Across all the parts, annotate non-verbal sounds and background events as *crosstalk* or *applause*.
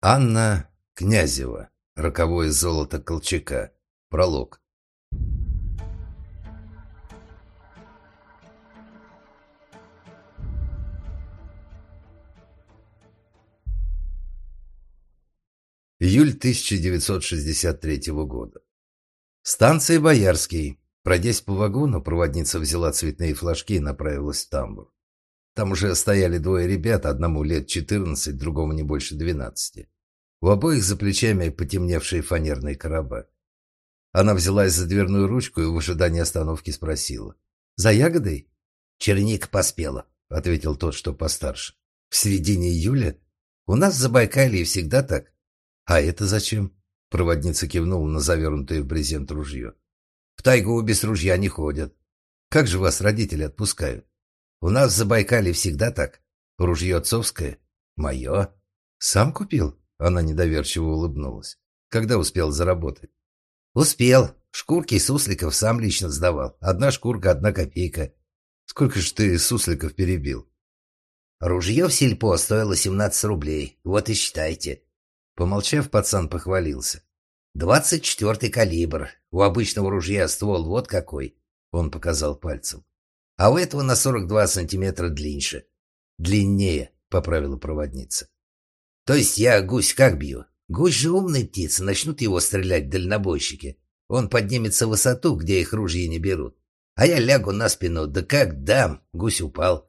Анна Князева. Роковое золото Колчака. Пролог. Июль 1963 года. Станция Боярский. Пройдясь по вагону, проводница взяла цветные флажки и направилась в тамбур. Там уже стояли двое ребят, одному лет 14, другому не больше 12. У обоих за плечами потемневшие фанерные короба. Она взялась за дверную ручку и в ожидании остановки спросила. «За ягодой?» «Черника поспела», — ответил тот, что постарше. «В середине июля? У нас в Забайкалье всегда так». «А это зачем?» — проводница кивнула на завернутое в брезент ружье. «В тайгу без ружья не ходят. Как же вас родители отпускают?» У нас в Забайкале всегда так. Ружье отцовское. Мое. Сам купил? Она недоверчиво улыбнулась. Когда успел заработать? Успел. Шкурки сусликов сам лично сдавал. Одна шкурка, одна копейка. Сколько ж ты сусликов перебил? Ружье в сельпо стоило 17 рублей. Вот и считайте. Помолчав, пацан похвалился. «Двадцать четвертый калибр. У обычного ружья ствол вот какой». Он показал пальцем а у этого на 42 сантиметра длиннее. Длиннее, поправила проводница. То есть я гусь как бью? Гусь же умная птица, начнут его стрелять дальнобойщики. Он поднимется в высоту, где их ружья не берут. А я лягу на спину, да как дам, гусь упал.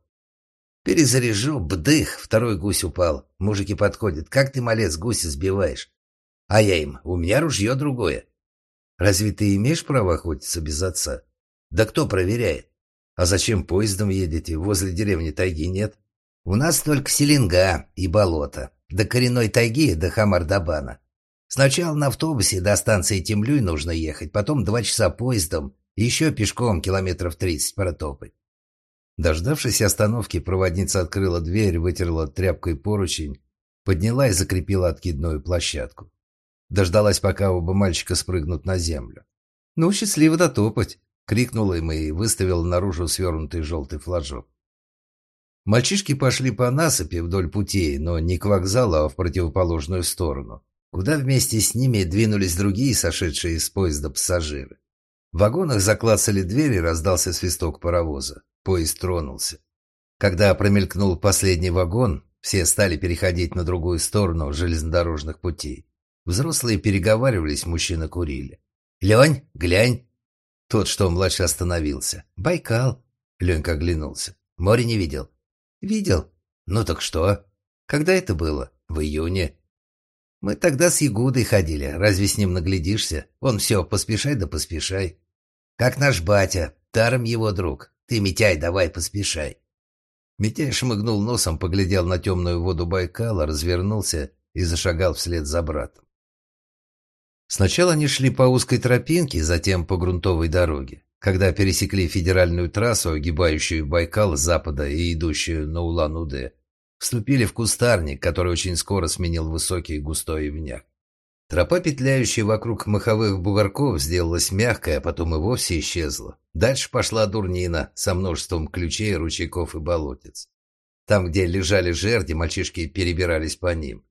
Перезаряжу, бдых, второй гусь упал. Мужики подходят, как ты, малец, гуся сбиваешь? А я им, у меня ружье другое. Разве ты имеешь право охотиться без отца? Да кто проверяет? А зачем поездом едете? Возле деревни тайги нет? У нас только селенга и болото. До коренной тайги, до Хамардабана. Сначала на автобусе до станции Темлюй нужно ехать, потом два часа поездом, еще пешком километров тридцать протопать. Дождавшись остановки, проводница открыла дверь, вытерла тряпкой поручень, подняла и закрепила откидную площадку. Дождалась, пока оба мальчика спрыгнут на землю. «Ну, счастливо дотопать!» Крикнул им и выставил наружу свернутый желтый флажок. Мальчишки пошли по насыпи вдоль путей, но не к вокзалу, а в противоположную сторону, куда вместе с ними двинулись другие сошедшие из поезда пассажиры. В вагонах заклацали двери, раздался свисток паровоза. Поезд тронулся. Когда промелькнул последний вагон, все стали переходить на другую сторону железнодорожных путей. Взрослые переговаривались, мужчины курили. «Лень, глянь!» Тот, что младше, остановился. «Байкал». Ленька оглянулся. «Море не видел?» «Видел». «Ну так что?» «Когда это было?» «В июне». «Мы тогда с Ягудой ходили. Разве с ним наглядишься? Он все, поспешай да поспешай». «Как наш батя. Таром его друг. Ты, Митяй, давай поспешай». Митяй шмыгнул носом, поглядел на темную воду Байкала, развернулся и зашагал вслед за братом. Сначала они шли по узкой тропинке, затем по грунтовой дороге. Когда пересекли федеральную трассу, огибающую Байкал с запада и идущую на Улан-Удэ, вступили в кустарник, который очень скоро сменил высокий густой ивняк. Тропа, петляющая вокруг маховых бугорков, сделалась мягкой, а потом и вовсе исчезла. Дальше пошла дурнина со множеством ключей, ручейков и болотец. Там, где лежали жерди, мальчишки перебирались по ним.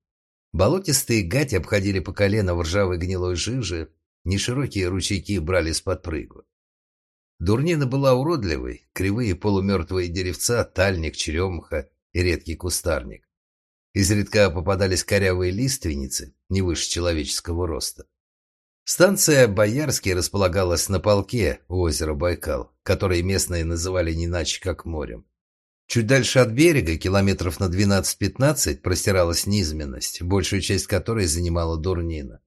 Болотистые гати обходили по колено в ржавой гнилой жиже, неширокие ручейки брали с подпрыгу. Дурнина была уродливой, кривые полумертвые деревца, тальник, черемуха и редкий кустарник. Изредка попадались корявые лиственницы, не выше человеческого роста. Станция Боярский располагалась на полке у озера Байкал, которое местные называли не иначе, как морем. Чуть дальше от берега, километров на 12-15, простиралась низменность, большую часть которой занимала Дурнина.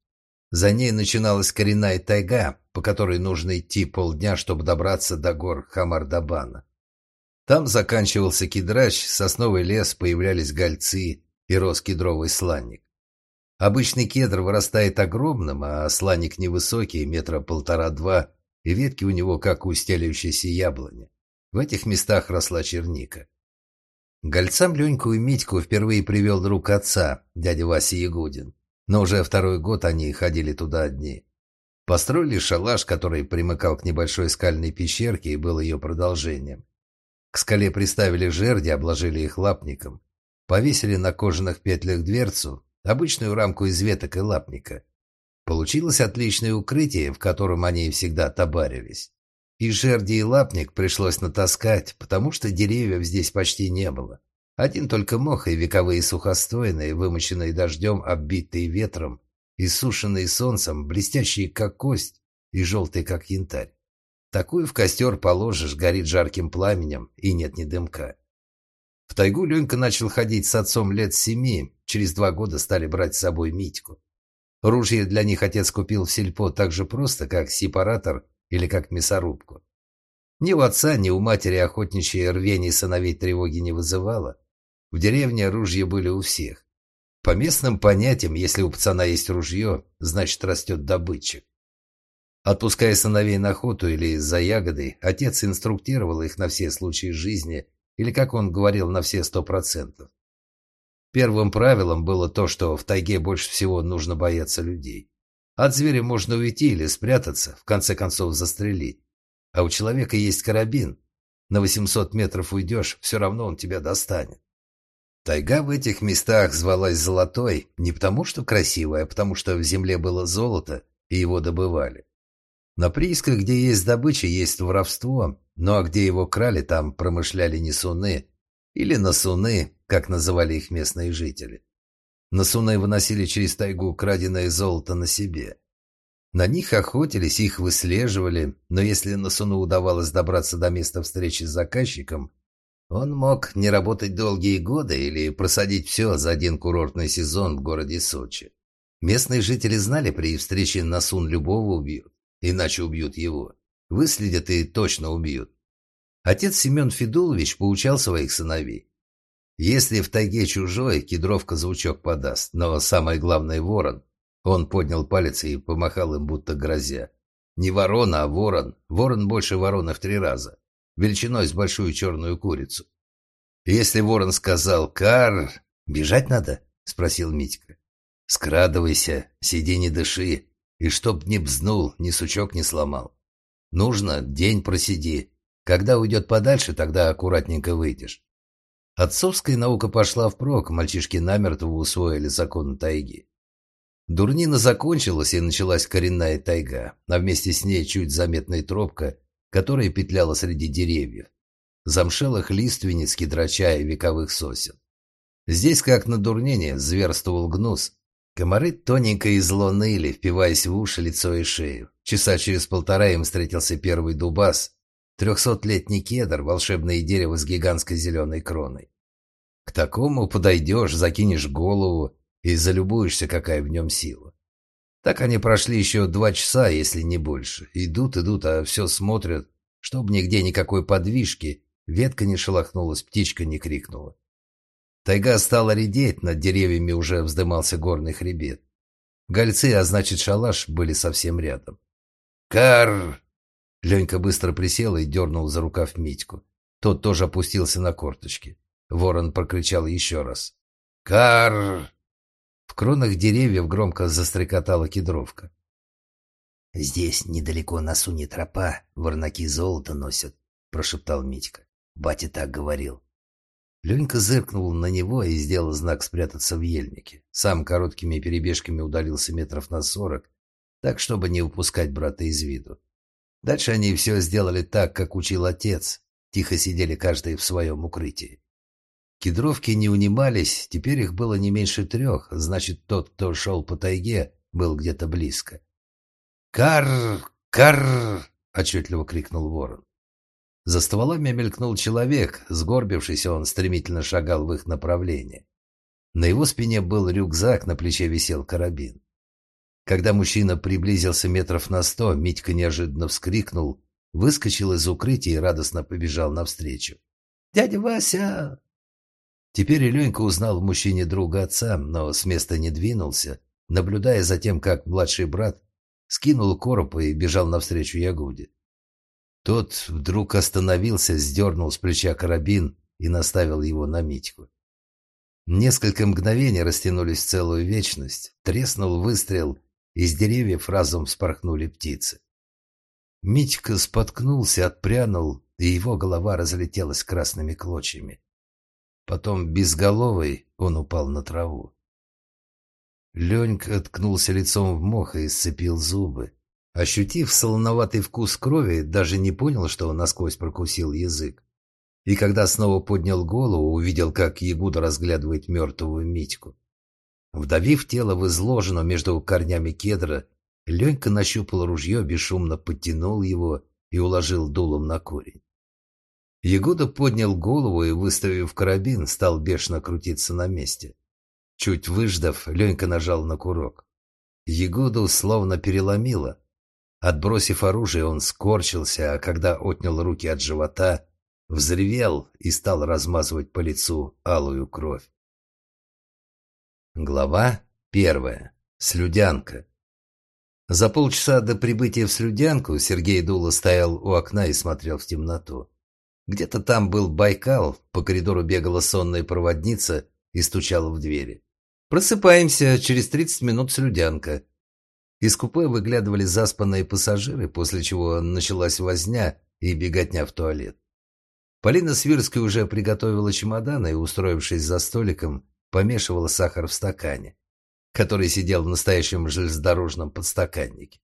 За ней начиналась коренная тайга, по которой нужно идти полдня, чтобы добраться до гор Хамардабана. Там заканчивался кедрач, сосновый лес, появлялись гольцы и рос кедровый сланник. Обычный кедр вырастает огромным, а сланник невысокий, метра полтора-два, и ветки у него как у стелющейся яблони. В этих местах росла черника. Гольцам Леньку и Митьку впервые привел друг отца, дядя Вася Ягудин. Но уже второй год они ходили туда одни. Построили шалаш, который примыкал к небольшой скальной пещерке и был ее продолжением. К скале приставили жерди, обложили их лапником. Повесили на кожаных петлях дверцу, обычную рамку из веток и лапника. Получилось отличное укрытие, в котором они всегда табарились. И жерди и лапник пришлось натаскать, потому что деревьев здесь почти не было. Один только мох и вековые сухостойные, вымоченные дождем, оббитые ветром, иссушенные солнцем, блестящие как кость и желтые как янтарь. Такую в костер положишь, горит жарким пламенем, и нет ни дымка. В тайгу Ленька начал ходить с отцом лет семи, через два года стали брать с собой Митьку. Ружье для них отец купил в сельпо так же просто, как сепаратор или как мясорубку. Ни у отца, ни у матери охотничье рвение сыновей тревоги не вызывало. В деревне ружья были у всех. По местным понятиям, если у пацана есть ружье, значит растет добытчик. Отпуская сыновей на охоту или за ягодой, отец инструктировал их на все случаи жизни, или, как он говорил, на все сто процентов. Первым правилом было то, что в тайге больше всего нужно бояться людей. От зверя можно уйти или спрятаться, в конце концов застрелить. А у человека есть карабин. На 800 метров уйдешь, все равно он тебя достанет. Тайга в этих местах звалась Золотой не потому, что красивая, а потому что в земле было золото, и его добывали. На приисках, где есть добыча, есть воровство, ну а где его крали, там промышляли несуны, или насуны, как называли их местные жители. Насуны выносили через тайгу краденое золото на себе. На них охотились, их выслеживали, но если Насуну удавалось добраться до места встречи с заказчиком, он мог не работать долгие годы или просадить все за один курортный сезон в городе Сочи. Местные жители знали, при встрече Насун любого убьют иначе убьют его. Выследят и точно убьют. Отец Семен Федулович поучал своих сыновей. Если в тайге чужой, кедровка звучок подаст, но самое главное – ворон. Он поднял палец и помахал им, будто грозя. Не ворона, а ворон. Ворон больше ворона в три раза. Величиной с большую черную курицу. Если ворон сказал «Кар...» «Бежать надо?» – спросил Митька. «Скрадывайся, сиди не дыши. И чтоб не бзнул, ни сучок не сломал. Нужно, день просиди. Когда уйдет подальше, тогда аккуратненько выйдешь. Отцовская наука пошла впрок, мальчишки намертво усвоили закон тайги. Дурнина закончилась, и началась коренная тайга, а вместе с ней чуть заметная тропка, которая петляла среди деревьев, замшелых лиственниц, кедрача и вековых сосен. Здесь, как на дурнение, зверствовал гнус, Комары тоненько и зло ныли, впиваясь в уши, лицо и шею. Часа через полтора им встретился первый дубас, трехсотлетний кедр, волшебное дерево с гигантской зеленой кроной. К такому подойдешь, закинешь голову и залюбуешься, какая в нем сила. Так они прошли еще два часа, если не больше. Идут, идут, а все смотрят, чтобы нигде никакой подвижки, ветка не шелохнулась, птичка не крикнула. Тайга стала редеть, над деревьями уже вздымался горный хребет. Гольцы, а значит шалаш, были совсем рядом. «Кар!» Ленька быстро присел и дернул за рукав Митьку. Тот тоже опустился на корточки. Ворон прокричал еще раз. «Кар!» В кронах деревьев громко застрекотала кедровка. «Здесь недалеко на суне тропа, ворнаки золото носят», — прошептал Митька. «Батя так говорил». Ленька зыркнул на него и сделал знак спрятаться в ельнике. Сам короткими перебежками удалился метров на сорок, так, чтобы не упускать брата из виду. Дальше они все сделали так, как учил отец. Тихо сидели каждый в своем укрытии. Кедровки не унимались, теперь их было не меньше трех, значит, тот, кто шел по тайге, был где-то близко. «Кар! Кар!» — отчетливо крикнул ворон. За стволами мелькнул человек, сгорбившись, он стремительно шагал в их направлении. На его спине был рюкзак, на плече висел карабин. Когда мужчина приблизился метров на сто, Митька неожиданно вскрикнул, выскочил из укрытия и радостно побежал навстречу. «Дядя Вася!» Теперь и Ленька узнал в мужчине друга отца, но с места не двинулся, наблюдая за тем, как младший брат скинул короб и бежал навстречу Ягуде. Тот вдруг остановился, сдернул с плеча карабин и наставил его на Митьку. Несколько мгновений растянулись в целую вечность. Треснул выстрел, из деревьев разом вспорхнули птицы. Митька споткнулся, отпрянул, и его голова разлетелась красными клочьями. Потом безголовый он упал на траву. Ленька ткнулся лицом в мох и сцепил зубы. Ощутив солоноватый вкус крови, даже не понял, что он насквозь прокусил язык. И когда снова поднял голову, увидел, как Ягуда разглядывает мертвого Митьку. Вдавив тело в изложено между корнями кедра, Ленька нащупал ружье, бесшумно подтянул его и уложил дулом на корень. Ягуда поднял голову и, выставив карабин, стал бешено крутиться на месте. Чуть выждав, Ленька нажал на курок. Ягуду словно переломило. Отбросив оружие, он скорчился, а когда отнял руки от живота, взревел и стал размазывать по лицу алую кровь. Глава первая. Слюдянка. За полчаса до прибытия в Слюдянку Сергей Дула стоял у окна и смотрел в темноту. Где-то там был Байкал, по коридору бегала сонная проводница и стучала в двери. «Просыпаемся, через тридцать минут Слюдянка», из купе выглядывали заспанные пассажиры, после чего началась возня и беготня в туалет. Полина Свирская уже приготовила чемоданы и, устроившись за столиком, помешивала сахар в стакане, который сидел в настоящем железнодорожном подстаканнике.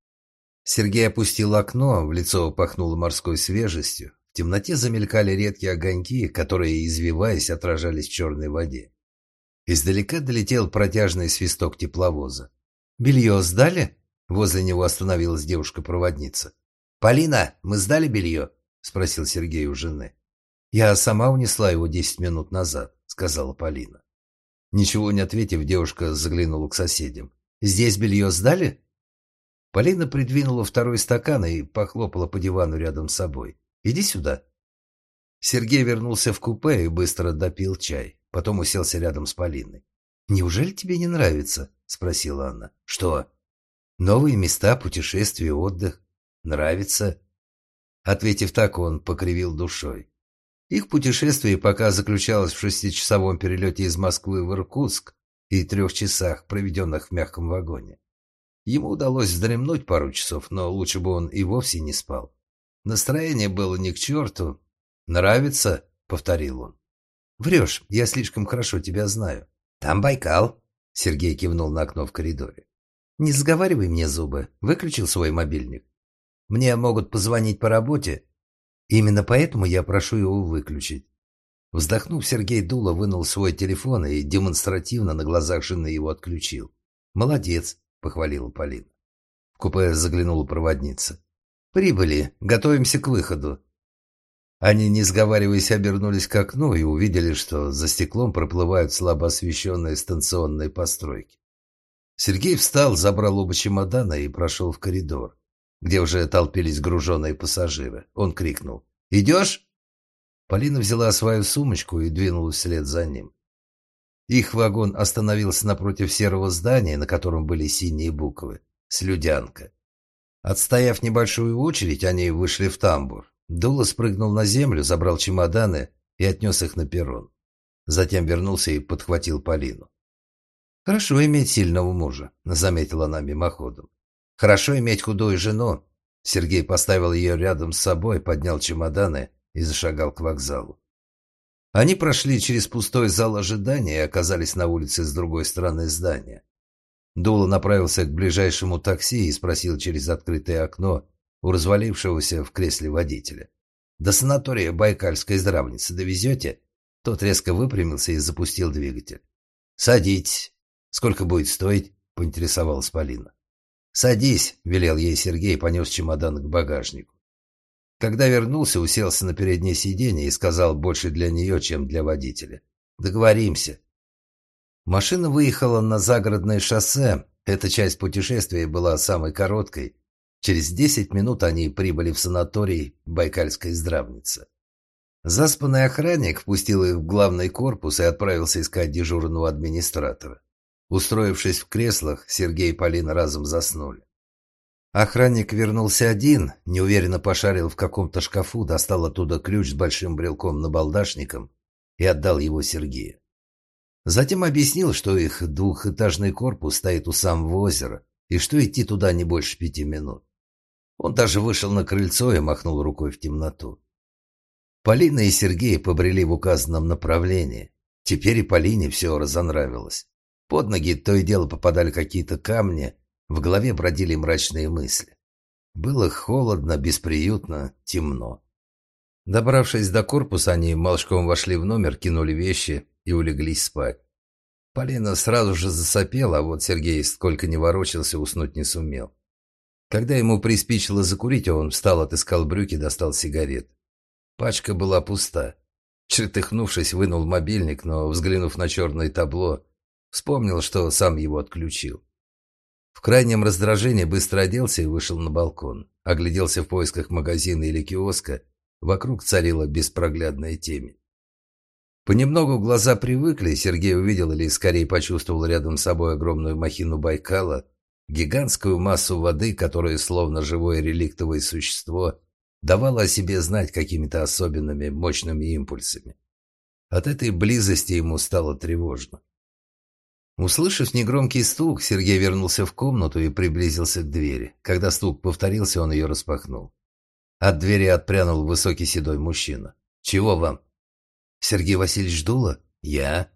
Сергей опустил окно, в лицо пахнуло морской свежестью. В темноте замелькали редкие огоньки, которые, извиваясь, отражались в черной воде. Издалека долетел протяжный свисток тепловоза. «Белье сдали?» Возле него остановилась девушка-проводница. «Полина, мы сдали белье?» – спросил Сергей у жены. «Я сама унесла его десять минут назад», – сказала Полина. Ничего не ответив, девушка заглянула к соседям. «Здесь белье сдали?» Полина придвинула второй стакан и похлопала по дивану рядом с собой. «Иди сюда». Сергей вернулся в купе и быстро допил чай. Потом уселся рядом с Полиной. «Неужели тебе не нравится?» – спросила она. «Что?» Новые места, путешествия, отдых. Нравится?» Ответив так, он покривил душой. Их путешествие пока заключалось в шестичасовом перелете из Москвы в Иркутск и трех часах, проведенных в мягком вагоне. Ему удалось вздремнуть пару часов, но лучше бы он и вовсе не спал. Настроение было ни к черту. «Нравится?» — повторил он. «Врешь, я слишком хорошо тебя знаю». «Там Байкал», — Сергей кивнул на окно в коридоре. «Не заговаривай мне зубы», — выключил свой мобильник. «Мне могут позвонить по работе. Именно поэтому я прошу его выключить». Вздохнув, Сергей Дула вынул свой телефон и демонстративно на глазах жены его отключил. «Молодец», — похвалила Полина. В купе заглянула проводница. «Прибыли. Готовимся к выходу». Они, не сговариваясь, обернулись к окну и увидели, что за стеклом проплывают слабо освещенные станционные постройки. Сергей встал, забрал оба чемодана и прошел в коридор, где уже толпились груженные пассажиры. Он крикнул «Идешь?» Полина взяла свою сумочку и двинулась вслед за ним. Их вагон остановился напротив серого здания, на котором были синие буквы «Слюдянка». Отстояв небольшую очередь, они вышли в тамбур. Дула спрыгнул на землю, забрал чемоданы и отнес их на перрон. Затем вернулся и подхватил Полину. «Хорошо иметь сильного мужа», — заметила она мимоходом. «Хорошо иметь худую жену». Сергей поставил ее рядом с собой, поднял чемоданы и зашагал к вокзалу. Они прошли через пустой зал ожидания и оказались на улице с другой стороны здания. Дула направился к ближайшему такси и спросил через открытое окно у развалившегося в кресле водителя. «До санатория Байкальской здравницы довезете?» Тот резко выпрямился и запустил двигатель. «Садитесь». «Сколько будет стоить?» – поинтересовалась Полина. «Садись», – велел ей Сергей понес чемодан к багажнику. Когда вернулся, уселся на переднее сиденье и сказал больше для нее, чем для водителя. «Договоримся». Машина выехала на загородное шоссе. Эта часть путешествия была самой короткой. Через десять минут они прибыли в санаторий Байкальской здравницы. Заспанный охранник впустил их в главный корпус и отправился искать дежурного администратора. Устроившись в креслах, Сергей и Полина разом заснули. Охранник вернулся один, неуверенно пошарил в каком-то шкафу, достал оттуда ключ с большим брелком набалдашником и отдал его Сергею. Затем объяснил, что их двухэтажный корпус стоит у самого озера и что идти туда не больше пяти минут. Он даже вышел на крыльцо и махнул рукой в темноту. Полина и Сергей побрели в указанном направлении. Теперь и Полине все разонравилось. Под ноги то и дело попадали какие-то камни, в голове бродили мрачные мысли. Было холодно, бесприютно, темно. Добравшись до корпуса, они молчком вошли в номер, кинули вещи и улеглись спать. Полина сразу же засопела, а вот Сергей, сколько не ворочался, уснуть не сумел. Когда ему приспичило закурить, он встал, отыскал брюки, достал сигарет. Пачка была пуста. Чертыхнувшись, вынул мобильник, но, взглянув на черное табло, вспомнил, что сам его отключил. В крайнем раздражении быстро оделся и вышел на балкон. Огляделся в поисках магазина или киоска. Вокруг царила беспроглядная темень. Понемногу глаза привыкли, Сергей увидел или скорее почувствовал рядом с собой огромную махину Байкала, гигантскую массу воды, которая, словно живое реликтовое существо, давала о себе знать какими-то особенными мощными импульсами. От этой близости ему стало тревожно. Услышав негромкий стук, Сергей вернулся в комнату и приблизился к двери. Когда стук повторился, он ее распахнул. От двери отпрянул высокий седой мужчина. «Чего вам?» «Сергей Васильевич Дула?» «Я».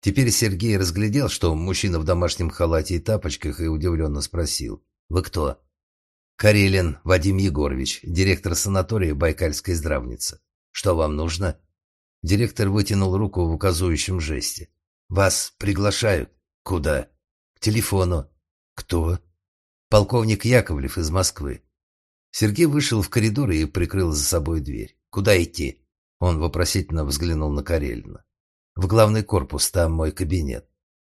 Теперь Сергей разглядел, что мужчина в домашнем халате и тапочках, и удивленно спросил. «Вы кто?» «Карелин Вадим Егорович, директор санатория Байкальской здравницы. Что вам нужно?» Директор вытянул руку в указующем жесте. «Вас приглашают». «Куда?» «К телефону». «Кто?» «Полковник Яковлев из Москвы». Сергей вышел в коридор и прикрыл за собой дверь. «Куда идти?» Он вопросительно взглянул на Карелина. «В главный корпус, там мой кабинет».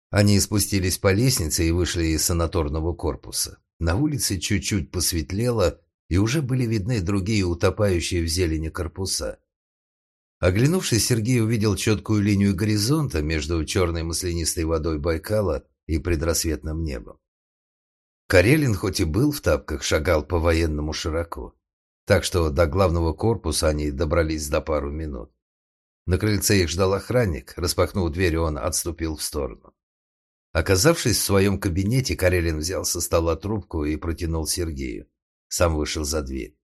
Они спустились по лестнице и вышли из санаторного корпуса. На улице чуть-чуть посветлело, и уже были видны другие утопающие в зелени корпуса. Оглянувшись, Сергей увидел четкую линию горизонта между черной маслянистой водой Байкала и предрассветным небом. Карелин хоть и был в тапках, шагал по-военному широко. Так что до главного корпуса они добрались за пару минут. На крыльце их ждал охранник. Распахнув дверь, он отступил в сторону. Оказавшись в своем кабинете, Карелин взял со стола трубку и протянул Сергею. Сам вышел за дверь.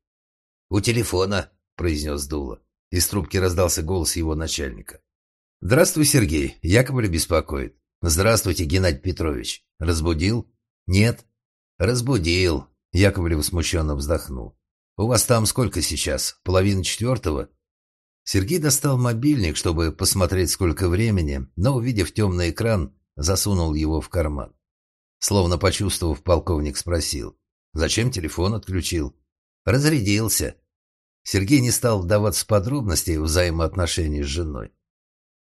«У телефона», — произнес Дула. Из трубки раздался голос его начальника. «Здравствуй, Сергей. Яковлев беспокоит». «Здравствуйте, Геннадий Петрович. Разбудил?» «Нет». «Разбудил». Яковлев смущенно вздохнул. «У вас там сколько сейчас? Половина четвертого?» Сергей достал мобильник, чтобы посмотреть, сколько времени, но, увидев темный экран, засунул его в карман. Словно почувствовав, полковник спросил. «Зачем телефон отключил?» «Разрядился». Сергей не стал вдаваться в подробности взаимоотношений с женой.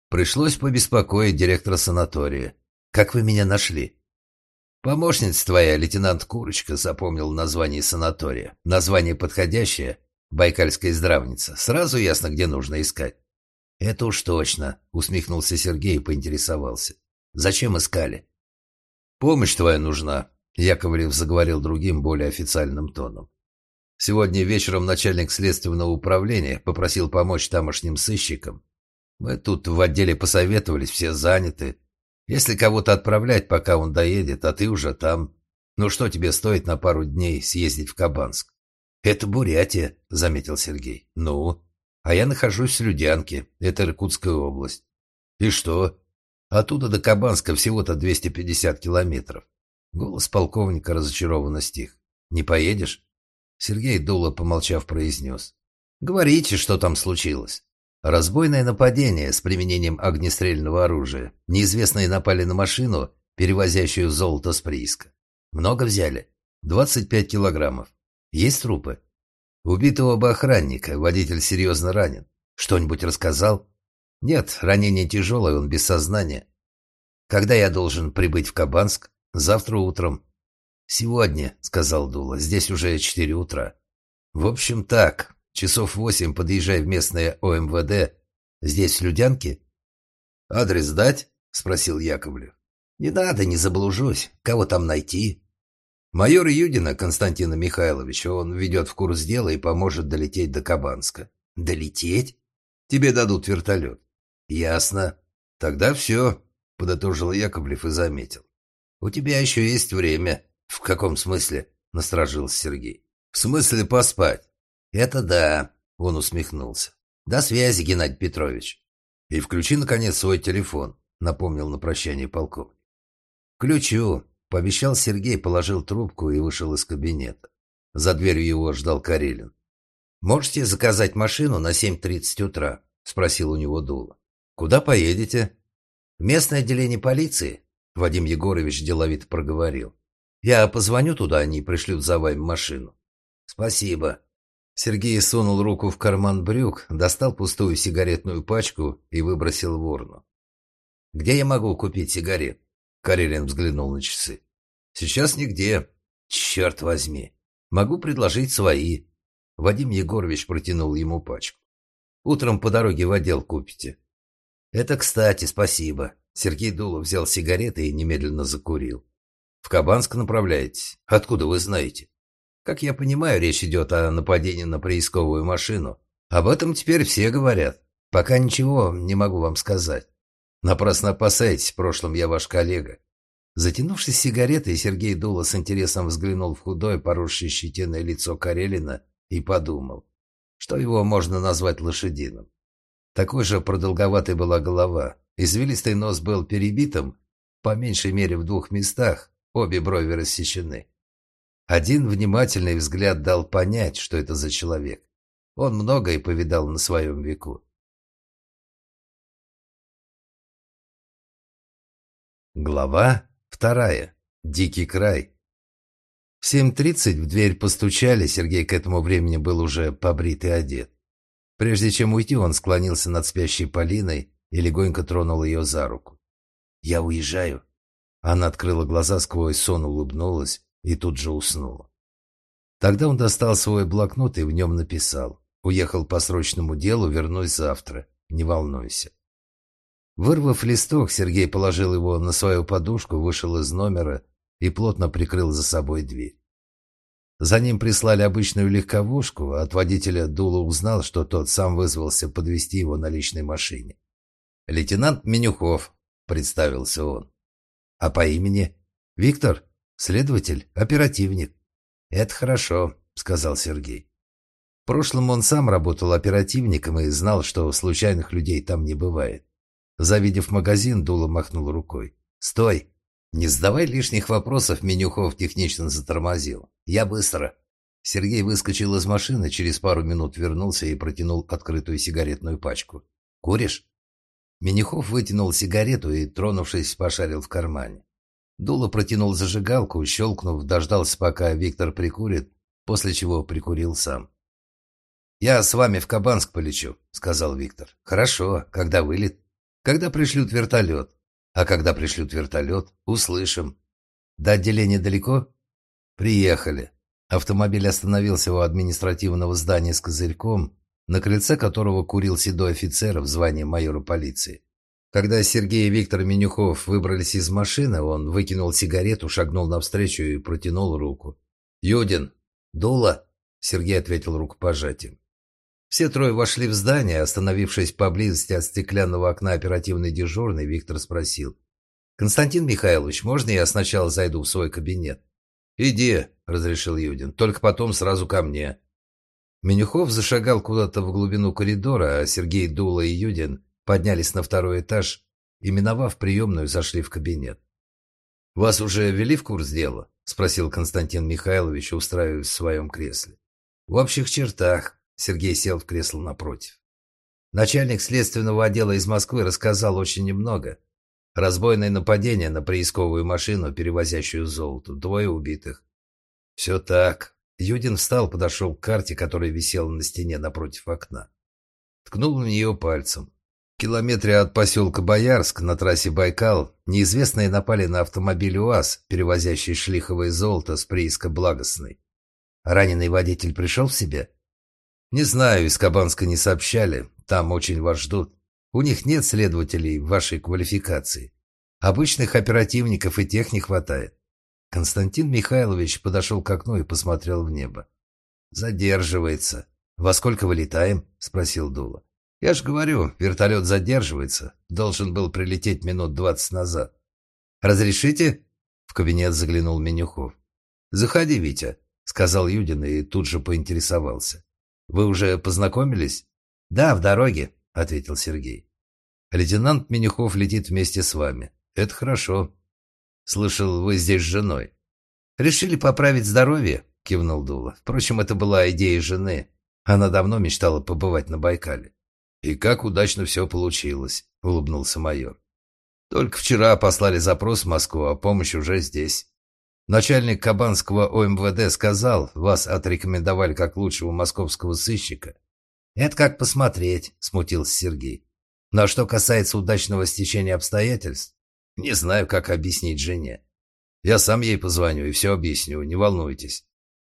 Пришлось побеспокоить директора санатория. «Как вы меня нашли?» «Помощница твоя, лейтенант Курочка, запомнил название санатория. Название подходящее — Байкальская здравница. Сразу ясно, где нужно искать». «Это уж точно», — усмехнулся Сергей и поинтересовался. «Зачем искали?» «Помощь твоя нужна», — Яковлев заговорил другим, более официальным тоном. Сегодня вечером начальник следственного управления попросил помочь тамошним сыщикам. Мы тут в отделе посоветовались, все заняты. Если кого-то отправлять, пока он доедет, а ты уже там. Ну что тебе стоит на пару дней съездить в Кабанск? Это Бурятия, заметил Сергей. Ну? А я нахожусь в Слюдянке, это Иркутская область. И что? Оттуда до Кабанска всего-то 250 километров. Голос полковника разочарованно стих. Не поедешь? Сергей Дула, помолчав, произнес. «Говорите, что там случилось». Разбойное нападение с применением огнестрельного оружия. Неизвестные напали на машину, перевозящую золото с прииска. Много взяли? 25 килограммов. Есть трупы? Убитого оба охранника, водитель серьезно ранен. Что-нибудь рассказал? Нет, ранение тяжелое, он без сознания. Когда я должен прибыть в Кабанск? Завтра утром. «Сегодня», — сказал Дула, — «здесь уже четыре утра». «В общем, так. Часов восемь подъезжай в местное ОМВД. Здесь Людянки?» «Адрес дать?» — спросил Яковлев. «Не надо, не заблужусь. Кого там найти?» «Майор Юдина Константина Михайловича. Он ведет в курс дела и поможет долететь до Кабанска». «Долететь?» «Тебе дадут вертолет». «Ясно. Тогда все», — подытожил Яковлев и заметил. «У тебя еще есть время». «В каком смысле?» — насторожился Сергей. «В смысле поспать?» «Это да», — он усмехнулся. «До связи, Геннадий Петрович». «И включи, наконец, свой телефон», — напомнил на прощание полковник. ключу», — пообещал Сергей, положил трубку и вышел из кабинета. За дверью его ждал Карелин. «Можете заказать машину на 7.30 утра?» — спросил у него Дула. «Куда поедете?» «В местное отделение полиции», — Вадим Егорович деловито проговорил. «Я позвоню туда, они пришлют за вами машину». «Спасибо». Сергей сунул руку в карман брюк, достал пустую сигаретную пачку и выбросил в урну. «Где я могу купить сигарет?» Карелин взглянул на часы. «Сейчас нигде. Черт возьми. Могу предложить свои». Вадим Егорович протянул ему пачку. «Утром по дороге в отдел купите». «Это кстати, спасибо». Сергей Дулов взял сигареты и немедленно закурил. «В Кабанск направляетесь? Откуда вы знаете?» «Как я понимаю, речь идет о нападении на приисковую машину. Об этом теперь все говорят. Пока ничего не могу вам сказать. Напрасно опасаетесь, в прошлом я ваш коллега». Затянувшись сигаретой, Сергей Дула с интересом взглянул в худое, поросшее щетиное лицо Карелина и подумал, что его можно назвать лошадиным. Такой же продолговатой была голова, извилистый нос был перебитым, по меньшей мере в двух местах, обе брови рассечены. Один внимательный взгляд дал понять, что это за человек. Он многое повидал на своем веку. Глава вторая. Дикий край. В 7.30 в дверь постучали, Сергей к этому времени был уже побрит и одет. Прежде чем уйти, он склонился над спящей Полиной и легонько тронул ее за руку. «Я уезжаю». Она открыла глаза сквозь сон, улыбнулась и тут же уснула. Тогда он достал свой блокнот и в нем написал. «Уехал по срочному делу, вернусь завтра. Не волнуйся». Вырвав листок, Сергей положил его на свою подушку, вышел из номера и плотно прикрыл за собой дверь. За ним прислали обычную легковушку, а от водителя Дула узнал, что тот сам вызвался подвести его на личной машине. «Лейтенант Менюхов», — представился он. «А по имени?» «Виктор, следователь, оперативник». «Это хорошо», — сказал Сергей. В прошлом он сам работал оперативником и знал, что случайных людей там не бывает. Завидев магазин, Дула махнул рукой. «Стой! Не задавай лишних вопросов!» Менюхов технично затормозил. «Я быстро!» Сергей выскочил из машины, через пару минут вернулся и протянул открытую сигаретную пачку. «Куришь?» Менюхов вытянул сигарету и, тронувшись, пошарил в кармане. Дула протянул зажигалку, щелкнув, дождался, пока Виктор прикурит, после чего прикурил сам. «Я с вами в Кабанск полечу», — сказал Виктор. «Хорошо. Когда вылет?» Когда пришлют вертолет? А когда пришлют вертолет, услышим. До отделения далеко? Приехали. Автомобиль остановился у административного здания с козырьком, на крыльце которого курил седой офицер в звании майора полиции. Когда Сергей и Виктор Менюхов выбрались из машины, он выкинул сигарету, шагнул навстречу и протянул руку. «Юдин! Дула!» Сергей ответил рукопожатием. Все трое вошли в здание, остановившись поблизости от стеклянного окна оперативной дежурной, Виктор спросил. «Константин Михайлович, можно я сначала зайду в свой кабинет?» «Иди», — разрешил Юдин, — «только потом сразу ко мне». Менюхов зашагал куда-то в глубину коридора, а Сергей Дула и Юдин поднялись на второй этаж и, миновав приемную, зашли в кабинет. «Вас уже ввели в курс дела?» — спросил Константин Михайлович, устраиваясь в своем кресле. «В общих чертах», Сергей сел в кресло напротив. Начальник следственного отдела из Москвы рассказал очень немного. Разбойное нападение на приисковую машину, перевозящую золото. Двое убитых. Все так. Юдин встал, подошел к карте, которая висела на стене напротив окна. Ткнул в нее пальцем. В километре от поселка Боярск на трассе Байкал неизвестные напали на автомобиль УАЗ, перевозящий шлиховое золото с прииска Благостной. Раненый водитель пришел в себя? «Не знаю, из Кабанска не сообщали. Там очень вас ждут. У них нет следователей вашей квалификации. Обычных оперативников и тех не хватает». Константин Михайлович подошел к окну и посмотрел в небо. «Задерживается. Во сколько вылетаем?» – спросил Дула. «Я же говорю, вертолет задерживается. Должен был прилететь минут двадцать назад». «Разрешите?» – в кабинет заглянул Менюхов. «Заходи, Витя», – сказал Юдин и тут же поинтересовался. Вы уже познакомились? Да, в дороге, ответил Сергей. Лейтенант Менюхов летит вместе с вами. Это хорошо. Слышал, вы здесь с женой. Решили поправить здоровье? Кивнул Дула. Впрочем, это была идея жены. Она давно мечтала побывать на Байкале. И как удачно все получилось, улыбнулся майор. Только вчера послали запрос в Москву, а помощь уже здесь. Начальник Кабанского ОМВД сказал, вас отрекомендовали как лучшего московского сыщика. Это как посмотреть, смутился Сергей. Но что касается удачного стечения обстоятельств, не знаю, как объяснить жене. Я сам ей позвоню и все объясню, не волнуйтесь.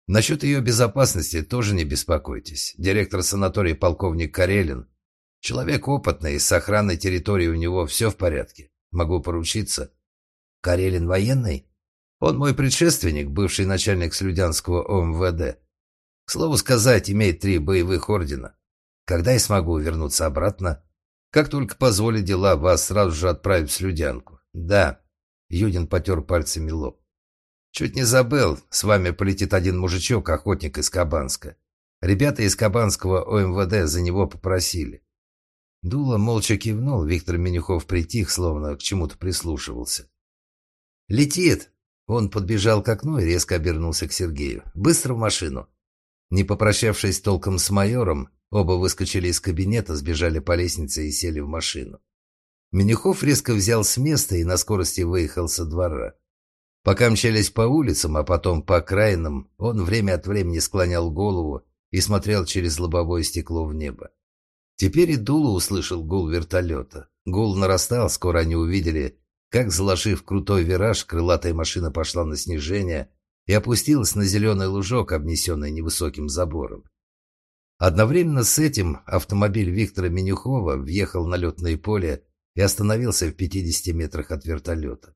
Насчет ее безопасности тоже не беспокойтесь. Директор санатория полковник Карелин. Человек опытный, с охраной территории у него все в порядке. Могу поручиться. Карелин военный? Он мой предшественник, бывший начальник Слюдянского ОМВД. К слову сказать, имеет три боевых ордена. Когда я смогу вернуться обратно? Как только позволят дела, вас сразу же отправят в Слюдянку. Да. Юдин потер пальцами лоб. Чуть не забыл, с вами полетит один мужичок, охотник из Кабанска. Ребята из Кабанского ОМВД за него попросили. Дула молча кивнул, Виктор Менюхов притих, словно к чему-то прислушивался. «Летит!» Он подбежал к окну и резко обернулся к Сергею. «Быстро в машину!» Не попрощавшись толком с майором, оба выскочили из кабинета, сбежали по лестнице и сели в машину. Менюхов резко взял с места и на скорости выехал со двора. Пока мчались по улицам, а потом по окраинам, он время от времени склонял голову и смотрел через лобовое стекло в небо. Теперь и Дула услышал гул вертолета. Гул нарастал, скоро они увидели, как, заложив крутой вираж, крылатая машина пошла на снижение и опустилась на зеленый лужок, обнесенный невысоким забором. Одновременно с этим автомобиль Виктора Менюхова въехал на летное поле и остановился в 50 метрах от вертолета.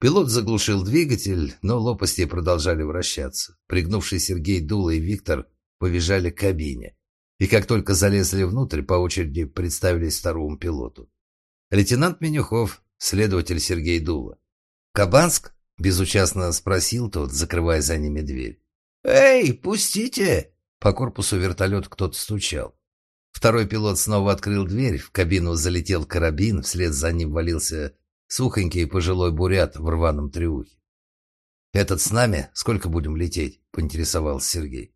Пилот заглушил двигатель, но лопасти продолжали вращаться. Пригнувший Сергей Дула и Виктор побежали к кабине. И как только залезли внутрь, по очереди представились второму пилоту. Лейтенант Менюхов, следователь Сергей Дула. «Кабанск?» – безучастно спросил тот, закрывая за ними дверь. «Эй, пустите!» По корпусу вертолет кто-то стучал. Второй пилот снова открыл дверь, в кабину залетел карабин, вслед за ним валился сухонький пожилой бурят в рваном трюхе. «Этот с нами? Сколько будем лететь?» – поинтересовался Сергей.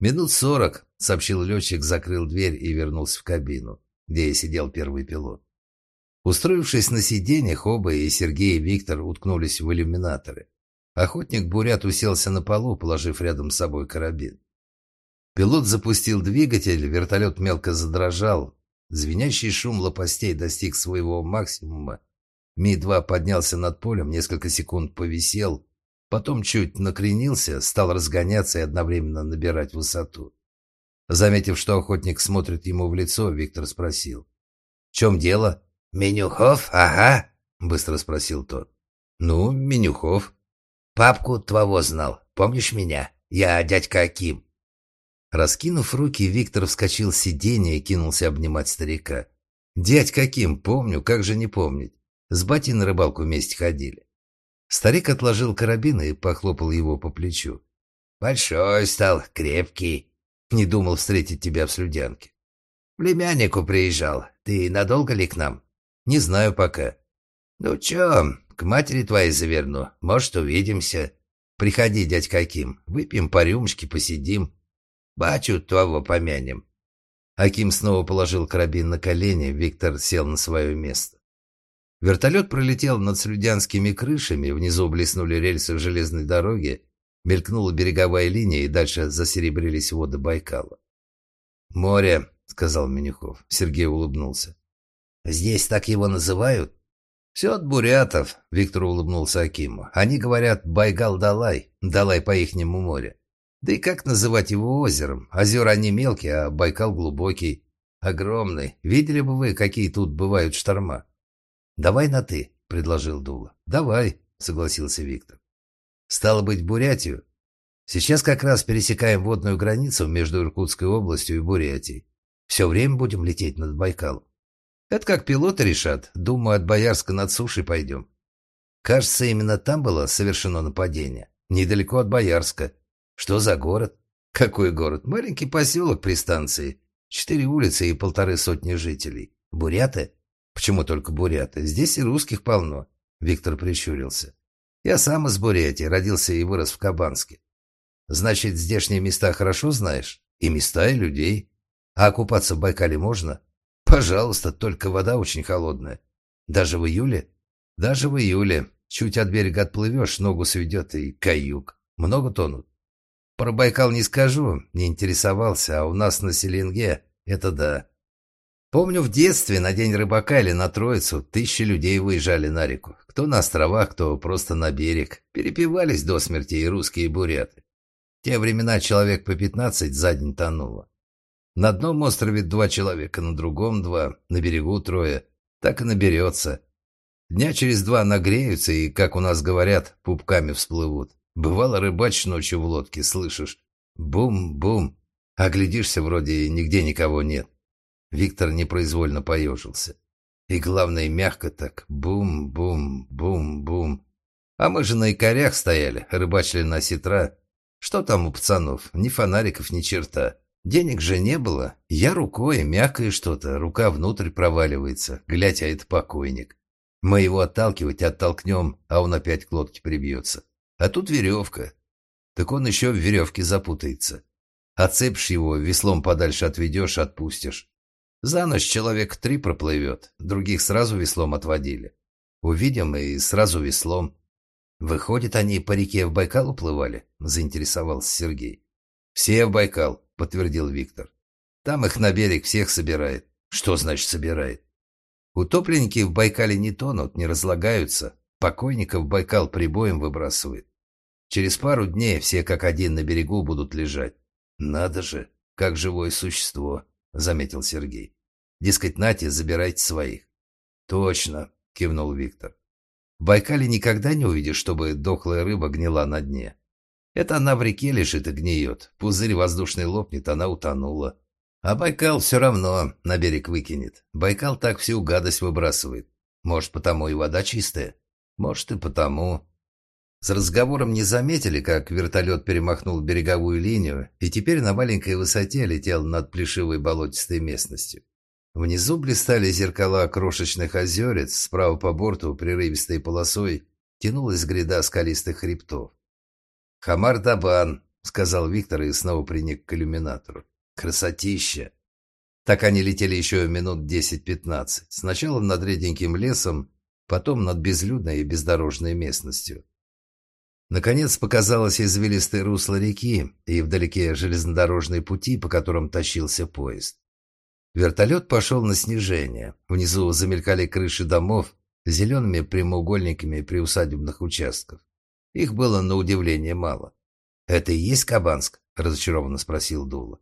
«Минут сорок», – сообщил летчик, закрыл дверь и вернулся в кабину, где и сидел первый пилот. Устроившись на сиденьях, оба и Сергей и Виктор уткнулись в иллюминаторы. Охотник Бурят уселся на полу, положив рядом с собой карабин. Пилот запустил двигатель, вертолет мелко задрожал. Звенящий шум лопастей достиг своего максимума. Ми-2 поднялся над полем, несколько секунд повисел, потом чуть накренился, стал разгоняться и одновременно набирать высоту. Заметив, что охотник смотрит ему в лицо, Виктор спросил. «В чем дело?» «Менюхов, ага», — быстро спросил тот. «Ну, Менюхов». «Папку твоего знал. Помнишь меня? Я дядька Аким». Раскинув руки, Виктор вскочил с сиденья и кинулся обнимать старика. «Дядь Аким, помню, как же не помнить. С батей на рыбалку вместе ходили». Старик отложил карабин и похлопал его по плечу. «Большой стал, крепкий. Не думал встретить тебя в Слюдянке». «Племяннику приезжал. Ты надолго ли к нам?» Не знаю пока. Ну чё, к матери твоей заверну. Может, увидимся. Приходи, дядь Каким. Выпьем по рюмочке, посидим. Батю твоего помянем. Аким снова положил карабин на колени, Виктор сел на свое место. Вертолет пролетел над слюдянскими крышами, внизу блеснули рельсы железной дороги, мелькнула береговая линия и дальше засеребрились воды Байкала. «Море», — сказал Менюхов. Сергей улыбнулся. Здесь так его называют? Все от бурятов, Виктор улыбнулся Акиму. Они говорят Байгал-Далай, Далай по-ихнему море. Да и как называть его озером? Озера они мелкие, а Байкал глубокий, огромный. Видели бы вы, какие тут бывают шторма? Давай на «ты», — предложил Дула. Давай, согласился Виктор. Стало быть, Бурятию. Сейчас как раз пересекаем водную границу между Иркутской областью и Бурятией. Все время будем лететь над Байкалом. Это как пилоты решат. Думаю, от Боярска над сушей пойдем. Кажется, именно там было совершено нападение. Недалеко от Боярска. Что за город? Какой город? Маленький поселок при станции. Четыре улицы и полторы сотни жителей. Буряты? Почему только буряты? Здесь и русских полно. Виктор прищурился. Я сам из Бурятии, родился и вырос в Кабанске. Значит, здешние места хорошо знаешь? И места, и людей. А окупаться в Байкале можно? Пожалуйста, только вода очень холодная. Даже в июле? Даже в июле. Чуть от берега отплывешь, ногу сведет и каюк. Много тонут. Про Байкал не скажу, не интересовался, а у нас на Селенге это да. Помню, в детстве на День рыбака или на Троицу тысячи людей выезжали на реку. Кто на островах, кто просто на берег. Перепивались до смерти и русские, буряты. В те времена человек по пятнадцать за день тонуло. На одном острове два человека, на другом два, на берегу трое. Так и наберется. Дня через два нагреются и, как у нас говорят, пупками всплывут. Бывало, рыбачишь ночью в лодке, слышишь? Бум-бум. А глядишься, вроде нигде никого нет. Виктор непроизвольно поежился. И главное, мягко так. Бум-бум-бум-бум. А мы же на якорях стояли, рыбачили на сетра. Что там у пацанов? Ни фонариков, ни черта. Денег же не было. Я рукой, мягкое что-то, рука внутрь проваливается. Глядь, а это покойник. Мы его отталкивать оттолкнем, а он опять к лодке прибьется. А тут веревка. Так он еще в веревке запутается. Отцепишь его, веслом подальше отведешь, отпустишь. За ночь человек три проплывет, других сразу веслом отводили. Увидим и сразу веслом. Выходит, они по реке в Байкал уплывали? Заинтересовался Сергей. Все в Байкал, подтвердил Виктор. Там их на берег всех собирает. Что значит собирает? Утопленники в Байкале не тонут, не разлагаются. Покойников Байкал прибоем выбрасывает. Через пару дней все как один на берегу будут лежать. Надо же, как живое существо, заметил Сергей. Дескать, нате, забирайте своих. Точно, кивнул Виктор. В Байкале никогда не увидишь, чтобы дохлая рыба гнила на дне. Это она в реке лежит и гниет. Пузырь воздушный лопнет, она утонула. А Байкал все равно на берег выкинет. Байкал так всю гадость выбрасывает. Может, потому и вода чистая. Может, и потому. С разговором не заметили, как вертолет перемахнул береговую линию и теперь на маленькой высоте летел над плешивой болотистой местностью. Внизу блистали зеркала крошечных озерец, справа по борту прерывистой полосой тянулась гряда скалистых хребтов. «Хамар-Дабан», — сказал Виктор и снова приник к иллюминатору. «Красотища!» Так они летели еще минут десять-пятнадцать. Сначала над реденьким лесом, потом над безлюдной и бездорожной местностью. Наконец показалось извилистое русло реки и вдалеке железнодорожные пути, по которым тащился поезд. Вертолет пошел на снижение. Внизу замелькали крыши домов зелеными прямоугольниками приусадебных участков. Их было на удивление мало. «Это и есть Кабанск?» – разочарованно спросил Дула.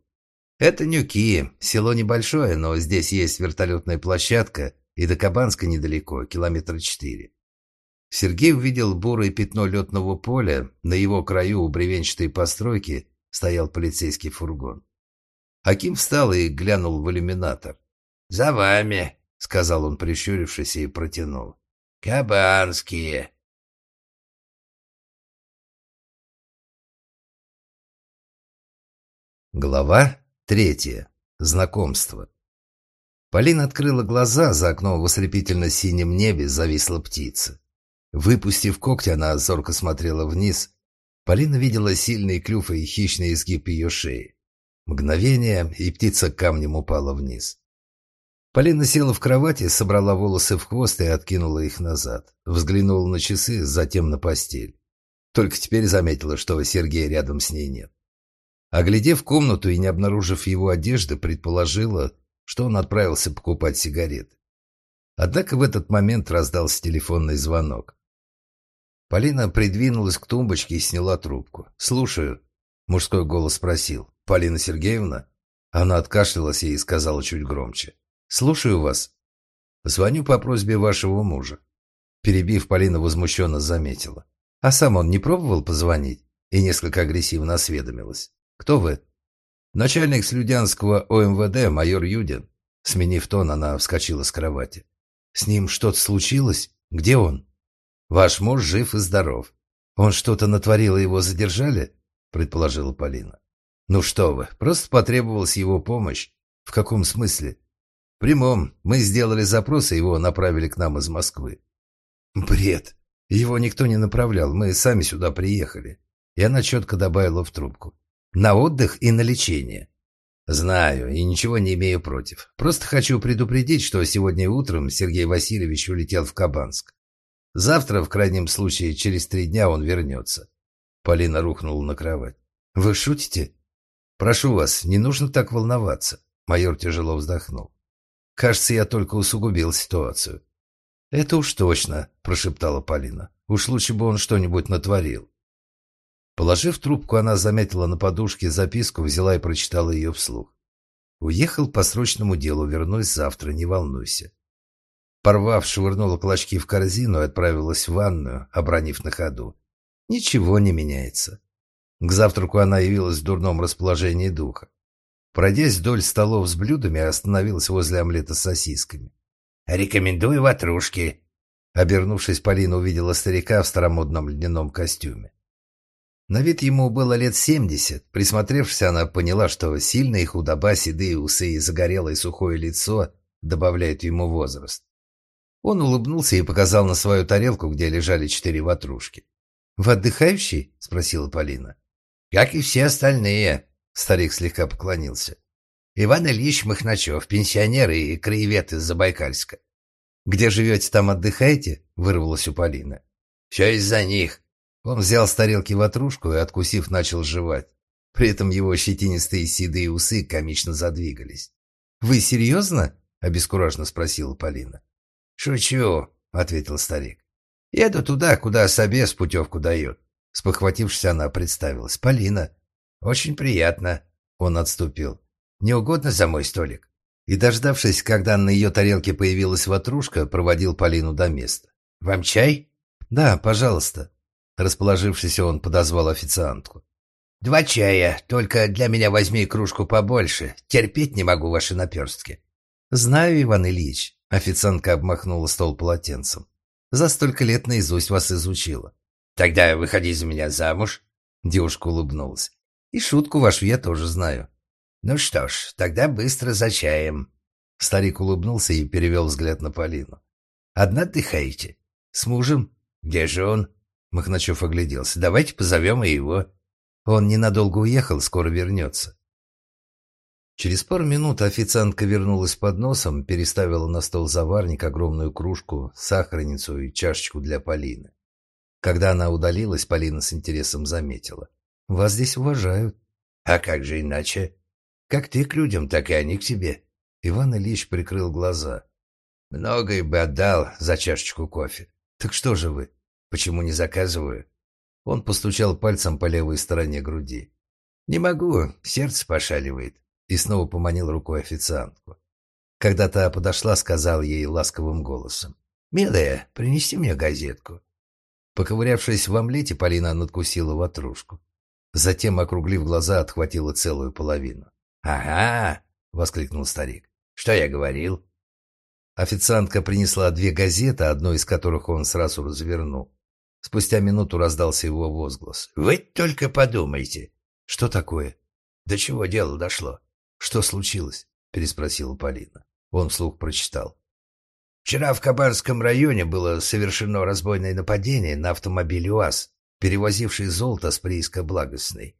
«Это Нюки. Село небольшое, но здесь есть вертолетная площадка, и до Кабанска недалеко, километра четыре». Сергей увидел бурое пятно летного поля. На его краю у бревенчатой постройки стоял полицейский фургон. Аким встал и глянул в иллюминатор. «За вами», — сказал он, прищурившись, и протянул. «Кабанские». Глава третья. Знакомство. Полина открыла глаза, за окном в ослепительно-синем небе зависла птица. Выпустив когти, она зорко смотрела вниз. Полина видела сильный клюв и хищный изгиб ее шеи. Мгновение, и птица камнем упала вниз. Полина села в кровати, собрала волосы в хвост и откинула их назад. Взглянула на часы, затем на постель. Только теперь заметила, что Сергея рядом с ней нет. Оглядев комнату и не обнаружив его одежды, предположила, что он отправился покупать сигареты. Однако в этот момент раздался телефонный звонок. Полина придвинулась к тумбочке и сняла трубку. «Слушаю», — мужской голос спросил. «Полина Сергеевна?» Она откашлялась и сказала чуть громче. «Слушаю вас. Звоню по просьбе вашего мужа». Перебив, Полина возмущенно заметила. «А сам он не пробовал позвонить?» И несколько агрессивно осведомилась. «Кто вы?» «Начальник Слюдянского ОМВД, майор Юдин». Сменив тон, она вскочила с кровати. «С ним что-то случилось? Где он?» «Ваш муж жив и здоров. Он что-то натворил, и его задержали?» предположила Полина. Ну что вы, просто потребовалась его помощь. В каком смысле? В прямом. Мы сделали запрос, и его направили к нам из Москвы. Бред. Его никто не направлял, мы сами сюда приехали. И она четко добавила в трубку. На отдых и на лечение. Знаю, и ничего не имею против. Просто хочу предупредить, что сегодня утром Сергей Васильевич улетел в Кабанск. Завтра, в крайнем случае, через три дня он вернется. Полина рухнула на кровать. Вы шутите? Прошу вас, не нужно так волноваться. Майор тяжело вздохнул. Кажется, я только усугубил ситуацию. Это уж точно, прошептала Полина. Уж лучше бы он что-нибудь натворил. Положив трубку, она заметила на подушке записку, взяла и прочитала ее вслух. «Уехал по срочному делу, вернусь завтра, не волнуйся». Порвав, швырнула клочки в корзину и отправилась в ванную, обронив на ходу. Ничего не меняется. К завтраку она явилась в дурном расположении духа. Пройдясь вдоль столов с блюдами, остановилась возле омлета с сосисками. «Рекомендую ватрушки». Обернувшись, Полина увидела старика в старомодном льняном костюме. На вид ему было лет семьдесят. Присмотревшись, она поняла, что сильные худоба, седые усы и загорелое сухое лицо добавляют ему возраст. Он улыбнулся и показал на свою тарелку, где лежали четыре ватрушки. «Вы отдыхающий?» — спросила Полина. «Как и все остальные», — старик слегка поклонился. «Иван Ильич Махначев, пенсионер и краевед из Забайкальска». «Где живете, там отдыхаете?» — вырвалась у Полины. «Все из-за них. Он взял с тарелки ватрушку и, откусив, начал жевать. При этом его щетинистые седые усы комично задвигались. «Вы серьезно?» — обескураженно спросила Полина. «Шучу», — ответил старик. «Еду туда, куда собес путевку дает». Спохватившись, она представилась. «Полина». «Очень приятно». Он отступил. «Не угодно за мой столик?» И, дождавшись, когда на ее тарелке появилась ватрушка, проводил Полину до места. «Вам чай?» «Да, пожалуйста». Расположившись, он подозвал официантку. «Два чая, только для меня возьми кружку побольше. Терпеть не могу ваши наперстки». «Знаю, Иван Ильич», — официантка обмахнула стол полотенцем. «За столько лет наизусть вас изучила». «Тогда выходи за меня замуж», — девушка улыбнулась. «И шутку вашу я тоже знаю». «Ну что ж, тогда быстро за чаем». Старик улыбнулся и перевел взгляд на Полину. «Одна отдыхаете?» «С мужем?» «Где же он?» Махначев огляделся. «Давайте позовем и его. Он ненадолго уехал, скоро вернется». Через пару минут официантка вернулась под носом, переставила на стол заварник, огромную кружку, сахарницу и чашечку для Полины. Когда она удалилась, Полина с интересом заметила. «Вас здесь уважают». «А как же иначе? Как ты к людям, так и они к тебе». Иван Ильич прикрыл глаза. «Многое бы отдал за чашечку кофе». «Так что же вы?» Почему не заказываю? Он постучал пальцем по левой стороне груди. Не могу, сердце пошаливает. И снова поманил рукой официантку. Когда та подошла, сказал ей ласковым голосом. «Милая, принести мне газетку». Поковырявшись в омлете, Полина надкусила ватрушку. Затем, округлив глаза, отхватила целую половину. «Ага!» — воскликнул старик. «Что я говорил?» Официантка принесла две газеты, одну из которых он сразу развернул. Спустя минуту раздался его возглас. «Вы только подумайте!» «Что такое?» «До чего дело дошло?» «Что случилось?» – переспросила Полина. Он вслух прочитал. «Вчера в Кабарском районе было совершено разбойное нападение на автомобиль УАЗ, перевозивший золото с прииска Благостной.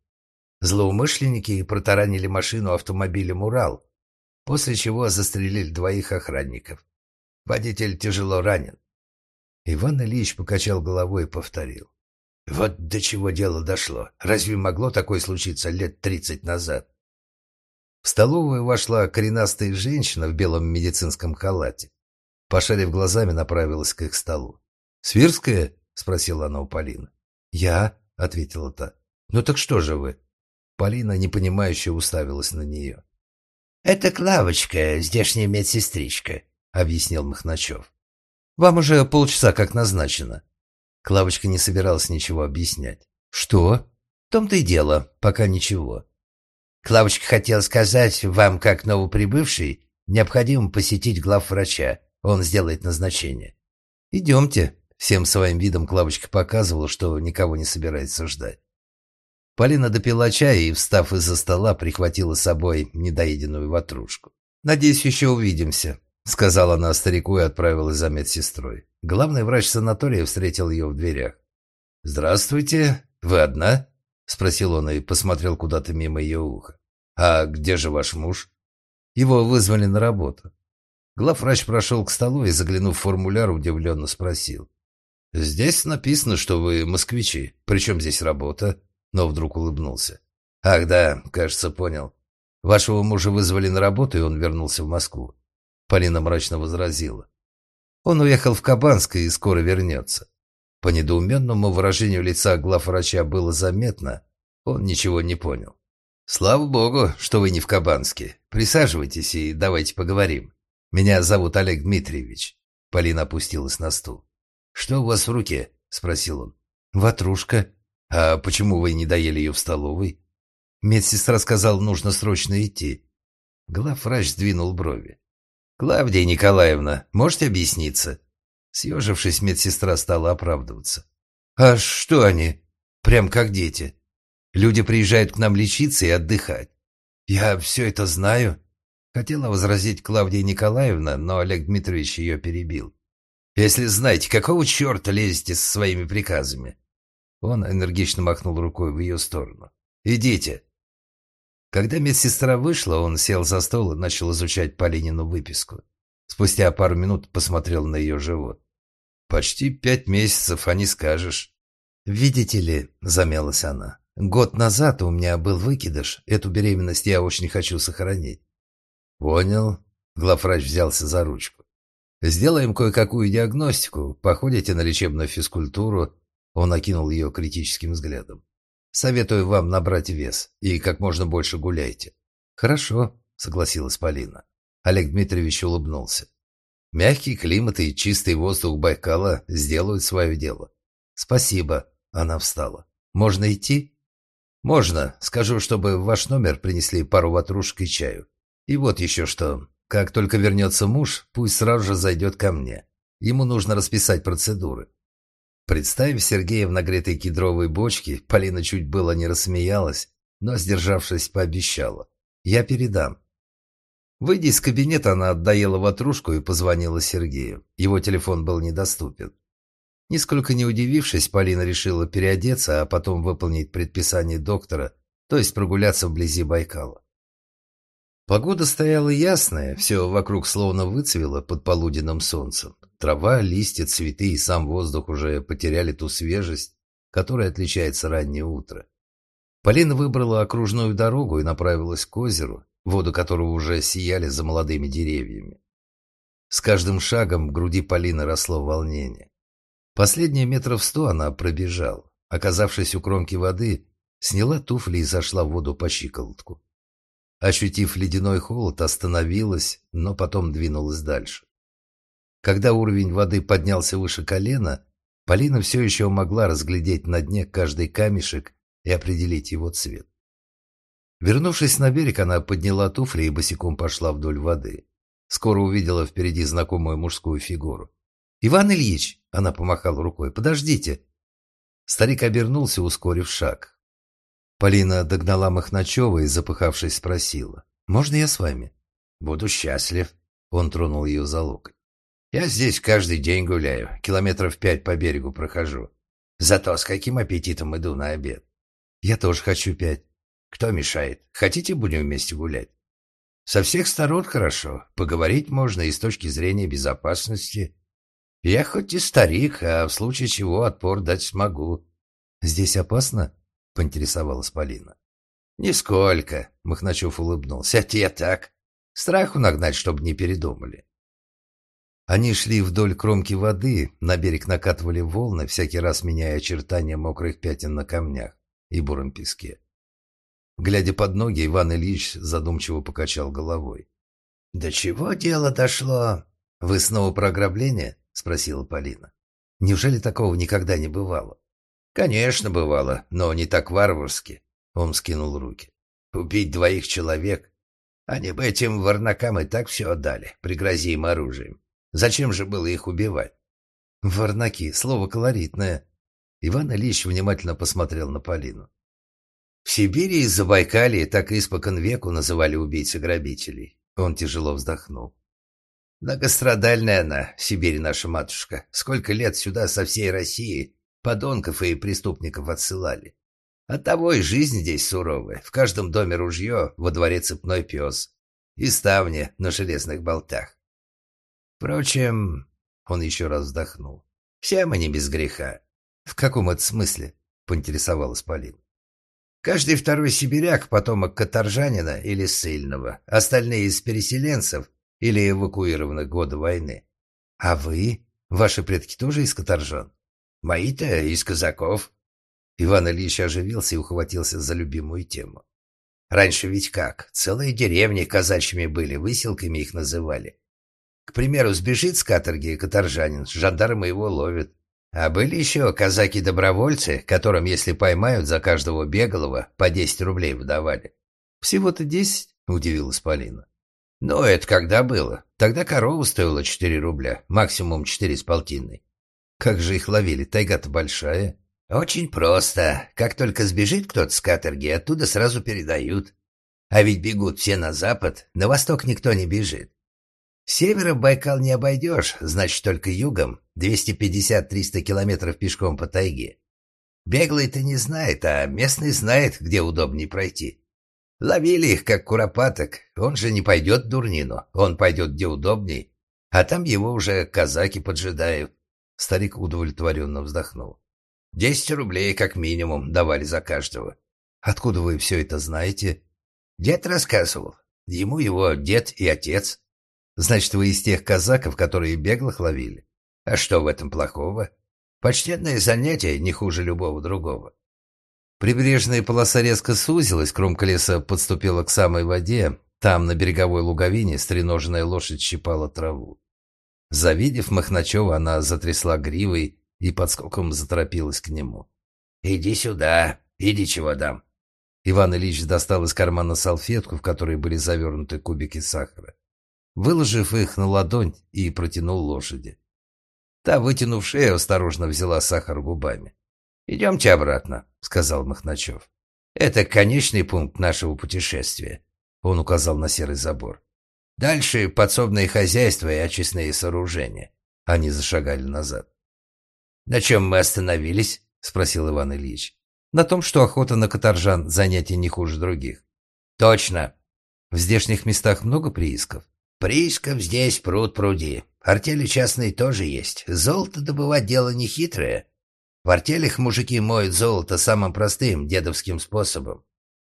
Злоумышленники протаранили машину автомобилем «Урал», после чего застрелили двоих охранников. Водитель тяжело ранен. Иван Ильич покачал головой и повторил. Вот до чего дело дошло. Разве могло такое случиться лет тридцать назад? В столовую вошла коренастая женщина в белом медицинском халате. Пошарив глазами, направилась к их столу. «Свирская?» — спросила она у Полины. «Я?» — ответила та. «Ну так что же вы?» Полина, непонимающе, уставилась на нее. «Это Клавочка, здешняя медсестричка», — объяснил Махначев. Вам уже полчаса как назначено». Клавочка не собиралась ничего объяснять. «Что?» «В том-то и дело, пока ничего». «Клавочка хотела сказать, вам, как новоприбывший, необходимо посетить главврача. Он сделает назначение». «Идемте». Всем своим видом Клавочка показывала, что никого не собирается ждать. Полина допила чая и, встав из-за стола, прихватила с собой недоеденную ватрушку. «Надеюсь, еще увидимся», — сказала она старику и отправилась за медсестрой. Главный врач санатория встретил ее в дверях. «Здравствуйте. Вы одна?» — спросил он и посмотрел куда-то мимо ее уха. «А где же ваш муж?» Его вызвали на работу. Главврач прошел к столу и, заглянув в формуляр, удивленно спросил. «Здесь написано, что вы москвичи. Причем здесь работа?» Но вдруг улыбнулся. «Ах да, кажется, понял. Вашего мужа вызвали на работу, и он вернулся в Москву». Полина мрачно возразила. «Он уехал в Кабанск и скоро вернется». По недоуменному выражению лица главврача было заметно, он ничего не понял. «Слава богу, что вы не в Кабанске. Присаживайтесь и давайте поговорим. Меня зовут Олег Дмитриевич». Полина опустилась на стул. «Что у вас в руке?» – спросил он. «Ватрушка. А почему вы не доели ее в столовой?» Медсестра сказала, нужно срочно идти. Главврач сдвинул брови. «Клавдия Николаевна, можете объясниться?» Съежившись, медсестра стала оправдываться. «А что они? Прям как дети. Люди приезжают к нам лечиться и отдыхать. Я все это знаю». Хотела возразить Клавдия Николаевна, но Олег Дмитриевич ее перебил. «Если знаете, какого черта лезете со своими приказами?» Он энергично махнул рукой в ее сторону. «Идите». Когда медсестра вышла, он сел за стол и начал изучать Полинину выписку. Спустя пару минут посмотрел на ее живот. «Почти пять месяцев, а не скажешь». «Видите ли», — замялась она, — «год назад у меня был выкидыш. Эту беременность я очень хочу сохранить». «Понял». Главврач взялся за ручку. «Сделаем кое-какую диагностику. Походите на лечебную физкультуру». Он окинул ее критическим взглядом. «Советую вам набрать вес и как можно больше гуляйте». «Хорошо», — согласилась Полина. Олег Дмитриевич улыбнулся. Мягкий климат и чистый воздух Байкала сделают свое дело. Спасибо. Она встала. Можно идти? Можно. Скажу, чтобы в ваш номер принесли пару ватрушек и чаю. И вот еще что. Как только вернется муж, пусть сразу же зайдет ко мне. Ему нужно расписать процедуры. Представив Сергея в нагретой кедровой бочке, Полина чуть было не рассмеялась, но, сдержавшись, пообещала. «Я передам. Выйдя из кабинета, она отдаела ватрушку и позвонила Сергею. Его телефон был недоступен. Нисколько не удивившись, Полина решила переодеться, а потом выполнить предписание доктора, то есть прогуляться вблизи Байкала. Погода стояла ясная, все вокруг словно выцвело под полуденным солнцем. Трава, листья, цветы и сам воздух уже потеряли ту свежесть, которая отличается раннее утро. Полина выбрала окружную дорогу и направилась к озеру, воду которого уже сияли за молодыми деревьями. С каждым шагом в груди Полины росло волнение. Последние метров сто она пробежала. Оказавшись у кромки воды, сняла туфли и зашла в воду по щиколотку. Ощутив ледяной холод, остановилась, но потом двинулась дальше. Когда уровень воды поднялся выше колена, Полина все еще могла разглядеть на дне каждый камешек и определить его цвет. Вернувшись на берег, она подняла туфли и босиком пошла вдоль воды. Скоро увидела впереди знакомую мужскую фигуру. «Иван Ильич!» — она помахала рукой. «Подождите!» Старик обернулся, ускорив шаг. Полина догнала Махначева и, запыхавшись, спросила. «Можно я с вами?» «Буду счастлив», — он тронул ее за локоть. «Я здесь каждый день гуляю, километров пять по берегу прохожу. Зато с каким аппетитом иду на обед». «Я тоже хочу пять». Кто мешает? Хотите, будем вместе гулять? Со всех сторон хорошо. Поговорить можно и с точки зрения безопасности. Я хоть и старик, а в случае чего отпор дать смогу. Здесь опасно? Поинтересовалась Полина. Нисколько, Махначев улыбнулся. А те так. Страху нагнать, чтобы не передумали. Они шли вдоль кромки воды, на берег накатывали волны, всякий раз меняя очертания мокрых пятен на камнях и буром песке. Глядя под ноги, Иван Ильич задумчиво покачал головой. «До чего дело дошло?» «Вы снова про ограбление?» — спросила Полина. «Неужели такого никогда не бывало?» «Конечно, бывало, но не так варварски», — он скинул руки. «Убить двоих человек? Они бы этим варнакам и так все отдали, пригрози им оружием. Зачем же было их убивать?» «Варнаки, слово колоритное». Иван Ильич внимательно посмотрел на Полину. В Сибири и Забайкалье так испокон веку называли убийцы грабителей. Он тяжело вздохнул. Многострадальная она, Сибирь наша матушка. Сколько лет сюда со всей России подонков и преступников отсылали. Оттого и жизнь здесь суровая. В каждом доме ружье, во дворе цепной пес. И ставни на железных болтах. Впрочем, он еще раз вздохнул. Все мы не без греха. В каком это смысле? Поинтересовалась Полина. Каждый второй сибиряк – потомок каторжанина или ссыльного. Остальные из переселенцев или эвакуированных года войны. А вы? Ваши предки тоже из каторжан? Мои-то из казаков. Иван Ильич оживился и ухватился за любимую тему. Раньше ведь как? Целые деревни казачьими были, выселками их называли. К примеру, сбежит с каторги каторжанин, жандармы его ловят. А были еще казаки-добровольцы, которым, если поймают за каждого беглого, по 10 рублей выдавали. «Всего-то 10?» – удивилась Полина. «Ну, это когда было? Тогда корова стоила 4 рубля, максимум 4 с полтинной. Как же их ловили? Тайга-то большая». «Очень просто. Как только сбежит кто-то с каторги, оттуда сразу передают. А ведь бегут все на запад, на восток никто не бежит. Севера Байкал не обойдешь, значит, только югом, 250-300 километров пешком по тайге. Беглый-то не знает, а местный знает, где удобнее пройти. Ловили их, как куропаток. Он же не пойдет дурнину, он пойдет где удобней. А там его уже казаки поджидают. Старик удовлетворенно вздохнул. Десять рублей, как минимум, давали за каждого. Откуда вы все это знаете? Дед рассказывал. Ему его дед и отец. Значит, вы из тех казаков, которые беглых ловили? А что в этом плохого? Почтенное занятие не хуже любого другого. Прибрежная полоса резко сузилась, кромка леса подступила к самой воде. Там, на береговой луговине, стреноженная лошадь щипала траву. Завидев Махначева, она затрясла гривой и подскоком заторопилась к нему. «Иди сюда, иди чего дам». Иван Ильич достал из кармана салфетку, в которой были завернуты кубики сахара выложив их на ладонь и протянул лошади. Та, вытянув шею, осторожно взяла сахар губами. «Идемте обратно», — сказал Махначев. «Это конечный пункт нашего путешествия», — он указал на серый забор. «Дальше подсобное хозяйство и очистные сооружения». Они зашагали назад. «На чем мы остановились?» — спросил Иван Ильич. «На том, что охота на каторжан — занятие не хуже других». «Точно!» «В здешних местах много приисков?» Приисков здесь пруд пруди. Артели частные тоже есть. Золото добывать дело нехитрое. В артелях мужики моют золото самым простым, дедовским способом.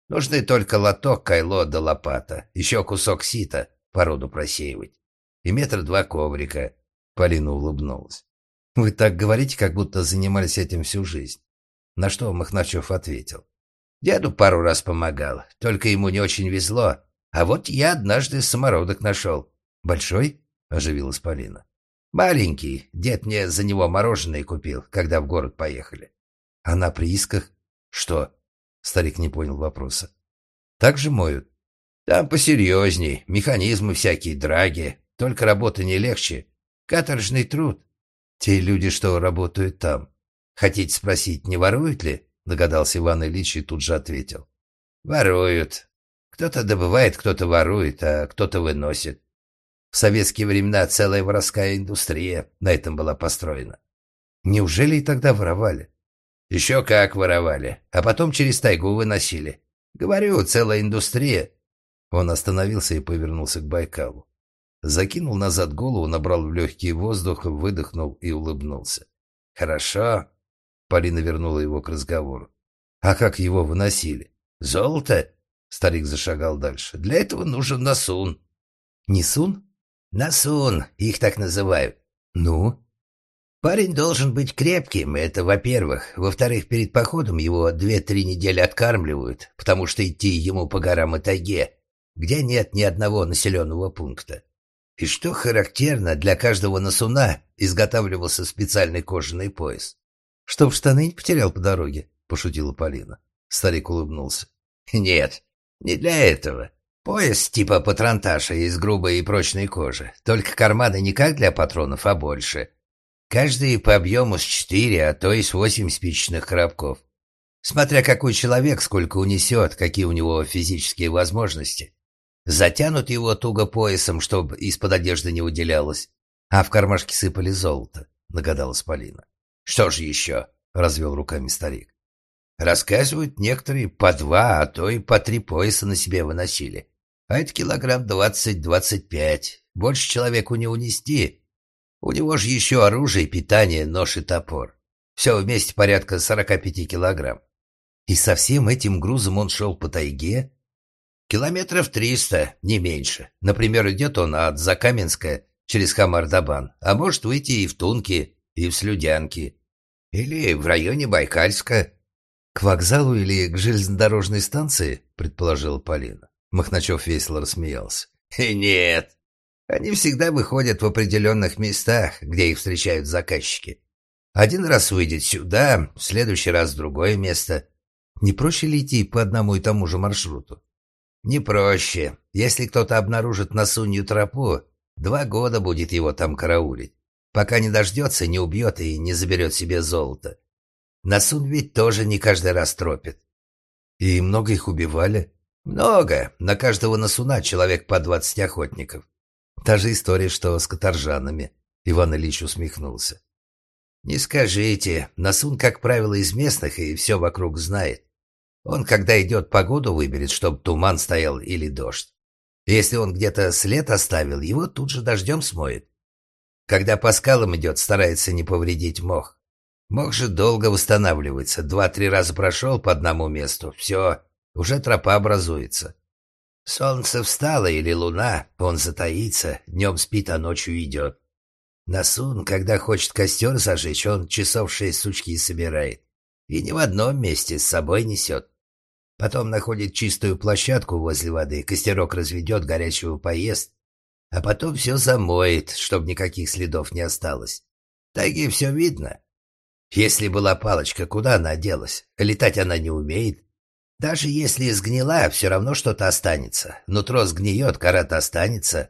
Нужны только лоток, кайло да лопата. Еще кусок сита, породу просеивать. И метр два коврика. Полина улыбнулась. Вы так говорите, как будто занимались этим всю жизнь. На что Махначев ответил. Деду пару раз помогал, только ему не очень везло. А вот я однажды самородок нашел. Большой? Оживилась Полина. Маленький. Дед мне за него мороженое купил, когда в город поехали. А на приисках? Что? Старик не понял вопроса. Так же моют? Там посерьезней. Механизмы всякие, драги. Только работа не легче. Каторжный труд. Те люди, что работают там. Хотите спросить, не воруют ли? Догадался Иван Ильич и тут же ответил. Воруют. Кто-то добывает, кто-то ворует, а кто-то выносит. В советские времена целая воровская индустрия на этом была построена. Неужели и тогда воровали? Еще как воровали, а потом через тайгу выносили. Говорю, целая индустрия. Он остановился и повернулся к Байкалу. Закинул назад голову, набрал в легкий воздух, выдохнул и улыбнулся. «Хорошо». Полина вернула его к разговору. «А как его выносили? Золото? Старик зашагал дальше. «Для этого нужен насун». «Несун?» «Насун, их так называют». «Ну?» «Парень должен быть крепким, это во-первых. Во-вторых, перед походом его две-три недели откармливают, потому что идти ему по горам и тайге, где нет ни одного населенного пункта. И что характерно, для каждого насуна изготавливался специальный кожаный пояс. «Чтоб штаны не потерял по дороге», — пошутила Полина. Старик улыбнулся. «Нет, не для этого. Пояс типа патронташа из грубой и прочной кожи. Только карманы не как для патронов, а больше. Каждый по объему с четыре, а то и с восемь спичечных коробков. Смотря какой человек, сколько унесет, какие у него физические возможности. Затянут его туго поясом, чтобы из-под одежды не уделялось. А в кармашке сыпали золото, догадалась Полина. Что же еще? Развел руками старик. Рассказывают, некоторые по два, а то и по три пояса на себе выносили. А это килограмм двадцать-двадцать пять. Больше человеку не унести. У него же еще оружие, питание, нож и топор. Все вместе порядка сорока пяти килограмм. И со всем этим грузом он шел по тайге? Километров триста, не меньше. Например, идет он от Закаменска через Хамардабан, а может выйти и в Тунки, и в Слюдянки. Или в районе Байкальска. «К вокзалу или к железнодорожной станции?» — предположила Полина. Махначев весело рассмеялся. И «Нет, они всегда выходят в определенных местах, где их встречают заказчики. Один раз выйдет сюда, в следующий раз в другое место. Не проще ли идти по одному и тому же маршруту? Не проще. Если кто-то обнаружит на Сунью тропу, два года будет его там караулить, пока не дождется, не убьет и не заберет себе золото. Насун ведь тоже не каждый раз тропит. И много их убивали? Много. На каждого насуна человек по двадцать охотников. Та же история, что с каторжанами. Иван Ильич усмехнулся. Не скажите. Насун, как правило, из местных и все вокруг знает. Он, когда идет, погоду выберет, чтобы туман стоял или дождь. Если он где-то след оставил, его тут же дождем смоет. Когда по скалам идет, старается не повредить мох. Мог же долго восстанавливаться. Два-три раза прошел по одному месту. Все, уже тропа образуется. Солнце встало или луна, он затаится, днем спит, а ночью идет. Насун, когда хочет костер зажечь, он часов шесть сучки собирает. И не в одном месте с собой несет. Потом находит чистую площадку возле воды, костерок разведет, горячего поест, а потом все замоет, чтобы никаких следов не осталось. Тайге все видно. Если была палочка, куда она делась? Летать она не умеет. Даже если сгнила, все равно что-то останется. Нутро сгниет, кора-то останется.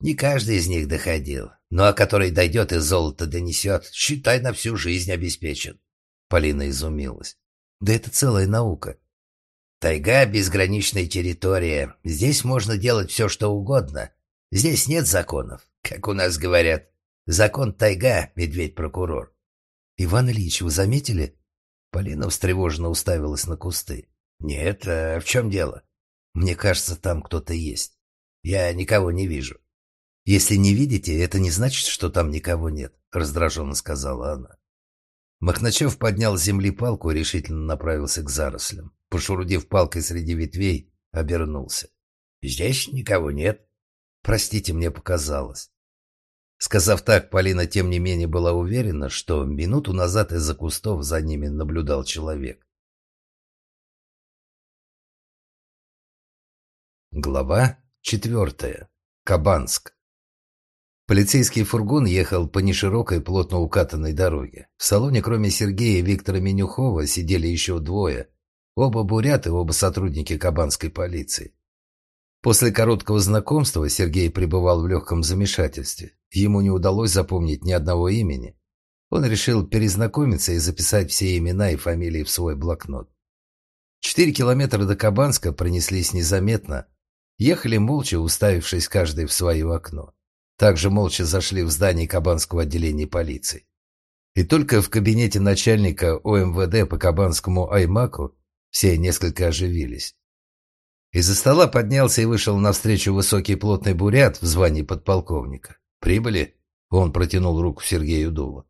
Не каждый из них доходил. Ну а который дойдет и золото донесет, считай, на всю жизнь обеспечен. Полина изумилась. Да это целая наука. Тайга — безграничная территория. Здесь можно делать все, что угодно. Здесь нет законов. Как у нас говорят, закон тайга, медведь-прокурор. «Иван Ильич, вы заметили?» Полина встревоженно уставилась на кусты. «Нет, а в чем дело?» «Мне кажется, там кто-то есть. Я никого не вижу». «Если не видите, это не значит, что там никого нет», — раздраженно сказала она. Махначев поднял с земли палку и решительно направился к зарослям. Пошурудив палкой среди ветвей, обернулся. «Здесь никого нет». «Простите, мне показалось». Сказав так, Полина тем не менее была уверена, что минуту назад из-за кустов за ними наблюдал человек. Глава четвертая. Кабанск. Полицейский фургон ехал по неширокой, плотно укатанной дороге. В салоне, кроме Сергея и Виктора Менюхова, сидели еще двое. Оба буряты, оба сотрудники кабанской полиции. После короткого знакомства Сергей пребывал в легком замешательстве. Ему не удалось запомнить ни одного имени. Он решил перезнакомиться и записать все имена и фамилии в свой блокнот. Четыре километра до Кабанска пронеслись незаметно. Ехали молча, уставившись каждый в свое окно. Также молча зашли в здание Кабанского отделения полиции. И только в кабинете начальника ОМВД по Кабанскому Аймаку все несколько оживились. Из-за стола поднялся и вышел навстречу высокий плотный бурят в звании подполковника. «Прибыли?» Он протянул руку Сергею Дула.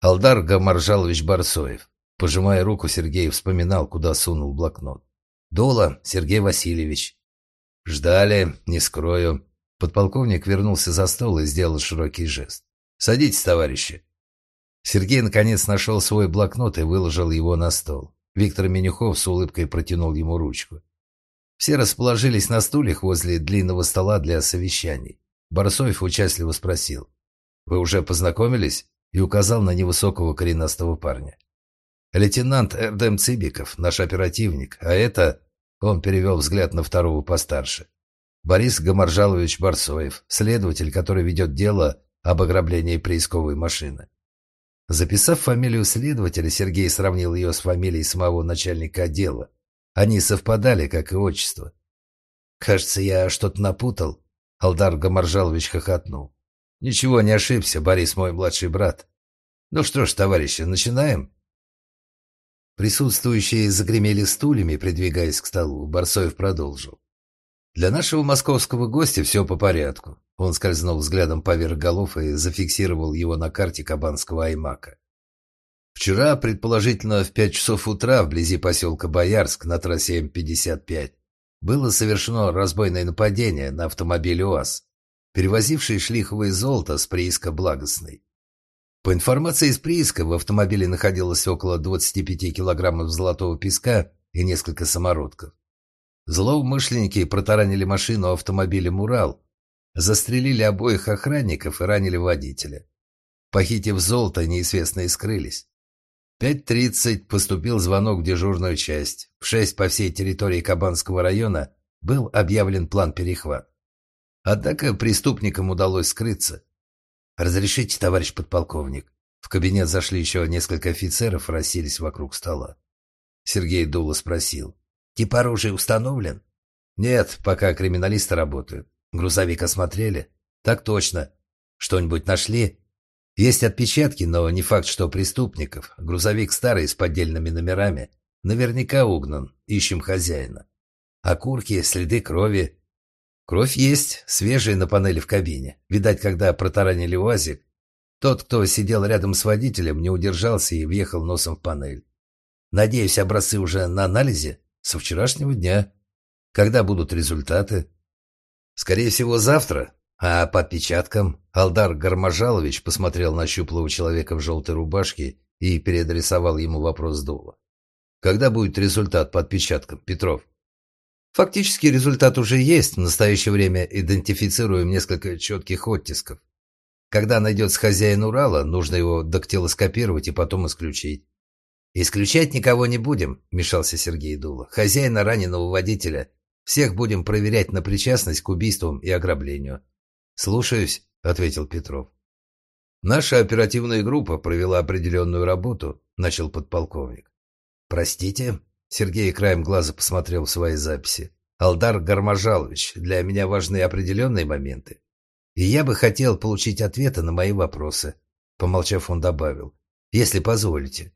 Алдар Гамаржалович Барсоев. Пожимая руку, Сергей вспоминал, куда сунул блокнот. «Дула, Сергей Васильевич». «Ждали, не скрою». Подполковник вернулся за стол и сделал широкий жест. «Садитесь, товарищи». Сергей наконец нашел свой блокнот и выложил его на стол. Виктор Менюхов с улыбкой протянул ему ручку. Все расположились на стульях возле длинного стола для совещаний. Барсоев участливо спросил. «Вы уже познакомились?» и указал на невысокого коренастого парня. «Лейтенант Эрдем Цибиков, наш оперативник, а это...» Он перевел взгляд на второго постарше. Борис Гамаржалович Барсоев, следователь, который ведет дело об ограблении приисковой машины. Записав фамилию следователя, Сергей сравнил ее с фамилией самого начальника отдела. Они совпадали, как и отчество. Кажется, я что-то напутал. Алдар Гамаржалович хохотнул. Ничего, не ошибся, Борис мой младший брат. Ну что ж, товарищи, начинаем? Присутствующие загремели стульями, придвигаясь к столу. Барсоев продолжил. Для нашего московского гостя все по порядку. Он скользнул взглядом поверх голов и зафиксировал его на карте Кабанского Аймака. Вчера, предположительно, в пять часов утра вблизи поселка Боярск на трассе М-55 было совершено разбойное нападение на автомобиль УАЗ, перевозивший шлиховое золото с прииска Благостной. По информации из прииска, в автомобиле находилось около 25 килограммов золотого песка и несколько самородков. Злоумышленники протаранили машину автомобилем «Урал», застрелили обоих охранников и ранили водителя. Похитив золото, неизвестные скрылись. В 5.30 поступил звонок в дежурную часть. В 6 по всей территории Кабанского района был объявлен план перехват. Однако преступникам удалось скрыться. «Разрешите, товарищ подполковник?» В кабинет зашли еще несколько офицеров и расселись вокруг стола. Сергей Дула спросил. Тип оружия установлен? Нет, пока криминалисты работают. Грузовик осмотрели? Так точно. Что-нибудь нашли? Есть отпечатки, но не факт, что преступников. Грузовик старый, с поддельными номерами. Наверняка угнан. Ищем хозяина. Окурки, следы крови. Кровь есть, свежая на панели в кабине. Видать, когда протаранили УАЗик, тот, кто сидел рядом с водителем, не удержался и въехал носом в панель. Надеюсь, образцы уже на анализе? Со вчерашнего дня. Когда будут результаты? Скорее всего, завтра. А по отпечаткам Алдар Гармажалович посмотрел на щуплого человека в желтой рубашке и переадресовал ему вопрос Дула. Когда будет результат по отпечаткам, Петров? Фактически результат уже есть. В настоящее время идентифицируем несколько четких оттисков. Когда найдется хозяин Урала, нужно его дактилоскопировать и потом исключить. «Исключать никого не будем», — вмешался Сергей Дула. «Хозяина раненого водителя. Всех будем проверять на причастность к убийствам и ограблению». «Слушаюсь», — ответил Петров. «Наша оперативная группа провела определенную работу», — начал подполковник. «Простите?» — Сергей краем глаза посмотрел в свои записи. «Алдар Гармажалович, для меня важны определенные моменты. И я бы хотел получить ответы на мои вопросы», — помолчав, он добавил. «Если позволите».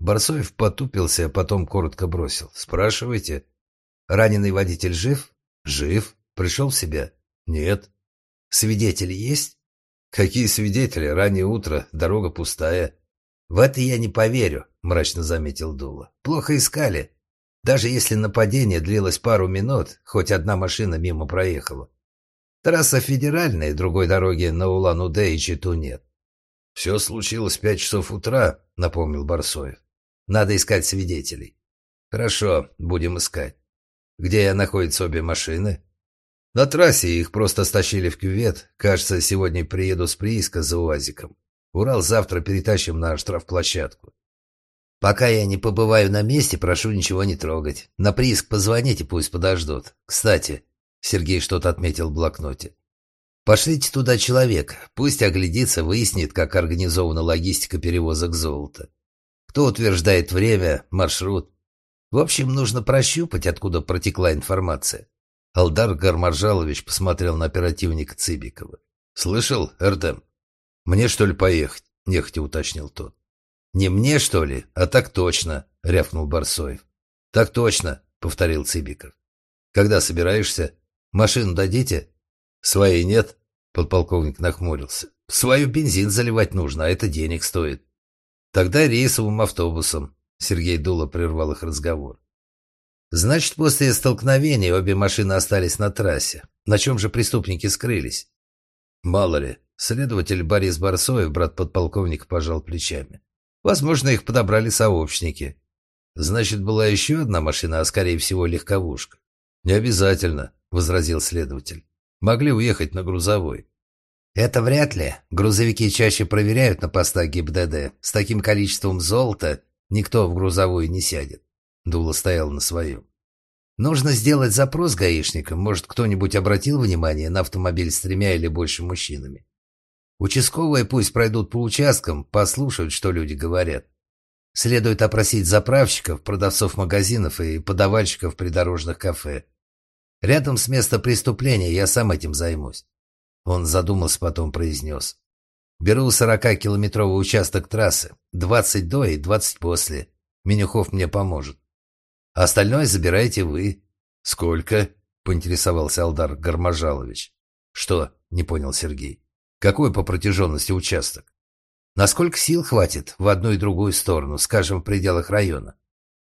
Барсоев потупился, а потом коротко бросил. «Спрашивайте. Раненый водитель жив?» «Жив. Пришел в себя?» «Нет». «Свидетели есть?» «Какие свидетели? Раннее утро, дорога пустая». «В это я не поверю», — мрачно заметил Дула. «Плохо искали. Даже если нападение длилось пару минут, хоть одна машина мимо проехала. Трасса федеральная, другой дороги на Улан-Удэ и Читу нет». «Все случилось в пять часов утра», — напомнил Барсоев. Надо искать свидетелей. Хорошо, будем искать. Где находятся обе машины? На трассе их просто стащили в кювет. Кажется, сегодня приеду с прииска за УАЗиком. Урал завтра перетащим на штрафплощадку. Пока я не побываю на месте, прошу ничего не трогать. На прииск позвоните, пусть подождут. Кстати, Сергей что-то отметил в блокноте. Пошлите туда человека, пусть оглядится, выяснит, как организована логистика перевозок золота. Кто утверждает время, маршрут. В общем, нужно прощупать, откуда протекла информация. Алдар Гармаржалович посмотрел на оперативника Цыбикова. «Слышал, Эрдем? Мне, что ли, поехать?» – нехотя уточнил тот. «Не мне, что ли? А так точно!» – рявкнул Барсоев. «Так точно!» – повторил Цыбиков. «Когда собираешься? Машину дадите?» «Своей нет?» – подполковник нахмурился. «Свою бензин заливать нужно, а это денег стоит». Тогда рейсовым автобусом. Сергей Дула прервал их разговор. Значит, после столкновения обе машины остались на трассе. На чем же преступники скрылись? Мало ли. Следователь Борис Барсоев, брат подполковника, пожал плечами. Возможно, их подобрали сообщники. Значит, была еще одна машина, а скорее всего легковушка. Не обязательно, возразил следователь. Могли уехать на грузовой. Это вряд ли. Грузовики чаще проверяют на постах ГИБДД. С таким количеством золота никто в грузовую не сядет. Дула стоял на своем. Нужно сделать запрос гаишникам. Может, кто-нибудь обратил внимание на автомобиль с тремя или больше мужчинами. Участковые пусть пройдут по участкам, послушают, что люди говорят. Следует опросить заправщиков, продавцов магазинов и подавальщиков придорожных кафе. Рядом с местом преступления я сам этим займусь. Он задумался, потом произнес. Беру 40-километровый участок трассы. 20 до и 20 после. Менюхов мне поможет. Остальное забираете вы. Сколько? Поинтересовался Алдар Гарможалович. Что? Не понял Сергей. Какой по протяженности участок? Насколько сил хватит в одну и другую сторону, скажем, в пределах района?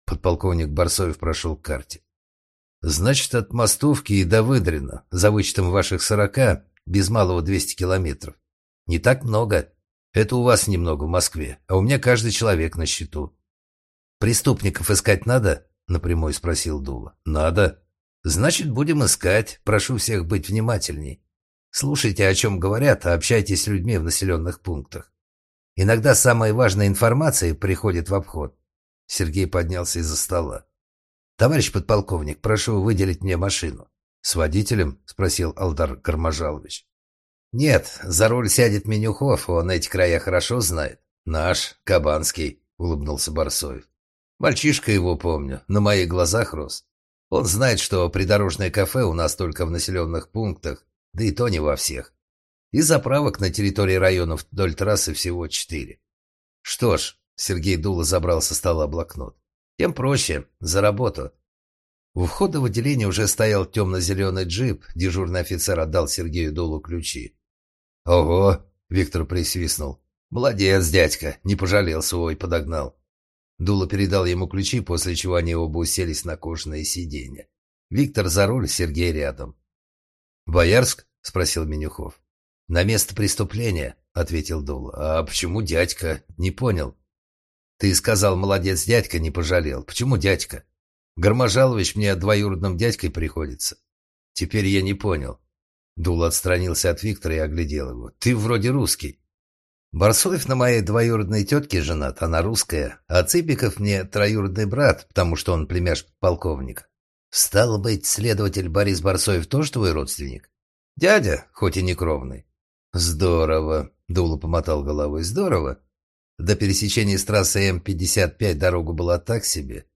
Подполковник Барсоев прошел к карте. Значит, от Мостовки и до Выдрина, за вычетом ваших сорока, без малого 200 километров. Не так много. Это у вас немного в Москве, а у меня каждый человек на счету. Преступников искать надо? Напрямую спросил Дула. Надо. Значит, будем искать. Прошу всех быть внимательней. Слушайте, о чем говорят, а общайтесь с людьми в населенных пунктах. Иногда самая важная информация приходит в обход. Сергей поднялся из-за стола. «Товарищ подполковник, прошу выделить мне машину». «С водителем?» – спросил Алдар Кармажалович. «Нет, за руль сядет Менюхов, он эти края хорошо знает. Наш, Кабанский», — улыбнулся Барсоев. «Мальчишка его помню, на моих глазах рос. Он знает, что придорожное кафе у нас только в населенных пунктах, да и то не во всех. И заправок на территории районов вдоль трассы всего четыре. Что ж, Сергей Дула забрал со стола блокнот. Тем проще, за работу. У входа в отделение уже стоял темно-зеленый джип, дежурный офицер отдал Сергею Дулу ключи. «Ого!» — Виктор присвистнул. «Молодец, дядька, не пожалел свой, подогнал». Дула передал ему ключи, после чего они оба уселись на кожаное сиденье. Виктор за руль, Сергей рядом. «Боярск?» — спросил Менюхов. «На место преступления», — ответил Дула. «А почему дядька? Не понял». «Ты сказал, молодец, дядька, не пожалел. Почему дядька? Гарможалович мне двоюродным дядькой приходится. Теперь я не понял. Дул отстранился от Виктора и оглядел его. «Ты вроде русский». «Барсоев на моей двоюродной тетке женат, она русская, а Цыпиков мне троюродный брат, потому что он племяш полковника. Стало быть, следователь Борис Барсоев тоже твой родственник? Дядя, хоть и не кровный». «Здорово», — Дула помотал головой, «здорово. До пересечения с трассой М-55 дорога была так себе.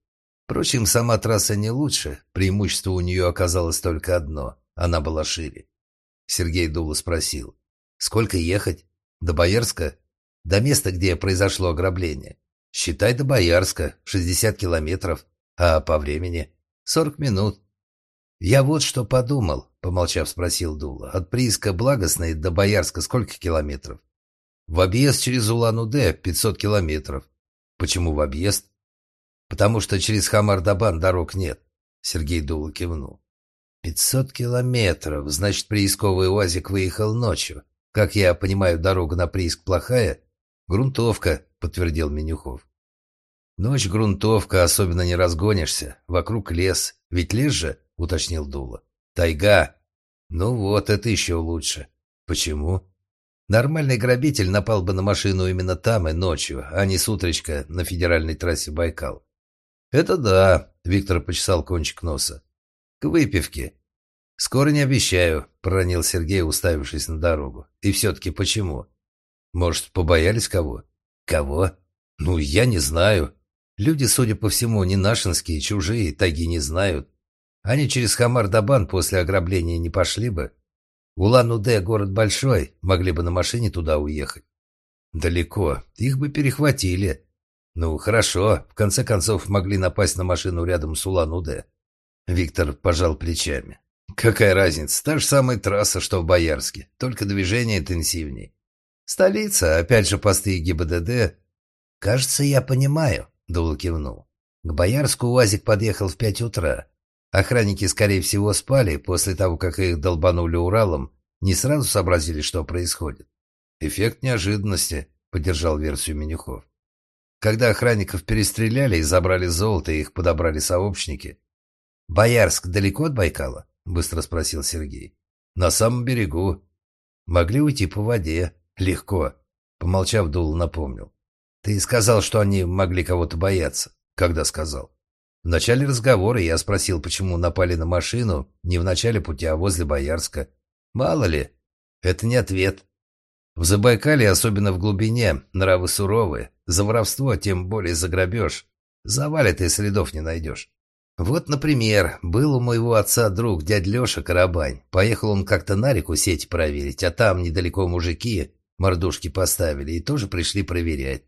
Впрочем, сама трасса не лучше, преимущество у нее оказалось только одно — она была шире. Сергей Дула спросил. «Сколько ехать? До Боярска? До места, где произошло ограбление. Считай до Боярска, 60 километров. А по времени? 40 минут». «Я вот что подумал», — помолчав, спросил Дула. «От прииска Благостной до Боярска сколько километров?» «В объезд через Улан-Удэ 500 километров». «Почему в объезд?» «Потому что через Хамар-Дабан дорог нет», — Сергей Дула кивнул. «Пятьсот километров. Значит, приисковый УАЗик выехал ночью. Как я понимаю, дорога на прииск плохая?» «Грунтовка», — подтвердил Менюхов. «Ночь грунтовка, особенно не разгонишься. Вокруг лес. Ведь лес же?» — уточнил Дула. «Тайга». «Ну вот, это еще лучше». «Почему?» «Нормальный грабитель напал бы на машину именно там и ночью, а не с утречка на федеральной трассе Байкал». «Это да», — Виктор почесал кончик носа. К выпивке. Скоро не обещаю, проронил Сергей, уставившись на дорогу. И все-таки почему? Может, побоялись кого? Кого? Ну, я не знаю. Люди, судя по всему, не нашинские, чужие, таги не знают. Они через Хамар-Дабан после ограбления не пошли бы. Улан-Удэ город большой, могли бы на машине туда уехать. Далеко, их бы перехватили. Ну, хорошо, в конце концов могли напасть на машину рядом с Улан-Удэ. Виктор пожал плечами. Какая разница? Та же самая трасса, что в Боярске, только движение интенсивней. Столица, опять же посты ГИБДД. Кажется, я понимаю, Дул кивнул. К Боярску УАЗик подъехал в пять утра. Охранники, скорее всего, спали после того, как их долбанули Уралом, не сразу сообразили, что происходит. Эффект неожиданности, поддержал версию Менюхов. Когда охранников перестреляли и забрали золото, их подобрали сообщники, «Боярск далеко от Байкала?» — быстро спросил Сергей. «На самом берегу. Могли уйти по воде. Легко». Помолчав, Дул напомнил. «Ты сказал, что они могли кого-то бояться». «Когда сказал?» «В начале разговора я спросил, почему напали на машину не в начале пути, а возле Боярска. Мало ли. Это не ответ. В Забайкале, особенно в глубине, нравы суровые. За воровство, тем более за грабеж. Завалит и следов не найдешь. Вот, например, был у моего отца друг, дядь Леша Карабань. Поехал он как-то на реку сеть проверить, а там недалеко мужики мордушки поставили и тоже пришли проверять.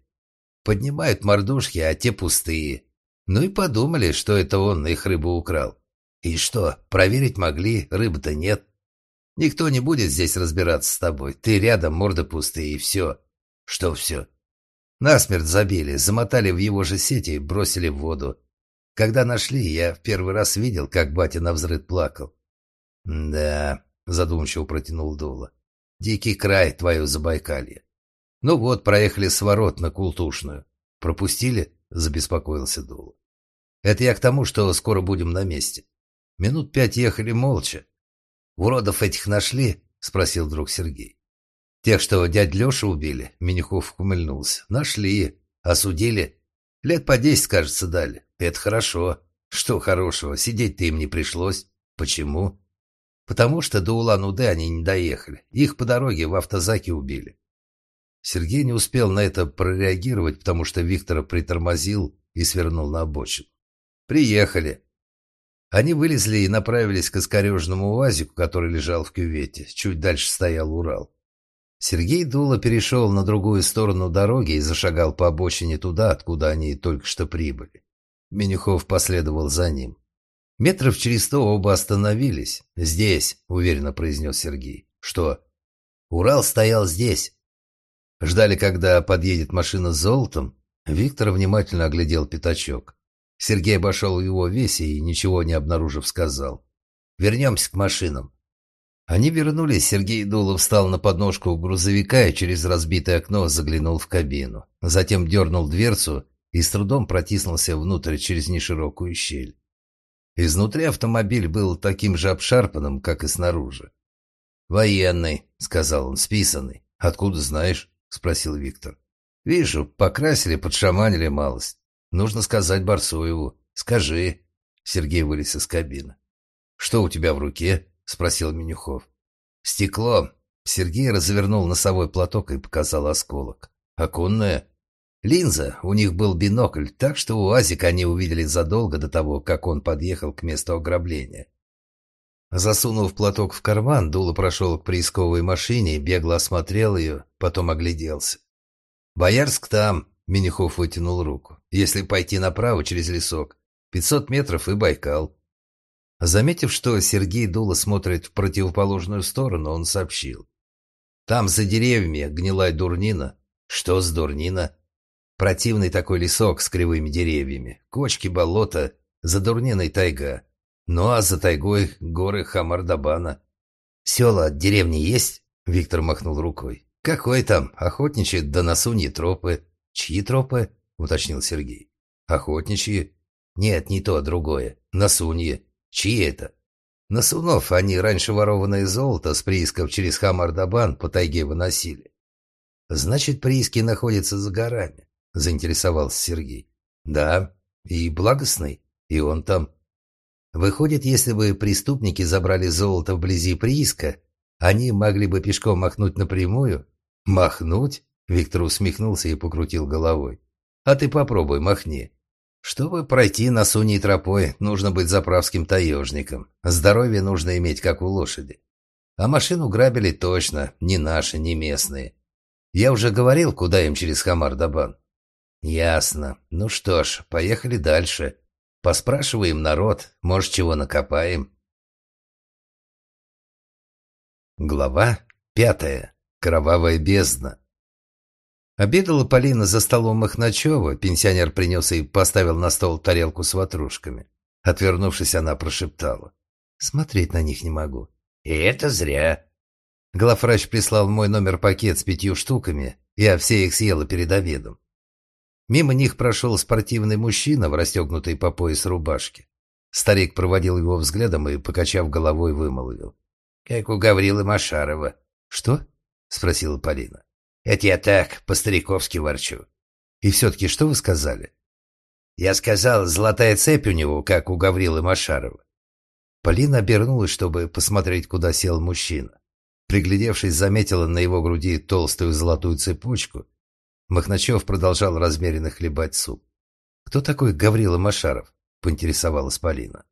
Поднимают мордушки, а те пустые. Ну и подумали, что это он их рыбу украл. И что, проверить могли, рыбы-то нет. Никто не будет здесь разбираться с тобой. Ты рядом, морды пустые, и все. Что все? Насмерть забили, замотали в его же сети и бросили в воду. Когда нашли, я в первый раз видел, как батя на взрыв плакал. «Да», — задумчиво протянул Дула, — «дикий край твое Забайкалье. Ну вот, проехали с ворот на Култушную. Пропустили?» — забеспокоился Дула. «Это я к тому, что скоро будем на месте. Минут пять ехали молча. Уродов этих нашли?» — спросил друг Сергей. «Тех, что дядь Леша убили?» — Минюхов ухмыльнулся. «Нашли. Осудили. Лет по десять, кажется, дали. Это хорошо. Что хорошего? Сидеть-то им не пришлось. Почему? Потому что до Улан-Удэ они не доехали. Их по дороге в автозаке убили. Сергей не успел на это прореагировать, потому что Виктора притормозил и свернул на обочину. «Приехали». Они вылезли и направились к искореженному УАЗику, который лежал в кювете. Чуть дальше стоял Урал. Сергей Дула перешел на другую сторону дороги и зашагал по обочине туда, откуда они только что прибыли. Менюхов последовал за ним. Метров через сто оба остановились. «Здесь», — уверенно произнес Сергей. «Что?» «Урал стоял здесь». Ждали, когда подъедет машина с золотом. Виктор внимательно оглядел пятачок. Сергей обошел его весь и, ничего не обнаружив, сказал. «Вернемся к машинам». Они вернулись, Сергей Дулов встал на подножку грузовика и через разбитое окно заглянул в кабину. Затем дернул дверцу и с трудом протиснулся внутрь через неширокую щель. Изнутри автомобиль был таким же обшарпанным, как и снаружи. «Военный», — сказал он, — «списанный». «Откуда знаешь?» — спросил Виктор. «Вижу, покрасили, подшаманили малость. Нужно сказать Барсуеву. Скажи». Сергей вылез из кабины. «Что у тебя в руке?» — спросил Менюхов. «Стекло». Сергей развернул носовой платок и показал осколок. «Оконное?» Линза, у них был бинокль, так что УАЗик они увидели задолго до того, как он подъехал к месту ограбления. Засунув платок в карман, Дула прошел к приисковой машине, бегло осмотрел ее, потом огляделся. «Боярск там», — Минихов вытянул руку. «Если пойти направо через лесок, пятьсот метров и Байкал». Заметив, что Сергей Дула смотрит в противоположную сторону, он сообщил. «Там за деревьями гнилая дурнина». «Что с дурнина?» Противный такой лесок с кривыми деревьями, кочки, болота, задурненная тайга. Ну а за тайгой горы Хамардабана. «Села от деревни есть?» — Виктор махнул рукой. «Какой там? Охотничьи да насуньи тропы». «Чьи тропы?» — уточнил Сергей. «Охотничьи?» «Нет, не то, другое. Насуньи. Чьи это?» «Насунов они раньше ворованное золото с приисков через Хамардабан по тайге выносили. Значит, прииски находятся за горами заинтересовался Сергей. Да, и благостный, и он там. Выходит, если бы преступники забрали золото вблизи прииска, они могли бы пешком махнуть напрямую? Махнуть? Виктор усмехнулся и покрутил головой. А ты попробуй, махни. Чтобы пройти на суней тропой, нужно быть заправским таежником. Здоровье нужно иметь, как у лошади. А машину грабили точно, не наши, не местные. Я уже говорил, куда им через Хамар-Дабан. «Ясно. Ну что ж, поехали дальше. Поспрашиваем народ, может, чего накопаем». Глава пятая. Кровавая бездна. Обедала Полина за столом Махначева. Пенсионер принес и поставил на стол тарелку с ватрушками. Отвернувшись, она прошептала. «Смотреть на них не могу». «И это зря». Главврач прислал мой номер пакет с пятью штуками. Я все их съела перед обедом. Мимо них прошел спортивный мужчина в расстегнутой по пояс рубашке. Старик проводил его взглядом и, покачав головой, вымолвил. «Как у Гаврилы Машарова». «Что?» — спросила Полина. «Это я так, по-стариковски ворчу». «И все-таки что вы сказали?» «Я сказал, золотая цепь у него, как у Гаврилы Машарова». Полина обернулась, чтобы посмотреть, куда сел мужчина. Приглядевшись, заметила на его груди толстую золотую цепочку Махначев продолжал размеренно хлебать суп. «Кто такой Гаврила Машаров?» поинтересовалась Полина.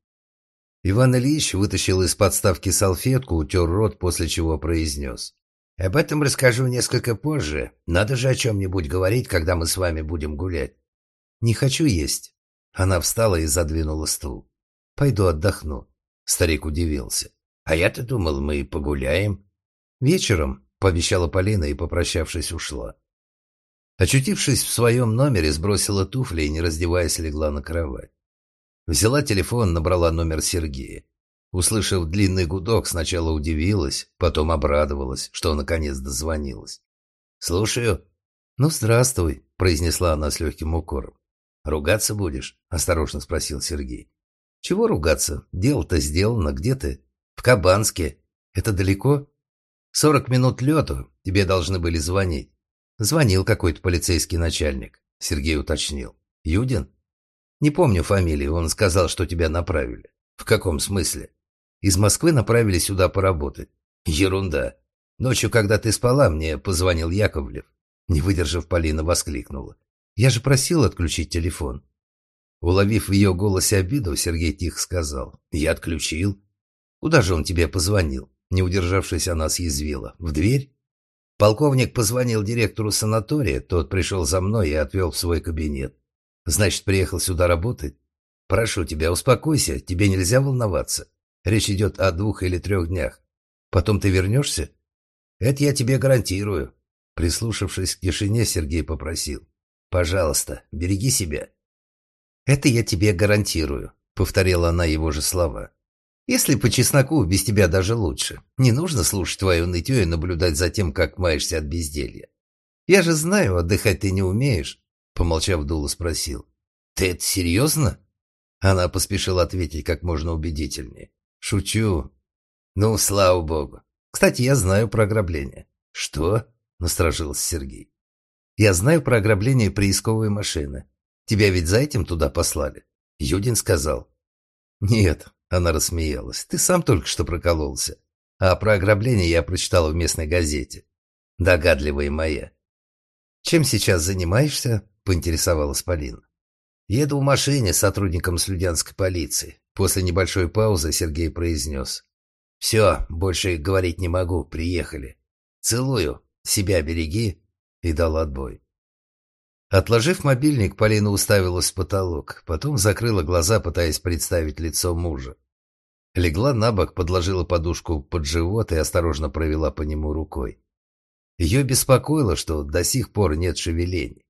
Иван Ильич вытащил из подставки салфетку, утер рот, после чего произнес. «Об этом расскажу несколько позже. Надо же о чем-нибудь говорить, когда мы с вами будем гулять». «Не хочу есть». Она встала и задвинула стул. «Пойду отдохну». Старик удивился. «А я-то думал, мы погуляем». «Вечером», — пообещала Полина и, попрощавшись, ушла. Очутившись в своем номере, сбросила туфли и, не раздеваясь, легла на кровать. Взяла телефон, набрала номер Сергея. Услышав длинный гудок, сначала удивилась, потом обрадовалась, что наконец дозвонилась. «Слушаю». «Ну, здравствуй», — произнесла она с легким укором. «Ругаться будешь?» — осторожно спросил Сергей. «Чего ругаться? Дело-то сделано. Где ты?» «В Кабанске». «Это далеко?» «Сорок минут лету. Тебе должны были звонить». «Звонил какой-то полицейский начальник», — Сергей уточнил. «Юдин?» Не помню фамилии, он сказал, что тебя направили. В каком смысле? Из Москвы направили сюда поработать. Ерунда. Ночью, когда ты спала, мне позвонил Яковлев. Не выдержав, Полина воскликнула. Я же просил отключить телефон. Уловив в ее голосе обиду, Сергей тихо сказал. Я отключил. Куда же он тебе позвонил? Не удержавшись, она съязвила. В дверь? Полковник позвонил директору санатория, тот пришел за мной и отвел в свой кабинет. Значит, приехал сюда работать? Прошу тебя, успокойся, тебе нельзя волноваться. Речь идет о двух или трех днях. Потом ты вернешься? Это я тебе гарантирую. Прислушавшись к тишине, Сергей попросил. Пожалуйста, береги себя. Это я тебе гарантирую, повторила она его же слова. Если по чесноку, без тебя даже лучше. Не нужно слушать твое нытье и наблюдать за тем, как маешься от безделья. Я же знаю, отдыхать ты не умеешь. Помолчав, Дула спросил. «Ты это серьезно?» Она поспешила ответить как можно убедительнее. «Шучу». «Ну, слава богу. Кстати, я знаю про ограбление». «Что?» — насторожился Сергей. «Я знаю про ограбление приисковой машины. Тебя ведь за этим туда послали?» Юдин сказал. «Нет», — она рассмеялась, — «ты сам только что прокололся. А про ограбление я прочитала в местной газете. Догадливая моя. Чем сейчас занимаешься?» — поинтересовалась Полина. «Еду в машине с сотрудником слюдянской полиции». После небольшой паузы Сергей произнес. «Все, больше говорить не могу, приехали. Целую, себя береги» и дал отбой. Отложив мобильник, Полина уставилась в потолок, потом закрыла глаза, пытаясь представить лицо мужа. Легла на бок, подложила подушку под живот и осторожно провела по нему рукой. Ее беспокоило, что до сих пор нет шевелений.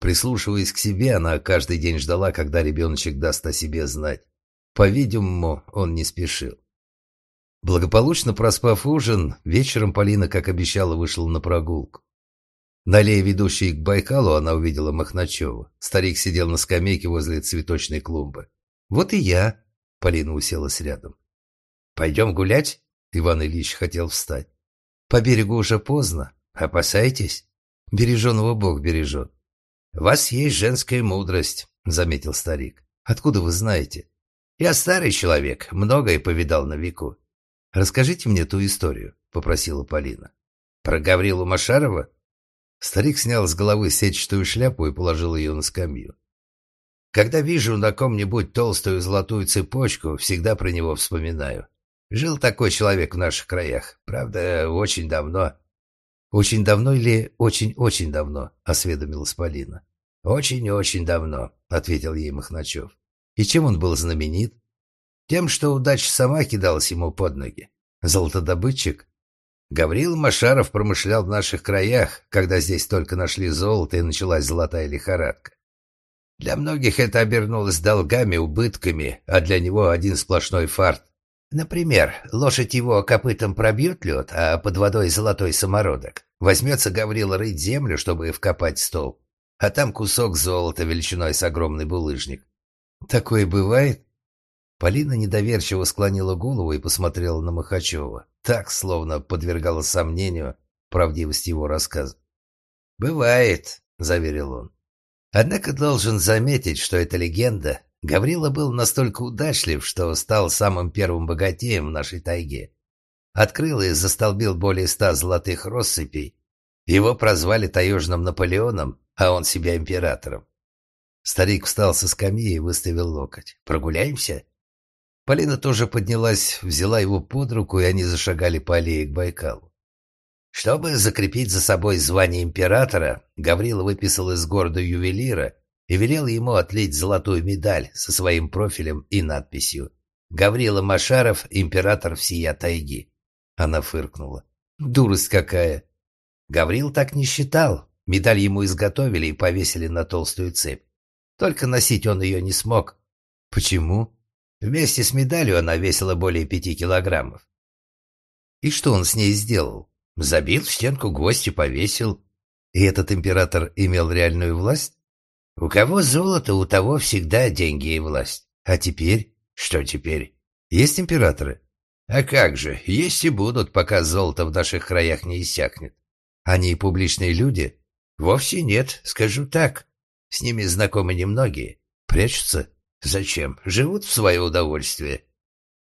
Прислушиваясь к себе, она каждый день ждала, когда ребеночек даст о себе знать. По-видимому, он не спешил. Благополучно проспав ужин, вечером Полина, как обещала, вышла на прогулку. На аллее, ведущей к Байкалу, она увидела Махначева. Старик сидел на скамейке возле цветочной клумбы. «Вот и я», — Полина уселась рядом. «Пойдем гулять?» — Иван Ильич хотел встать. По берегу уже поздно. Опасайтесь. Береженого Бог бережет. У вас есть женская мудрость, заметил старик. Откуда вы знаете? Я старый человек, многое повидал на веку. Расскажите мне ту историю, попросила Полина. Про Гаврилу Машарова? Старик снял с головы сетчатую шляпу и положил ее на скамью. Когда вижу на ком-нибудь толстую золотую цепочку, всегда про него вспоминаю. Жил такой человек в наших краях. Правда, очень давно. Очень давно или очень-очень давно? Осведомилась Полина. Очень-очень давно, ответил ей Махначев. И чем он был знаменит? Тем, что удача сама кидалась ему под ноги. Золотодобытчик? Гаврил Машаров промышлял в наших краях, когда здесь только нашли золото и началась золотая лихорадка. Для многих это обернулось долгами, убытками, а для него один сплошной фарт. Например, лошадь его копытом пробьет лед, а под водой золотой самородок. Возьмется Гаврила рыть землю, чтобы вкопать стол. А там кусок золота величиной с огромный булыжник. Такое бывает? Полина недоверчиво склонила голову и посмотрела на Махачева. Так, словно подвергала сомнению правдивость его рассказа. «Бывает», — заверил он. «Однако должен заметить, что эта легенда Гаврила был настолько удачлив, что стал самым первым богатеем в нашей тайге. Открыл и застолбил более ста золотых россыпей. Его прозвали таежным Наполеоном, а он себя императором. Старик встал со скамьи и выставил локоть. «Прогуляемся?» Полина тоже поднялась, взяла его под руку, и они зашагали по аллее к Байкалу. Чтобы закрепить за собой звание императора, Гаврила выписал из города ювелира и велел ему отлить золотую медаль со своим профилем и надписью «Гаврила Машаров, император всея тайги». Она фыркнула. «Дурость какая!» Гаврил так не считал. Медаль ему изготовили и повесили на толстую цепь. Только носить он ее не смог. Почему? Вместе с медалью она весила более пяти килограммов. И что он с ней сделал? Забил в стенку гвоздь и повесил. И этот император имел реальную власть? У кого золото, у того всегда деньги и власть. А теперь? Что теперь? Есть императоры? А как же, есть и будут, пока золото в наших краях не иссякнет. Они публичные люди? Вовсе нет, скажу так. С ними знакомы немногие. Прячутся? Зачем? Живут в свое удовольствие.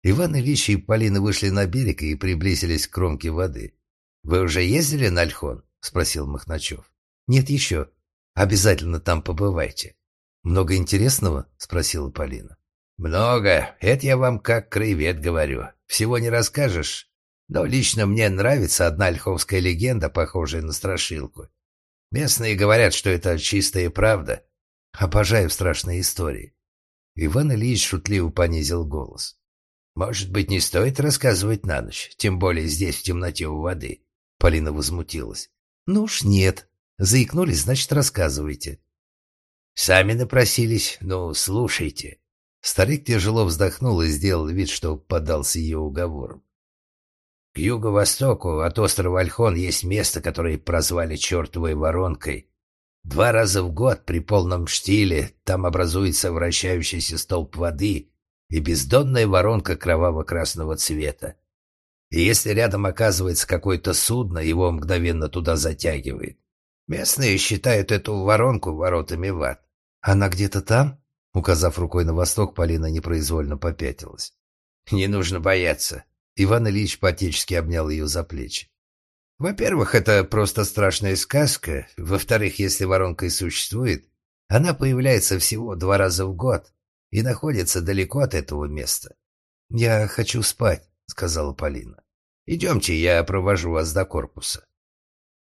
Иван Ильич и Полина вышли на берег и приблизились к кромке воды. «Вы уже ездили на Альхон?» — спросил Махначев. «Нет еще. Обязательно там побывайте». «Много интересного?» — спросила Полина. «Много. Это я вам как краевед говорю. Всего не расскажешь. Но лично мне нравится одна ольховская легенда, похожая на страшилку. Местные говорят, что это чистая правда. Обожаю страшные истории. Иван Ильич шутливо понизил голос. «Может быть, не стоит рассказывать на ночь, тем более здесь, в темноте у воды?» Полина возмутилась. «Ну уж нет. Заикнулись, значит, рассказывайте». «Сами напросились. Ну, слушайте». Старик тяжело вздохнул и сделал вид, что поддался ее уговорам. К юго-востоку от острова Альхон есть место, которое прозвали «чертовой воронкой». Два раза в год при полном штиле там образуется вращающийся столб воды и бездонная воронка кроваво-красного цвета. И если рядом оказывается какое-то судно, его мгновенно туда затягивает. Местные считают эту воронку воротами в ад. Она где-то там? Указав рукой на восток, Полина непроизвольно попятилась. Не нужно бояться. Иван Ильич по-отечески обнял ее за плечи. Во-первых, это просто страшная сказка. Во-вторых, если воронка и существует, она появляется всего два раза в год и находится далеко от этого места. «Я хочу спать», — сказала Полина. «Идемте, я провожу вас до корпуса».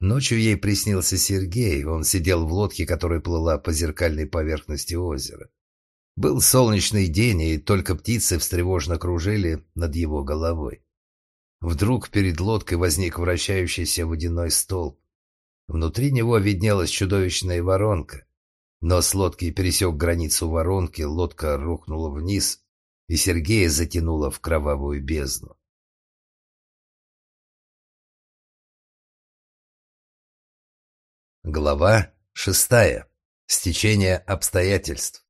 Ночью ей приснился Сергей. Он сидел в лодке, которая плыла по зеркальной поверхности озера. Был солнечный день, и только птицы встревожно кружили над его головой. Вдруг перед лодкой возник вращающийся водяной столб. Внутри него виднелась чудовищная воронка. Но с лодки пересек границу воронки, лодка рухнула вниз, и Сергея затянула в кровавую бездну. Глава шестая. Стечение обстоятельств.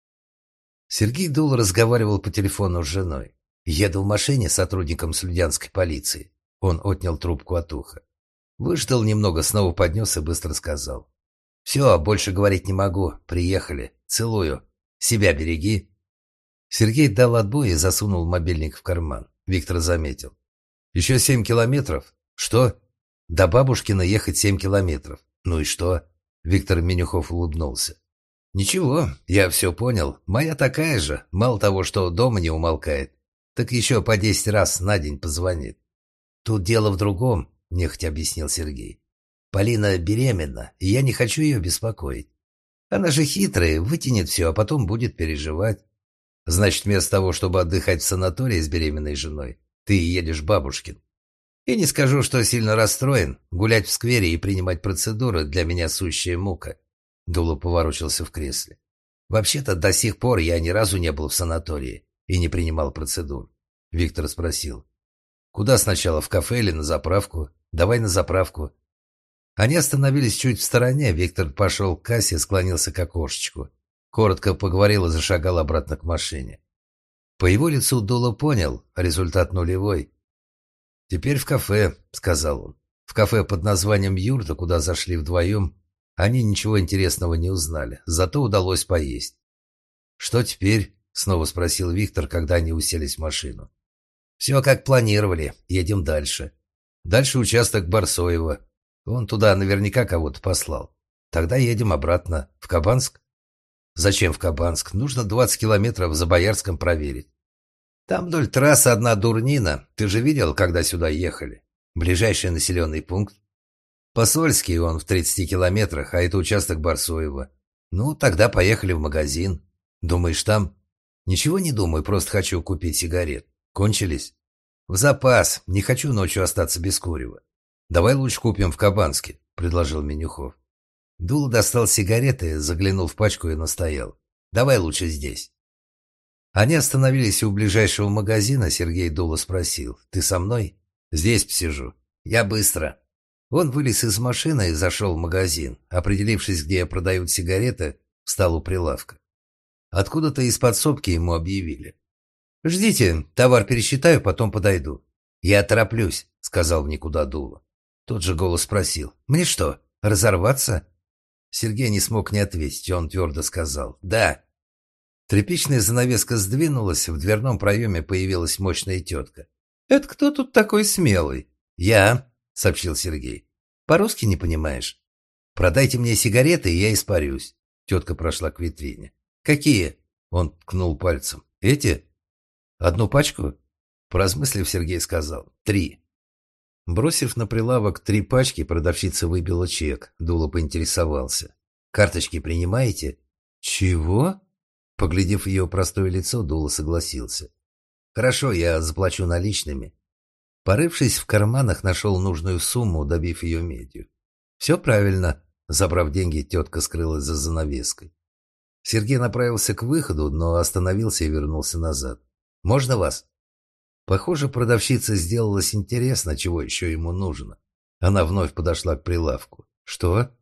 Сергей Дул разговаривал по телефону с женой. Еду в машине с сотрудником слюдянской полиции. Он отнял трубку от уха. Выждал немного, снова поднес и быстро сказал. «Все, больше говорить не могу. Приехали. Целую. Себя береги». Сергей дал отбой и засунул мобильник в карман. Виктор заметил. «Еще семь километров? Что?» «До бабушкина ехать семь километров. Ну и что?» Виктор Менюхов улыбнулся. «Ничего, я все понял. Моя такая же. Мало того, что дома не умолкает, так еще по десять раз на день позвонит. Тут дело в другом», — нехотя объяснил Сергей. «Полина беременна, и я не хочу ее беспокоить. Она же хитрая, вытянет все, а потом будет переживать. Значит, вместо того, чтобы отдыхать в санатории с беременной женой, ты едешь бабушкин. И не скажу, что сильно расстроен. Гулять в сквере и принимать процедуры для меня сущая мука. Дуло поворочился в кресле. «Вообще-то до сих пор я ни разу не был в санатории и не принимал процедур». Виктор спросил. «Куда сначала, в кафе или на заправку? Давай на заправку». Они остановились чуть в стороне. Виктор пошел к кассе, склонился к окошечку. Коротко поговорил и зашагал обратно к машине. По его лицу Дуло понял, результат нулевой. «Теперь в кафе», — сказал он. В кафе под названием «Юрта», куда зашли вдвоем, они ничего интересного не узнали, зато удалось поесть. «Что теперь?» — снова спросил Виктор, когда они уселись в машину. «Все как планировали. Едем дальше. Дальше участок Зачем в Кабанск? Нужно 20 километров за Боярском проверить. Там вдоль трассы одна дурнина. Ты же видел, когда сюда ехали? Ближайший населенный пункт. Посольский он в 30 километрах, а это участок Барсоева. Ну, тогда поехали в магазин. Думаешь, там? Ничего не думаю, просто хочу купить сигарет. Кончились? В запас. Не хочу ночью остаться без курева. Давай лучше купим в Кабанске, предложил Менюхов. Дула достал сигареты, заглянул в пачку и настоял. Давай лучше здесь. Они остановились у ближайшего магазина. Сергей Дула спросил. «Ты со мной?» «Здесь посижу». «Я быстро». Он вылез из машины и зашел в магазин. Определившись, где продают сигареты, встал у прилавка. Откуда-то из подсобки ему объявили. «Ждите, товар пересчитаю, потом подойду». «Я тороплюсь», — сказал в никуда Дула. Тот же голос спросил. «Мне что, разорваться?» Сергей не смог не ответить, он твердо сказал. «Да». Тряпичная занавеска сдвинулась, в дверном проеме появилась мощная тетка. «Это кто тут такой смелый?» «Я», — сообщил Сергей. «По-русски не понимаешь?» «Продайте мне сигареты, и я испарюсь». Тетка прошла к витрине. «Какие?» — он ткнул пальцем. «Эти?» «Одну пачку?» Поразмыслив, Сергей сказал. «Три». Бросив на прилавок три пачки, продавщица выбила чек. Дуло поинтересовался. «Карточки принимаете?» «Чего?» Поглядев ее простое лицо, Дула согласился. «Хорошо, я заплачу наличными». Порывшись в карманах, нашел нужную сумму, добив ее медью. «Все правильно». Забрав деньги, тетка скрылась за занавеской. Сергей направился к выходу, но остановился и вернулся назад. «Можно вас?» Похоже, продавщица сделалась интересно, чего еще ему нужно. Она вновь подошла к прилавку. «Что?»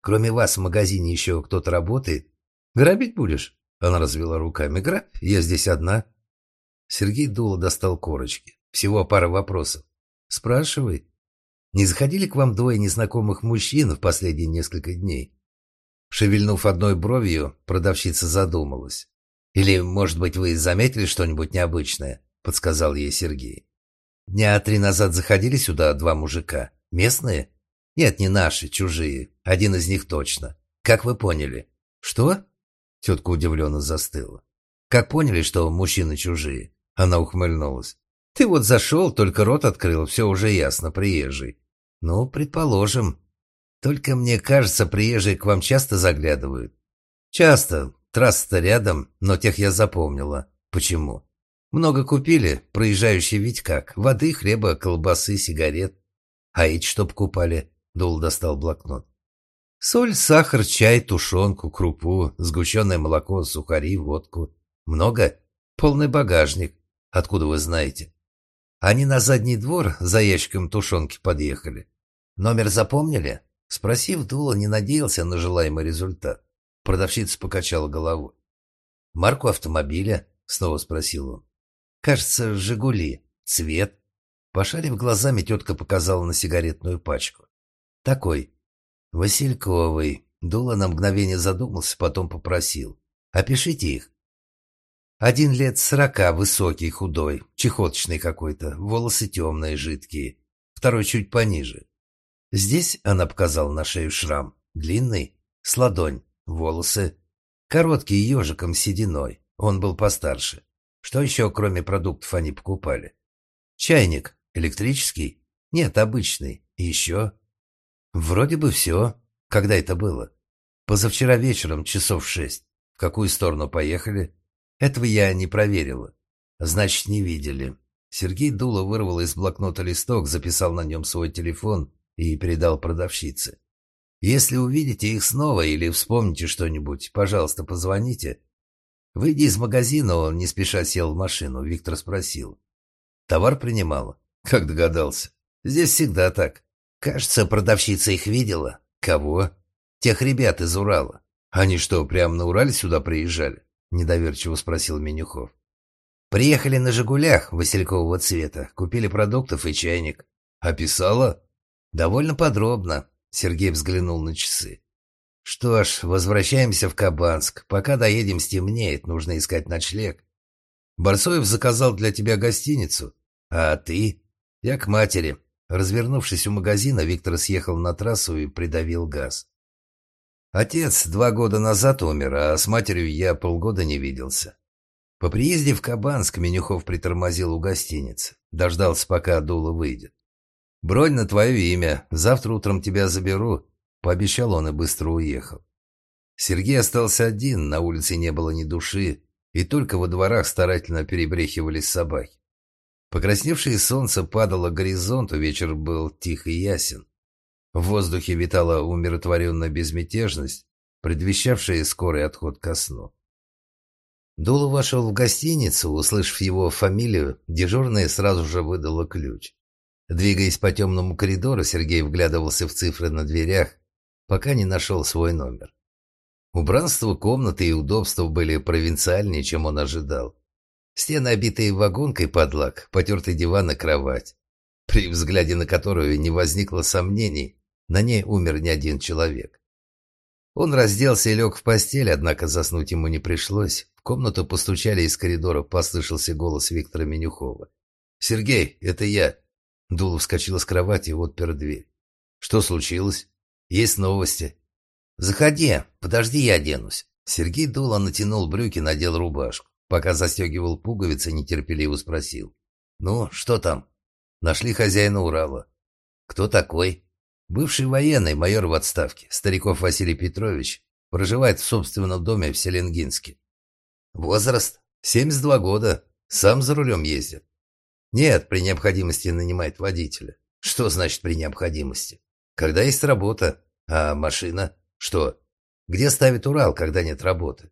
«Кроме вас в магазине еще кто-то работает? Грабить будешь?» Она развела руками. «Грабь, я здесь одна». Сергей дуло достал корочки. Всего пара вопросов. «Спрашивай. Не заходили к вам двое незнакомых мужчин в последние несколько дней?» Шевельнув одной бровью, продавщица задумалась. «Или, может быть, вы заметили что-нибудь необычное?» — подсказал ей Сергей. «Дня три назад заходили сюда два мужика. Местные?» «Нет, не наши, чужие. Один из них точно. Как вы поняли?» «Что?» Тетка удивленно застыла. «Как поняли, что мужчины чужие?» Она ухмыльнулась. «Ты вот зашел, только рот открыл, все уже ясно, приезжий». «Ну, предположим. Только мне кажется, приезжие к вам часто заглядывают». «Часто. Трасса-то рядом, но тех я запомнила. Почему?» «Много купили, проезжающие ведь как? Воды, хлеба, колбасы, сигарет. А эти что покупали?» Дул достал блокнот. Соль, сахар, чай, тушенку, крупу, сгущенное молоко, сухари, водку. Много? Полный багажник. Откуда вы знаете? Они на задний двор за ящиком тушенки подъехали. Номер запомнили? Спросив, Дула не надеялся на желаемый результат. Продавщица покачала головой. «Марку автомобиля?» — снова спросил он. «Кажется, «Жигули». Цвет?» Пошарив глазами, тетка показала на сигаретную пачку. «Такой. Васильковый. Дула на мгновение задумался, потом попросил. Опишите их. Один лет сорока, высокий, худой, чехоточный какой-то, волосы темные, жидкие. Второй чуть пониже. Здесь она показала на шею шрам. Длинный, с ладонь, волосы. Короткий, ежиком, сединой. Он был постарше. Что еще, кроме продуктов, они покупали? Чайник. Электрический? Нет, обычный. Еще? Вроде бы все. Когда это было? Позавчера вечером, часов шесть. В какую сторону поехали? Этого я не проверила. Значит, не видели. Сергей Дуло вырвал из блокнота листок, записал на нем свой телефон и передал продавщице. Если увидите их снова или вспомните что-нибудь, пожалуйста, позвоните. Выйдя из магазина, он не спеша сел в машину. Виктор спросил. Товар принимала? Как догадался? Здесь всегда так. Кажется, продавщица их видела. Кого? Тех ребят из Урала. Они что, прямо на Урале сюда приезжали? Недоверчиво спросил Менюхов. Приехали на «Жигулях» василькового цвета, купили продуктов и чайник. Описала? Довольно подробно. Сергей взглянул на часы. Что ж, возвращаемся в Кабанск. Пока доедем, стемнеет, нужно искать ночлег. Барсоев заказал для тебя гостиницу. А ты? Я к матери. Развернувшись у магазина, Виктор съехал на трассу и придавил газ. Отец два года назад умер, а с матерью я полгода не виделся. По приезде в Кабанск Менюхов притормозил у гостиницы. Дождался, пока Дула выйдет. «Бронь на твое имя. Завтра утром тебя заберу», — пообещал он и быстро уехал. Сергей остался один, на улице не было ни души, и только во дворах старательно перебрехивались собаки. Покрасневшее солнце падало к горизонту, вечер был тих и ясен. В воздухе витала умиротворенная безмятежность, предвещавшая скорый отход ко сну. Дула вошел в гостиницу, услышав его фамилию, дежурная сразу же выдала ключ. Двигаясь по темному коридору, Сергей вглядывался в цифры на дверях, пока не нашел свой номер. Убранство комнаты и удобства были провинциальнее, чем он ожидал. Стены, обитые вагонкой под лак, потертый диван и кровать, при взгляде на которую не возникло сомнений, на ней умер не один человек. Он разделся и лег в постель, однако заснуть ему не пришлось. В комнату постучали из коридора, послышался голос Виктора Менюхова. «Сергей, это я!» Дулов вскочил с кровати и отпер дверь. «Что случилось? Есть новости?» «Заходи, подожди, я оденусь». Сергей Дула натянул брюки, надел рубашку. Пока застегивал пуговицы, нетерпеливо спросил. «Ну, что там?» «Нашли хозяина Урала». «Кто такой?» «Бывший военный, майор в отставке, Стариков Василий Петрович, проживает в собственном доме в Селенгинске». «Возраст?» «72 года. Сам за рулем ездит». «Нет, при необходимости нанимает водителя». «Что значит при необходимости?» «Когда есть работа. А машина?» «Что? Где ставит Урал, когда нет работы?»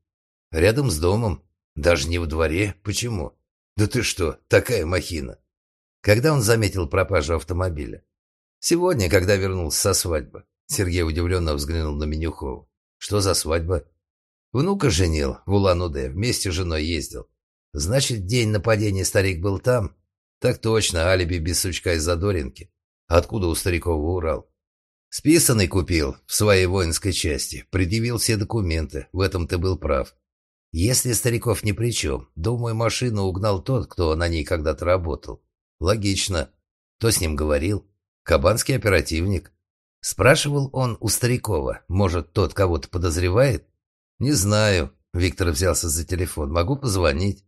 «Рядом с домом. Даже не во дворе? Почему? Да ты что, такая махина. Когда он заметил пропажу автомобиля? Сегодня, когда вернулся со свадьбы. Сергей удивленно взглянул на Менюхова. Что за свадьба? Внука женил в Улан-Удэ, вместе с женой ездил. Значит, день нападения старик был там? Так точно, алиби без сучка из Задоринки. Откуда у Старикова Урал? Списанный купил в своей воинской части, предъявил все документы, в этом ты был прав. Если Стариков ни при чем, думаю, машину угнал тот, кто на ней когда-то работал. Логично. Кто с ним говорил? Кабанский оперативник. Спрашивал он у Старикова, может, тот кого-то подозревает? Не знаю. Виктор взялся за телефон. Могу позвонить.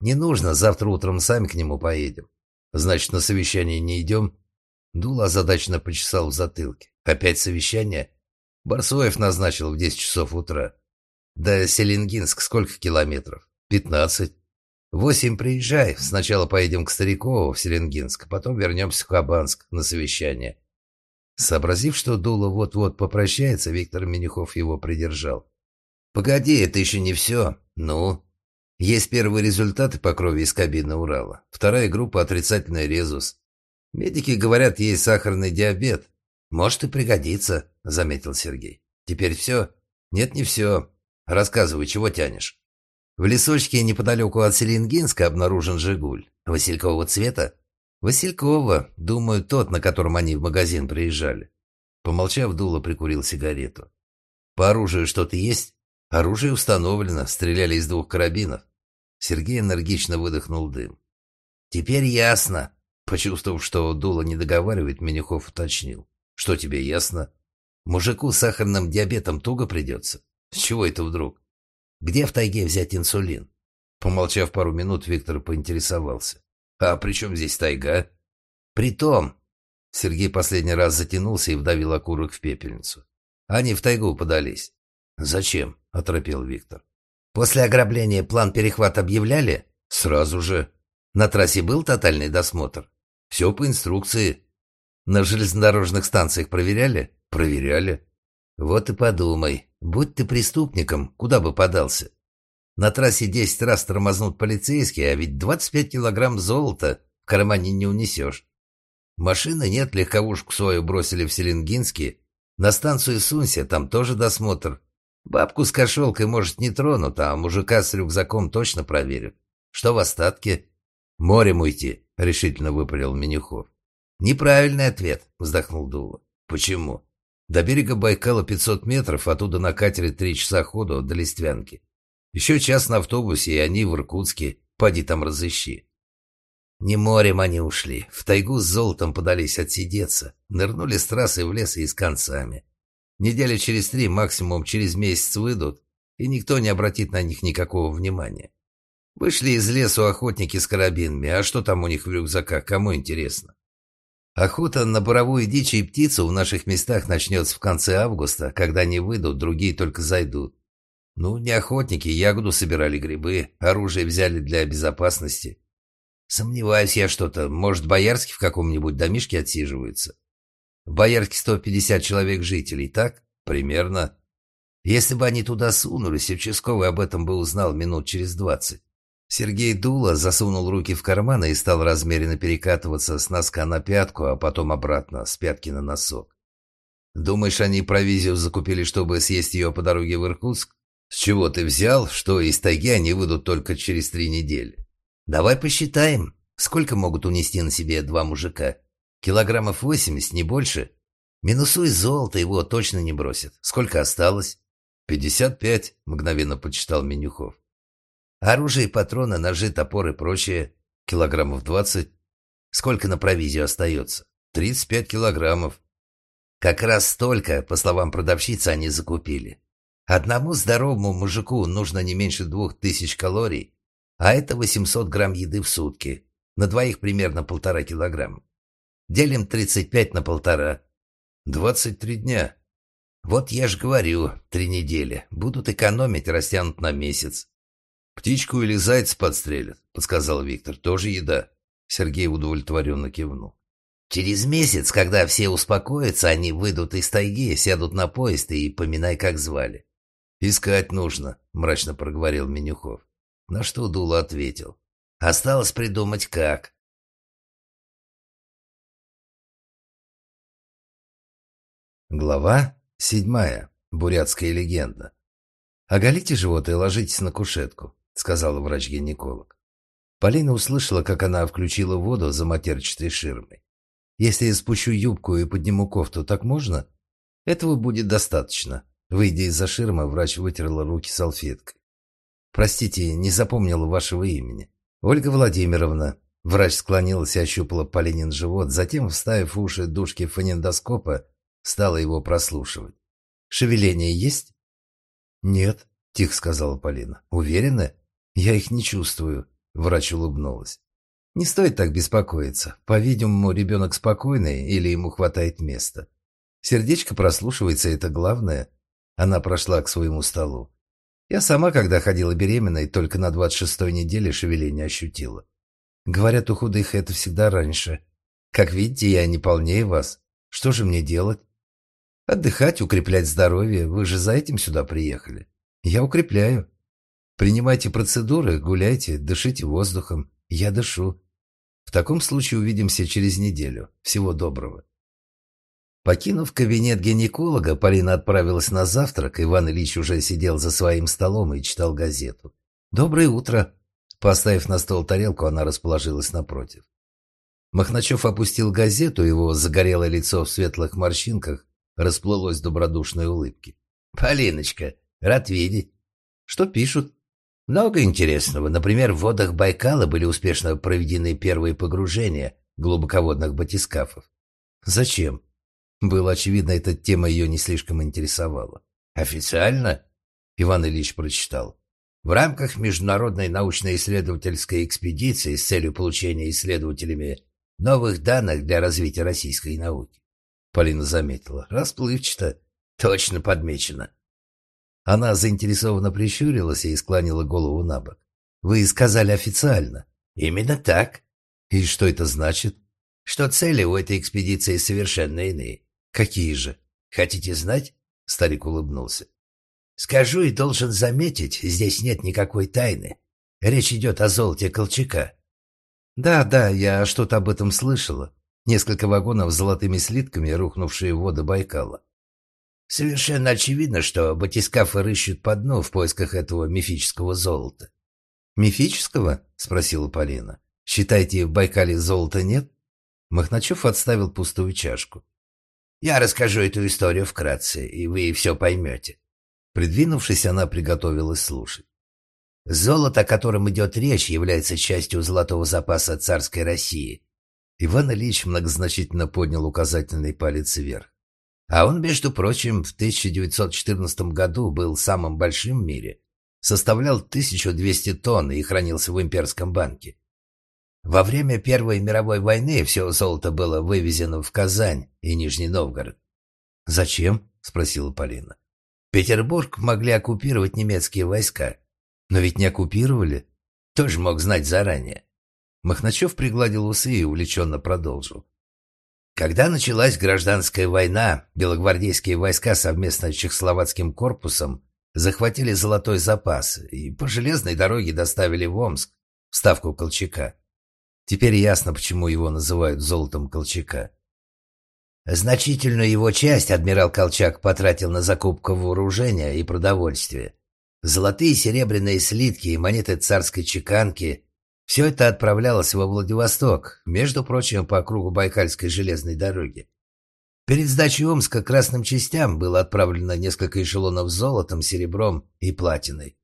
Не нужно, завтра утром сами к нему поедем. Значит, на совещание не идем? Дула озадаченно почесал в затылке. Опять совещание? Барсоев назначил в 10 часов утра. До Селенгинск сколько километров? Пятнадцать. Восемь приезжай. Сначала поедем к Старикову в Селенгинск, потом вернемся в Хабанск на совещание. Сообразив, что Дула вот-вот попрощается, Виктор Менюхов его придержал. «Погоди, это еще не все. Ну?» «Есть первые результаты по крови из кабины Урала. Вторая группа – отрицательный резус. Медики говорят, есть сахарный диабет. Может и пригодится», – заметил Сергей. «Теперь все?» «Нет, не все. Рассказывай, чего тянешь? В лесочке неподалеку от Селенгинска обнаружен «Жигуль». Василькового цвета? Василькова, думаю, тот, на котором они в магазин приезжали. Помолчав, Дула прикурил сигарету. По оружию что-то есть? Оружие установлено, стреляли из двух карабинов. Сергей энергично выдохнул дым. Теперь ясно. Почувствовав, что Дула не договаривает, Менюхов уточнил. Что тебе ясно? Мужику с сахарным диабетом туго придется. С чего это вдруг? Где в тайге взять инсулин? Помолчав пару минут, Виктор поинтересовался. А при чем здесь тайга? Притом... Сергей последний раз затянулся и вдавил окурок в пепельницу. Они в тайгу подались. «Зачем?» – оторопел Виктор. «После ограбления план перехват объявляли?» «Сразу же. На трассе был тотальный досмотр?» «Все по инструкции». «На железнодорожных станциях проверяли?» «Проверяли». «Вот и подумай. Будь ты преступником, куда бы подался? На трассе десять раз тормознут полицейские, а ведь двадцать пять килограмм золота в кармане не унесешь. Машины нет, легковушку свою бросили в Селенгинске. На станцию сунься, там тоже досмотр. Бабку с кошелкой, может, не тронут, а мужика с рюкзаком точно проверят. Что в остатке? Морем уйти, решительно выпалил Менюхов. Неправильный ответ, вздохнул Дула. Почему? До берега Байкала 500 метров, оттуда на катере три часа ходу до Листвянки. Еще час на автобусе, и они в Иркутске. Поди там разыщи. Не морем они ушли. В тайгу с золотом подались отсидеться. Нырнули с трассы в лес и с концами. Недели через три, максимум через месяц выйдут, и никто не обратит на них никакого внимания. Вышли из лесу охотники с карабинами, а что там у них в рюкзаках, кому интересно? Охота на буровую дичь и птицу в наших местах начнется в конце августа, когда они выйдут, другие только зайдут. Ну, не охотники, ягоду собирали грибы, оружие взяли для безопасности. Сомневаюсь я что-то, может, Боярский в каком-нибудь домишке отсиживается. В Боярске 150 человек жителей, так? Примерно. Если бы они туда сунулись, участковый об этом бы узнал минут через двадцать. Сергей Дула засунул руки в карманы и стал размеренно перекатываться с носка на пятку, а потом обратно, с пятки на носок. «Думаешь, они провизию закупили, чтобы съесть ее по дороге в Иркутск? С чего ты взял, что из тайги они выйдут только через три недели? Давай посчитаем, сколько могут унести на себе два мужика? Килограммов восемьдесят, не больше? Минусуй золото, его точно не бросят. Сколько осталось?» «Пятьдесят пять», — мгновенно почитал Менюхов. Оружие, патроны, ножи, топоры и прочее. Килограммов двадцать. Сколько на провизию остается? Тридцать пять килограммов. Как раз столько, по словам продавщицы, они закупили. Одному здоровому мужику нужно не меньше двух тысяч калорий, а это 800 грамм еды в сутки. На двоих примерно полтора килограмма. Делим 35 на полтора. 23 дня. Вот я ж говорю, три недели. Будут экономить, растянут на месяц. «Птичку или зайца подстрелят», — подсказал Виктор. «Тоже еда». Сергей удовлетворенно кивнул. «Через месяц, когда все успокоятся, они выйдут из тайги, сядут на поезд и поминай, как звали». «Искать нужно», — мрачно проговорил Менюхов. На что Дула ответил. «Осталось придумать, как». Глава седьмая. Бурятская легенда. «Оголите живот и ложитесь на кушетку сказала врач-гинеколог. Полина услышала, как она включила воду за матерчатой ширмой. «Если я спущу юбку и подниму кофту, так можно?» «Этого будет достаточно». Выйдя из-за ширмы, врач вытерла руки салфеткой. «Простите, не запомнила вашего имени». «Ольга Владимировна». Врач склонилась и ощупала Полинин живот, затем, вставив уши дужки фонендоскопа, стала его прослушивать. «Шевеление есть?» «Нет», — тихо сказала Полина. «Уверены?» «Я их не чувствую», — врач улыбнулась. «Не стоит так беспокоиться. По-видимому, ребенок спокойный или ему хватает места. Сердечко прослушивается, это главное». Она прошла к своему столу. Я сама, когда ходила беременной, только на двадцать шестой неделе шевеление ощутила. Говорят, у худых это всегда раньше. Как видите, я не полнее вас. Что же мне делать? Отдыхать, укреплять здоровье. Вы же за этим сюда приехали. Я укрепляю. Принимайте процедуры, гуляйте, дышите воздухом. Я дышу. В таком случае увидимся через неделю. Всего доброго. Покинув кабинет гинеколога, Полина отправилась на завтрак. Иван Ильич уже сидел за своим столом и читал газету. «Доброе утро!» Поставив на стол тарелку, она расположилась напротив. Махначев опустил газету, его загорелое лицо в светлых морщинках расплылось в добродушной улыбке. «Полиночка, рад видеть. Что пишут?» Много интересного. Например, в водах Байкала были успешно проведены первые погружения глубоководных батискафов. Зачем? Было очевидно, эта тема ее не слишком интересовала. Официально? Иван Ильич прочитал. В рамках международной научно-исследовательской экспедиции с целью получения исследователями новых данных для развития российской науки. Полина заметила. Расплывчато. Точно подмечено. Она заинтересованно прищурилась и склонила голову на бок. «Вы сказали официально». «Именно так». «И что это значит?» «Что цели у этой экспедиции совершенно иные». «Какие же?» «Хотите знать?» Старик улыбнулся. «Скажу и должен заметить, здесь нет никакой тайны. Речь идет о золоте Колчака». «Да, да, я что-то об этом слышала. Несколько вагонов с золотыми слитками, рухнувшие в воды Байкала. Совершенно очевидно, что батискафы рыщут по дну в поисках этого мифического золота. «Мифического?» — спросила Полина. «Считаете, в Байкале золота нет?» Махначев отставил пустую чашку. «Я расскажу эту историю вкратце, и вы все поймете». Придвинувшись, она приготовилась слушать. Золото, о котором идет речь, является частью золотого запаса царской России. Иван Ильич многозначительно поднял указательный палец вверх. А он, между прочим, в 1914 году был самым большим в мире. Составлял 1200 тонн и хранился в имперском банке. Во время Первой мировой войны все золото было вывезено в Казань и Нижний Новгород. «Зачем?» – спросила Полина. «Петербург могли оккупировать немецкие войска. Но ведь не оккупировали. Тоже мог знать заранее». Махначев пригладил усы и увлеченно продолжил. Когда началась гражданская война, белогвардейские войска совместно с Чехословацким корпусом захватили золотой запас и по железной дороге доставили в Омск, в ставку Колчака. Теперь ясно, почему его называют золотом Колчака. Значительную его часть адмирал Колчак потратил на закупку вооружения и продовольствия. Золотые и серебряные слитки и монеты царской чеканки все это отправлялось во Владивосток, между прочим, по кругу Байкальской железной дороги. Перед сдачей Омска красным частям было отправлено несколько эшелонов золотом, серебром и платиной.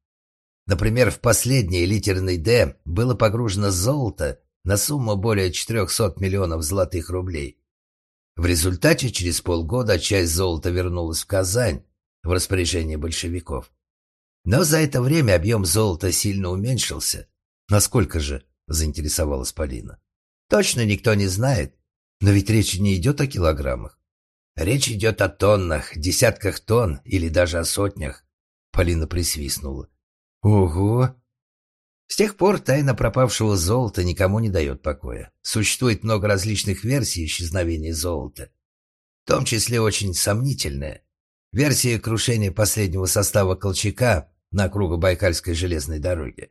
Например, в последний литерный «Д» было погружено золото на сумму более 400 миллионов золотых рублей. В результате через полгода часть золота вернулась в Казань в распоряжение большевиков. Но за это время объем золота сильно уменьшился – «Насколько же?» – заинтересовалась Полина. «Точно никто не знает. Но ведь речь не идет о килограммах. Речь идет о тоннах, десятках тонн или даже о сотнях». Полина присвистнула. «Ого!» С тех пор тайна пропавшего золота никому не дает покоя. Существует много различных версий исчезновения золота, в том числе очень сомнительная. Версия крушения последнего состава Колчака на Круго-Байкальской железной дороге.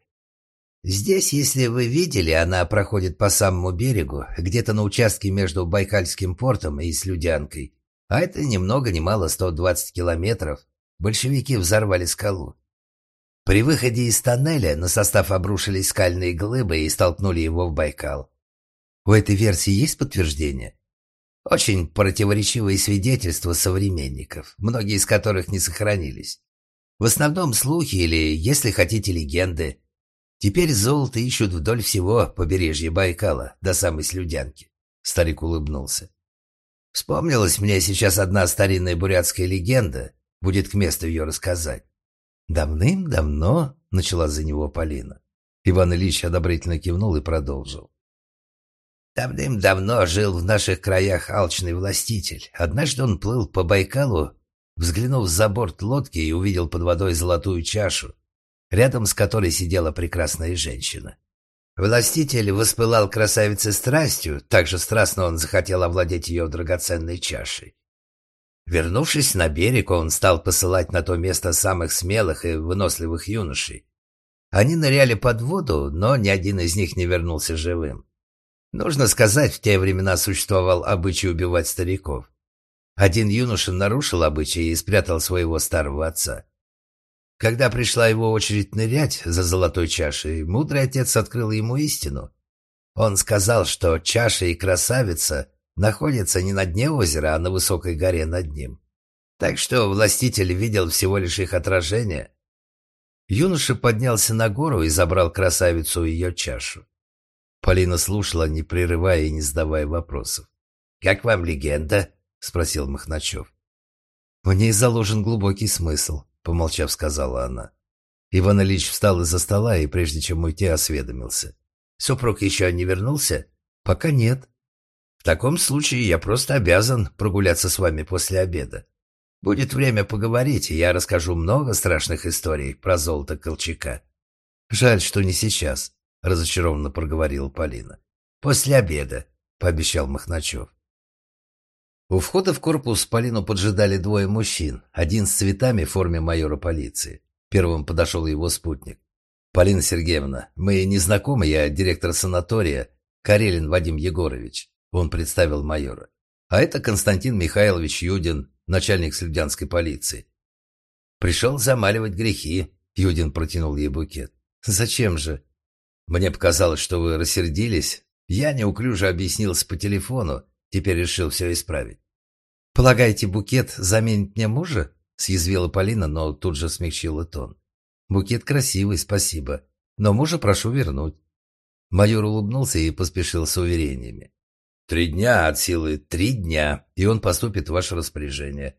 Здесь, если вы видели, она проходит по самому берегу, где-то на участке между Байкальским портом и Слюдянкой. А это ни много ни мало 120 километров. Большевики взорвали скалу. При выходе из тоннеля на состав обрушились скальные глыбы и столкнули его в Байкал. У этой версии есть подтверждение? Очень противоречивые свидетельства современников, многие из которых не сохранились. В основном слухи или, если хотите, легенды – Теперь золото ищут вдоль всего побережья Байкала, до самой Слюдянки. Старик улыбнулся. Вспомнилась мне сейчас одна старинная бурятская легенда. Будет к месту ее рассказать. «Давным-давно», — начала за него Полина. Иван Ильич одобрительно кивнул и продолжил. Давным-давно жил в наших краях алчный властитель. Однажды он плыл по Байкалу, взглянув за борт лодки и увидел под водой золотую чашу, рядом с которой сидела прекрасная женщина. Властитель воспылал красавице страстью, так же страстно он захотел овладеть ее драгоценной чашей. Вернувшись на берег, он стал посылать на то место самых смелых и выносливых юношей. Они ныряли под воду, но ни один из них не вернулся живым. Нужно сказать, в те времена существовал обычай убивать стариков. Один юноша нарушил обычай и спрятал своего старого отца. Когда пришла его очередь нырять за золотой чашей, мудрый отец открыл ему истину. Он сказал, что чаша и красавица находятся не на дне озера, а на высокой горе над ним. Так что властитель видел всего лишь их отражение. Юноша поднялся на гору и забрал красавицу и ее чашу. Полина слушала, не прерывая и не задавая вопросов. «Как вам легенда?» — спросил Махначев. «В ней заложен глубокий смысл», — помолчав, сказала она. Иван Ильич встал из-за стола и, прежде чем уйти, осведомился. «Супруг еще не вернулся?» «Пока нет». «В таком случае я просто обязан прогуляться с вами после обеда. Будет время поговорить, и я расскажу много страшных историй про золото Колчака». «Жаль, что не сейчас», — разочарованно проговорила Полина. «После обеда», — пообещал Махначев. У входа в корпус Полину поджидали двое мужчин, один с цветами в форме майора полиции. Первым подошел его спутник. «Полина Сергеевна, мы не знакомы, я директор санатория, Карелин Вадим Егорович», — он представил майора. «А это Константин Михайлович Юдин, начальник слюдянской полиции». «Пришел замаливать грехи», — Юдин протянул ей букет. «Зачем же?» «Мне показалось, что вы рассердились. Я неуклюже объяснился по телефону, теперь решил все исправить. «Полагаете, букет заменит мне мужа?» — съязвила Полина, но тут же смягчила тон. «Букет красивый, спасибо, но мужа прошу вернуть». Майор улыбнулся и поспешил с уверениями. Три дня от силы, три дня, и он поступит в ваше распоряжение.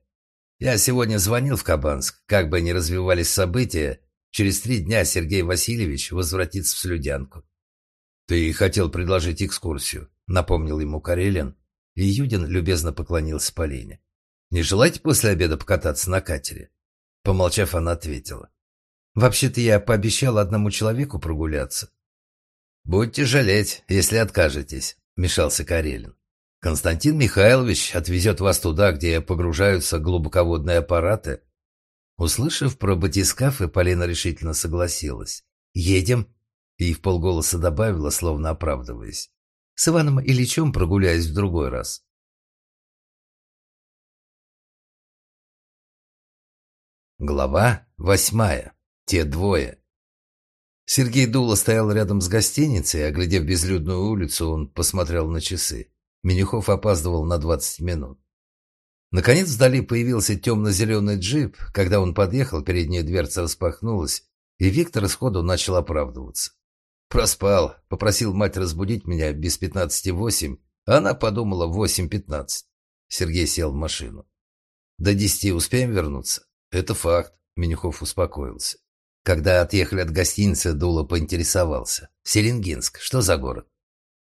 Я сегодня звонил в Кабанск. Как бы ни развивались события, через три дня Сергей Васильевич возвратится в Слюдянку. Ты хотел предложить экскурсию, напомнил ему Карелин, и Юдин любезно поклонился Полине. Не желаете после обеда покататься на катере? Помолчав, она ответила. Вообще-то я пообещал одному человеку прогуляться. Будьте жалеть, если откажетесь, вмешался Карелин. Константин Михайлович отвезет вас туда, где погружаются глубоководные аппараты. Услышав про батискафы, Полина решительно согласилась. «Едем?» И в полголоса добавила, словно оправдываясь. «С Иваном Ильичем прогуляюсь в другой раз». Глава восьмая. Те двое. Сергей Дула стоял рядом с гостиницей, оглядев безлюдную улицу, он посмотрел на часы. Менюхов опаздывал на 20 минут. Наконец вдали появился темно-зеленый джип. Когда он подъехал, передняя дверца распахнулась, и Виктор сходу начал оправдываться. «Проспал. Попросил мать разбудить меня без пятнадцати восемь, а она подумала восемь пятнадцать». Сергей сел в машину. «До десяти успеем вернуться?» «Это факт», — Менюхов успокоился. Когда отъехали от гостиницы, Дула поинтересовался. «Селенгинск. Что за город?»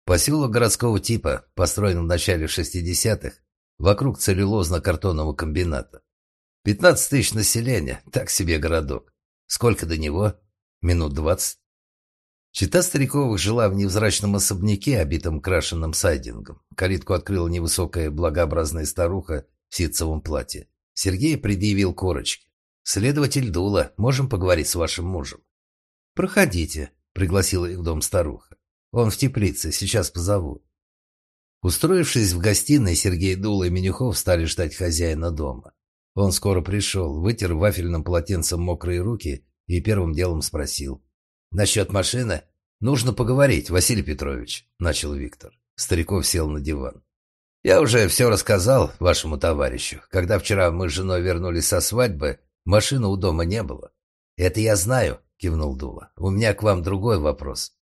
Поселок городского типа, построен в начале 60-х, вокруг целлюлозно-картонного комбината. 15 тысяч населения, так себе городок. Сколько до него? Минут двадцать. Чита Стариковых жила в невзрачном особняке, обитом крашенным сайдингом. Калитку открыла невысокая благообразная старуха в ситцевом платье. Сергей предъявил корочки. «Следователь Дула, можем поговорить с вашим мужем?» «Проходите», — пригласила их в дом старуха. Он в теплице, сейчас позову. Устроившись в гостиной, Сергей Дула и Менюхов стали ждать хозяина дома. Он скоро пришел, вытер вафельным полотенцем мокрые руки и первым делом спросил. «Насчет машины? Нужно поговорить, Василий Петрович», — начал Виктор. Стариков сел на диван. «Я уже все рассказал вашему товарищу. Когда вчера мы с женой вернулись со свадьбы, машины у дома не было». «Это я знаю», — кивнул Дула. «У меня к вам другой вопрос.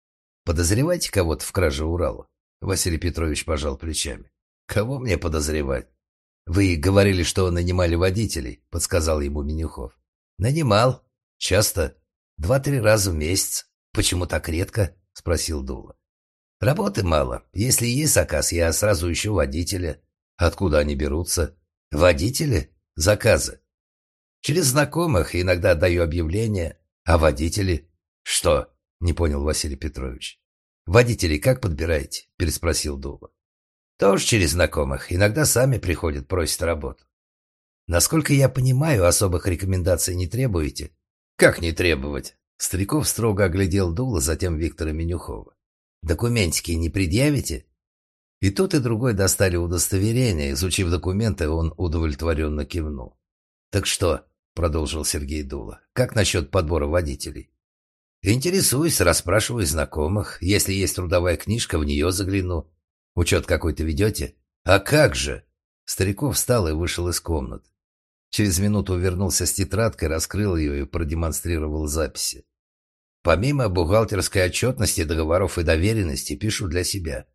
Подозреваете кого-то в краже Урала? Василий Петрович пожал плечами. Кого мне подозревать? Вы говорили, что нанимали водителей, подсказал ему Менюхов. Нанимал. Часто. Два-три раза в месяц. Почему так редко? Спросил Дула. Работы мало. Если есть заказ, я сразу ищу водителя. Откуда они берутся? Водители? Заказы. Через знакомых иногда даю объявления. А водители? Что? Не понял Василий Петрович. «Водителей как подбираете?» – переспросил Дуба. «Тоже через знакомых. Иногда сами приходят, просят работу. Насколько я понимаю, особых рекомендаций не требуете?» «Как не требовать?» Стариков строго оглядел Дула, затем Виктора Менюхова. «Документики не предъявите?» И тот, и другой достали удостоверение. Изучив документы, он удовлетворенно кивнул. «Так что?» – продолжил Сергей Дула. «Как насчет подбора водителей?» Интересуюсь, расспрашиваю знакомых. Если есть трудовая книжка, в нее загляну. Учет какой-то ведете? А как же? Стариков встал и вышел из комнаты. Через минуту вернулся с тетрадкой, раскрыл ее и продемонстрировал записи. Помимо бухгалтерской отчетности, договоров и доверенности, пишу для себя.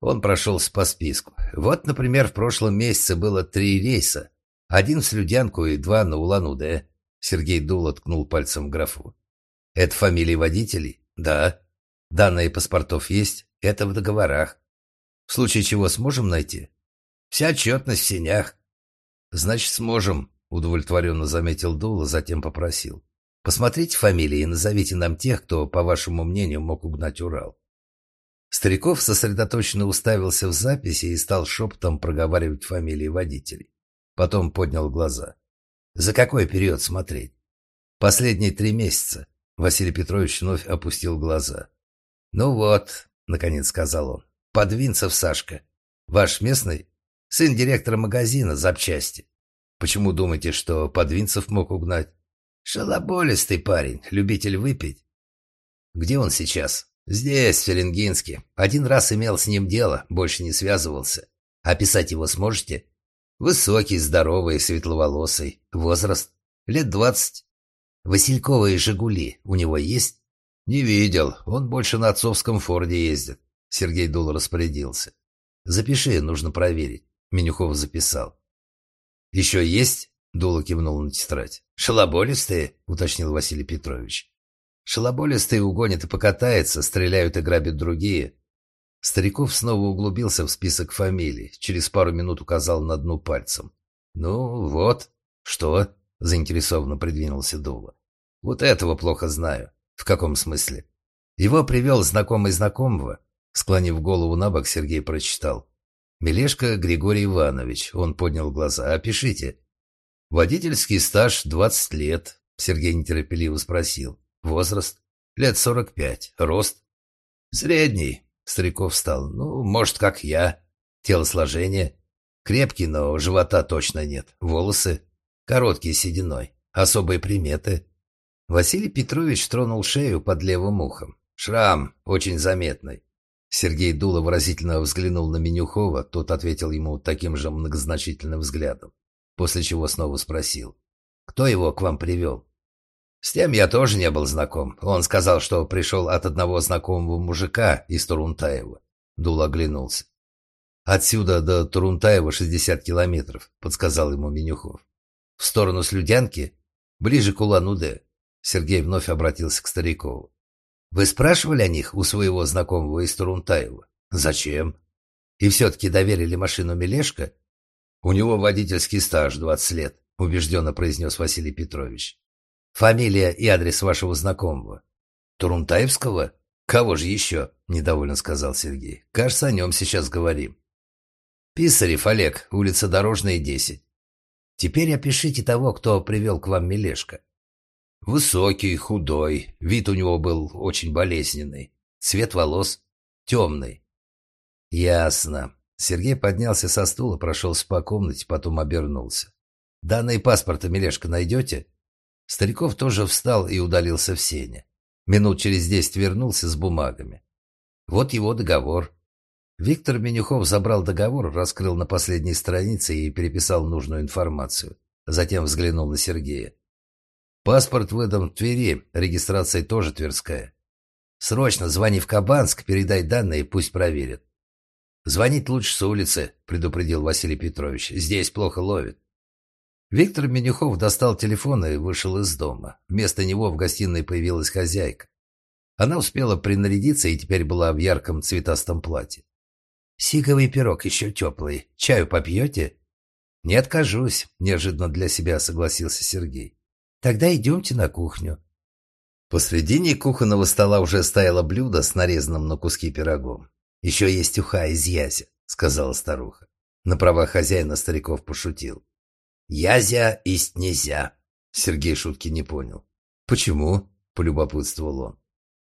Он прошелся по списку. Вот, например, в прошлом месяце было три рейса. Один в Слюдянку и два на Улан-Удэ. Сергей Дул откнул пальцем в графу. Это фамилии водителей? Да. Данные паспортов есть? Это в договорах. В случае чего сможем найти? Вся отчетность в синях. Значит, сможем, удовлетворенно заметил Дула, затем попросил. Посмотрите фамилии и назовите нам тех, кто, по вашему мнению, мог угнать Урал. Стариков сосредоточенно уставился в записи и стал шепотом проговаривать фамилии водителей. Потом поднял глаза. За какой период смотреть? Последние три месяца. Василий Петрович вновь опустил глаза. «Ну вот», — наконец сказал он, — «Подвинцев Сашка. Ваш местный? Сын директора магазина запчасти. Почему думаете, что Подвинцев мог угнать? Шалоболистый парень, любитель выпить. Где он сейчас? Здесь, в Феленгинске. Один раз имел с ним дело, больше не связывался. Описать его сможете? Высокий, здоровый, светловолосый. Возраст? Лет двадцать. Васильковые «Жигули» у него есть? Не видел. Он больше на отцовском Форде ездит. Сергей Дул распорядился. Запиши, нужно проверить. Менюхов записал. «Еще есть?» — Дула кивнул на тетрадь. «Шалоболистые?» — уточнил Василий Петрович. «Шалоболистые угонят и покатается, стреляют и грабят другие». Стариков снова углубился в список фамилий, через пару минут указал на дну пальцем. «Ну, вот. Что?» — заинтересованно придвинулся Дула. «Вот этого плохо знаю. В каком смысле?» Его привел знакомый знакомого. Склонив голову на бок, Сергей прочитал. «Мелешко Григорий Иванович». Он поднял глаза. «Опишите». «Водительский стаж 20 лет», — Сергей нетерпеливо спросил. «Возраст?» «Лет 45. Рост?» «Средний», — Стариков встал. «Ну, может, как я. Телосложение?» «Крепкий, но живота точно нет. Волосы?» «Короткие сединой. Особые приметы?» Василий Петрович тронул шею под левым ухом. «Шрам очень заметный». Сергей Дула выразительно взглянул на Менюхова, тот ответил ему таким же многозначительным взглядом, после чего снова спросил. «Кто его к вам привел?» «С тем я тоже не был знаком. Он сказал, что пришел от одного знакомого мужика из Турунтаева». Дула оглянулся. «Отсюда до Турунтаева 60 километров», — подсказал ему Менюхов. «В сторону Слюдянки? Ближе к Улан-Удэ. Сергей вновь обратился к Старикову. «Вы спрашивали о них у своего знакомого из Турунтаева?» «Зачем?» «И все-таки доверили машину Мелешко?» «У него водительский стаж двадцать лет», — убежденно произнес Василий Петрович. «Фамилия и адрес вашего знакомого?» «Турунтаевского? Кого же еще?» — недовольно сказал Сергей. «Кажется, о нем сейчас говорим». «Писарев Олег, улица Дорожная, 10. Теперь опишите того, кто привел к вам Мелешко». Высокий, худой, вид у него был очень болезненный. Цвет волос темный. Ясно. Сергей поднялся со стула, прошелся по комнате, потом обернулся. Данные паспорта, Мелешка, найдете? Стариков тоже встал и удалился в сене. Минут через десять вернулся с бумагами. Вот его договор. Виктор Менюхов забрал договор, раскрыл на последней странице и переписал нужную информацию. Затем взглянул на Сергея. Паспорт выдан в Твери, регистрация тоже тверская. Срочно звони в Кабанск, передай данные, пусть проверят. Звонить лучше с улицы, предупредил Василий Петрович. Здесь плохо ловит. Виктор Менюхов достал телефон и вышел из дома. Вместо него в гостиной появилась хозяйка. Она успела принарядиться и теперь была в ярком цветастом платье. «Сиговый пирог еще теплый. Чаю попьете?» «Не откажусь», – неожиданно для себя согласился Сергей. Тогда идемте на кухню». Посредине кухонного стола уже стояло блюдо с нарезанным на куски пирогом. «Еще есть уха из язя», — сказала старуха. На права хозяина стариков пошутил. «Язя есть нельзя». Сергей шутки не понял. «Почему?» — полюбопытствовал он.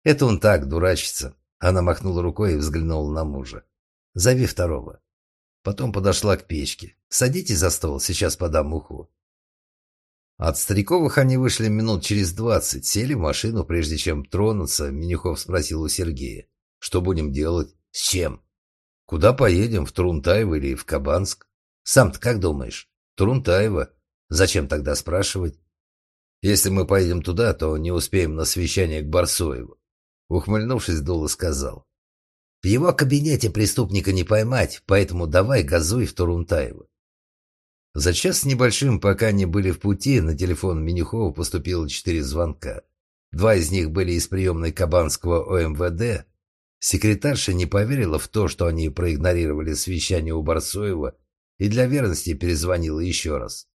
«Это он так, дурачится». Она махнула рукой и взглянула на мужа. «Зови второго». Потом подошла к печке. «Садитесь за стол, сейчас подам уху». От Стариковых они вышли минут через двадцать, сели в машину, прежде чем тронуться, Минюхов спросил у Сергея. «Что будем делать? С чем?» «Куда поедем? В Трунтаево или в Кабанск?» «Сам-то как думаешь?» «Трунтаево. Зачем тогда спрашивать?» «Если мы поедем туда, то не успеем на совещание к Барсоеву». Ухмыльнувшись, Дула сказал. «В его кабинете преступника не поймать, поэтому давай газуй в Турунтаево. За час с небольшим, пока они были в пути, на телефон Минюхова поступило четыре звонка. Два из них были из приемной Кабанского ОМВД. Секретарша не поверила в то, что они проигнорировали совещание у Барсоева, и для верности перезвонила еще раз.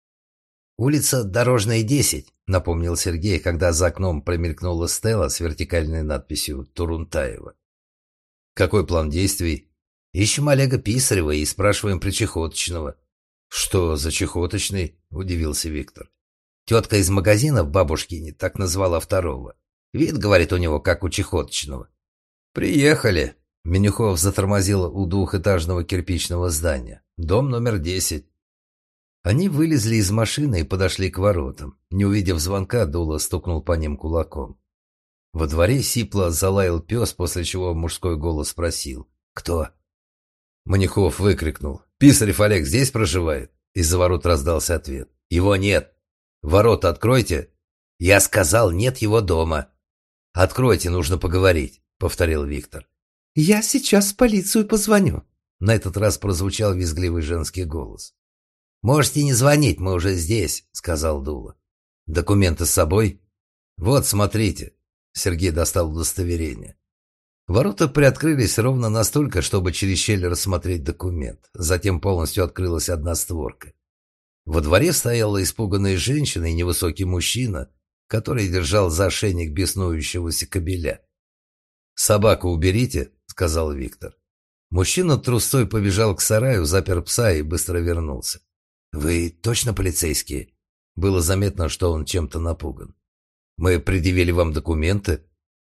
«Улица Дорожная, 10», — напомнил Сергей, когда за окном промелькнула стела с вертикальной надписью «Турунтаева». «Какой план действий?» «Ищем Олега Писарева и спрашиваем про Чехоточного». «Что за чехоточный?» – удивился Виктор. Тетка из магазина в бабушкине так назвала второго. Вид, говорит, у него как у чехоточного. «Приехали!» Менюхов затормозил у двухэтажного кирпичного здания. Дом номер десять. Они вылезли из машины и подошли к воротам. Не увидев звонка, Дула стукнул по ним кулаком. Во дворе сипло залаял пес, после чего мужской голос спросил «Кто?». Манихов выкрикнул. «Писарев Олег здесь проживает?» Из-за ворот раздался ответ. «Его нет. Ворота откройте». «Я сказал, нет его дома». «Откройте, нужно поговорить», — повторил Виктор. «Я сейчас в полицию позвоню». На этот раз прозвучал визгливый женский голос. «Можете не звонить, мы уже здесь», — сказал Дула. «Документы с собой?» «Вот, смотрите». Сергей достал удостоверение. Ворота приоткрылись ровно настолько, чтобы через щель рассмотреть документ. Затем полностью открылась одна створка. Во дворе стояла испуганная женщина и невысокий мужчина, который держал за ошейник беснующегося кобеля. «Собаку уберите», — сказал Виктор. Мужчина трустой побежал к сараю, запер пса и быстро вернулся. «Вы точно полицейские?» Было заметно, что он чем-то напуган. «Мы предъявили вам документы?»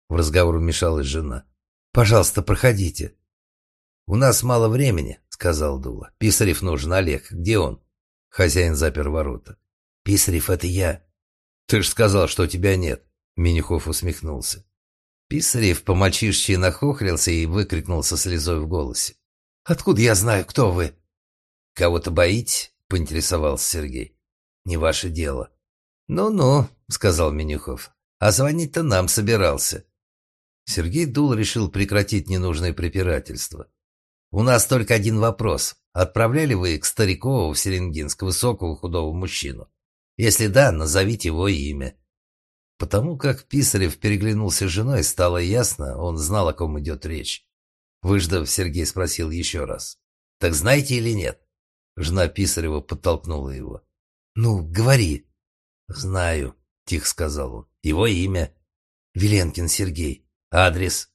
В разговор вмешалась жена. «Пожалуйста, проходите». «У нас мало времени», — сказал Дула. «Писарев нужен, Олег. Где он?» Хозяин запер ворота. «Писарев, это я». «Ты ж сказал, что тебя нет», — Минюхов усмехнулся. Писарев по-мальчишечи нахохлился и выкрикнул со слезой в голосе. «Откуда я знаю, кто вы?» «Кого-то боитесь?» — поинтересовался Сергей. «Не ваше дело». «Ну-ну», — сказал Менюхов. «А звонить-то нам собирался». Сергей Дул решил прекратить ненужное препирательство. «У нас только один вопрос. Отправляли вы к Старикову в Селенгинск высокого худого мужчину? Если да, назовите его имя». Потому как Писарев переглянулся с женой, стало ясно, он знал, о ком идет речь. Выждав, Сергей спросил еще раз. «Так знаете или нет?» Жена Писарева подтолкнула его. «Ну, говори». «Знаю», — тихо сказал он. «Его имя?» «Веленкин Сергей. Адрес?»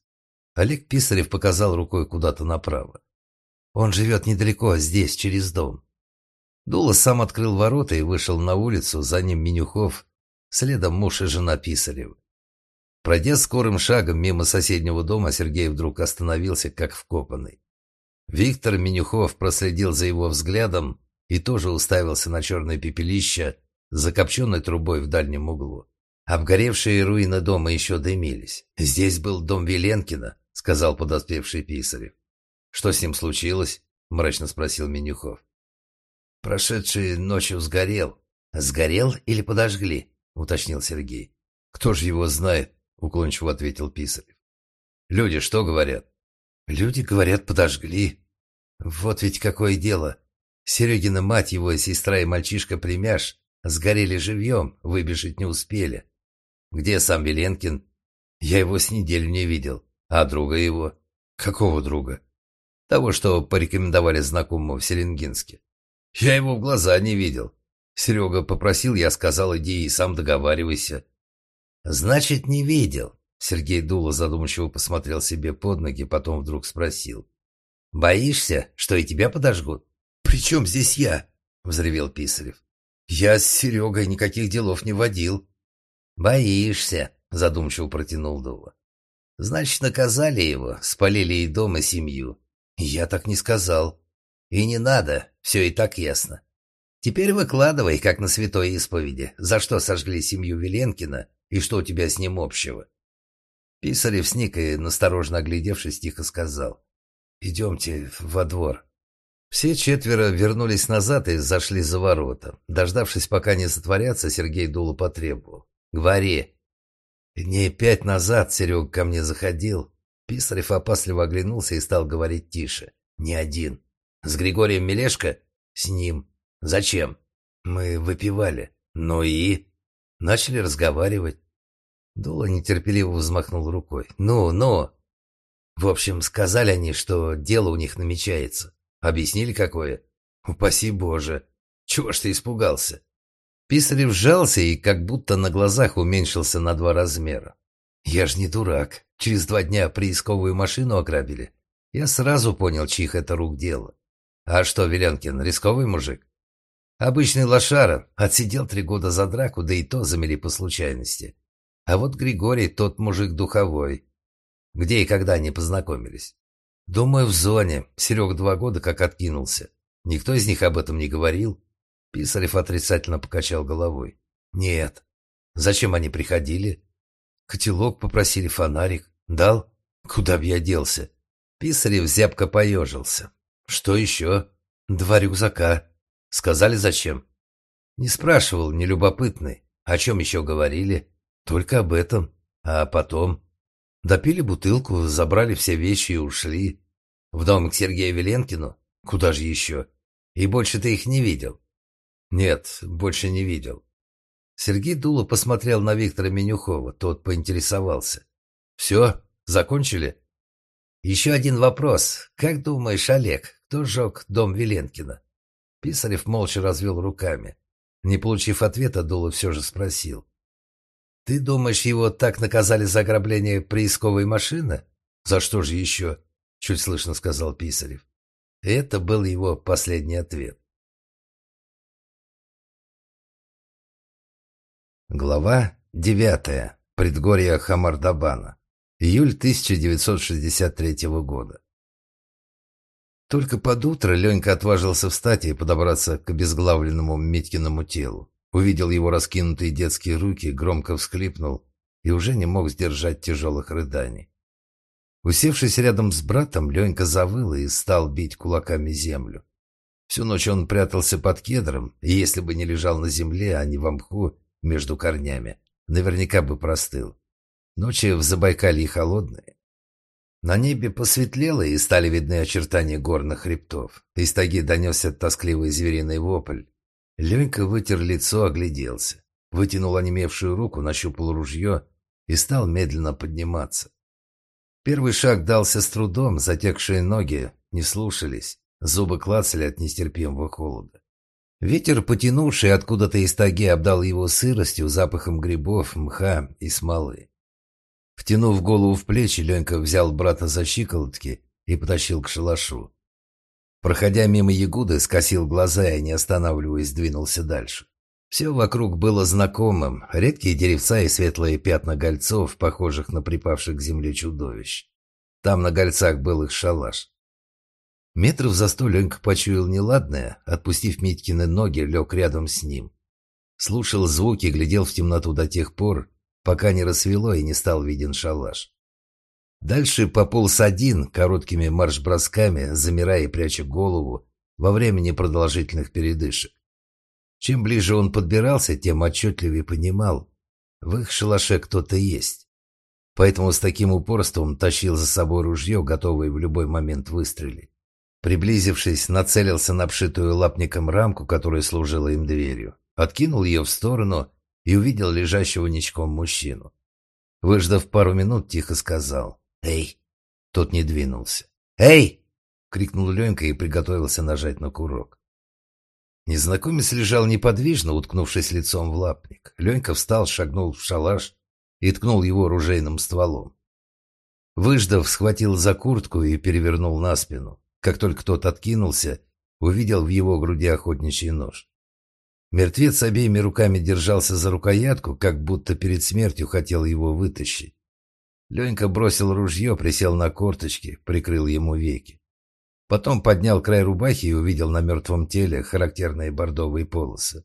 Олег Писарев показал рукой куда-то направо. «Он живет недалеко, здесь, через дом». Дула сам открыл ворота и вышел на улицу, за ним Менюхов Следом муж и жена Писарев. Пройдя скорым шагом мимо соседнего дома, Сергей вдруг остановился, как вкопанный. Виктор Менюхов проследил за его взглядом и тоже уставился на черное пепелище закопченной трубой в дальнем углу. Обгоревшие руины дома еще дымились. «Здесь был дом Веленкина», — сказал подоспевший Писарев. «Что с ним случилось?» — мрачно спросил Менюхов. «Прошедшей ночью сгорел. Сгорел или подожгли?» уточнил Сергей. «Кто же его знает?» — уклончиво ответил Писарев. «Люди что говорят?» «Люди, говорят, подожгли. Вот ведь какое дело. Серегина мать его, сестра и мальчишка-племяш сгорели живьем, выбежать не успели. Где сам Веленкин? Я его с неделю не видел. А друга его? Какого друга? Того, что порекомендовали знакомому в Селенгинске. Я его в глаза не видел. Серега попросил, я сказал, иди и сам договаривайся. Значит, не видел. Сергей Дула задумчиво посмотрел себе под ноги, потом вдруг спросил. «Боишься, что и тебя подожгут?» «При чем здесь я?» — взревел Писарев. «Я с Серегой никаких делов не водил». «Боишься», — задумчиво протянул Дула. «Значит, наказали его, спалили и дом, и семью». «Я так не сказал». «И не надо, все и так ясно. Теперь выкладывай, как на святой исповеди, за что сожгли семью Веленкина и что у тебя с ним общего. Писарев сник и, насторожно оглядевшись, тихо сказал. «Идемте во двор». Все четверо вернулись назад и зашли за ворота. Дождавшись, пока не затворятся, Сергей Дула потребовал. «Говори». Дней пять назад Серега ко мне заходил. Писарев опасливо оглянулся и стал говорить тише. «Не один. С Григорием Мелешко? С ним. Зачем? Мы выпивали. Ну и? Начали разговаривать. Дула нетерпеливо взмахнул рукой. Ну, ну. В общем, сказали они, что дело у них намечается. Объяснили, какое? Упаси Боже. Чего ж ты испугался? Писарев сжался и как будто на глазах уменьшился на два размера. Я ж не дурак. Через два дня приисковую машину ограбили. Я сразу понял, чьих это рук дело. А что, Веленкин, рисковый мужик? Обычный лошара, отсидел три года за драку, да и то замели по случайности. А вот Григорий тот мужик духовой. Где и когда они познакомились? Думаю, в зоне. Серег два года как откинулся. Никто из них об этом не говорил. Писарев отрицательно покачал головой. Нет. Зачем они приходили? Котелок попросили, фонарик. Дал? Куда б я делся? Писарев зябко поежился. Что еще? Два рюкзака. Сказали, зачем? Не спрашивал, не любопытный. О чем еще говорили? Только об этом. А потом? Допили бутылку, забрали все вещи и ушли. В дом к Сергею Веленкину? Куда же еще? И больше ты их не видел?» «Нет, больше не видел». Сергей Дуло посмотрел на Виктора Менюхова, тот поинтересовался. «Все? Закончили?» «Еще один вопрос. Как думаешь, Олег, кто сжег дом Веленкина?» Писарев молча развел руками. Не получив ответа, Дуло все же спросил. «Ты думаешь, его так наказали за ограбление приисковой машины?» «За что же еще?» — чуть слышно сказал Писарев. Это был его последний ответ. Глава девятая. Предгорье Хамардабана. Июль 1963 года. Только под утро Ленька отважился встать и подобраться к обезглавленному Митькиному телу. Увидел его раскинутые детские руки, громко всхлипнул и уже не мог сдержать тяжелых рыданий. Усевшись рядом с братом, Ленька завыл и стал бить кулаками землю. Всю ночь он прятался под кедром, и если бы не лежал на земле, а не в мху между корнями, наверняка бы простыл. Ночи в Забайкалье холодные. На небе посветлело, и стали видны очертания горных хребтов. Из таги донесся тоскливый звериный вопль. Ленька вытер лицо, огляделся. Вытянул онемевшую руку, нащупал ружье и стал медленно подниматься. Первый шаг дался с трудом, затекшие ноги не слушались, зубы клацали от нестерпимого холода. Ветер, потянувший откуда-то из таги, обдал его сыростью, запахом грибов, мха и смолы. Втянув голову в плечи, Ленька взял брата за щиколотки и потащил к шалашу. Проходя мимо Ягуды, скосил глаза и, не останавливаясь, двинулся дальше. Все вокруг было знакомым, редкие деревца и светлые пятна гольцов, похожих на припавших к земле чудовищ. Там на гольцах был их шалаш. Метров за сто Ленька почуял неладное, отпустив Митькины ноги, лег рядом с ним. Слушал звуки, глядел в темноту до тех пор, пока не рассвело и не стал виден шалаш. Дальше пополз один, короткими марш-бросками, замирая и пряча голову во время непродолжительных передышек. Чем ближе он подбирался, тем отчетливее понимал, в их шалаше кто-то есть. Поэтому с таким упорством тащил за собой ружье, готовое в любой момент выстрелить. Приблизившись, нацелился на обшитую лапником рамку, которая служила им дверью, откинул ее в сторону и увидел лежащего ничком мужчину. Выждав пару минут, тихо сказал «Эй!» Тот не двинулся. «Эй!» — крикнул Ленька и приготовился нажать на курок. Незнакомец лежал неподвижно, уткнувшись лицом в лапник. Ленька встал, шагнул в шалаш и ткнул его ружейным стволом. Выждав, схватил за куртку и перевернул на спину. Как только тот откинулся, увидел в его груди охотничий нож. Мертвец обеими руками держался за рукоятку, как будто перед смертью хотел его вытащить. Ленька бросил ружье, присел на корточки, прикрыл ему веки. Потом поднял край рубахи и увидел на мертвом теле характерные бордовые полосы.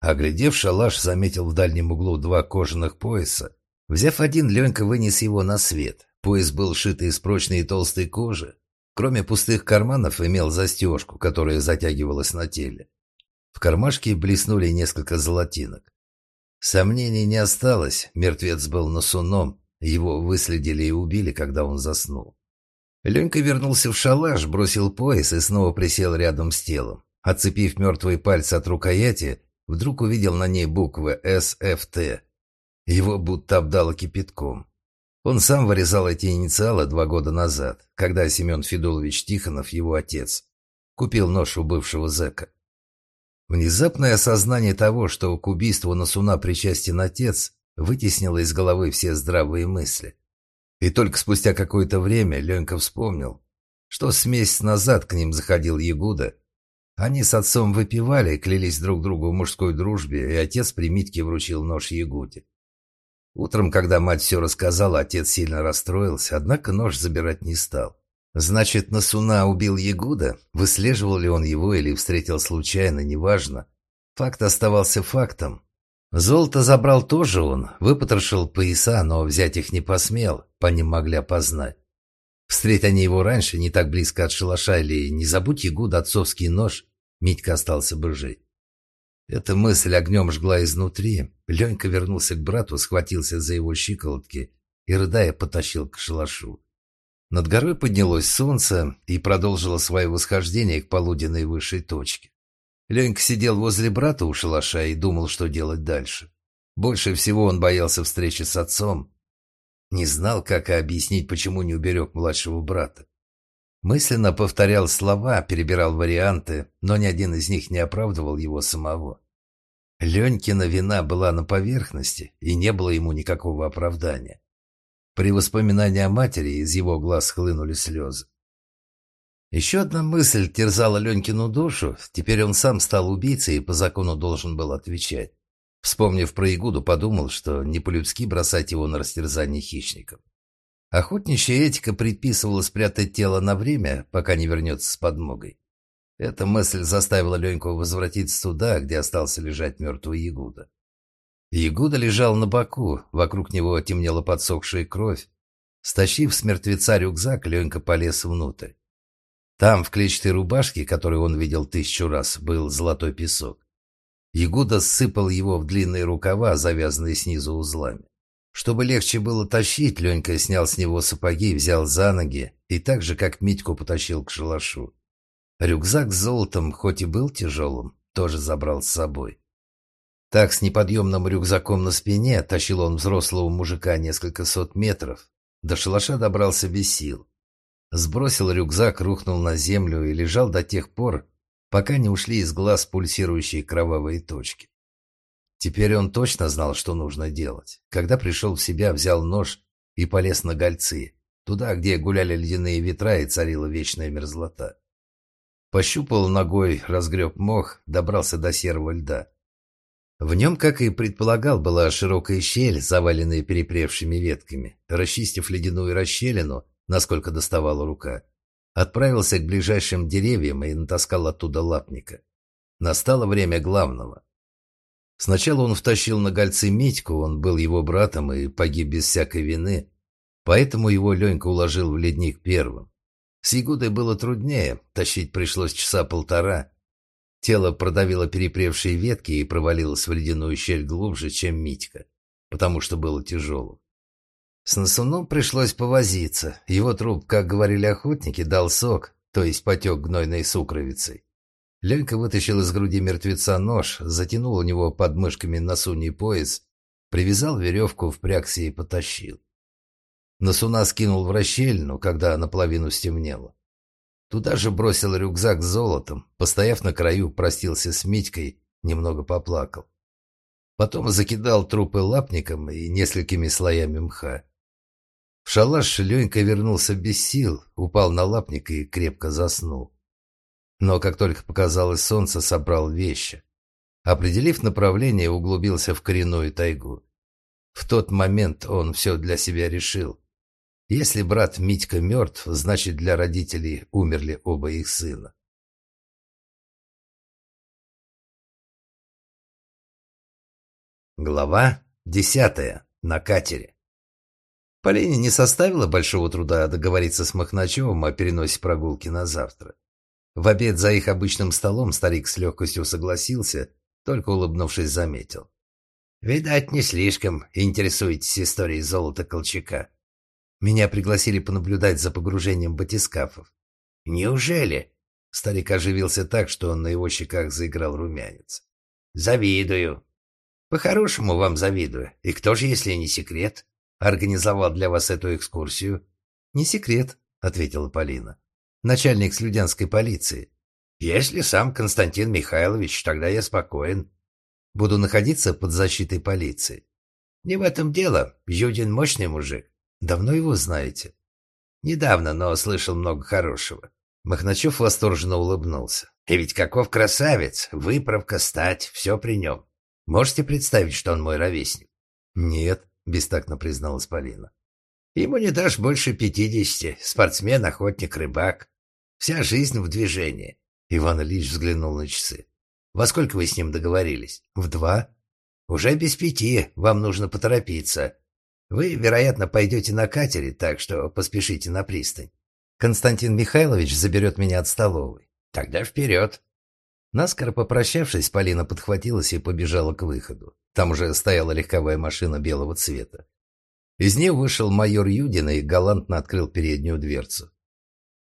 Оглядев шалаш, заметил в дальнем углу два кожаных пояса. Взяв один, Ленька вынес его на свет. Пояс был шит из прочной и толстой кожи. Кроме пустых карманов, имел застежку, которая затягивалась на теле. В кармашке блеснули несколько золотинок. Сомнений не осталось, мертвец был насуном, его выследили и убили, когда он заснул. Ленька вернулся в шалаш, бросил пояс и снова присел рядом с телом. Отцепив мертвые пальцы от рукояти, вдруг увидел на ней буквы «СФТ». Его будто обдало кипятком. Он сам вырезал эти инициалы два года назад, когда Семен Федулович Тихонов, его отец, купил нож у бывшего зэка. Внезапное осознание того, что к убийству Насуна причастен отец, вытеснило из головы все здравые мысли. И только спустя какое-то время Ленька вспомнил, что с месяц назад к ним заходил Ягуда. Они с отцом выпивали, клялись друг другу в мужской дружбе, и отец при Митке вручил нож Ягуде. Утром, когда мать все рассказала, отец сильно расстроился, однако нож забирать не стал. Значит, Насуна убил Ягуда? Выслеживал ли он его или встретил случайно, неважно. Факт оставался фактом. Золото забрал тоже он, выпотрошил пояса, но взять их не посмел, по ним могли опознать. Встреть они его раньше, не так близко от шалаша, или не забудь Ягуда отцовский нож, Митька остался бы жить. Эта мысль огнем жгла изнутри. Ленька вернулся к брату, схватился за его щиколотки и, рыдая, потащил к шалашу. Над горой поднялось солнце и продолжило свое восхождение к полуденной высшей точке. Ленька сидел возле брата у шалаша и думал, что делать дальше. Больше всего он боялся встречи с отцом. Не знал, как объяснить, почему не уберег младшего брата. Мысленно повторял слова, перебирал варианты, но ни один из них не оправдывал его самого. Ленькина вина была на поверхности, и не было ему никакого оправдания. При воспоминании о матери из его глаз хлынули слезы. Еще одна мысль терзала Ленькину душу. Теперь он сам стал убийцей и по закону должен был отвечать. Вспомнив про Игуду, подумал, что не по-людски бросать его на растерзание хищникам. Охотничья этика предписывала спрятать тело на время, пока не вернется с подмогой. Эта мысль заставила Леньку возвратиться туда, где остался лежать мертвый Ягуда. Ягуда лежал на боку, вокруг него темнела подсохшая кровь. Стащив с мертвеца рюкзак, Ленька полез внутрь. Там, в клетчатой рубашке, которую он видел тысячу раз, был золотой песок. Ягуда сыпал его в длинные рукава, завязанные снизу узлами. Чтобы легче было тащить, Ленька снял с него сапоги, взял за ноги и так же, как Митьку, потащил к шалашу. Рюкзак с золотом, хоть и был тяжелым, тоже забрал с собой. Так, с неподъемным рюкзаком на спине, тащил он взрослого мужика несколько сот метров. До шалаша добрался без сил. Сбросил рюкзак, рухнул на землю и лежал до тех пор, пока не ушли из глаз пульсирующие кровавые точки. Теперь он точно знал, что нужно делать. Когда пришел в себя, взял нож и полез на гольцы, туда, где гуляли ледяные ветра и царила вечная мерзлота. Пощупал ногой, разгреб мох, добрался до серого льда. В нем, как и предполагал, была широкая щель, заваленная перепревшими ветками. Расчистив ледяную расщелину, насколько доставала рука, отправился к ближайшим деревьям и натаскал оттуда лапника. Настало время главного. Сначала он втащил на гольцы Митьку, он был его братом и погиб без всякой вины, поэтому его Ленька уложил в ледник первым. С Ягудой было труднее, тащить пришлось часа полтора. Тело продавило перепревшие ветки и провалилось в ледяную щель глубже, чем Митька, потому что было тяжелым. С Насуном пришлось повозиться. Его труп, как говорили охотники, дал сок, то есть потек гнойной сукровицей. Ленька вытащил из груди мертвеца нож, затянул у него под мышками насуний пояс, привязал веревку, впрягся и потащил. Насуна скинул в расщельну, когда наполовину стемнело. Туда же бросил рюкзак с золотом, постояв на краю, простился с Митькой, немного поплакал. Потом закидал трупы лапником и несколькими слоями мха. В шалаш Ленька вернулся без сил, упал на лапник и крепко заснул. Но как только показалось солнце, собрал вещи. Определив направление, углубился в коренную тайгу. В тот момент он все для себя решил. Если брат Митька мертв, значит для родителей умерли оба их сына. Глава десятая. На катере. Полине не составило большого труда договориться с Махначевым о переносе прогулки на завтра. В обед за их обычным столом старик с легкостью согласился, только улыбнувшись заметил. «Видать, не слишком интересуетесь историей золота Колчака. Меня пригласили понаблюдать за погружением батискафов». «Неужели?» Старик оживился так, что на его щеках заиграл румянец. «Завидую. По-хорошему вам завидую. И кто же, если не секрет, организовал для вас эту экскурсию?» «Не секрет», — ответила Полина начальник слюдянской полиции. Если сам Константин Михайлович, тогда я спокоен. Буду находиться под защитой полиции. Не в этом дело. Юдин мощный мужик. Давно его знаете? Недавно, но слышал много хорошего. Махначев восторженно улыбнулся. И ведь каков красавец, выправка, стать, все при нем. Можете представить, что он мой ровесник? Нет, бестактно призналась Полина. Ему не дашь больше пятидесяти. Спортсмен, охотник, рыбак. Вся жизнь в движении. Иван Ильич взглянул на часы. Во сколько вы с ним договорились? В два? Уже без пяти. Вам нужно поторопиться. Вы, вероятно, пойдете на катере, так что поспешите на пристань. Константин Михайлович заберет меня от столовой. Тогда вперед. Наскоро попрощавшись, Полина подхватилась и побежала к выходу. Там уже стояла легковая машина белого цвета. Из нее вышел майор Юдин и галантно открыл переднюю дверцу.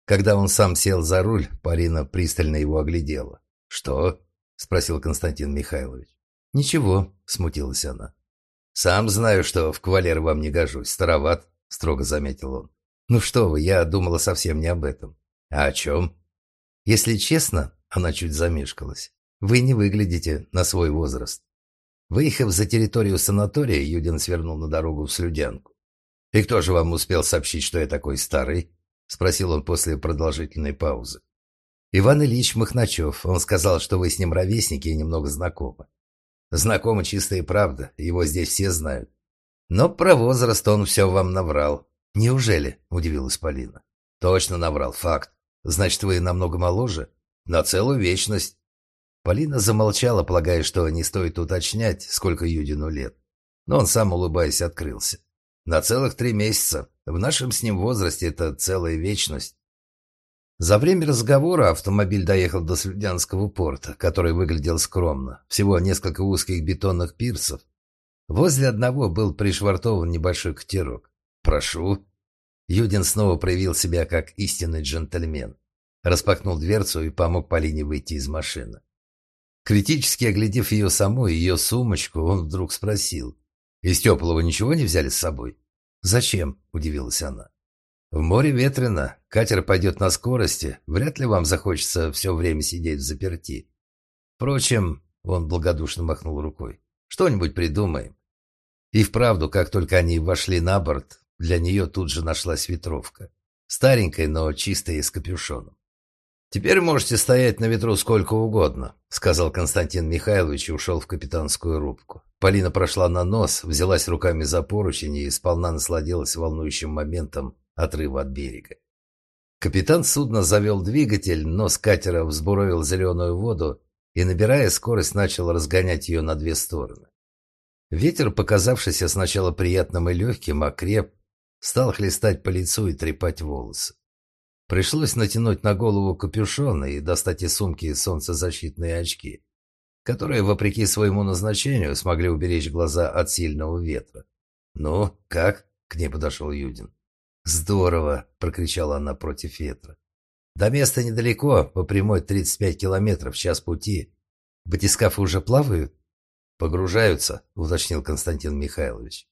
Когда он сам сел за руль, Полина пристально его оглядела. «Что?» — спросил Константин Михайлович. «Ничего», — смутилась она. «Сам знаю, что в кавалер вам не гожусь, староват», — строго заметил он. «Ну что вы, я думала совсем не об этом». «А о чем?» «Если честно», — она чуть замешкалась, — «вы не выглядите на свой возраст». Выехав за территорию санатория, Юдин свернул на дорогу в Слюдянку. «И кто же вам успел сообщить, что я такой старый?» — спросил он после продолжительной паузы. «Иван Ильич Махначев. Он сказал, что вы с ним ровесники и немного знакомы». «Знакомы чистая правда, его здесь все знают. Но про возраст он все вам наврал». «Неужели?» — удивилась Полина. «Точно наврал, факт. Значит, вы намного моложе? На целую вечность. Полина замолчала, полагая, что не стоит уточнять, сколько Юдину лет. Но он сам, улыбаясь, открылся. На целых три месяца. В нашем с ним возрасте это целая вечность. За время разговора автомобиль доехал до Слюдянского порта, который выглядел скромно. Всего несколько узких бетонных пирсов. Возле одного был пришвартован небольшой катерок. «Прошу». Юдин снова проявил себя как истинный джентльмен. Распахнул дверцу и помог Полине выйти из машины. Критически оглядев ее саму и ее сумочку, он вдруг спросил. «Из теплого ничего не взяли с собой?» «Зачем?» – удивилась она. «В море ветрено, катер пойдет на скорости, вряд ли вам захочется все время сидеть в заперти. Впрочем, он благодушно махнул рукой, что-нибудь придумаем». И вправду, как только они вошли на борт, для нее тут же нашлась ветровка. Старенькая, но чистая и с капюшоном. «Теперь можете стоять на ветру сколько угодно», — сказал Константин Михайлович и ушел в капитанскую рубку. Полина прошла на нос, взялась руками за поручень и сполна насладилась волнующим моментом отрыва от берега. Капитан судна завел двигатель, нос катера взбуровил зеленую воду и, набирая скорость, начал разгонять ее на две стороны. Ветер, показавшийся сначала приятным и легким, окреп, стал хлестать по лицу и трепать волосы. Пришлось натянуть на голову капюшон и достать из сумки солнцезащитные очки, которые, вопреки своему назначению, смогли уберечь глаза от сильного ветра. «Ну, как?» — к ней подошел Юдин. «Здорово!» — прокричала она против ветра. «До места недалеко, по прямой 35 километров, час пути. Батискафы уже плавают?» «Погружаются», — уточнил Константин Михайлович.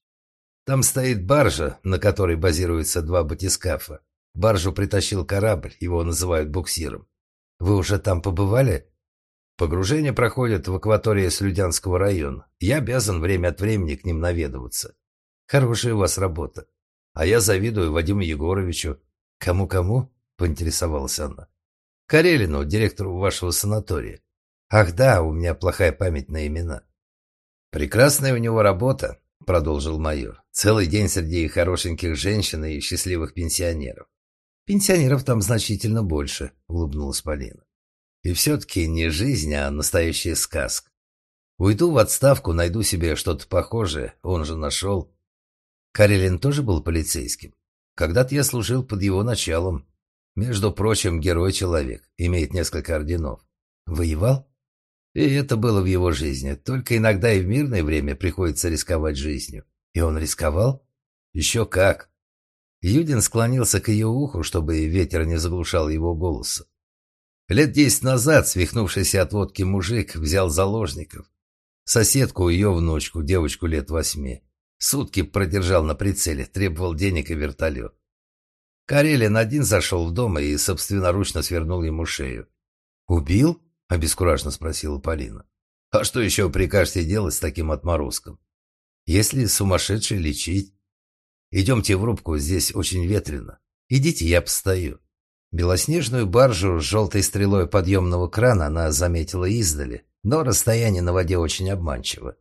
«Там стоит баржа, на которой базируются два батискафа. Баржу притащил корабль, его называют буксиром. Вы уже там побывали? Погружение проходит в акватории Слюдянского района. Я обязан время от времени к ним наведываться. Хорошая у вас работа. А я завидую Вадиму Егоровичу. Кому-кому? Поинтересовалась она. Карелину, директору вашего санатория. Ах да, у меня плохая память на имена. Прекрасная у него работа, продолжил майор. Целый день среди хорошеньких женщин и счастливых пенсионеров. Пенсионеров там значительно больше, улыбнулась Полина. И все-таки не жизнь, а настоящая сказка. Уйду в отставку, найду себе что-то похожее, он же нашел. Карелин тоже был полицейским. Когда-то я служил под его началом. Между прочим, герой-человек, имеет несколько орденов. Воевал? И это было в его жизни. Только иногда и в мирное время приходится рисковать жизнью. И он рисковал? Еще как. Юдин склонился к ее уху, чтобы ветер не заглушал его голоса. Лет десять назад свихнувшийся от водки мужик взял заложников. Соседку, ее внучку, девочку лет восьми. Сутки продержал на прицеле, требовал денег и вертолет. Карелин один зашел в дом и собственноручно свернул ему шею. «Убил?» – обескураженно спросила Полина. «А что еще прикажете делать с таким отморозком? Если сумасшедший лечить, Идемте в рубку, здесь очень ветрено. Идите, я постою». Белоснежную баржу с желтой стрелой подъемного крана она заметила издали, но расстояние на воде очень обманчиво.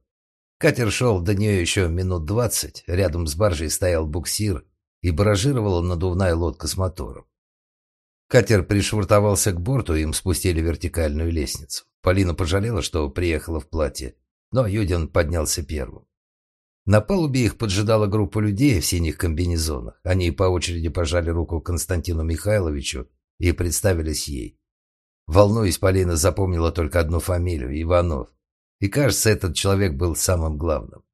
Катер шел до нее еще минут двадцать, рядом с баржей стоял буксир и баражировала надувная лодка с мотором. Катер пришвартовался к борту, им спустили вертикальную лестницу. Полина пожалела, что приехала в платье, но Юдин поднялся первым. На палубе их поджидала группа людей в синих комбинезонах. Они по очереди пожали руку Константину Михайловичу и представились ей. Волнуясь, Полина запомнила только одну фамилию – Иванов. И, кажется, этот человек был самым главным.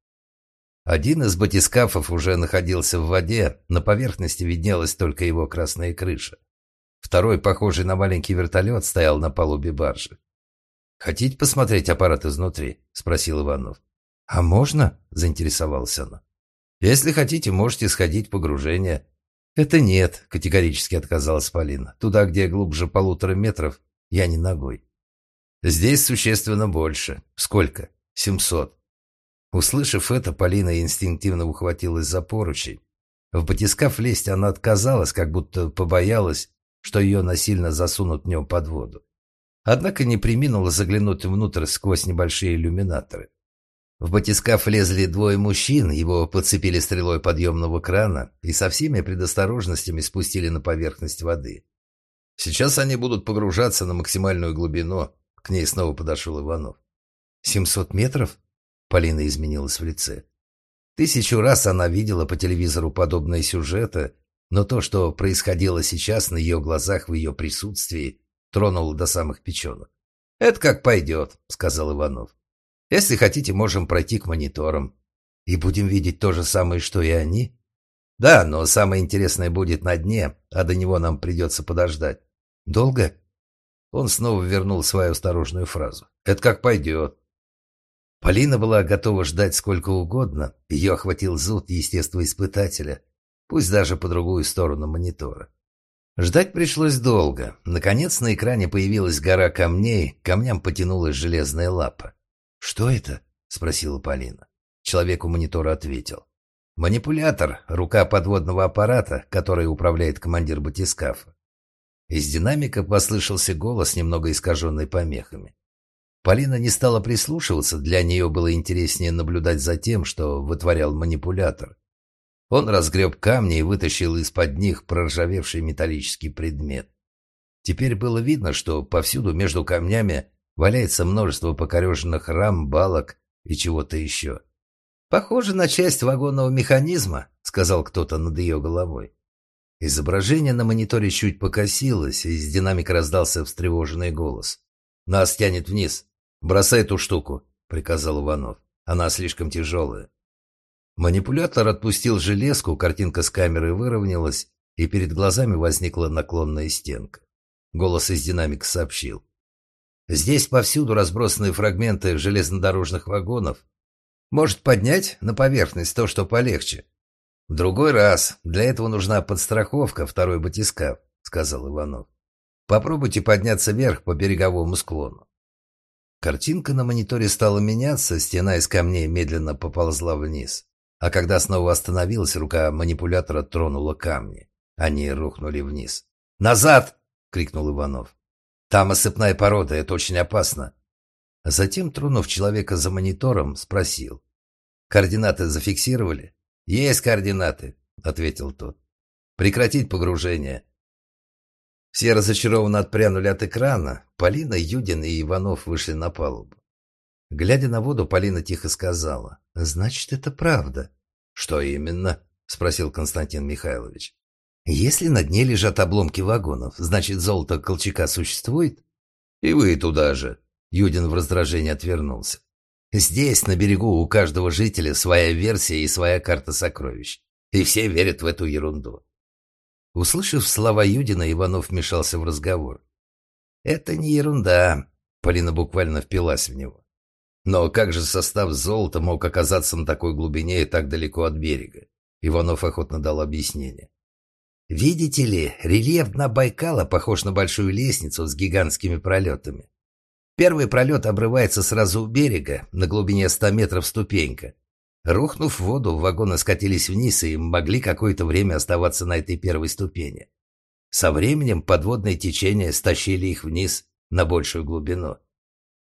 Один из батискафов уже находился в воде, на поверхности виднелась только его красная крыша. Второй, похожий на маленький вертолет, стоял на палубе баржи. «Хотите посмотреть аппарат изнутри?» – спросил Иванов. «А можно?» – заинтересовался она. «Если хотите, можете сходить погружение». «Это нет», – категорически отказалась Полина. «Туда, где глубже полутора метров, я не ногой». «Здесь существенно больше. Сколько?» «Семьсот». Услышав это, Полина инстинктивно ухватилась за поручень. В батискаф лезть она отказалась, как будто побоялась, что ее насильно засунут в нем под воду. Однако не приминула заглянуть внутрь сквозь небольшие иллюминаторы. В батискаф лезли двое мужчин, его подцепили стрелой подъемного крана и со всеми предосторожностями спустили на поверхность воды. Сейчас они будут погружаться на максимальную глубину. К ней снова подошел Иванов. «Семьсот метров?» Полина изменилась в лице. Тысячу раз она видела по телевизору подобные сюжеты, но то, что происходило сейчас на ее глазах в ее присутствии, тронуло до самых печенок. «Это как пойдет», — сказал Иванов. «Если хотите, можем пройти к мониторам. И будем видеть то же самое, что и они?» «Да, но самое интересное будет на дне, а до него нам придется подождать». «Долго?» Он снова вернул свою осторожную фразу. «Это как пойдет». Полина была готова ждать сколько угодно. Ее охватил зуд естествоиспытателя, пусть даже по другую сторону монитора. Ждать пришлось долго. Наконец на экране появилась гора камней, к камням потянулась железная лапа. «Что это?» — спросила Полина. Человек у монитора ответил. «Манипулятор, рука подводного аппарата, который управляет командир батискафа». Из динамика послышался голос, немного искаженный помехами. Полина не стала прислушиваться, для нее было интереснее наблюдать за тем, что вытворял манипулятор. Он разгреб камни и вытащил из-под них проржавевший металлический предмет. Теперь было видно, что повсюду между камнями валяется множество покореженных рам, балок и чего-то еще. «Похоже на часть вагонного механизма», — сказал кто-то над ее головой. Изображение на мониторе чуть покосилось, и из динамика раздался встревоженный голос. «Нас тянет вниз. Бросай эту штуку», — приказал Иванов. «Она слишком тяжелая». Манипулятор отпустил железку, картинка с камеры выровнялась, и перед глазами возникла наклонная стенка. Голос из динамика сообщил. «Здесь повсюду разбросаны фрагменты железнодорожных вагонов. Может поднять на поверхность то, что полегче. В другой раз. Для этого нужна подстраховка, второй батискаф», — сказал Иванов. «Попробуйте подняться вверх по береговому склону». Картинка на мониторе стала меняться, стена из камней медленно поползла вниз. А когда снова остановилась, рука манипулятора тронула камни. Они рухнули вниз. «Назад!» — крикнул Иванов. «Там осыпная порода, это очень опасно». Затем, тронув человека за монитором, спросил. «Координаты зафиксировали?» «Есть координаты», — ответил тот. «Прекратить погружение». Все разочарованно отпрянули от экрана. Полина, Юдин и Иванов вышли на палубу. Глядя на воду, Полина тихо сказала. «Значит, это правда». «Что именно?» – спросил Константин Михайлович. «Если на дне лежат обломки вагонов, значит, золото Колчака существует?» «И вы туда же!» – Юдин в раздражении отвернулся. «Здесь, на берегу, у каждого жителя своя версия и своя карта сокровищ. И все верят в эту ерунду». Услышав слова Юдина, Иванов вмешался в разговор. «Это не ерунда», – Полина буквально впилась в него. Но как же состав золота мог оказаться на такой глубине и так далеко от берега? Иванов охотно дал объяснение. Видите ли, рельеф дна Байкала похож на большую лестницу с гигантскими пролетами. Первый пролет обрывается сразу у берега, на глубине 100 метров ступенька. Рухнув в воду, вагоны скатились вниз и могли какое-то время оставаться на этой первой ступени. Со временем подводные течения стащили их вниз на большую глубину.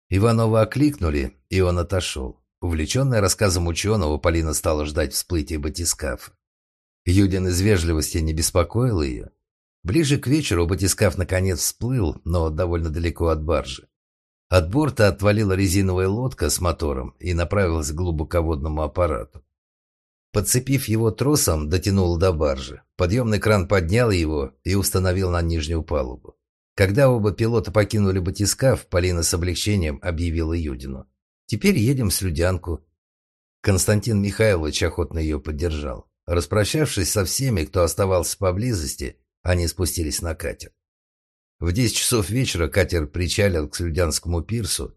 Иванова окликнули, и он отошел. Увлеченная рассказом ученого, Полина стала ждать всплытия батискафа. Юдин из вежливости не беспокоил ее. Ближе к вечеру батискаф наконец всплыл, но довольно далеко от баржи. От борта отвалила резиновая лодка с мотором и направилась к глубоководному аппарату. Подцепив его тросом, дотянул до баржи. Подъемный кран поднял его и установил на нижнюю палубу. Когда оба пилота покинули батискаф, Полина с облегчением объявила Юдину. «Теперь едем в Слюдянку». Константин Михайлович охотно ее поддержал. Распрощавшись со всеми, кто оставался поблизости, они спустились на катер. В десять часов вечера катер причалил к Слюдянскому пирсу.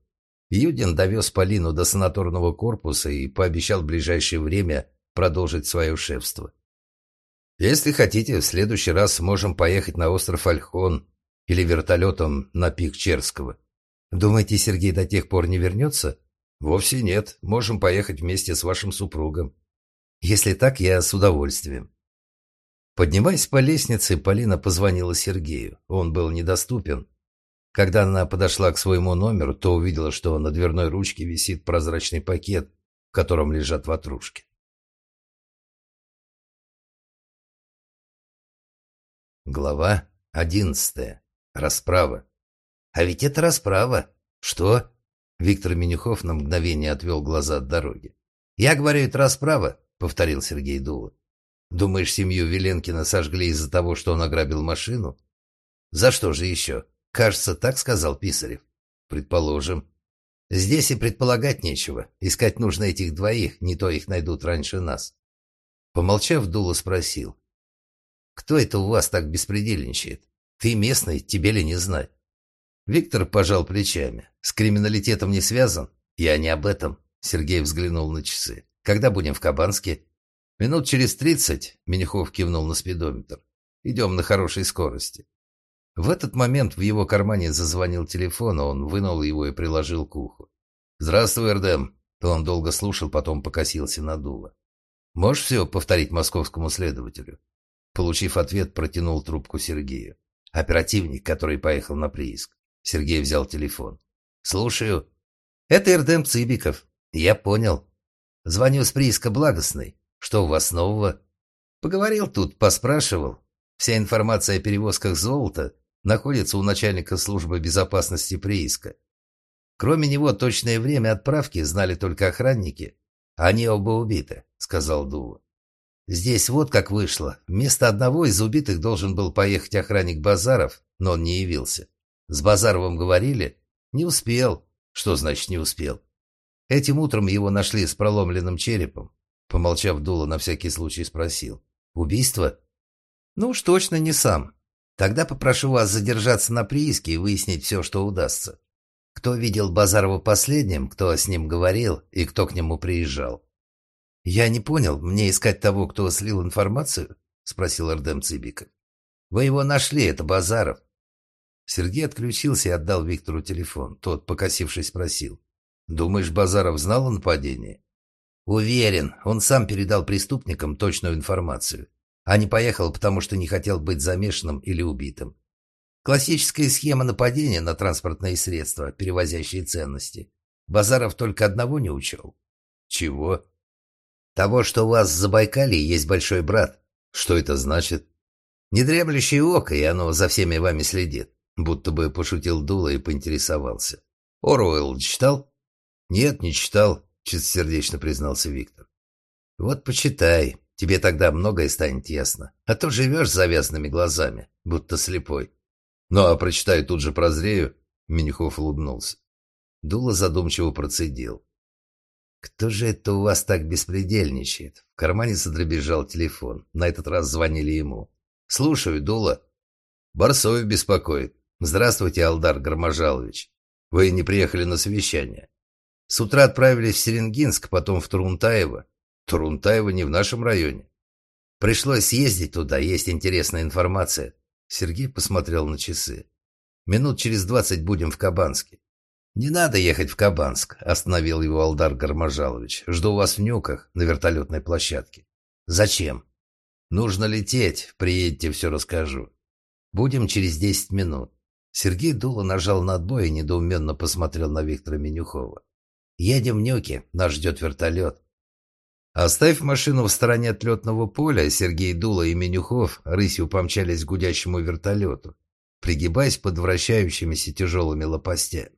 Юдин довез Полину до санаторного корпуса и пообещал в ближайшее время продолжить свое шефство. «Если хотите, в следующий раз можем поехать на остров Альхон или вертолетом на пик Черского. Думаете, Сергей до тех пор не вернется?» «Вовсе нет. Можем поехать вместе с вашим супругом». «Если так, я с удовольствием». Поднимаясь по лестнице, Полина позвонила Сергею. Он был недоступен. Когда она подошла к своему номеру, то увидела, что на дверной ручке висит прозрачный пакет, в котором лежат ватрушки. Глава одиннадцатая. Расправа. А ведь это расправа. Что? Виктор Менюхов на мгновение отвел глаза от дороги. «Я говорю, это расправа», — повторил Сергей Дула. «Думаешь, семью Веленкина сожгли из-за того, что он ограбил машину?» «За что же еще? Кажется, так сказал Писарев». «Предположим». «Здесь и предполагать нечего. Искать нужно этих двоих, не то их найдут раньше нас». Помолчав, Дула спросил. «Кто это у вас так беспредельничает? Ты местный, тебе ли не знать?» Виктор пожал плечами. «С криминалитетом не связан?» «Я не об этом», — Сергей взглянул на часы. «Когда будем в Кабанске?» «Минут через тридцать», — Менюхов кивнул на спидометр. «Идем на хорошей скорости». В этот момент в его кармане зазвонил телефон, он вынул его и приложил к уху. «Здравствуй, Эрдем». Он долго слушал, потом покосился на дуло. «Можешь все повторить московскому следователю?» Получив ответ, протянул трубку Сергею. Оперативник, который поехал на прииск. Сергей взял телефон. «Слушаю. Это Эрдем Цыбиков. Я понял. Звоню с прииска Благостной. Что у вас нового?» Поговорил тут, поспрашивал. Вся информация о перевозках золота находится у начальника службы безопасности прииска. Кроме него, точное время отправки знали только охранники. Они оба убиты, сказал Дула. Здесь вот как вышло. Вместо одного из убитых должен был поехать охранник Базаров, но он не явился. С Базаровым говорили? Не успел. Что значит не успел? Этим утром его нашли с проломленным черепом. Помолчав, Дула на всякий случай спросил. Убийство? Ну уж точно не сам. Тогда попрошу вас задержаться на прииске и выяснить все, что удастся. Кто видел Базарова последним, кто с ним говорил и кто к нему приезжал? Я не понял, мне искать того, кто слил информацию? Спросил Ардем Цибиков. Вы его нашли, это Базаров. Сергей отключился и отдал Виктору телефон. Тот, покосившись, спросил. «Думаешь, Базаров знал о нападении?» «Уверен. Он сам передал преступникам точную информацию. А не поехал, потому что не хотел быть замешанным или убитым. Классическая схема нападения на транспортные средства, перевозящие ценности. Базаров только одного не учел». «Чего?» «Того, что у вас в Забайкалье есть большой брат». «Что это значит?» «Недремлющее око, и оно за всеми вами следит. Будто бы пошутил Дула и поинтересовался. «Оруэлл читал?» «Нет, не читал», — чистосердечно признался Виктор. «Вот почитай, тебе тогда многое станет ясно. А то живешь с завязанными глазами, будто слепой». «Ну, а прочитаю тут же прозрею», — Менюхов улыбнулся. Дула задумчиво процедил. «Кто же это у вас так беспредельничает?» В кармане задребезжал телефон. На этот раз звонили ему. «Слушаю, Дула». «Барсоев беспокоит. «Здравствуйте, Алдар Гарможалович. Вы не приехали на совещание. С утра отправились в Серенгинск, потом в Турунтаево. Турунтаево не в нашем районе. Пришлось съездить туда, есть интересная информация». Сергей посмотрел на часы. «Минут через двадцать будем в Кабанске». «Не надо ехать в Кабанск», – остановил его Алдар Гарможалович. «Жду вас в Нюках, на вертолетной площадке». «Зачем?» «Нужно лететь. Приедете, все расскажу. Будем через десять минут. Сергей Дула нажал на отбой и недоуменно посмотрел на Виктора Менюхова. «Едем в Нюки, нас ждет вертолет». Оставив машину в стороне от летного поля, Сергей Дула и Менюхов рысью помчались к гудящему вертолету, пригибаясь под вращающимися тяжелыми лопастями.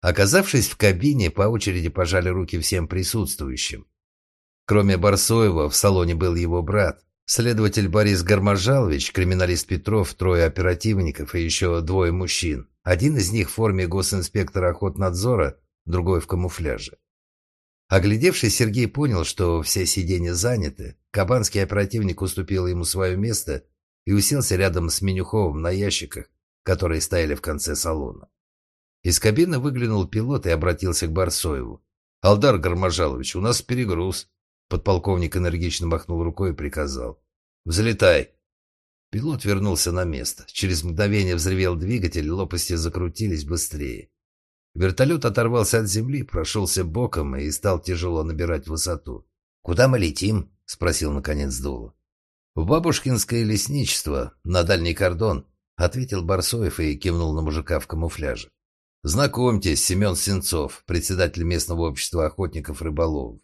Оказавшись в кабине, по очереди пожали руки всем присутствующим. Кроме Барсоева, в салоне был его брат, Следователь Борис Гарможалович, криминалист Петров, трое оперативников и еще двое мужчин. Один из них в форме госинспектора охотнадзора, другой в камуфляже. Оглядевшись, Сергей понял, что все сиденья заняты. Кабанский оперативник уступил ему свое место и уселся рядом с Менюховым на ящиках, которые стояли в конце салона. Из кабины выглянул пилот и обратился к Барсоеву. «Алдар Гармажалович, у нас перегруз». Подполковник энергично махнул рукой и приказал. «Взлетай». Пилот вернулся на место. Через мгновение взревел двигатель, лопасти закрутились быстрее. Вертолет оторвался от земли, прошелся боком и стал тяжело набирать высоту. «Куда мы летим?» — спросил наконец Дула. «В Бабушкинское лесничество, на дальний кордон», — ответил Барсоев и кивнул на мужика в камуфляже. Знакомьтесь, Семен Сенцов, председатель местного общества охотников-рыболовов.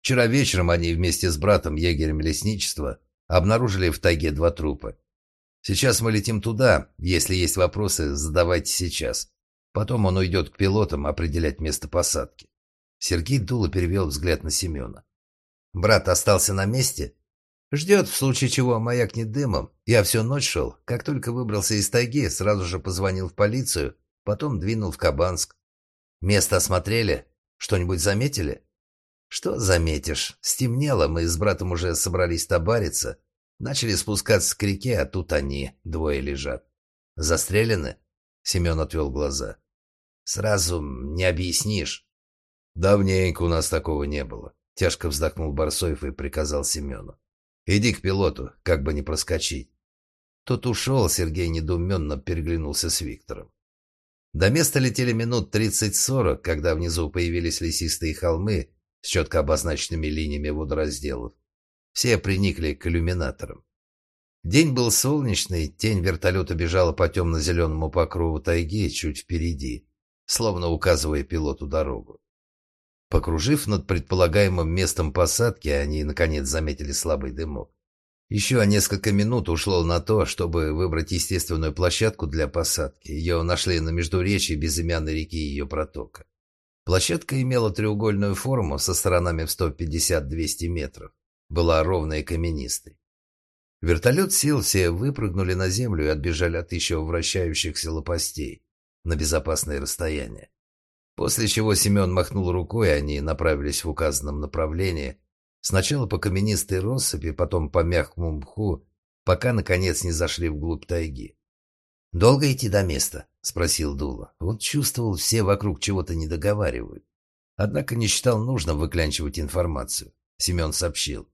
Вчера вечером они вместе с братом, егерем лесничества, обнаружили в тайге два трупа. Сейчас мы летим туда. Если есть вопросы, задавайте сейчас. Потом он уйдет к пилотам определять место посадки. Сергей Дула перевел взгляд на Семена. Брат остался на месте? Ждет, в случае чего маякнет дымом. Я всю ночь шел. Как только выбрался из тайги, сразу же позвонил в полицию Потом двинул в Кабанск. Место осмотрели? Что-нибудь заметили? Что заметишь? Стемнело, мы с братом уже собрались табариться. Начали спускаться к реке, а тут они, двое лежат. Застрелены? Семен отвел глаза. Сразу не объяснишь. Давненько у нас такого не было. Тяжко вздохнул Барсоев и приказал Семену. Иди к пилоту, как бы не проскочить. Тот ушел, Сергей недоуменно переглянулся с Виктором. До места летели минут 30-40, когда внизу появились лесистые холмы с четко обозначенными линиями водоразделов. Все приникли к иллюминаторам. День был солнечный, тень вертолета бежала по темно-зеленому покрову тайги чуть впереди, словно указывая пилоту дорогу. Покружив над предполагаемым местом посадки, они, наконец, заметили слабый дымок. Еще несколько минут ушло на то, чтобы выбрать естественную площадку для посадки. Ее нашли на междуречии безымянной реки и ее протока. Площадка имела треугольную форму со сторонами в 150-200 метров. Была ровной и каменистой. Вертолет сел, все выпрыгнули на землю и отбежали от еще вращающихся лопастей на безопасное расстояние. После чего Семен махнул рукой, и они направились в указанном направлении, Сначала по каменистой россыпи, потом по мягкому мху, пока, наконец, не зашли вглубь тайги. «Долго идти до места?» — спросил Дула. Он чувствовал, все вокруг чего-то не договаривают. Однако не считал нужным выклянчивать информацию. Семен сообщил.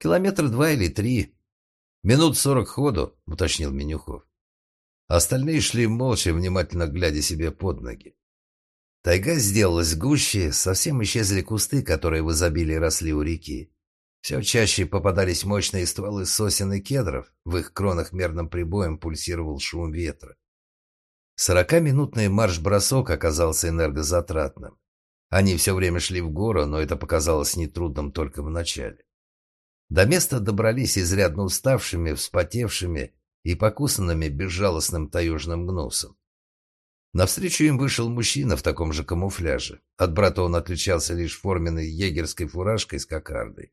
«Километр два или три. Минут сорок ходу», — уточнил Менюхов. Остальные шли молча, внимательно глядя себе под ноги. Тайга сделалась гуще, совсем исчезли кусты, которые в изобилии росли у реки. Все чаще попадались мощные стволы сосен и кедров, в их кронах мерным прибоем пульсировал шум ветра. Сорокаминутный марш-бросок оказался энергозатратным. Они все время шли в гору, но это показалось нетрудным только в начале. До места добрались изрядно уставшими, вспотевшими и покусанными безжалостным таежным гнусом. Навстречу им вышел мужчина в таком же камуфляже. От брата он отличался лишь форменной егерской фуражкой с кокардой.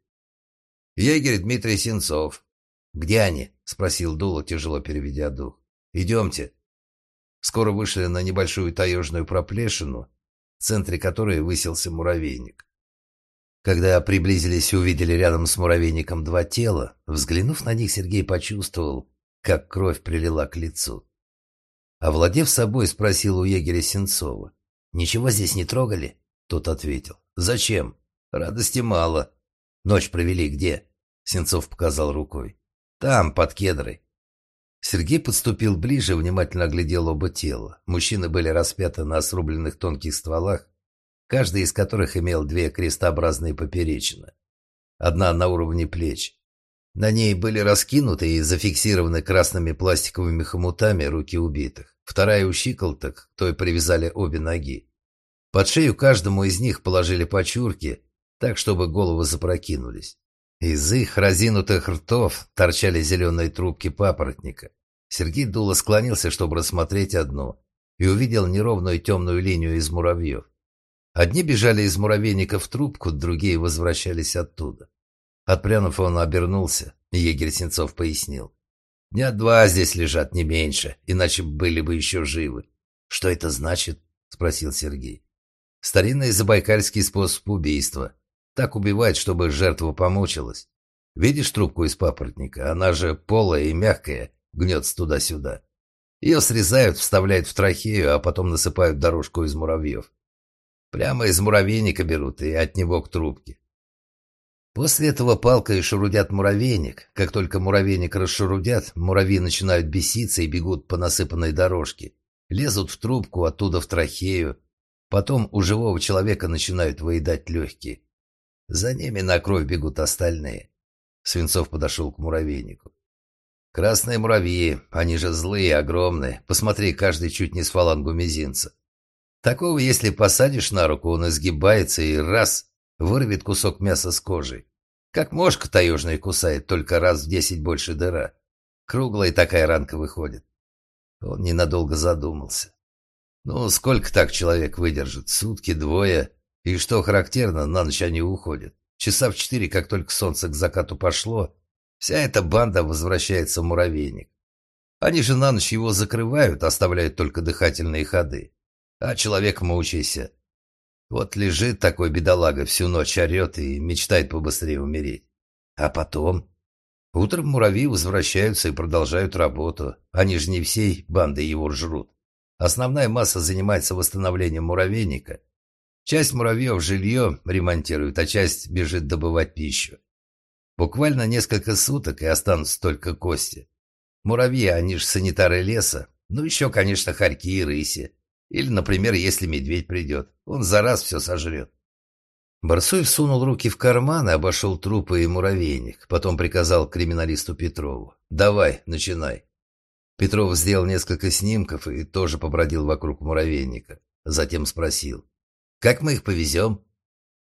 «Егерь Дмитрий Сенцов». «Где они?» — спросил Дула, тяжело переведя дух. «Идемте». Скоро вышли на небольшую таежную проплешину, в центре которой высился муравейник. Когда приблизились и увидели рядом с муравейником два тела, взглянув на них, Сергей почувствовал, как кровь прилила к лицу. Овладев собой, спросил у егеря Сенцова. «Ничего здесь не трогали?» Тот ответил. «Зачем? Радости мало. Ночь провели где?» Сенцов показал рукой. «Там, под кедрой». Сергей подступил ближе, внимательно оглядел оба тела. Мужчины были распяты на срубленных тонких стволах, каждый из которых имел две крестообразные поперечины. Одна на уровне плеч. На ней были раскинуты и зафиксированы красными пластиковыми хомутами руки убитых. Вторая у щиколоток, той привязали обе ноги. Под шею каждому из них положили почурки, так, чтобы головы запрокинулись. Из их разинутых ртов торчали зеленые трубки папоротника. Сергей Дула склонился, чтобы рассмотреть одну, и увидел неровную темную линию из муравьев. Одни бежали из муравейника в трубку, другие возвращались оттуда. Отпрянув, он обернулся, и егерь Сенцов пояснил. «Дня два здесь лежат, не меньше, иначе были бы еще живы». «Что это значит?» — спросил Сергей. Старинный забайкальский способ убийства. Так убивать, чтобы жертва помучилась. Видишь трубку из папоротника? Она же полая и мягкая, гнется туда-сюда. Ее срезают, вставляют в трахею, а потом насыпают дорожку из муравьев. Прямо из муравейника берут и от него к трубке. После этого палкой шурудят муравейник. Как только муравейник расшурудят, муравьи начинают беситься и бегут по насыпанной дорожке. Лезут в трубку, оттуда в трахею. Потом у живого человека начинают выедать легкие. За ними на кровь бегут остальные. Свинцов подошел к муравейнику. «Красные муравьи, они же злые, огромные. Посмотри, каждый чуть не с фалангу мизинца. Такого, если посадишь на руку, он изгибается и раз вырвет кусок мяса с кожей. Как мошка таежная кусает, только раз в десять больше дыра. Круглая такая ранка выходит. Он ненадолго задумался. Ну, сколько так человек выдержит? Сутки, двое. И что характерно, на ночь они уходят. Часа в четыре, как только солнце к закату пошло, Вся эта банда возвращается в муравейник. Они же на ночь его закрывают, оставляют только дыхательные ходы. А человек мучайся. Вот лежит такой бедолага, всю ночь орет и мечтает побыстрее умереть. А потом... Утром муравьи возвращаются и продолжают работу. Они же не всей бандой его жрут. Основная масса занимается восстановлением муравейника. Часть муравьев жилье ремонтирует, а часть бежит добывать пищу. Буквально несколько суток, и останутся только кости. Муравьи, они же санитары леса. Ну, еще, конечно, хорьки и рыси. Или, например, если медведь придет. Он за раз все сожрет. Барсуев сунул руки в карман и обошел трупы и муравейник. Потом приказал криминалисту Петрову. «Давай, начинай». Петров сделал несколько снимков и тоже побродил вокруг муравейника. Затем спросил. «Как мы их повезем?»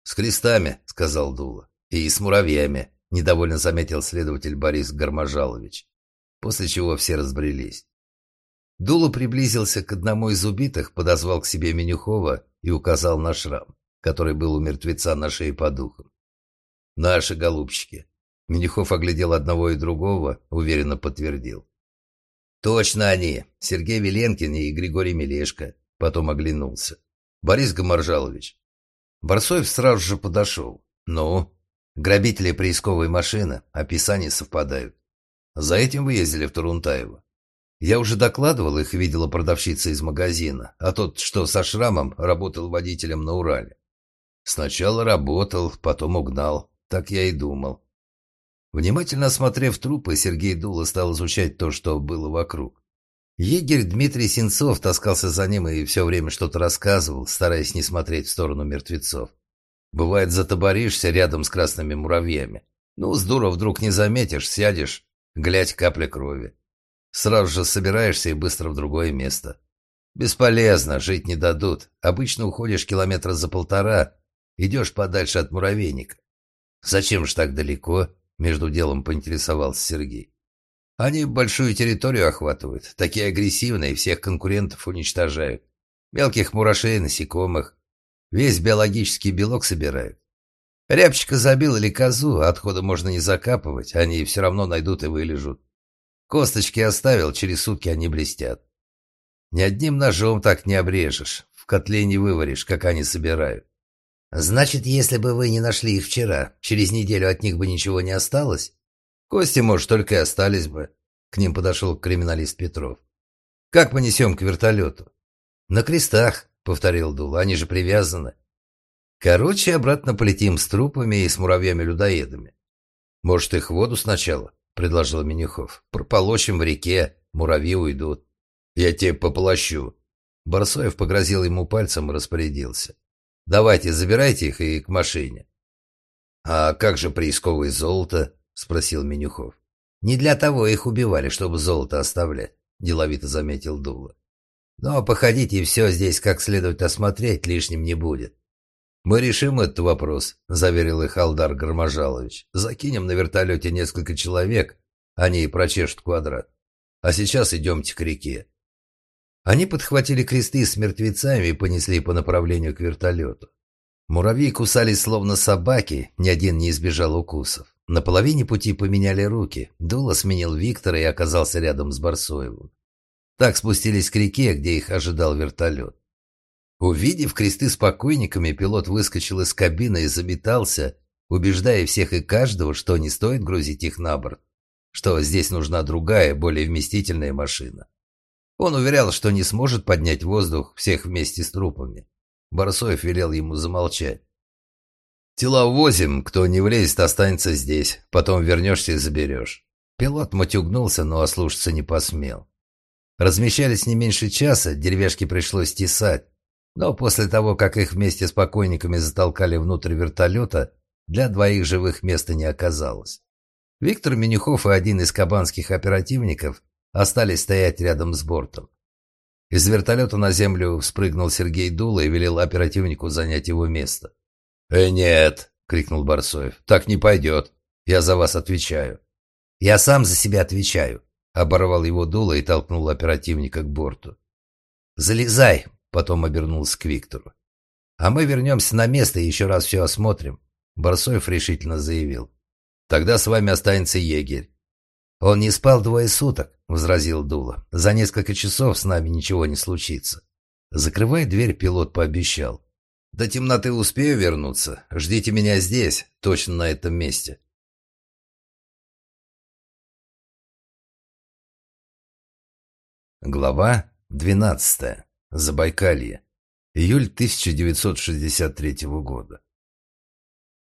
«С крестами», — сказал Дула. «И с муравьями. — недовольно заметил следователь Борис Гарможалович, после чего все разбрелись. Дуло приблизился к одному из убитых, подозвал к себе Менюхова и указал на шрам, который был у мертвеца на шее по духам. «Наши голубчики». Менюхов оглядел одного и другого, уверенно подтвердил. «Точно они! Сергей Веленкин и Григорий Мелешко». Потом оглянулся. «Борис Гамаржалович». Барсоев сразу же подошел. «Ну?» Грабители приисковой машины, описания совпадают. За этим вы ездили в Турунтаево. Я уже докладывал, их видела продавщица из магазина, а тот, что со шрамом, работал водителем на Урале. Сначала работал, потом угнал. Так я и думал. Внимательно осмотрев трупы, Сергей Дула стал изучать то, что было вокруг. Егерь Дмитрий Сенцов таскался за ним и все время что-то рассказывал, стараясь не смотреть в сторону мертвецов. Бывает, затоборишься рядом с красными муравьями. Ну, дура вдруг не заметишь, сядешь, глядь капля крови. Сразу же собираешься и быстро в другое место. Бесполезно, жить не дадут. Обычно уходишь километра за полтора, идешь подальше от муравейника. Зачем же так далеко? Между делом поинтересовался Сергей. Они большую территорию охватывают, такие агрессивные, всех конкурентов уничтожают. Мелких мурашей, насекомых. Весь биологический белок собирают. Рябчика забил или козу, отхода можно не закапывать, они все равно найдут и вылежут. Косточки оставил, через сутки они блестят. Ни одним ножом так не обрежешь, в котле не вываришь, как они собирают. Значит, если бы вы не нашли их вчера, через неделю от них бы ничего не осталось? Кости, может, только и остались бы. К ним подошел криминалист Петров. Как понесем к вертолету? На крестах повторил Дул. «Они же привязаны». «Короче, обратно полетим с трупами и с муравьями-людоедами». «Может, их в воду сначала?» — предложил Менюхов. «Прополощем в реке, муравьи уйдут». «Я тебе пополощу». Барсоев погрозил ему пальцем и распорядился. «Давайте, забирайте их и к машине». «А как же приисковое золото?» — спросил Менюхов. «Не для того их убивали, чтобы золото оставлять», — деловито заметил Дула. Но походите и все здесь как следует осмотреть лишним не будет. «Мы решим этот вопрос», — заверил их Алдар Гарможалович. «Закинем на вертолете несколько человек, они прочешут квадрат. А сейчас идемте к реке». Они подхватили кресты с мертвецами и понесли по направлению к вертолету. Муравьи кусались словно собаки, ни один не избежал укусов. На половине пути поменяли руки. Дула сменил Виктора и оказался рядом с Барсоевым. Так спустились к реке, где их ожидал вертолет. Увидев кресты с покойниками, пилот выскочил из кабины и заметался, убеждая всех и каждого, что не стоит грузить их на борт, что здесь нужна другая, более вместительная машина. Он уверял, что не сможет поднять воздух всех вместе с трупами. Барсоев велел ему замолчать. «Тела увозим, кто не влезет, останется здесь, потом вернешься и заберешь». Пилот мотюгнулся, но ослушаться не посмел. Размещались не меньше часа, деревяшки пришлось тесать, но после того, как их вместе с покойниками затолкали внутрь вертолета, для двоих живых места не оказалось. Виктор Менюхов и один из кабанских оперативников остались стоять рядом с бортом. Из вертолета на землю спрыгнул Сергей Дула и велел оперативнику занять его место. «Э, нет!» — крикнул Барсоев. «Так не пойдет. Я за вас отвечаю». «Я сам за себя отвечаю», — оборвал его Дула и толкнул оперативника к борту. «Залезай!» — потом обернулся к Виктору. «А мы вернемся на место и еще раз все осмотрим», — Барсоев решительно заявил. «Тогда с вами останется егерь». «Он не спал двое суток», — возразил Дула. «За несколько часов с нами ничего не случится». Закрывая дверь, пилот пообещал. «До темноты успею вернуться. Ждите меня здесь, точно на этом месте». Глава 12. Забайкалье. Июль 1963 года.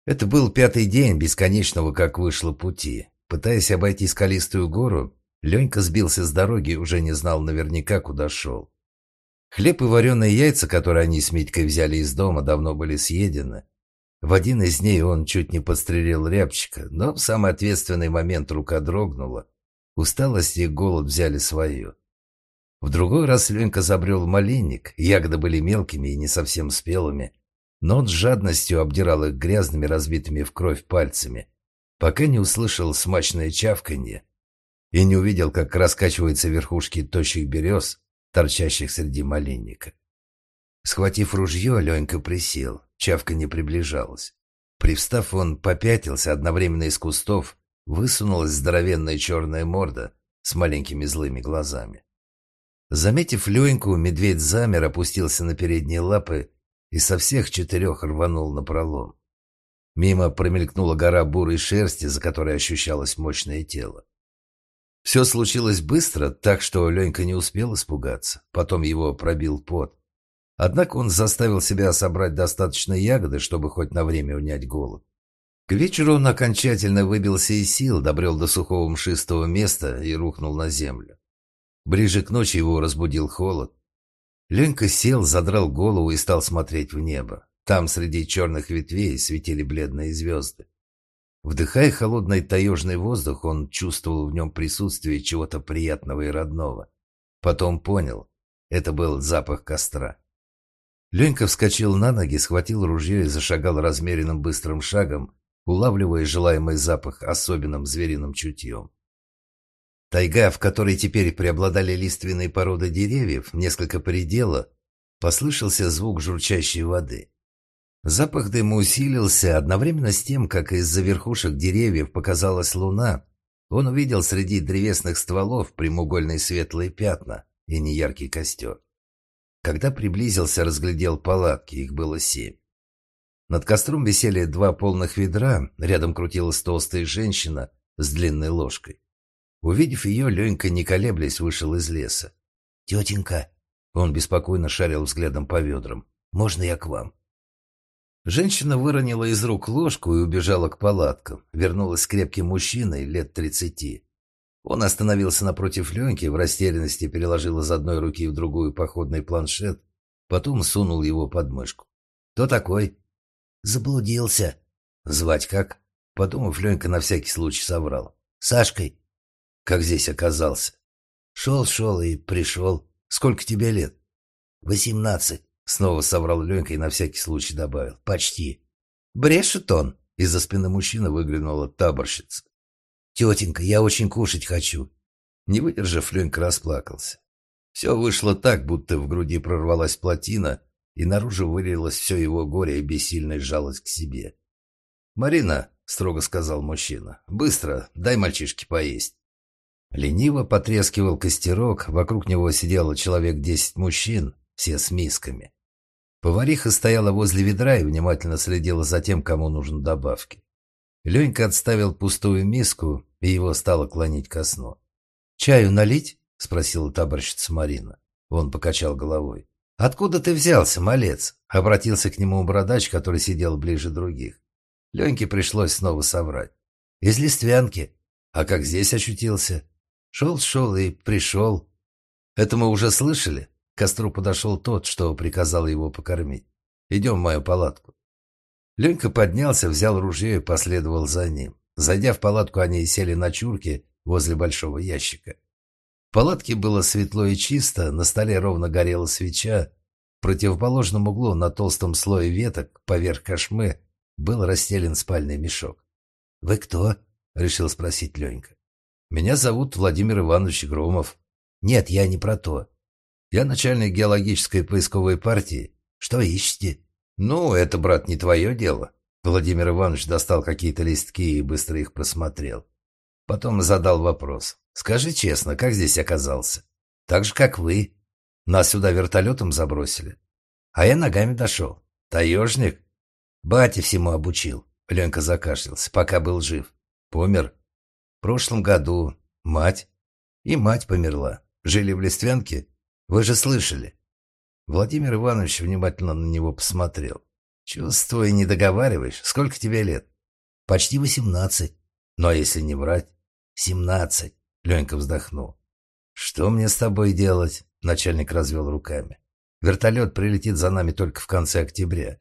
Это был пятый день бесконечного, как вышло, пути. Пытаясь обойти скалистую гору, Ленька сбился с дороги и уже не знал наверняка, куда шел. Хлеб и вареные яйца, которые они с Митькой взяли из дома, давно были съедены. В один из дней он чуть не подстрелил рябчика, но в самый ответственный момент рука дрогнула. Усталость и голод взяли свое. В другой раз Ленька забрел малинник, ягоды были мелкими и не совсем спелыми, но он с жадностью обдирал их грязными, разбитыми в кровь пальцами, пока не услышал смачное чавканье и не увидел, как раскачиваются верхушки тощих берез, торчащих среди малинника. Схватив ружье, Ленька присел, чавка не приближалась. Привстав, он попятился, одновременно из кустов высунулась здоровенная черная морда с маленькими злыми глазами. Заметив Леньку, медведь замер, опустился на передние лапы и со всех четырех рванул на пролом. Мимо промелькнула гора бурой шерсти, за которой ощущалось мощное тело. Все случилось быстро, так что Ленька не успел испугаться. Потом его пробил пот. Однако он заставил себя собрать достаточно ягоды, чтобы хоть на время унять голод. К вечеру он окончательно выбился из сил, добрел до сухого мшистого места и рухнул на землю. Ближе к ночи его разбудил холод. Ленька сел, задрал голову и стал смотреть в небо. Там среди черных ветвей светили бледные звезды. Вдыхая холодный таежный воздух, он чувствовал в нем присутствие чего-то приятного и родного. Потом понял, это был запах костра. Ленька вскочил на ноги, схватил ружье и зашагал размеренным быстрым шагом, улавливая желаемый запах особенным звериным чутьем. Тайга, в которой теперь преобладали лиственные породы деревьев, несколько поредела, послышался звук журчащей воды. Запах дыма усилился одновременно с тем, как из-за верхушек деревьев показалась луна. Он увидел среди древесных стволов прямоугольные светлые пятна и неяркий костер. Когда приблизился, разглядел палатки, их было семь. Над костром висели два полных ведра, рядом крутилась толстая женщина с длинной ложкой. Увидев ее, Ленька, не колеблясь, вышел из леса. «Тетенька!» Он беспокойно шарил взглядом по ведрам. «Можно я к вам?» Женщина выронила из рук ложку и убежала к палаткам. Вернулась с крепким мужчиной лет тридцати. Он остановился напротив Леньки, в растерянности переложил из одной руки в другую походный планшет, потом сунул его под мышку. «Кто такой?» «Заблудился». «Звать как?» Подумав, Ленька на всякий случай соврал. «Сашкой». Как здесь оказался? Шел-шел и пришел. Сколько тебе лет? Восемнадцать. Снова соврал Ленька и на всякий случай добавил. Почти. Брешет он. Из-за спины мужчины выглянула таборщица. «Тетенька, я очень кушать хочу». Не выдержав, Ленька расплакался. Все вышло так, будто в груди прорвалась плотина, и наружу вылилось все его горе и бессильная жалость к себе. «Марина», — строго сказал мужчина, — «быстро, дай мальчишке поесть». Лениво потрескивал костерок, вокруг него сидело человек десять мужчин, все с мисками. Повариха стояла возле ведра и внимательно следила за тем, кому нужны добавки. Ленька отставил пустую миску, и его стало клонить ко сну. «Чаю налить?» — спросила таборщица Марина. Он покачал головой. «Откуда ты взялся, малец?» — обратился к нему бородач, который сидел ближе других. Леньке пришлось снова соврать. «Из Листвянки. А как здесь очутился?» «Шел-шел и пришел». «Это мы уже слышали?» К костру подошел тот, что приказал его покормить. «Идем в мою палатку». Ленька поднялся, взял ружье и последовал за ним. Зайдя в палатку, они сели на чурки возле большого ящика. В палатке было светло и чисто, на столе ровно горела свеча. В противоположном углу на толстом слое веток, поверх кошмы, был расстелен спальный мешок. «Вы кто?» — решил спросить Ленька. «Меня зовут Владимир Иванович Громов». «Нет, я не про то. Я начальник геологической поисковой партии. Что ищете?» «Ну, это, брат, не твое дело». Владимир Иванович достал какие-то листки и быстро их просмотрел. Потом задал вопрос. «Скажи честно, как здесь оказался?» «Так же, как вы. Нас сюда вертолетом забросили. А я ногами дошел. Таежник?» «Батя всему обучил». Ленка закашлялся, пока был жив. «Помер?» «В прошлом году. Мать?» «И мать померла. Жили в Листвянке?» «Вы же слышали?» Владимир Иванович внимательно на него посмотрел. «Чувствую, не договариваешь. Сколько тебе лет?» «Почти восемнадцать. Ну, а если не врать?» «Семнадцать», — Ленька вздохнул. «Что мне с тобой делать?» — начальник развел руками. «Вертолет прилетит за нами только в конце октября».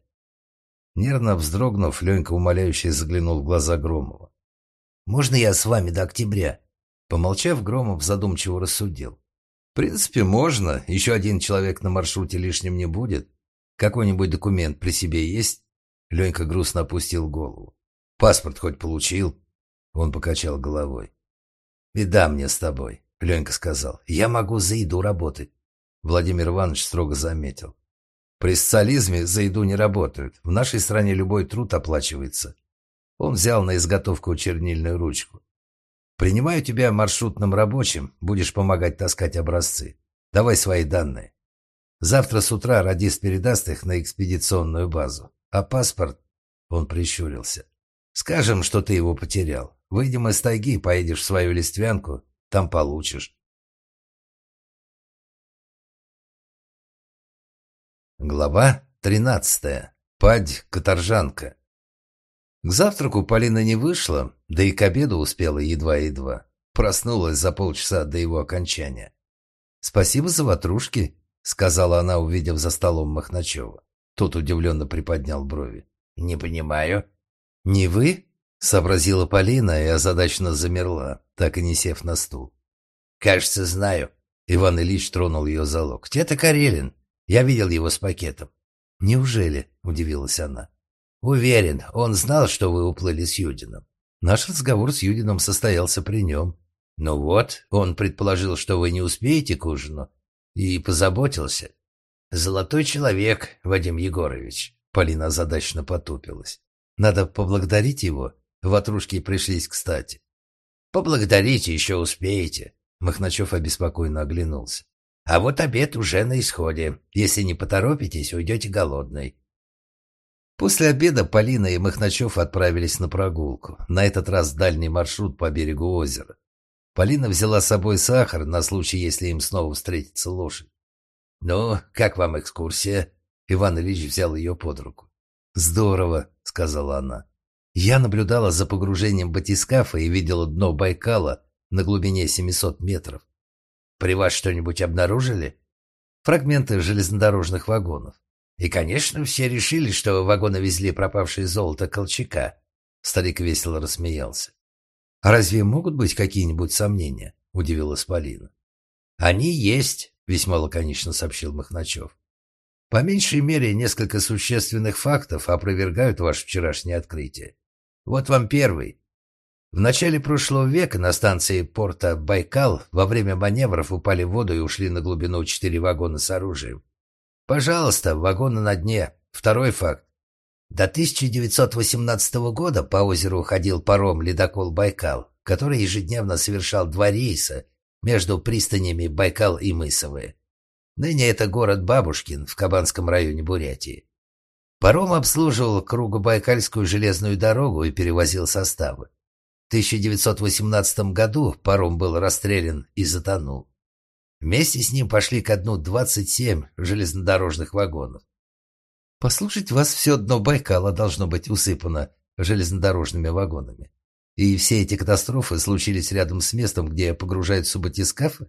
Нервно вздрогнув, Ленька умоляюще заглянул в глаза Громова. «Можно я с вами до октября?» Помолчав, Громов задумчиво рассудил. В принципе, можно. Еще один человек на маршруте лишним не будет. Какой-нибудь документ при себе есть? Ленька грустно опустил голову. Паспорт хоть получил? Он покачал головой. «Беда мне с тобой», — Ленька сказал. «Я могу за еду работать». Владимир Иванович строго заметил. «При социализме за еду не работают. В нашей стране любой труд оплачивается». Он взял на изготовку чернильную ручку. Принимаю тебя маршрутным рабочим, будешь помогать таскать образцы. Давай свои данные. Завтра с утра радист передаст их на экспедиционную базу. А паспорт...» Он прищурился. «Скажем, что ты его потерял. Выйдем из тайги, поедешь в свою листвянку, там получишь». Глава тринадцатая. Падь Каторжанка. К завтраку Полина не вышла, да и к обеду успела едва-едва. Проснулась за полчаса до его окончания. «Спасибо за ватрушки», — сказала она, увидев за столом Махначева. Тот удивленно приподнял брови. «Не понимаю». «Не вы?» — сообразила Полина и озадаченно замерла, так и не сев на стул. «Кажется, знаю». Иван Ильич тронул ее за локоть. «Это Карелин. Я видел его с пакетом». «Неужели?» — удивилась она. «Уверен, он знал, что вы уплыли с Юдином. Наш разговор с Юдином состоялся при нем. Ну вот, он предположил, что вы не успеете к ужину, и позаботился. Золотой человек, Вадим Егорович». Полина озадаченно потупилась. «Надо поблагодарить его. Ватрушки пришлись кстати». «Поблагодарите, еще успеете». Махначев обеспокоенно оглянулся. «А вот обед уже на исходе. Если не поторопитесь, уйдете голодной. После обеда Полина и Махначев отправились на прогулку, на этот раз дальний маршрут по берегу озера. Полина взяла с собой сахар на случай, если им снова встретится лошадь. «Ну, как вам экскурсия?» Иван Ильич взял ее под руку. «Здорово», — сказала она. «Я наблюдала за погружением батискафа и видела дно Байкала на глубине 700 метров. При вас что-нибудь обнаружили?» «Фрагменты железнодорожных вагонов. И, конечно, все решили, что вагоны везли пропавшее золото Колчака. Старик весело рассмеялся. «А разве могут быть какие-нибудь сомнения?» – удивилась Полина. «Они есть», – весьма лаконично сообщил Махначев. «По меньшей мере, несколько существенных фактов опровергают ваше вчерашнее открытие. Вот вам первый. В начале прошлого века на станции порта Байкал во время маневров упали в воду и ушли на глубину четыре вагона с оружием. Пожалуйста, вагоны на дне. Второй факт. До 1918 года по озеру ходил паром «Ледокол Байкал», который ежедневно совершал два рейса между пристанями Байкал и Мысовые. Ныне это город Бабушкин в Кабанском районе Бурятии. Паром обслуживал Кругобайкальскую железную дорогу и перевозил составы. В 1918 году паром был расстрелян и затонул. Вместе с ним пошли ко дну 27 железнодорожных вагонов. Послушать вас все дно Байкала должно быть усыпано железнодорожными вагонами. И все эти катастрофы случились рядом с местом, где погружаются батискафы?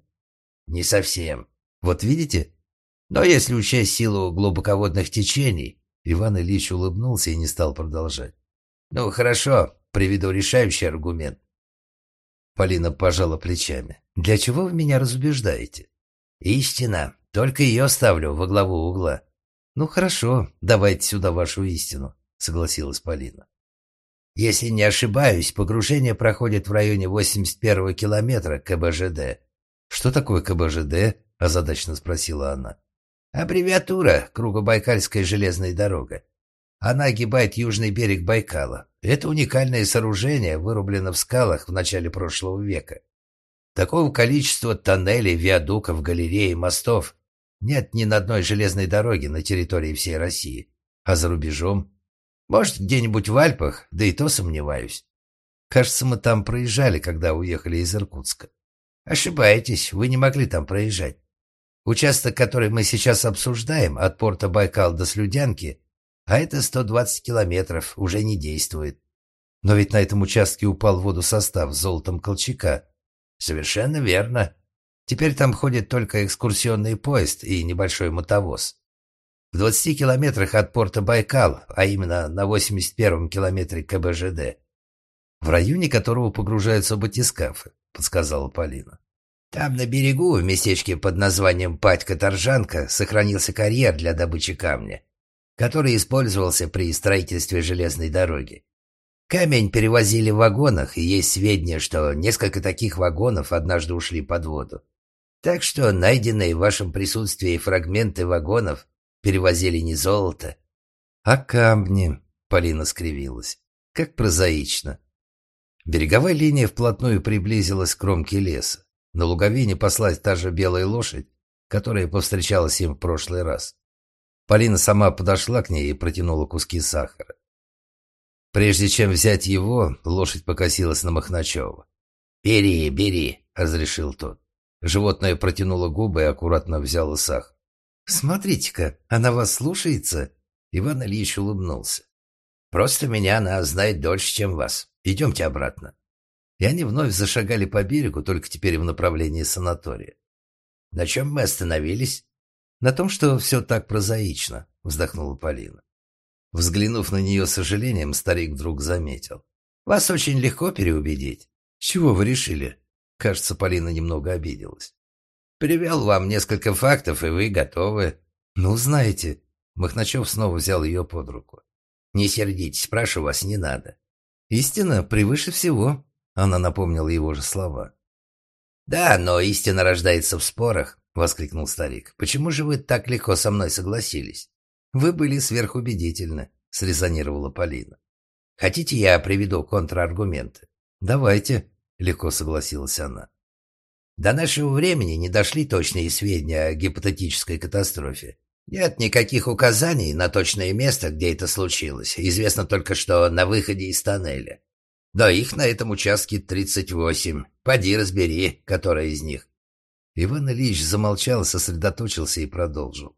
Не совсем. Вот видите? Но если учесть силу глубоководных течений... Иван Ильич улыбнулся и не стал продолжать. Ну, хорошо, приведу решающий аргумент. Полина пожала плечами. «Для чего вы меня разубеждаете?» «Истина. Только ее ставлю во главу угла». «Ну хорошо, давайте сюда вашу истину», — согласилась Полина. «Если не ошибаюсь, погружение проходит в районе 81-го километра КБЖД». «Что такое КБЖД?» — озадаченно спросила она. «Аббревиатура Кругобайкальская железная дорога. Она огибает южный берег Байкала. Это уникальное сооружение вырублено в скалах в начале прошлого века. Такого количества тоннелей, виадуков, галерей, мостов нет ни на одной железной дороге на территории всей России. А за рубежом? Может, где-нибудь в Альпах, да и то сомневаюсь. Кажется, мы там проезжали, когда уехали из Иркутска. Ошибаетесь, вы не могли там проезжать. Участок, который мы сейчас обсуждаем, от порта Байкал до Слюдянки, а это 120 километров, уже не действует. Но ведь на этом участке упал в воду состав с золотом Колчака. Совершенно верно. Теперь там ходит только экскурсионный поезд и небольшой мотовоз. В 20 километрах от порта Байкал, а именно на 81-м километре КБЖД, в районе которого погружаются батискафы, подсказала Полина. Там на берегу, в местечке под названием Патька-Торжанка, сохранился карьер для добычи камня который использовался при строительстве железной дороги. Камень перевозили в вагонах, и есть сведения, что несколько таких вагонов однажды ушли под воду. Так что найденные в вашем присутствии фрагменты вагонов перевозили не золото, а камни, Полина скривилась. Как прозаично. Береговая линия вплотную приблизилась к кромке леса. На луговине послась та же белая лошадь, которая повстречалась им в прошлый раз. Полина сама подошла к ней и протянула куски сахара. Прежде чем взять его, лошадь покосилась на Махначева. «Бери, бери», — разрешил тот. Животное протянуло губы и аккуратно взяло сахар. «Смотрите-ка, она вас слушается?» Иван Ильич улыбнулся. «Просто меня она знает дольше, чем вас. Идемте обратно». И они вновь зашагали по берегу, только теперь в направлении санатория. «На чем мы остановились?» «На том, что все так прозаично», — вздохнула Полина. Взглянув на нее с сожалением, старик вдруг заметил. «Вас очень легко переубедить. Чего вы решили?» Кажется, Полина немного обиделась. «Привел вам несколько фактов, и вы готовы». «Ну, знаете...» Махначев снова взял ее под руку. «Не сердитесь, прошу вас, не надо». «Истина превыше всего», — она напомнила его же слова. «Да, но истина рождается в спорах воскликнул старик. «Почему же вы так легко со мной согласились?» «Вы были сверхубедительны», — срезонировала Полина. «Хотите, я приведу контраргументы?» «Давайте», — легко согласилась она. До нашего времени не дошли точные сведения о гипотетической катастрофе. Нет никаких указаний на точное место, где это случилось. Известно только, что на выходе из тоннеля. Да их на этом участке 38. Поди разбери, которая из них. Иван Ильич замолчал, сосредоточился и продолжил.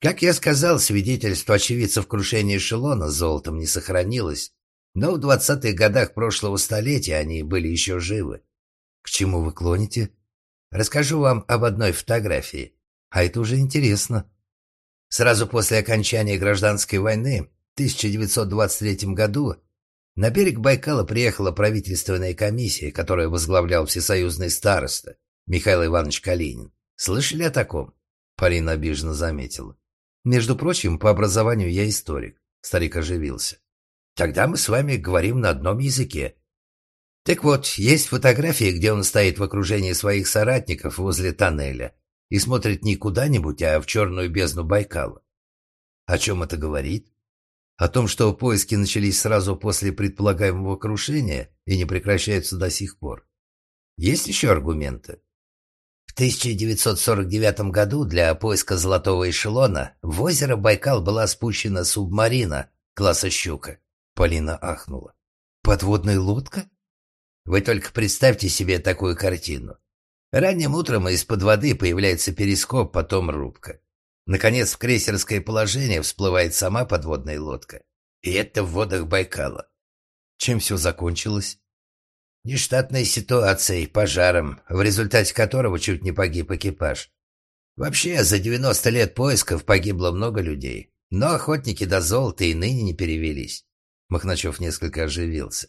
Как я сказал, свидетельство очевидцев крушения эшелона золотом не сохранилось, но в двадцатых годах прошлого столетия они были еще живы. К чему вы клоните? Расскажу вам об одной фотографии. А это уже интересно. Сразу после окончания гражданской войны в 1923 году на берег Байкала приехала правительственная комиссия, которая возглавлял всесоюзный староста. Михаил Иванович Калинин. Слышали о таком?» Полина обиженно заметила. «Между прочим, по образованию я историк». Старик оживился. «Тогда мы с вами говорим на одном языке. Так вот, есть фотографии, где он стоит в окружении своих соратников возле тоннеля и смотрит не куда-нибудь, а в черную бездну Байкала. О чем это говорит? О том, что поиски начались сразу после предполагаемого крушения и не прекращаются до сих пор. Есть еще аргументы? 1949 году для поиска золотого эшелона в озеро Байкал была спущена субмарина класса «Щука». Полина ахнула. «Подводная лодка?» Вы только представьте себе такую картину. Ранним утром из-под воды появляется перископ, потом рубка. Наконец, в крейсерское положение всплывает сама подводная лодка. И это в водах Байкала. Чем все закончилось? Нештатной ситуацией, пожаром, в результате которого чуть не погиб экипаж. Вообще, за 90 лет поисков погибло много людей, но охотники до золота и ныне не перевелись. Махначев несколько оживился.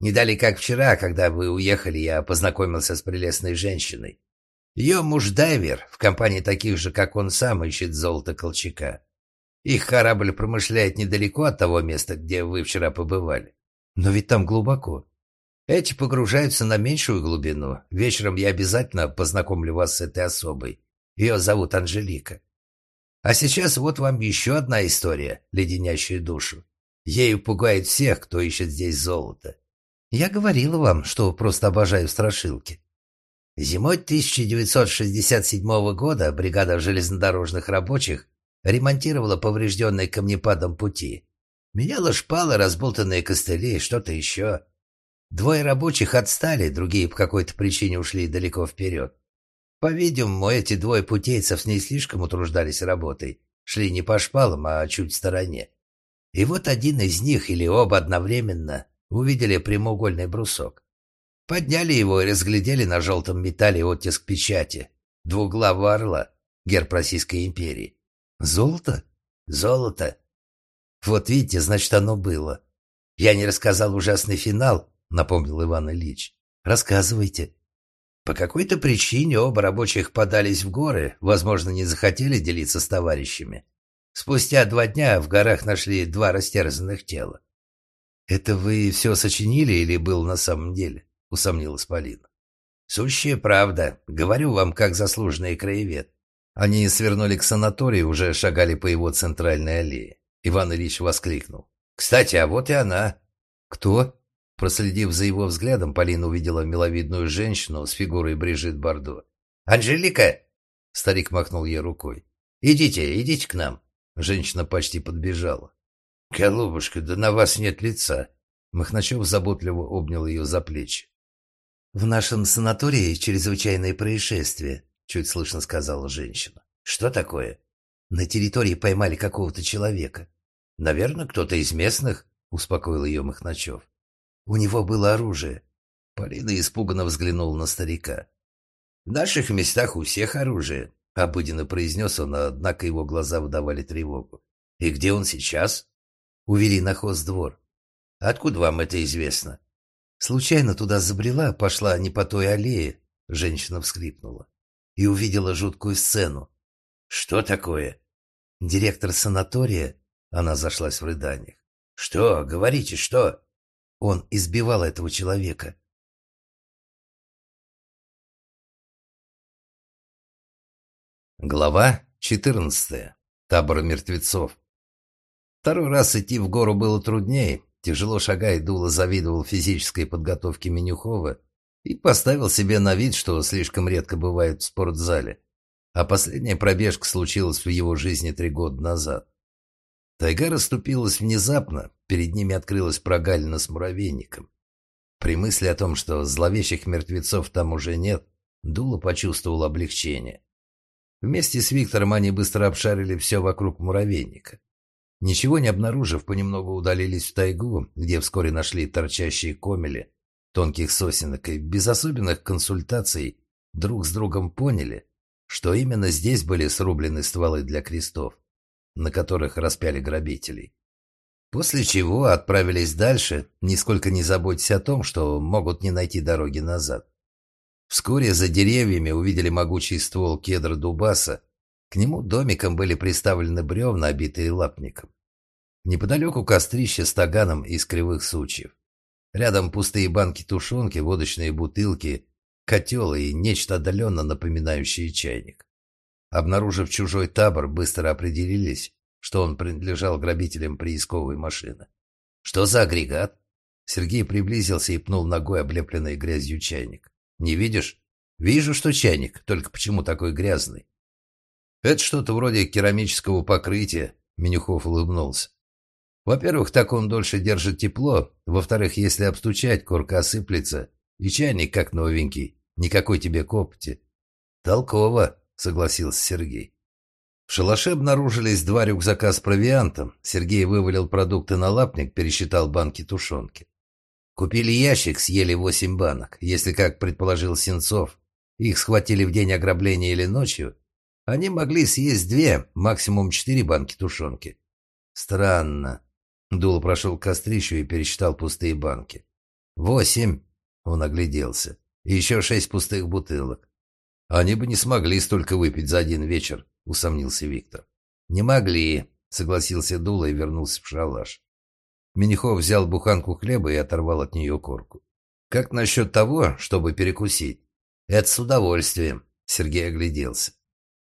Не дали как вчера, когда вы уехали, я познакомился с прелестной женщиной. Ее муж дайвер, в компании таких же, как он сам, ищет золото Колчака. Их корабль промышляет недалеко от того места, где вы вчера побывали. Но ведь там глубоко. Эти погружаются на меньшую глубину. Вечером я обязательно познакомлю вас с этой особой. Ее зовут Анжелика. А сейчас вот вам еще одна история, леденящая душу. Ею пугает всех, кто ищет здесь золото. Я говорила вам, что просто обожаю страшилки. Зимой 1967 года бригада железнодорожных рабочих ремонтировала поврежденные камнепадом пути. Меняла шпалы, разболтанные костыли и что-то еще. Двое рабочих отстали, другие по какой-то причине ушли далеко вперед. По-видимому, эти двое путейцев не слишком утруждались работой, шли не по шпалам, а чуть в стороне. И вот один из них или оба одновременно увидели прямоугольный брусок. Подняли его и разглядели на желтом металле оттиск печати. Двуглавого орла, герб Российской империи. Золото? Золото. Вот видите, значит, оно было. Я не рассказал ужасный финал, напомнил Иван Ильич. Рассказывайте. По какой-то причине оба рабочих подались в горы, возможно, не захотели делиться с товарищами. Спустя два дня в горах нашли два растерзанных тела. «Это вы все сочинили или был на самом деле?» — усомнилась Полина. «Сущая правда. Говорю вам, как заслуженный краевед». Они свернули к санаторию, уже шагали по его центральной аллее. Иван Ильич воскликнул. «Кстати, а вот и она». «Кто?» Проследив за его взглядом, Полина увидела миловидную женщину с фигурой Брижит Бардо. «Анжелика!» Старик махнул ей рукой. «Идите, идите к нам». Женщина почти подбежала. «Голубушка, да на вас нет лица!» Махначев заботливо обнял ее за плечи. «В нашем санатории чрезвычайное происшествие», — чуть слышно сказала женщина. «Что такое?» «На территории поймали какого-то человека». «Наверное, кто-то из местных?» — успокоил ее Махначев. «У него было оружие». Полина испуганно взглянула на старика. «В наших местах у всех оружие», — обыденно произнес он, однако его глаза выдавали тревогу. «И где он сейчас?» Увели на хоздвор. Откуда вам это известно? Случайно туда забрела, пошла не по той аллее, женщина вскрипнула. И увидела жуткую сцену. Что такое? Директор санатория, она зашлась в рыданиях. Что? Говорите, что? Он избивал этого человека. Глава 14. Табор мертвецов. Второй раз идти в гору было труднее. Тяжело шагая, Дула завидовал физической подготовке Менюхова и поставил себе на вид, что слишком редко бывает в спортзале. А последняя пробежка случилась в его жизни три года назад. Тайга расступилась внезапно, перед ними открылась прогалина с муравейником. При мысли о том, что зловещих мертвецов там уже нет, Дула почувствовал облегчение. Вместе с Виктором они быстро обшарили все вокруг муравейника. Ничего не обнаружив, понемногу удалились в тайгу, где вскоре нашли торчащие комели тонких сосенок и без особенных консультаций друг с другом поняли, что именно здесь были срублены стволы для крестов, на которых распяли грабителей. После чего отправились дальше, нисколько не заботясь о том, что могут не найти дороги назад. Вскоре за деревьями увидели могучий ствол кедра дубаса, к нему домиком были приставлены бревна, обитые лапником. Неподалеку кострище с таганом из кривых сучьев. Рядом пустые банки тушенки, водочные бутылки, котел и нечто отдаленно напоминающее чайник. Обнаружив чужой табор, быстро определились, что он принадлежал грабителям приисковой машины. «Что за агрегат?» Сергей приблизился и пнул ногой облепленный грязью чайник. «Не видишь?» Вижу, что чайник, только почему такой грязный? Это что-то вроде керамического покрытия, Менюхов улыбнулся. Во-первых, так он дольше держит тепло. Во-вторых, если обстучать, корка осыплется. И чайник как новенький. Никакой тебе копоти. Толково, согласился Сергей. В шалаше обнаружились два рюкзака с провиантом. Сергей вывалил продукты на лапник, пересчитал банки тушенки. Купили ящик, съели восемь банок. Если, как предположил Сенцов, их схватили в день ограбления или ночью, они могли съесть две, максимум четыре банки тушенки. Странно. Дуло прошел к кострищу и пересчитал пустые банки. «Восемь!» — он огляделся. «И еще шесть пустых бутылок». «Они бы не смогли столько выпить за один вечер», — усомнился Виктор. «Не могли», — согласился Дула и вернулся в шалаш. Минихов взял буханку хлеба и оторвал от нее корку. «Как насчет того, чтобы перекусить?» «Это с удовольствием», — Сергей огляделся.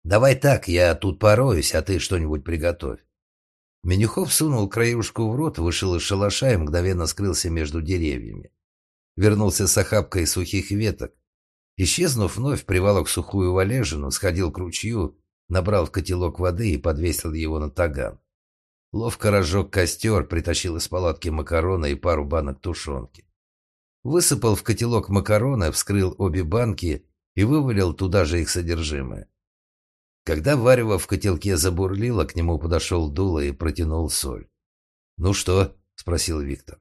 «Давай так, я тут пороюсь, а ты что-нибудь приготовь». Менюхов сунул краюшку в рот, вышел из шалаша и мгновенно скрылся между деревьями. Вернулся с охапкой сухих веток. Исчезнув вновь, приволок сухую валежину, сходил к ручью, набрал в котелок воды и подвесил его на таган. Ловко разжег костер, притащил из палатки макароны и пару банок тушенки. Высыпал в котелок макароны, вскрыл обе банки и вывалил туда же их содержимое. Когда варево в котелке забурлило, к нему подошел Дула и протянул соль. «Ну что?» – спросил Виктор.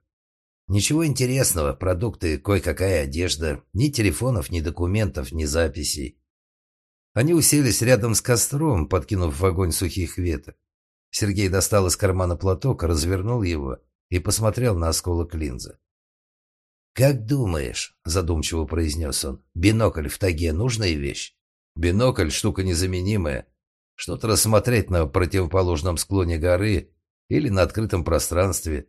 «Ничего интересного. Продукты, кое-какая одежда. Ни телефонов, ни документов, ни записей». Они уселись рядом с костром, подкинув в огонь сухих веток. Сергей достал из кармана платок, развернул его и посмотрел на осколок линзы. «Как думаешь?» – задумчиво произнес он. «Бинокль в таге – нужная вещь?» Бинокль – штука незаменимая. Что-то рассмотреть на противоположном склоне горы или на открытом пространстве.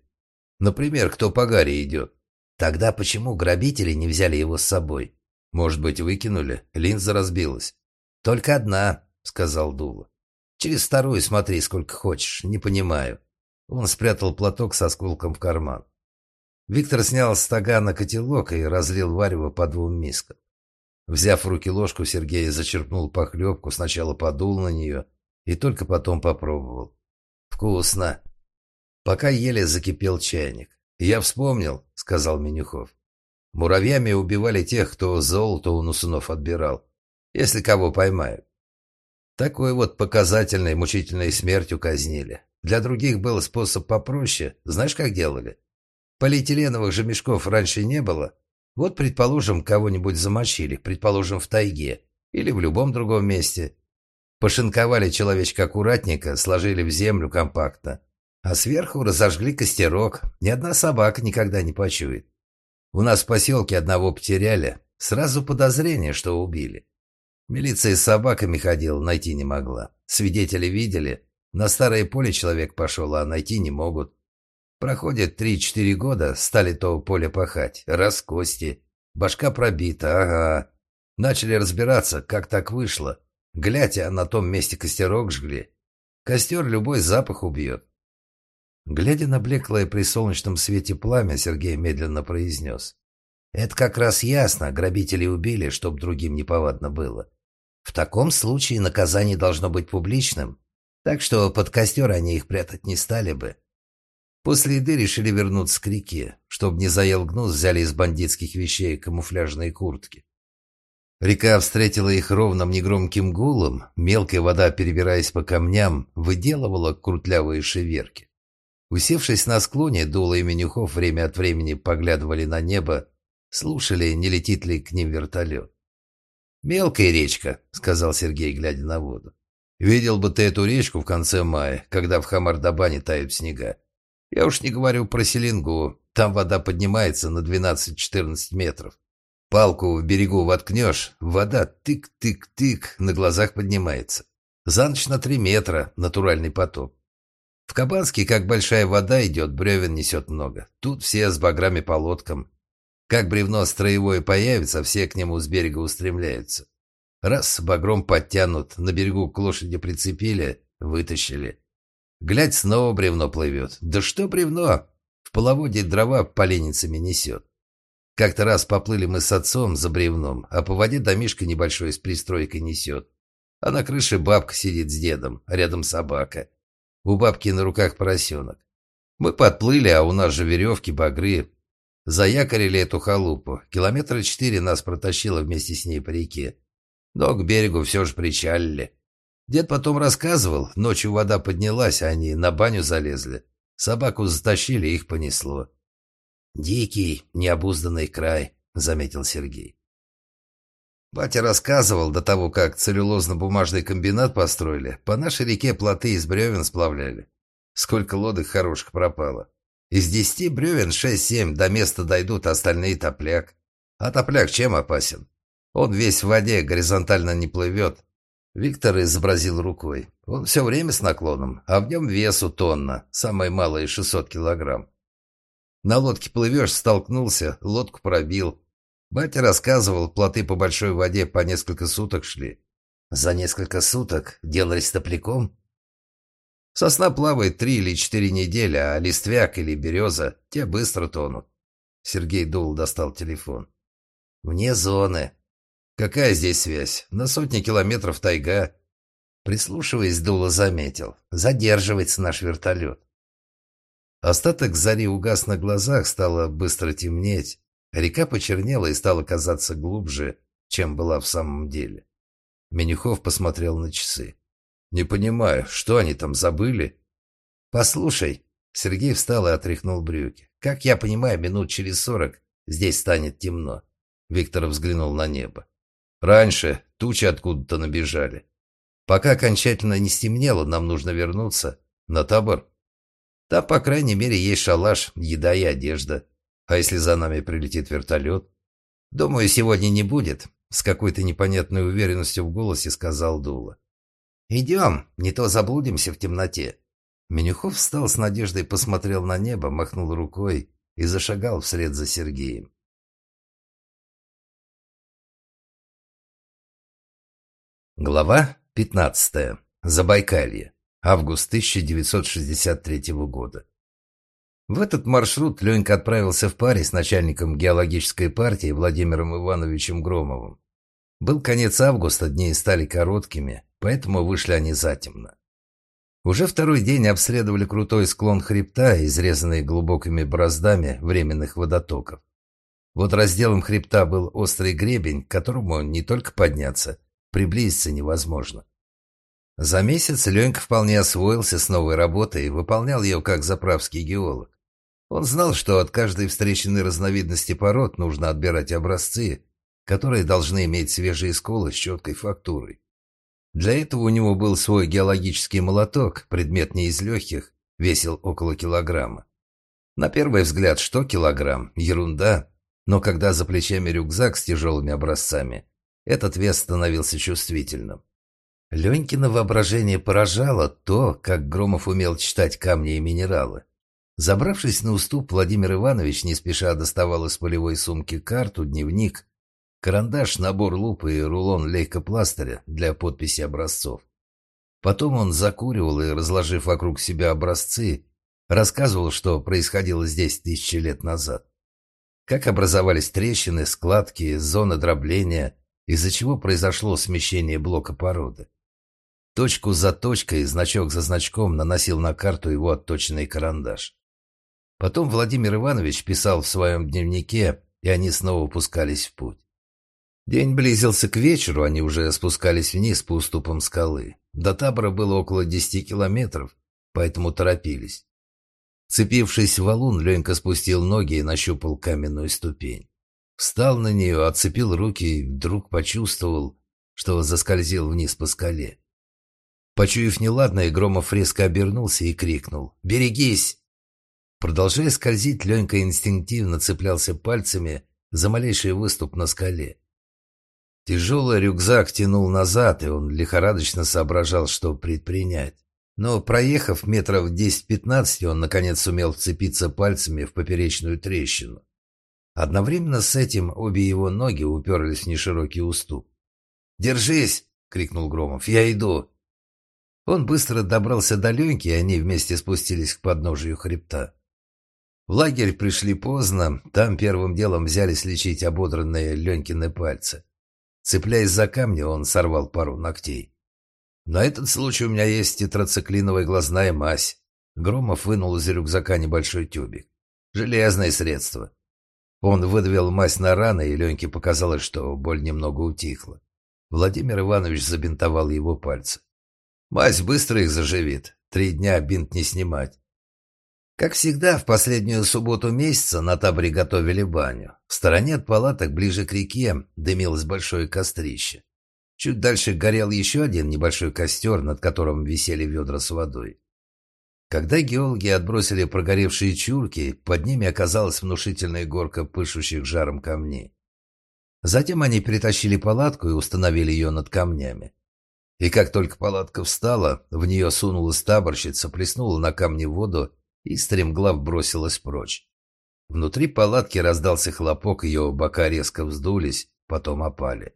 Например, кто по горе идет. Тогда почему грабители не взяли его с собой? Может быть, выкинули? Линза разбилась. Только одна, сказал Дула. Через вторую смотри сколько хочешь, не понимаю. Он спрятал платок со осколком в карман. Виктор снял с стагана котелок и разлил варево по двум мискам. Взяв в руки ложку, Сергей зачерпнул похлебку, сначала подул на нее и только потом попробовал. «Вкусно!» Пока еле закипел чайник. «Я вспомнил», — сказал Менюхов. «Муравьями убивали тех, кто золото у Нусунов отбирал, если кого поймают. Такой вот показательной мучительной смертью казнили. Для других был способ попроще. Знаешь, как делали? Полиэтиленовых же мешков раньше не было, вот, предположим, кого-нибудь замочили, предположим, в тайге или в любом другом месте. Пошинковали человечка аккуратненько, сложили в землю компактно, а сверху разожгли костерок. Ни одна собака никогда не почует. У нас в поселке одного потеряли. Сразу подозрение, что убили. Милиция с собаками ходила, найти не могла. Свидетели видели. На старое поле человек пошел, а найти не могут. Проходит три-четыре года, стали то поле пахать. Раз кости. Башка пробита, ага. Начали разбираться, как так вышло. Глядя, на том месте костерок жгли. Костер любой запах убьет. Глядя на блеклое при солнечном свете пламя, Сергей медленно произнес. «Это как раз ясно. Грабители убили, чтоб другим неповадно было. В таком случае наказание должно быть публичным. Так что под костер они их прятать не стали бы. После еды решили вернуться к реке. Чтобы не заел гнус, взяли из бандитских вещей камуфляжные куртки. Река встретила их ровным негромким гулом, мелкая вода, перебираясь по камням, выделывала крутлявые шеверки. Усевшись на склоне, Дула и Менюхов время от времени поглядывали на небо, слушали, не летит ли к ним вертолет. «Мелкая речка», — сказал Сергей, глядя на воду. «Видел бы ты эту речку в конце мая, когда в Хамардабане тают снега. Я уж не говорю про Селингу, там вода поднимается на 12-14 метров. Палку в берегу воткнешь, вода тык-тык-тык на глазах поднимается. За ночь на 3 метра натуральный потоп. В Кабанске, как большая вода идет, бревен несет много. Тут все с баграми по лодкам. Как бревно строевое появится, все к нему с берега устремляются. Раз багром подтянут, на берегу к лошади прицепили, вытащили. Глядь, снова бревно плывет. Да что бревно? В половодье дрова поленницами несет. Как-то раз поплыли мы с отцом за бревном, а по воде домишка небольшой с пристройкой несет. А на крыше бабка сидит с дедом, рядом собака. У бабки на руках поросенок. Мы подплыли, а у нас же веревки, багры. Заякорили эту халупу. Километра четыре нас протащило вместе с ней по реке. Но к берегу все же причалили. Дед потом рассказывал, ночью вода поднялась, а они на баню залезли. Собаку затащили, их понесло. «Дикий, необузданный край», — заметил Сергей. Батя рассказывал до того, как целлюлозно-бумажный комбинат построили, по нашей реке плоты из бревен сплавляли. Сколько лодок хороших пропало. Из десяти бревен шесть-семь до места дойдут, остальные топляк. А топляк чем опасен? Он весь в воде, горизонтально не плывет. Виктор изобразил рукой. Он все время с наклоном, а в нем весу тонна, самое малое 600 килограмм. На лодке плывешь, столкнулся, лодку пробил, Батя рассказывал, плоты по большой воде по несколько суток шли. За несколько суток делались топляком? Сосна плавает три или четыре недели, а листвяк или береза, те быстро тонут. Сергей Дул достал телефон. Вне зоны. Какая здесь связь? На сотни километров тайга. Прислушиваясь, Дула заметил. Задерживается наш вертолет. Остаток зари угас на глазах, стало быстро темнеть. Река почернела и стала казаться глубже, чем была в самом деле. Менюхов посмотрел на часы. «Не понимаю, что они там забыли?» «Послушай», — Сергей встал и отряхнул брюки. «Как я понимаю, минут через сорок здесь станет темно». Виктор взглянул на небо. «Раньше тучи откуда-то набежали. Пока окончательно не стемнело, нам нужно вернуться на табор. Там, по крайней мере, есть шалаш, еда и одежда. А если за нами прилетит вертолет? Думаю, сегодня не будет, с какой-то непонятной уверенностью в голосе сказал Дула. Идем, не то заблудимся в темноте. Менюхов встал с надеждой, посмотрел на небо, махнул рукой и зашагал вслед за Сергеем. Глава 15. Забайкалье. Август 1963 года. В этот маршрут Ленька отправился в паре с начальником геологической партии Владимиром Ивановичем Громовым. Был конец августа, дни стали короткими, поэтому вышли они затемно. Уже второй день обследовали крутой склон хребта, изрезанный глубокими бороздами временных водотоков. Вот разделом хребта был острый гребень, к которому не только подняться, приблизиться невозможно. За месяц Ленька вполне освоился с новой работой и выполнял ее как заправский геолог. Он знал, что от каждой встреченной разновидности пород нужно отбирать образцы, которые должны иметь свежие сколы с четкой фактурой. Для этого у него был свой геологический молоток, предмет не из легких, весил около килограмма. На первый взгляд, что килограмм? Ерунда. Но когда за плечами рюкзак с тяжелыми образцами, этот вес становился чувствительным. Ленькино воображение поражало то, как Громов умел читать камни и минералы. Забравшись на уступ, Владимир Иванович не спеша доставал из полевой сумки карту, дневник, карандаш, набор лупы и рулон лейкопластыря для подписи образцов. Потом он закуривал и, разложив вокруг себя образцы, рассказывал, что происходило здесь тысячи лет назад. Как образовались трещины, складки, зоны дробления, из-за чего произошло смещение блока породы. Точку за точкой, значок за значком наносил на карту его отточенный карандаш. Потом Владимир Иванович писал в своем дневнике, и они снова пускались в путь. День близился к вечеру, они уже спускались вниз по уступам скалы. До табора было около десяти километров, поэтому торопились. Цепившись в валун, Ленька спустил ноги и нащупал каменную ступень. Встал на нее, отцепил руки и вдруг почувствовал, что заскользил вниз по скале. Почуяв неладное, Громов резко обернулся и крикнул «Берегись!» Продолжая скользить, Ленька инстинктивно цеплялся пальцами за малейший выступ на скале. Тяжелый рюкзак тянул назад, и он лихорадочно соображал, что предпринять. Но, проехав метров 10-15, он, наконец, сумел вцепиться пальцами в поперечную трещину. Одновременно с этим обе его ноги уперлись в неширокий уступ. «Держись!» — крикнул Громов. «Я иду!» Он быстро добрался до Леньки, и они вместе спустились к подножию хребта. В лагерь пришли поздно, там первым делом взялись лечить ободранные Ленькины пальцы. Цепляясь за камни, он сорвал пару ногтей. На этот случай у меня есть тетрациклиновая глазная мазь. Громов вынул из рюкзака небольшой тюбик. Железное средство. Он выдавил мазь на раны, и Леньке показалось, что боль немного утихла. Владимир Иванович забинтовал его пальцы. «Мазь быстро их заживит. Три дня бинт не снимать». Как всегда, в последнюю субботу месяца на таборе готовили баню. В стороне от палаток, ближе к реке, дымилось большое кострище. Чуть дальше горел еще один небольшой костер, над которым висели ведра с водой. Когда геологи отбросили прогоревшие чурки, под ними оказалась внушительная горка пышущих жаром камней. Затем они перетащили палатку и установили ее над камнями. И как только палатка встала, в нее сунулась таборщица, плеснула на камни воду и стремглав бросилась прочь. Внутри палатки раздался хлопок, ее бока резко вздулись, потом опали.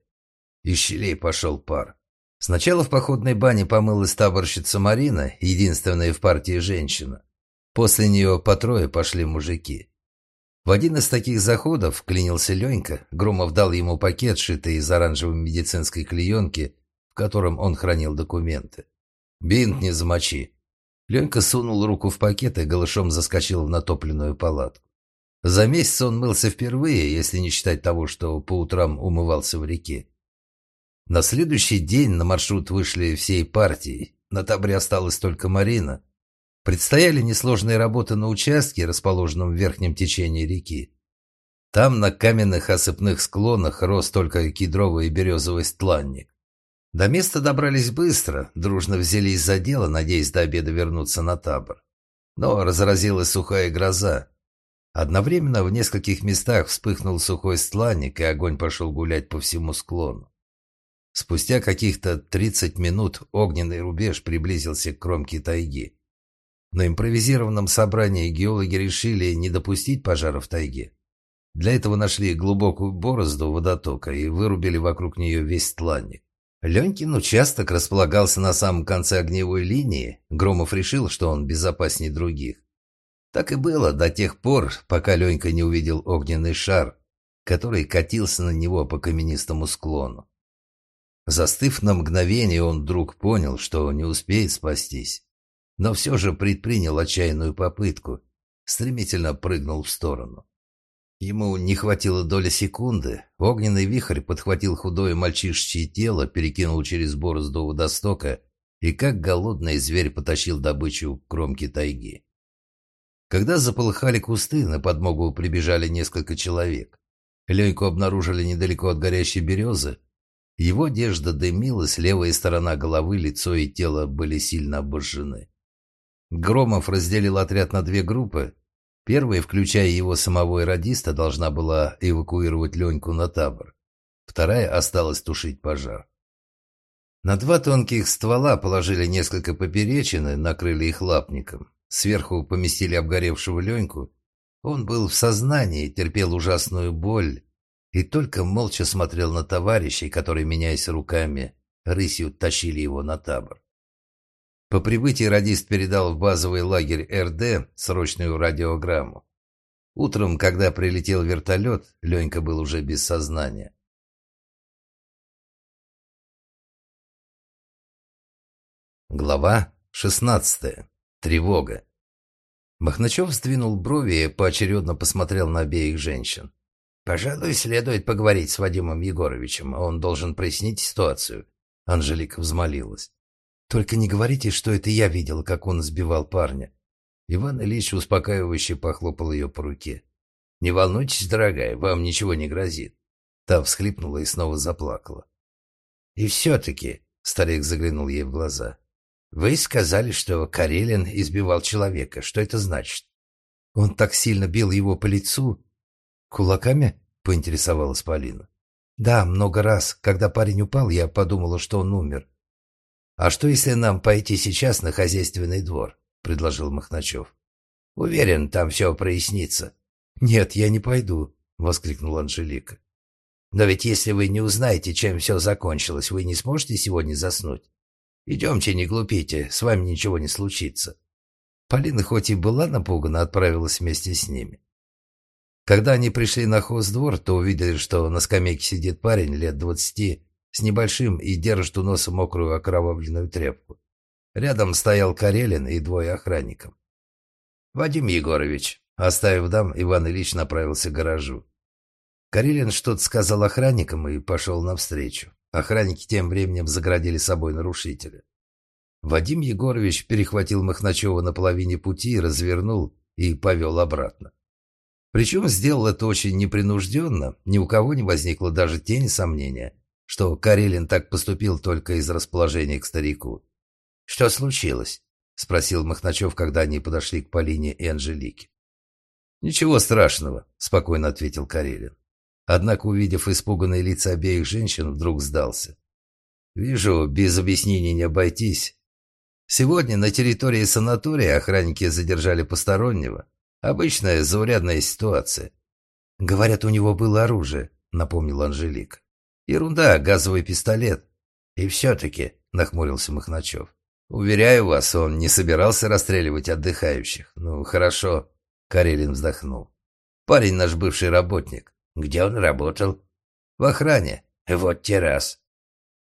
Из щелей пошел пар. Сначала в походной бане помылась таборщица Марина, единственная в партии женщина. После нее по трое пошли мужики. В один из таких заходов клинился Ленька. Громов дал ему пакет, сшитый из оранжевой медицинской клеенки, в котором он хранил документы. «Бинт не замочи». Ленька сунул руку в пакет и голышом заскочил в натопленную палатку. За месяц он мылся впервые, если не считать того, что по утрам умывался в реке. На следующий день на маршрут вышли всей партией. На табре осталась только Марина. Предстояли несложные работы на участке, расположенном в верхнем течении реки. Там на каменных осыпных склонах рос только кедровый и березовый стланник. До места добрались быстро, дружно взялись за дело, надеясь до обеда вернуться на табор. Но разразилась сухая гроза. Одновременно в нескольких местах вспыхнул сухой стланник, и огонь пошел гулять по всему склону. Спустя каких-то 30 минут огненный рубеж приблизился к кромке тайги. На импровизированном собрании геологи решили не допустить пожара в тайге. Для этого нашли глубокую борозду водотока и вырубили вокруг нее весь тланник. Ленькин участок располагался на самом конце огневой линии. Громов решил, что он безопаснее других. Так и было до тех пор, пока Ленька не увидел огненный шар, который катился на него по каменистому склону. Застыв на мгновение, он вдруг понял, что не успеет спастись. Но все же предпринял отчаянную попытку. Стремительно прыгнул в сторону. Ему не хватило доли секунды. Огненный вихрь подхватил худое мальчишечье тело, перекинул через борозду водостока и, как голодный зверь, потащил добычу к кромке тайги. Когда заполыхали кусты, на подмогу прибежали несколько человек. Леньку обнаружили недалеко от горящей березы, его одежда дымилась, левая сторона головы, лицо и тело были сильно обожжены. Громов разделил отряд на две группы. Первая, включая его самого и радиста, должна была эвакуировать Леньку на табор. Вторая осталась тушить пожар. На два тонких ствола положили несколько поперечин и накрыли их лапником. Сверху поместили обгоревшего Леньку. Он был в сознании, терпел ужасную боль, и только молча смотрел на товарищей, которые, меняясь руками, рысью тащили его на табор. По прибытии радист передал в базовый лагерь РД срочную радиограмму. Утром, когда прилетел вертолет, Ленька был уже без сознания. Глава 16. Тревога. Махначев сдвинул брови и поочередно посмотрел на обеих женщин. «Пожалуй, следует поговорить с Вадимом Егоровичем. Он должен прояснить ситуацию». Анжелика взмолилась. «Только не говорите, что это я видела, как он сбивал парня». Иван Ильич успокаивающе похлопал ее по руке. «Не волнуйтесь, дорогая, вам ничего не грозит». Та всхлипнула и снова заплакала. «И все-таки», — старик заглянул ей в глаза, — «вы сказали, что Карелин избивал человека. Что это значит?» «Он так сильно бил его по лицу, «Кулаками?» — поинтересовалась Полина. «Да, много раз. Когда парень упал, я подумала, что он умер». «А что, если нам пойти сейчас на хозяйственный двор?» — предложил Махначев. «Уверен, там все прояснится». «Нет, я не пойду», — воскликнула Анжелика. «Но ведь если вы не узнаете, чем все закончилось, вы не сможете сегодня заснуть? Идемте, не глупите, с вами ничего не случится». Полина хоть и была напугана, отправилась вместе с ними. Когда они пришли на хоздвор, то увидели, что на скамейке сидит парень лет двадцати с небольшим и держит у носа мокрую окровавленную тряпку. Рядом стоял Карелин и двое охранников. «Вадим Егорович», оставив дам, Иван Ильич направился к гаражу. Карелин что-то сказал охранникам и пошел навстречу. Охранники тем временем заградили собой нарушителя. Вадим Егорович перехватил Махначева на половине пути, развернул и повел обратно. Причем сделал это очень непринужденно, ни у кого не возникло даже тени сомнения, что Карелин так поступил только из расположения к старику. «Что случилось?» — спросил Махначев, когда они подошли к Полине и Анжелике. «Ничего страшного», — спокойно ответил Карелин. Однако, увидев испуганные лица обеих женщин, вдруг сдался. «Вижу, без объяснений не обойтись. Сегодня на территории санатория охранники задержали постороннего. Обычная заурядная ситуация. Говорят, у него было оружие, напомнил Анжелика. Ерунда, газовый пистолет. И все-таки, нахмурился Махначев. Уверяю вас, он не собирался расстреливать отдыхающих. Ну, хорошо. Карелин вздохнул. Парень наш бывший работник. Где он работал? В охране. Вот те раз.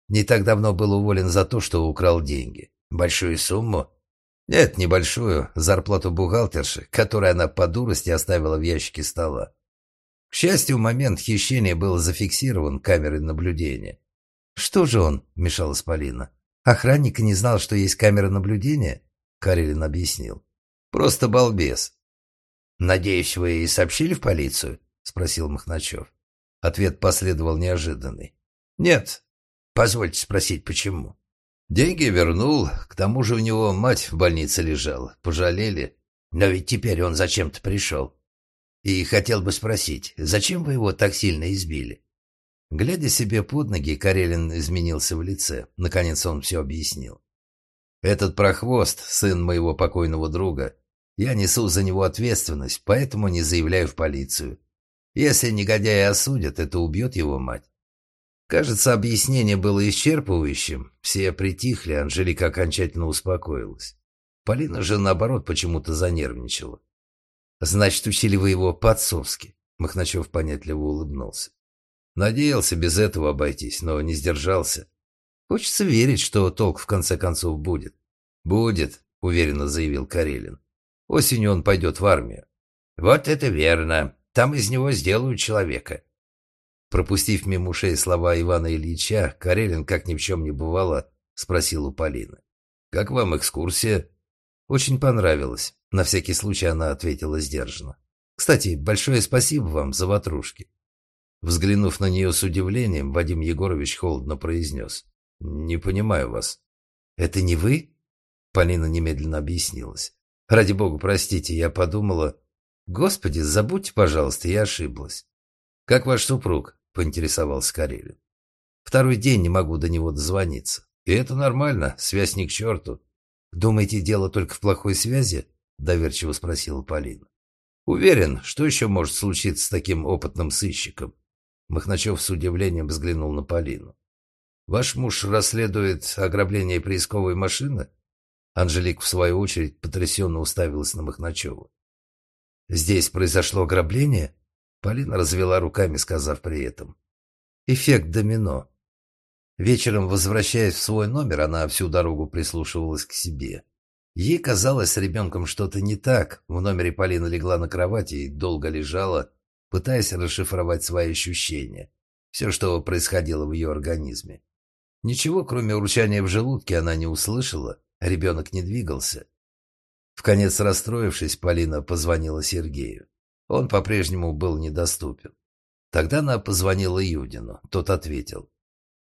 Не так давно был уволен за то, что украл деньги. Большую сумму? Нет, небольшую. Зарплату бухгалтерши, которую она по дурости оставила в ящике стола. К счастью, момент хищения был зафиксирован камерой наблюдения. «Что же он?» – мешалась Полина. «Охранник не знал, что есть камера наблюдения?» – Карелин объяснил. «Просто балбес». «Надеюсь, вы и сообщили в полицию?» — спросил Махначев. Ответ последовал неожиданный. «Нет». «Позвольте спросить, почему?» «Деньги вернул. К тому же у него мать в больнице лежала. Пожалели. Но ведь теперь он зачем-то пришел. И хотел бы спросить, зачем вы его так сильно избили?» Глядя себе под ноги, Карелин изменился в лице. Наконец он все объяснил. «Этот прохвост, сын моего покойного друга. Я несу за него ответственность, поэтому не заявляю в полицию. Если негодяя осудят, это убьет его мать. Кажется, объяснение было исчерпывающим. Все притихли, Анжелика окончательно успокоилась. Полина же, наоборот, почему-то занервничала. «Значит, учили вы его по-отцовски?» Махначев понятливо улыбнулся. Надеялся без этого обойтись, но не сдержался. Хочется верить, что толк в конце концов будет. «Будет», — уверенно заявил Карелин. «Осенью он пойдет в армию». «Вот это верно. Там из него сделают человека». Пропустив мимо ушей слова Ивана Ильича, Карелин, как ни в чем не бывало, спросил у Полины. «Как вам экскурсия?» «Очень понравилось». На всякий случай она ответила сдержанно. «Кстати, большое спасибо вам за ватрушки». Взглянув на нее с удивлением, Вадим Егорович холодно произнес. «Не понимаю вас». «Это не вы?» Полина немедленно объяснилась. «Ради бога, простите, я подумала...» «Господи, забудьте, пожалуйста, я ошиблась». «Как ваш супруг?» – поинтересовался Карелин. «Второй день не могу до него дозвониться. И это нормально, связь ни к черту». «Думаете, дело только в плохой связи?» – доверчиво спросила Полина. «Уверен, что еще может случиться с таким опытным сыщиком?» Махначев с удивлением взглянул на Полину. «Ваш муж расследует ограбление приисковой машины?» Анжелик, в свою очередь, потрясенно уставилась на Махначева. «Здесь произошло ограбление?» Полина развела руками, сказав при этом. «Эффект домино». Вечером, возвращаясь в свой номер, она всю дорогу прислушивалась к себе. Ей казалось с ребенком что-то не так. В номере Полина легла на кровати и долго лежала, пытаясь расшифровать свои ощущения. Все, что происходило в ее организме. Ничего, кроме урчания в желудке, она не услышала. Ребенок не двигался. В конец расстроившись, Полина позвонила Сергею. Он по-прежнему был недоступен. Тогда она позвонила Юдину. Тот ответил.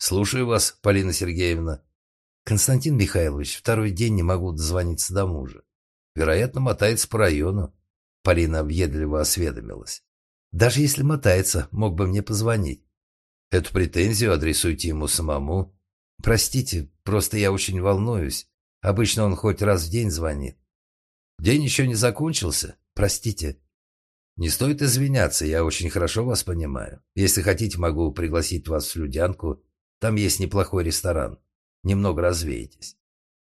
«Слушаю вас, Полина Сергеевна». «Константин Михайлович, второй день не могу дозвониться до мужа. Вероятно, мотается по району». Полина объедливо осведомилась. «Даже если мотается, мог бы мне позвонить». «Эту претензию адресуйте ему самому». «Простите, просто я очень волнуюсь. Обычно он хоть раз в день звонит». День еще не закончился. Простите. Не стоит извиняться, я очень хорошо вас понимаю. Если хотите, могу пригласить вас в Людянку. Там есть неплохой ресторан. Немного развеетесь.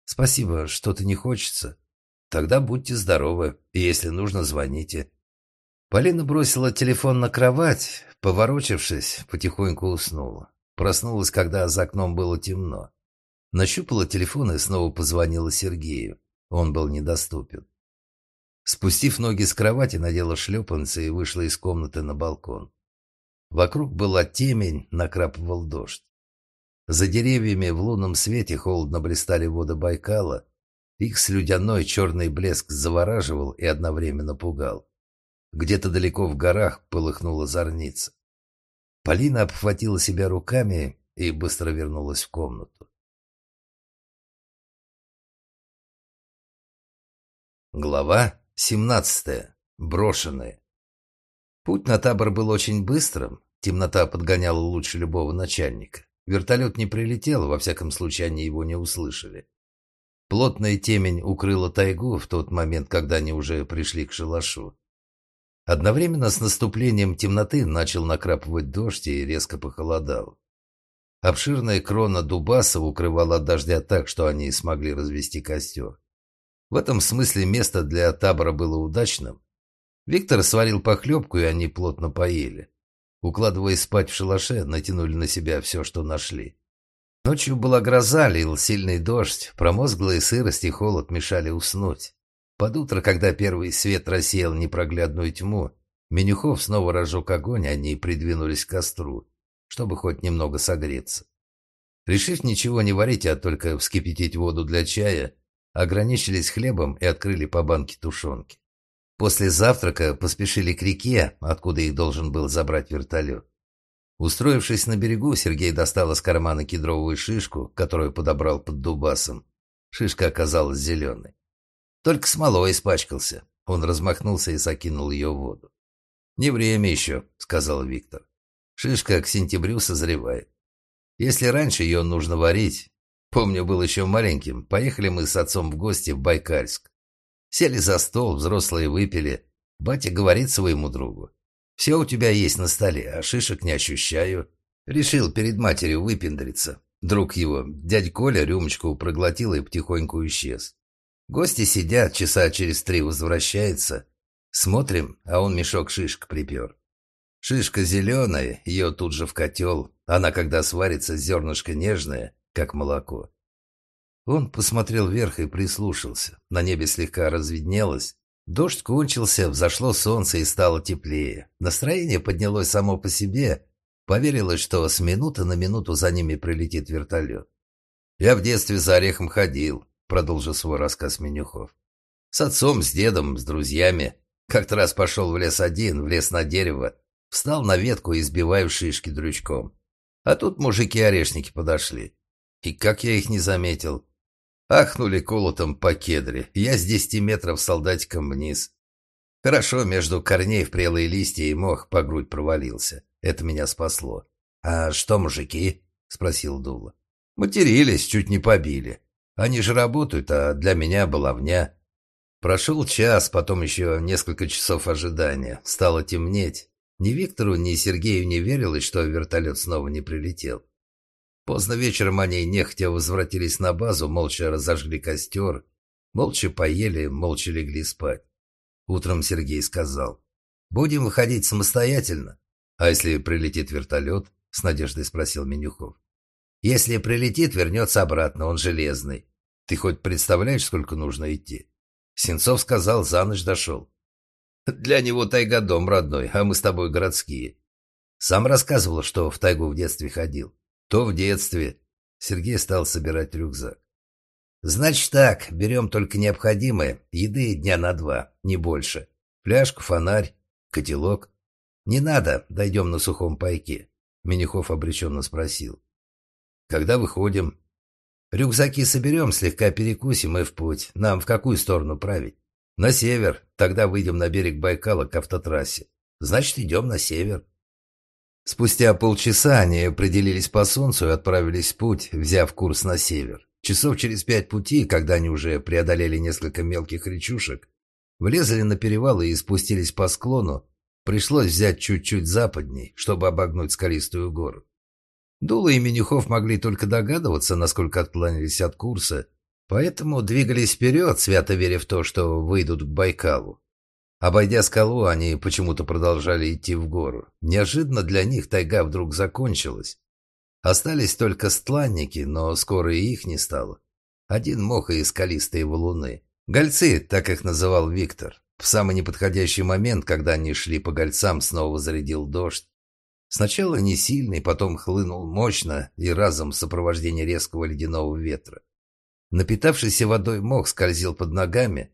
Спасибо, что-то не хочется. Тогда будьте здоровы, и если нужно, звоните. Полина бросила телефон на кровать, поворочившись, потихоньку уснула. Проснулась, когда за окном было темно. Нащупала телефон и снова позвонила Сергею. Он был недоступен. Спустив ноги с кровати, надела шлепанцы и вышла из комнаты на балкон. Вокруг была темень, накрапывал дождь. За деревьями в лунном свете холодно блистали воды Байкала. Их слюдяной черный блеск завораживал и одновременно пугал. Где-то далеко в горах полыхнула зорница. Полина обхватила себя руками и быстро вернулась в комнату. Глава 17. Брошенные. Путь на табор был очень быстрым. Темнота подгоняла лучше любого начальника. Вертолет не прилетел, во всяком случае они его не услышали. Плотная темень укрыла тайгу в тот момент, когда они уже пришли к шалашу. Одновременно с наступлением темноты начал накрапывать дождь и резко похолодал. Обширная крона дубаса укрывала от дождя так, что они смогли развести костер. В этом смысле место для табора было удачным. Виктор сварил похлебку, и они плотно поели. Укладываясь спать в шалаше, натянули на себя все, что нашли. Ночью была гроза, лил сильный дождь, промозглая сырость и холод мешали уснуть. Под утро, когда первый свет рассеял непроглядную тьму, Менюхов снова разжег огонь, они придвинулись к костру, чтобы хоть немного согреться. Решив ничего не варить, а только вскипятить воду для чая, ограничились хлебом и открыли по банке тушенки. После завтрака поспешили к реке, откуда их должен был забрать вертолет. Устроившись на берегу, Сергей достал из кармана кедровую шишку, которую подобрал под дубасом. Шишка оказалась зеленой. Только смолой испачкался. Он размахнулся и закинул ее в воду. «Не время еще», — сказал Виктор. «Шишка к сентябрю созревает. Если раньше ее нужно варить... Помню, был еще маленьким. Поехали мы с отцом в гости в Байкальск. Сели за стол, взрослые выпили. Батя говорит своему другу. «Все у тебя есть на столе, а шишек не ощущаю». Решил перед матерью выпендриться. Друг его, дядь Коля, рюмочку проглотил и потихоньку исчез. Гости сидят, часа через три возвращается. Смотрим, а он мешок шишек припер. Шишка зеленая, ее тут же в котел. Она, когда сварится, зернышко нежное, как молоко. Он посмотрел вверх и прислушался. На небе слегка разведнелось. Дождь кончился, взошло солнце и стало теплее. Настроение поднялось само по себе. Поверилось, что с минуты на минуту за ними прилетит вертолет. Я в детстве за орехом ходил продолжил свой рассказ Менюхов. С отцом, с дедом, с друзьями. Как-то раз пошел в лес один, влез на дерево, встал на ветку и сбиваю шишки дрючком. А тут мужики-орешники подошли. И как я их не заметил. Ахнули колотом по кедре. Я с десяти метров солдатиком вниз. Хорошо, между корней в прелые листья и мох по грудь провалился. Это меня спасло. «А что мужики?» — спросил Дула. «Матерились, чуть не побили. Они же работают, а для меня баловня. Прошел час, потом еще несколько часов ожидания. Стало темнеть. Ни Виктору, ни Сергею не верилось, что вертолет снова не прилетел. Поздно вечером они нехотя возвратились на базу, молча разожгли костер, молча поели, молча легли спать. Утром Сергей сказал, «Будем выходить самостоятельно. А если прилетит вертолет?» — с надеждой спросил Менюхов. Если прилетит, вернется обратно, он железный. Ты хоть представляешь, сколько нужно идти? Сенцов сказал, за ночь дошел. Для него тайга дом родной, а мы с тобой городские. Сам рассказывал, что в тайгу в детстве ходил. То в детстве. Сергей стал собирать рюкзак. Значит так, берем только необходимое, еды дня на два, не больше. Пляжку, фонарь, котелок. Не надо, дойдем на сухом пайке. Менюхов обреченно спросил. Когда выходим? Рюкзаки соберем, слегка перекусим и в путь. Нам в какую сторону править? На север. Тогда выйдем на берег Байкала к автотрассе. Значит, идем на север. Спустя полчаса они определились по солнцу и отправились в путь, взяв курс на север. Часов через пять пути, когда они уже преодолели несколько мелких речушек, влезли на перевал и спустились по склону, пришлось взять чуть-чуть западней, чтобы обогнуть скалистую гору. Дула и Менюхов могли только догадываться, насколько отклонились от курса, Поэтому двигались вперед, свято веря в то, что выйдут к Байкалу. Обойдя скалу, они почему-то продолжали идти в гору. Неожиданно для них тайга вдруг закончилась. Остались только стланники, но скоро и их не стало. Один мох и скалистые валуны. Гольцы, так их называл Виктор. В самый неподходящий момент, когда они шли по гольцам, снова зарядил дождь. Сначала не сильный, потом хлынул мощно и разом в сопровождении резкого ледяного ветра. Напитавшийся водой мох скользил под ногами.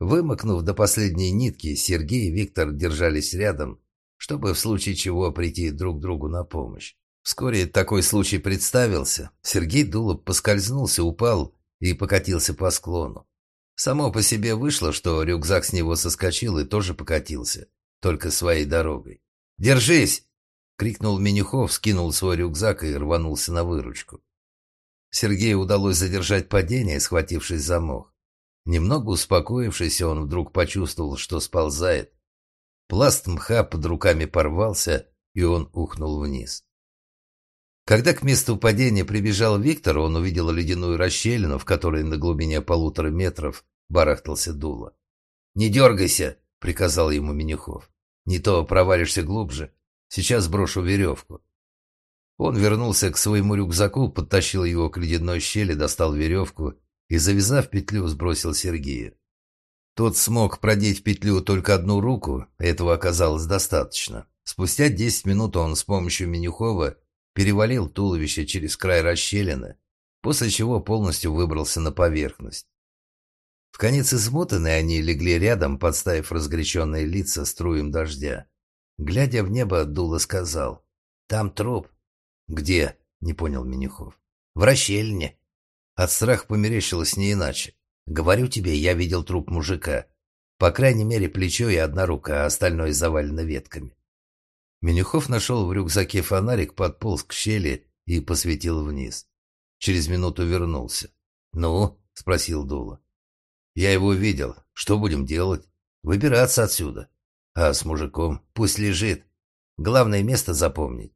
Вымокнув до последней нитки, Сергей и Виктор держались рядом, чтобы в случае чего прийти друг другу на помощь. Вскоре такой случай представился. Сергей Дулов поскользнулся, упал и покатился по склону. Само по себе вышло, что рюкзак с него соскочил и тоже покатился, только своей дорогой. «Держись!» — крикнул Менюхов, скинул свой рюкзак и рванулся на выручку. Сергею удалось задержать падение, схватившись за мох. Немного успокоившись, он вдруг почувствовал, что сползает. Пласт мха под руками порвался, и он ухнул вниз. Когда к месту падения прибежал Виктор, он увидел ледяную расщелину, в которой на глубине полутора метров барахтался дуло. «Не дергайся!» — приказал ему Менюхов. «Не то провалишься глубже. Сейчас брошу веревку». Он вернулся к своему рюкзаку, подтащил его к ледяной щели, достал веревку и, завязав петлю, сбросил Сергея. Тот смог продеть в петлю только одну руку, этого оказалось достаточно. Спустя десять минут он с помощью Менюхова перевалил туловище через край расщелины, после чего полностью выбрался на поверхность. В конец измотанные они легли рядом, подставив разгоряченные лица струем дождя. Глядя в небо, Дула сказал, «Там труп». «Где?» — не понял Менюхов. «В расщелине». От страха померещилось не иначе. «Говорю тебе, я видел труп мужика. По крайней мере, плечо и одна рука, а остальное завалено ветками. Менюхов нашел в рюкзаке фонарик, подполз к щели и посветил вниз. Через минуту вернулся. «Ну?» — спросил Дула. «Я его видел. Что будем делать? Выбираться отсюда. А с мужиком пусть лежит. Главное место запомнить.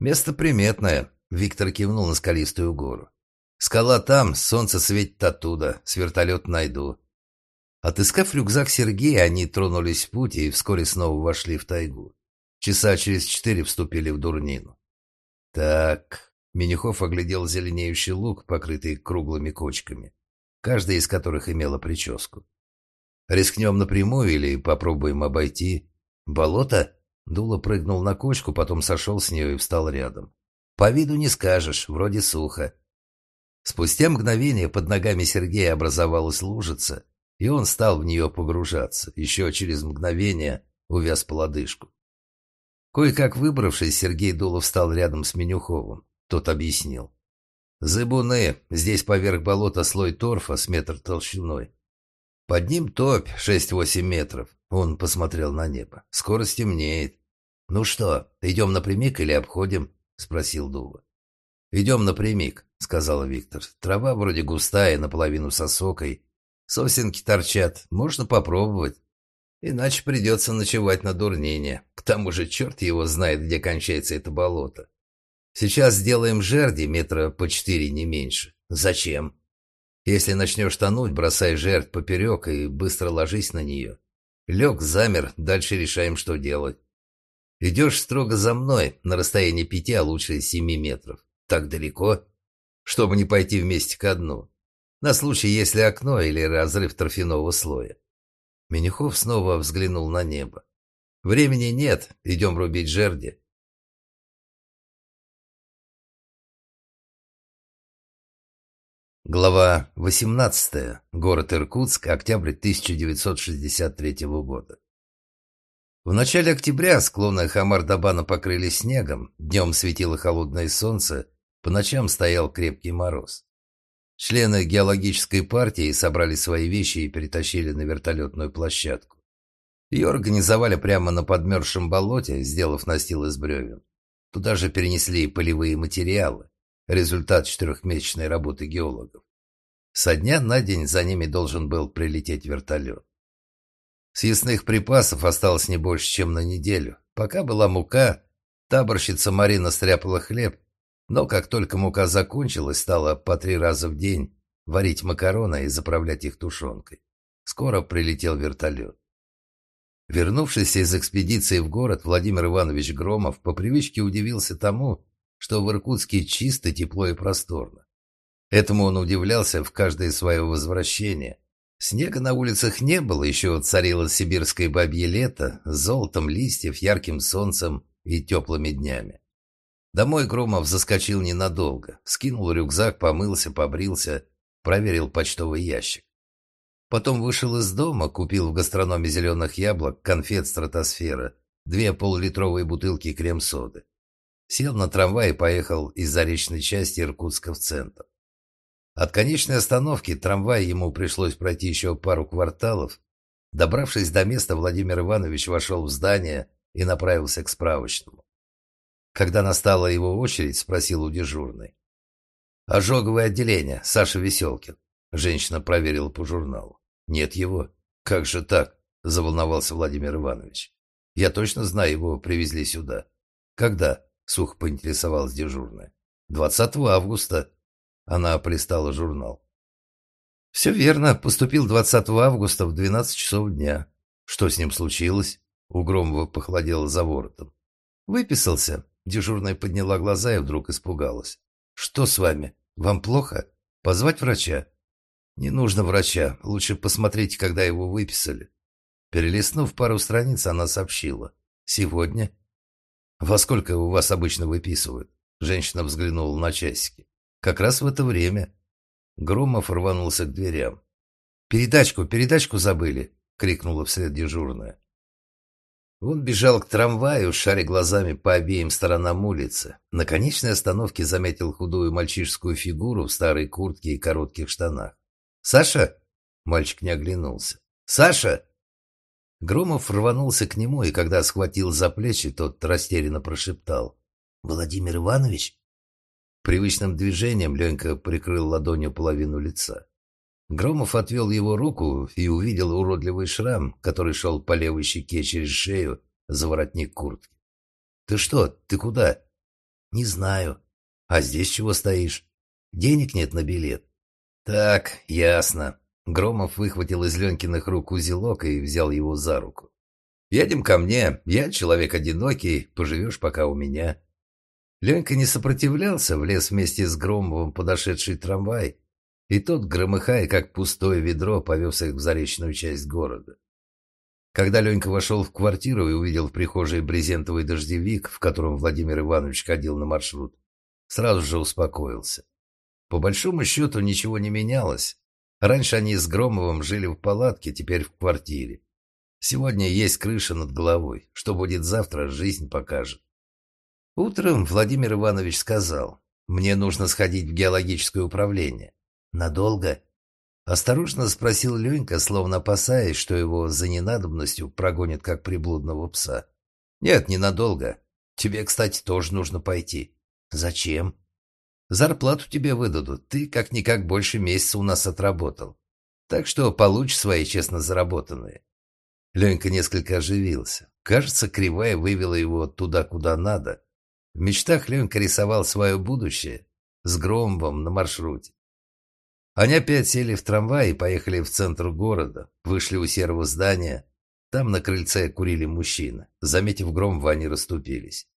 Место приметное», — Виктор кивнул на скалистую гору. «Скала там, солнце светит оттуда, с вертолет найду». Отыскав рюкзак Сергея, они тронулись в путь и вскоре снова вошли в тайгу. Часа через четыре вступили в дурнину. Так, Минюхов оглядел зеленеющий луг, покрытый круглыми кочками, каждая из которых имела прическу. Рискнем напрямую или попробуем обойти? Болото? Дула прыгнул на кочку, потом сошел с нее и встал рядом. По виду не скажешь, вроде сухо. Спустя мгновение под ногами Сергея образовалась лужица, и он стал в нее погружаться. Еще через мгновение увяз по лодыжку. Кое-как выбравшись, Сергей Дулов встал рядом с Менюховым. Тот объяснил. «Зыбуны. Здесь поверх болота слой торфа с метр толщиной. Под ним топь 6-8 метров». Он посмотрел на небо. «Скоро стемнеет». «Ну что, идем напрямик или обходим?» — спросил Дула. «Идем напрямик», — сказал Виктор. «Трава вроде густая, наполовину сосокой. Сосенки торчат. Можно попробовать». Иначе придется ночевать на дурнине. К тому же черт его знает, где кончается это болото. Сейчас сделаем жерди метра по четыре, не меньше. Зачем? Если начнешь тонуть, бросай жердь поперек и быстро ложись на нее. Лег, замер, дальше решаем, что делать. Идешь строго за мной, на расстоянии пяти, а лучше семи метров. Так далеко, чтобы не пойти вместе ко дну. На случай, если окно или разрыв торфяного слоя. Менюхов снова взглянул на небо. «Времени нет, идем рубить жерди». Глава 18. Город Иркутск. Октябрь 1963 года. В начале октября склоны Хамар-Дабана покрылись снегом, днем светило холодное солнце, по ночам стоял крепкий мороз. Члены геологической партии собрали свои вещи и перетащили на вертолетную площадку. Ее организовали прямо на подмерзшем болоте, сделав настил из бревен. Туда же перенесли полевые материалы, результат четырехмесячной работы геологов. Со дня на день за ними должен был прилететь вертолет. Съестных припасов осталось не больше, чем на неделю. Пока была мука, таборщица Марина стряпала хлеб, но как только мука закончилась, стала по три раза в день варить макароны и заправлять их тушенкой. Скоро прилетел вертолет. Вернувшись из экспедиции в город, Владимир Иванович Громов по привычке удивился тому, что в Иркутске чисто, тепло и просторно. Этому он удивлялся в каждое свое возвращение. Снега на улицах не было, еще царило сибирское бабье лето с золотом листьев, ярким солнцем и теплыми днями. Домой Громов заскочил ненадолго, скинул рюкзак, помылся, побрился, проверил почтовый ящик. Потом вышел из дома, купил в гастрономе зеленых яблок, конфет «Стратосфера», две полулитровые бутылки крем-соды. Сел на трамвай и поехал из заречной части Иркутска в центр. От конечной остановки трамвая ему пришлось пройти еще пару кварталов. Добравшись до места, Владимир Иванович вошел в здание и направился к справочному. Когда настала его очередь, спросил у дежурной. «Ожоговое отделение, Саша Веселкин». Женщина проверила по журналу. «Нет его». «Как же так?» – заволновался Владимир Иванович. «Я точно знаю, его привезли сюда». «Когда?» – сухо поинтересовалась дежурная. «20 августа». Она пристала журнал. «Все верно. Поступил 20 августа в 12 часов дня. Что с ним случилось?» У Громова похолодело за воротом. «Выписался». Дежурная подняла глаза и вдруг испугалась. «Что с вами? Вам плохо? Позвать врача?» «Не нужно врача. Лучше посмотрите, когда его выписали». Перелистнув пару страниц, она сообщила. «Сегодня?» «Во сколько у вас обычно выписывают?» Женщина взглянула на часики. «Как раз в это время». Громов рванулся к дверям. «Передачку, передачку забыли!» — крикнула вслед дежурная. Он бежал к трамваю, шаря глазами по обеим сторонам улицы. На конечной остановке заметил худую мальчишескую фигуру в старой куртке и коротких штанах. «Саша?» Мальчик не оглянулся. «Саша!» Громов рванулся к нему, и когда схватил за плечи, тот растерянно прошептал. «Владимир Иванович?» Привычным движением Ленька прикрыл ладонью половину лица. Громов отвел его руку и увидел уродливый шрам, который шел по левой щеке через шею за воротник куртки. «Ты что? Ты куда?» «Не знаю. А здесь чего стоишь? Денег нет на билет». «Так, ясно». Громов выхватил из Ленькиных рук узелок и взял его за руку. «Едем ко мне. Я человек одинокий. Поживешь пока у меня». Ленька не сопротивлялся, влез вместе с Громовым подошедший трамвай и тот, громыхая, как пустое ведро, повез их в заречную часть города. Когда Ленька вошел в квартиру и увидел в прихожей брезентовый дождевик, в котором Владимир Иванович ходил на маршрут, сразу же успокоился. По большому счету ничего не менялось. Раньше они с Громовым жили в палатке, теперь в квартире. Сегодня есть крыша над головой. Что будет завтра, жизнь покажет. Утром Владимир Иванович сказал, «Мне нужно сходить в геологическое управление. «Надолго?» Осторожно спросил Ленька, словно опасаясь, что его за ненадобностью прогонят как приблудного пса. «Нет, ненадолго. Тебе, кстати, тоже нужно пойти». «Зачем?» «Зарплату тебе выдадут. Ты как-никак больше месяца у нас отработал. Так что получишь свои честно заработанные». Ленька несколько оживился. Кажется, кривая вывела его туда, куда надо. В мечтах Ленька рисовал свое будущее с Громовым на маршруте. Они опять сели в трамвай и поехали в центр города. Вышли у серого здания. Там на крыльце курили мужчины. Заметив Громова, они расступились.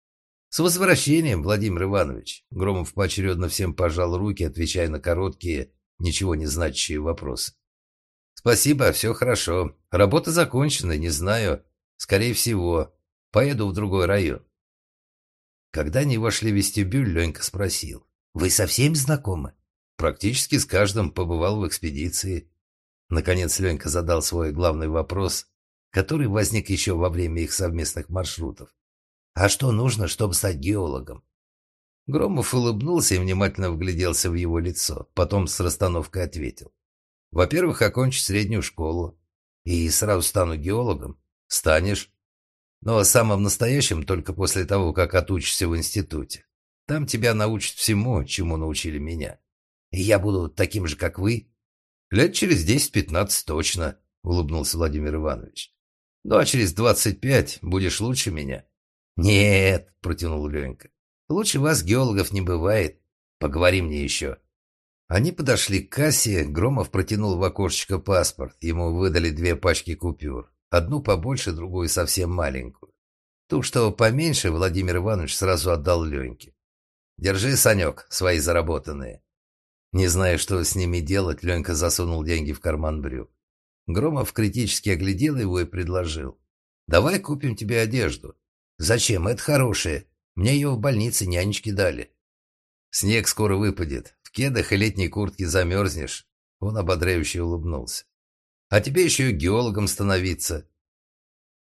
«С возвращением, Владимир Иванович!» Громов поочередно всем пожал руки, отвечая на короткие, ничего не значащие вопросы. «Спасибо, все хорошо. Работа закончена, не знаю. Скорее всего. Поеду в другой район». Когда они вошли в вестибюль, Ленька спросил. «Вы со всеми знакомы?» Практически с каждым побывал в экспедиции. Наконец Ленька задал свой главный вопрос, который возник еще во время их совместных маршрутов. «А что нужно, чтобы стать геологом?» Громов улыбнулся и внимательно вгляделся в его лицо, потом с расстановкой ответил. «Во-первых, окончить среднюю школу. И сразу стану геологом. Станешь. Но самым настоящим только после того, как отучишься в институте. Там тебя научат всему, чему научили меня. Я буду таким же, как вы? Лет через десять-пятнадцать точно, улыбнулся Владимир Иванович. Ну, а через двадцать пять будешь лучше меня. Нет, протянул Ленька. Лучше вас, геологов, не бывает. Поговори мне еще. Они подошли к кассе, Громов протянул в окошечко паспорт. Ему выдали две пачки купюр. Одну побольше, другую совсем маленькую. Ту, что поменьше, Владимир Иванович сразу отдал Леньке. «Держи, Санек, свои заработанные». Не зная, что с ними делать, Ленька засунул деньги в карман брюк. Громов критически оглядел его и предложил. «Давай купим тебе одежду». «Зачем? Это хорошее. Мне ее в больнице нянечки дали». «Снег скоро выпадет. В кедах и летней куртке замерзнешь. Он ободряюще улыбнулся. А тебе еще и геологом становиться.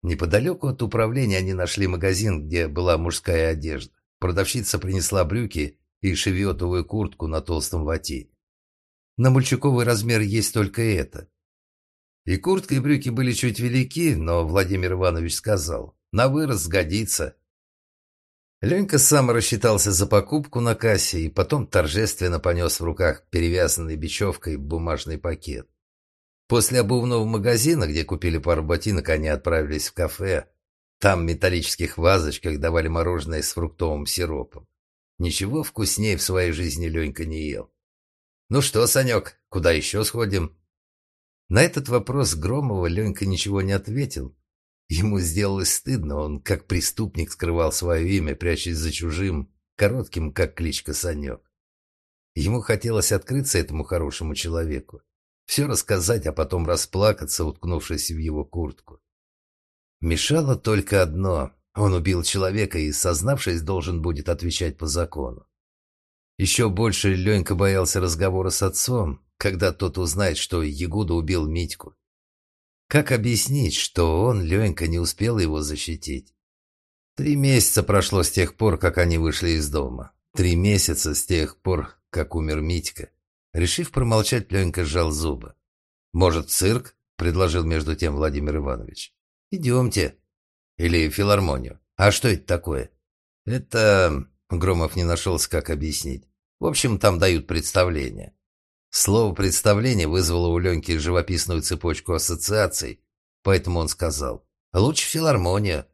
Неподалеку от управления они нашли магазин, где была мужская одежда. Продавщица принесла брюки и шевиотовую куртку на толстом ватине. На мальчуковый размер есть только это. И куртка, и брюки были чуть велики, но Владимир Иванович сказал, на вырос сгодится. Ленька сам рассчитался за покупку на кассе и потом торжественно понес в руках перевязанный бечевкой бумажный пакет. После обувного магазина, где купили пару ботинок, они отправились в кафе. Там в металлических вазочках давали мороженое с фруктовым сиропом. Ничего вкуснее в своей жизни Ленька не ел. «Ну что, Санек, куда еще сходим?» На этот вопрос Громова Ленька ничего не ответил, Ему сделалось стыдно, он как преступник скрывал свое имя, прячась за чужим, коротким, как кличка Санек. Ему хотелось открыться этому хорошему человеку, все рассказать, а потом расплакаться, уткнувшись в его куртку. Мешало только одно – он убил человека и, сознавшись, должен будет отвечать по закону. Еще больше Ленька боялся разговора с отцом, когда тот узнает, что Ягуда убил Митьку. Как объяснить, что он, Ленька, не успел его защитить? Три месяца прошло с тех пор, как они вышли из дома. Три месяца с тех пор, как умер Митька. Решив промолчать, Ленька сжал зубы. «Может, цирк?» – предложил между тем Владимир Иванович. «Идемте». «Или филармонию. А что это такое?» «Это...» – Громов не нашелся, как объяснить. «В общем, там дают представление. Слово «представление» вызвало у Леньки живописную цепочку ассоциаций, поэтому он сказал «Лучше филармония».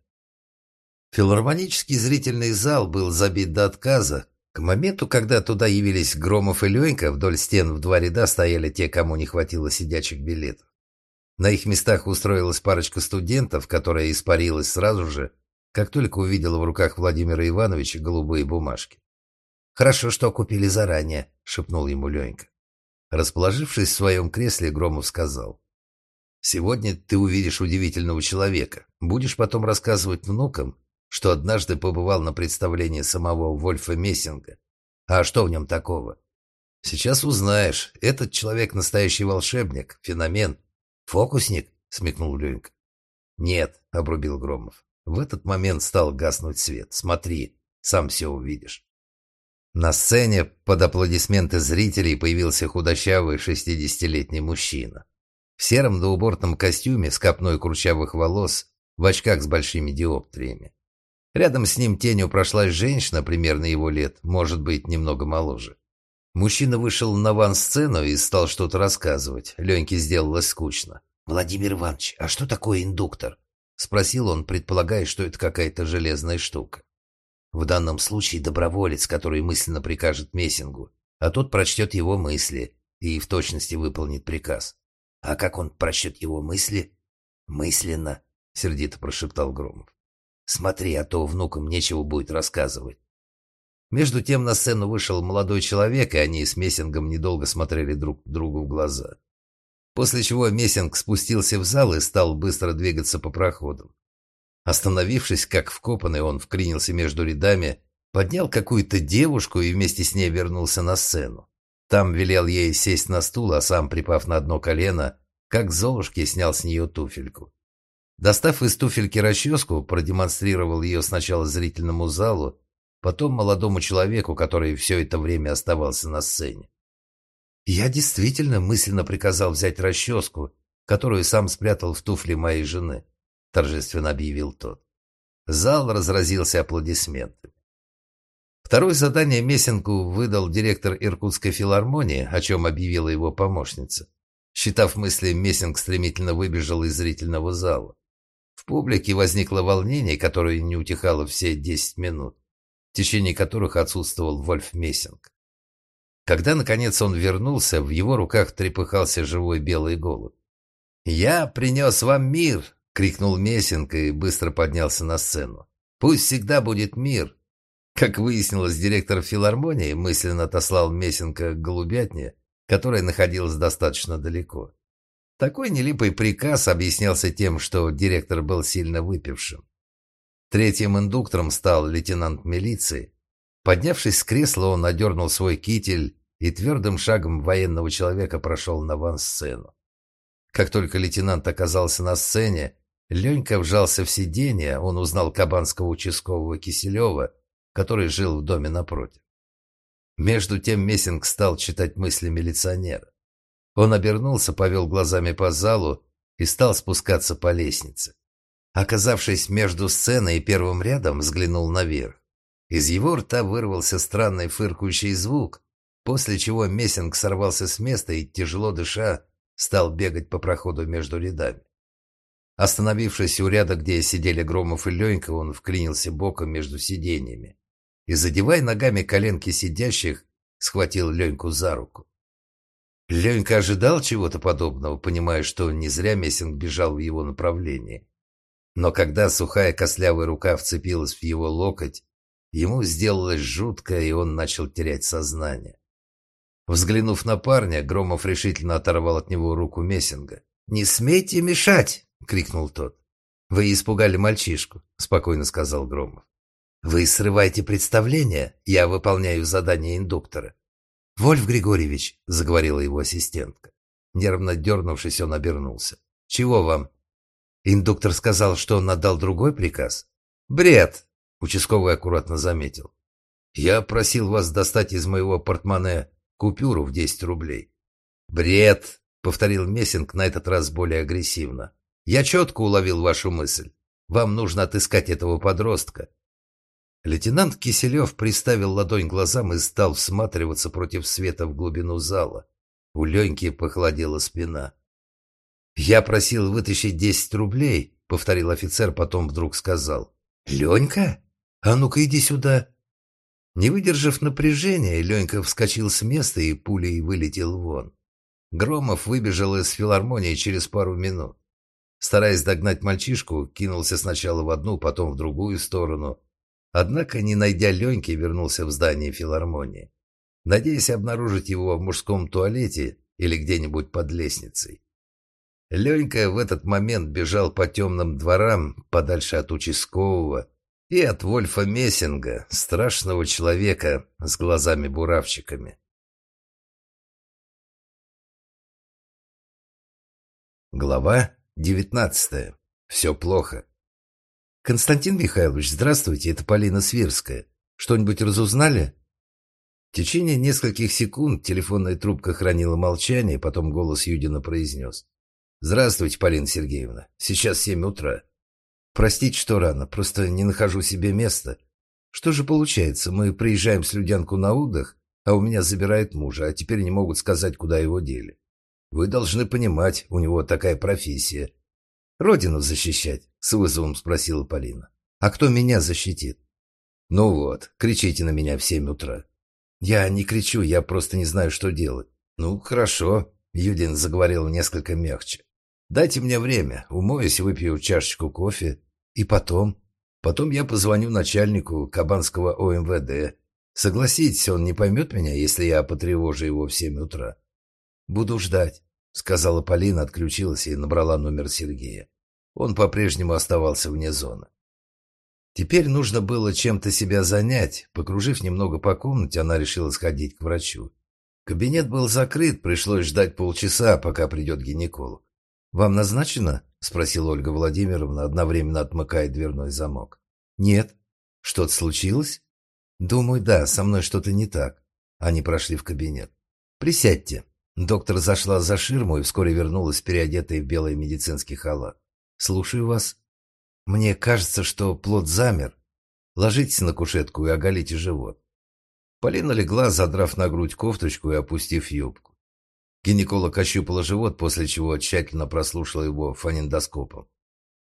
Филармонический зрительный зал был забит до отказа. К моменту, когда туда явились Громов и Ленька, вдоль стен в два ряда стояли те, кому не хватило сидячих билетов. На их местах устроилась парочка студентов, которая испарилась сразу же, как только увидела в руках Владимира Ивановича голубые бумажки. «Хорошо, что купили заранее», — шепнул ему Ленька. Расположившись в своем кресле, Громов сказал. «Сегодня ты увидишь удивительного человека. Будешь потом рассказывать внукам, что однажды побывал на представлении самого Вольфа Мессинга. А что в нем такого? Сейчас узнаешь. Этот человек настоящий волшебник, феномен. Фокусник?» — смекнул Ленька. «Нет», — обрубил Громов. В этот момент стал гаснуть свет. «Смотри, сам все увидишь». На сцене под аплодисменты зрителей появился худощавый шестидесятилетний мужчина. В сером доубортном костюме с копной курчавых волос, в очках с большими диоптриями. Рядом с ним тенью прошлась женщина примерно его лет, может быть, немного моложе. Мужчина вышел на ван-сцену и стал что-то рассказывать. Леньке сделалось скучно. «Владимир Иванович, а что такое индуктор?» Спросил он, предполагая, что это какая-то железная штука. В данном случае доброволец, который мысленно прикажет Мессингу, а тот прочтет его мысли и в точности выполнит приказ. А как он прочтет его мысли? Мысленно, сердито прошептал Громов. Смотри, а то внукам нечего будет рассказывать. Между тем на сцену вышел молодой человек, и они с Мессингом недолго смотрели друг другу в глаза. После чего Мессинг спустился в зал и стал быстро двигаться по проходам. Остановившись, как вкопанный, он вклинился между рядами, поднял какую-то девушку и вместе с ней вернулся на сцену. Там велел ей сесть на стул, а сам, припав на одно колено, как золушки, снял с нее туфельку. Достав из туфельки расческу, продемонстрировал ее сначала зрительному залу, потом молодому человеку, который все это время оставался на сцене. Я действительно мысленно приказал взять расческу, которую сам спрятал в туфли моей жены торжественно объявил тот. Зал разразился аплодисментами. Второе задание Мессинку выдал директор Иркутской филармонии, о чем объявила его помощница. Считав мысли, Мессинг стремительно выбежал из зрительного зала. В публике возникло волнение, которое не утихало все десять минут, в течение которых отсутствовал Вольф Мессинг. Когда, наконец, он вернулся, в его руках трепыхался живой белый голубь. «Я принес вам мир!» — крикнул Мессинг и быстро поднялся на сцену. «Пусть всегда будет мир!» Как выяснилось, директор филармонии мысленно отослал Мессинга к голубятне, которая находилась достаточно далеко. Такой нелепый приказ объяснялся тем, что директор был сильно выпившим. Третьим индуктором стал лейтенант милиции. Поднявшись с кресла, он одернул свой китель и твердым шагом военного человека прошел на ван-сцену. Как только лейтенант оказался на сцене, Ленька вжался в сиденье, он узнал кабанского участкового Киселева, который жил в доме напротив. Между тем Мессинг стал читать мысли милиционера. Он обернулся, повел глазами по залу и стал спускаться по лестнице. Оказавшись между сценой и первым рядом, взглянул наверх. Из его рта вырвался странный фыркающий звук, после чего Мессинг сорвался с места и, тяжело дыша, стал бегать по проходу между рядами. Остановившись у ряда, где сидели Громов и Ленька, он вклинился боком между сиденьями и, задевая ногами коленки сидящих, схватил Леньку за руку. Ленька ожидал чего-то подобного, понимая, что не зря Мессинг бежал в его направлении. Но когда сухая костлявая рука вцепилась в его локоть, ему сделалось жутко, и он начал терять сознание. Взглянув на парня, Громов решительно оторвал от него руку Мессинга. «Не смейте мешать!» — крикнул тот. «Вы испугали мальчишку», — спокойно сказал Громов. «Вы срываете представление, я выполняю задание индуктора. «Вольф Григорьевич», — заговорила его ассистентка. Нервно дернувшись, он обернулся. «Чего вам?» Индуктор сказал, что он отдал другой приказ. «Бред!» — участковый аккуратно заметил. «Я просил вас достать из моего портмоне купюру в 10 рублей». «Бред!» — повторил Мессинг на этот раз более агрессивно. «Я четко уловил вашу мысль. Вам нужно отыскать этого подростка. Лейтенант Киселев приставил ладонь глазам и стал всматриваться против света в глубину зала. У Леньки похолодела спина. «Я просил вытащить десять рублей», — повторил офицер, потом вдруг сказал. «Ленька? А ну-ка иди сюда». Не выдержав напряжения, Ленька вскочил с места и пулей вылетел вон. Громов выбежал из филармонии через пару минут. Стараясь догнать мальчишку, кинулся сначала в одну, потом в другую сторону — Однако, не найдя Леньки, вернулся в здание филармонии, надеясь обнаружить его в мужском туалете или где-нибудь под лестницей. Ленька в этот момент бежал по темным дворам, подальше от участкового и от Вольфа Мессинга, страшного человека с глазами-буравчиками. Глава девятнадцатая. Все плохо. «Константин Михайлович, здравствуйте, это Полина Свирская. Что-нибудь разузнали?» В течение нескольких секунд телефонная трубка хранила молчание, потом голос Юдина произнес. «Здравствуйте, Полина Сергеевна. Сейчас семь утра. Простите, что рано, просто не нахожу себе места. Что же получается, мы приезжаем с Людянку на отдых, а у меня забирают мужа, а теперь не могут сказать, куда его дели. Вы должны понимать, у него такая профессия. Родину защищать. С вызовом спросила Полина. «А кто меня защитит?» «Ну вот, кричите на меня в семь утра». «Я не кричу, я просто не знаю, что делать». «Ну, хорошо», — Юдин заговорил несколько мягче. «Дайте мне время, умоюсь, выпью чашечку кофе. И потом... Потом я позвоню начальнику Кабанского ОМВД. Согласитесь, он не поймет меня, если я потревожу его в семь утра». «Буду ждать», — сказала Полина, отключилась и набрала номер Сергея. Он по-прежнему оставался вне зоны. Теперь нужно было чем-то себя занять. Покружив немного по комнате, она решила сходить к врачу. Кабинет был закрыт, пришлось ждать полчаса, пока придет гинеколог. «Вам назначено?» – спросила Ольга Владимировна, одновременно отмыкая дверной замок. «Нет». «Что-то случилось?» «Думаю, да, со мной что-то не так». Они прошли в кабинет. «Присядьте». Доктор зашла за ширму и вскоре вернулась, переодетая в белый медицинский халат. «Слушаю вас. Мне кажется, что плод замер. Ложитесь на кушетку и оголите живот». Полина легла, задрав на грудь кофточку и опустив юбку. Гинеколог ощупала живот, после чего тщательно прослушала его фонендоскопом.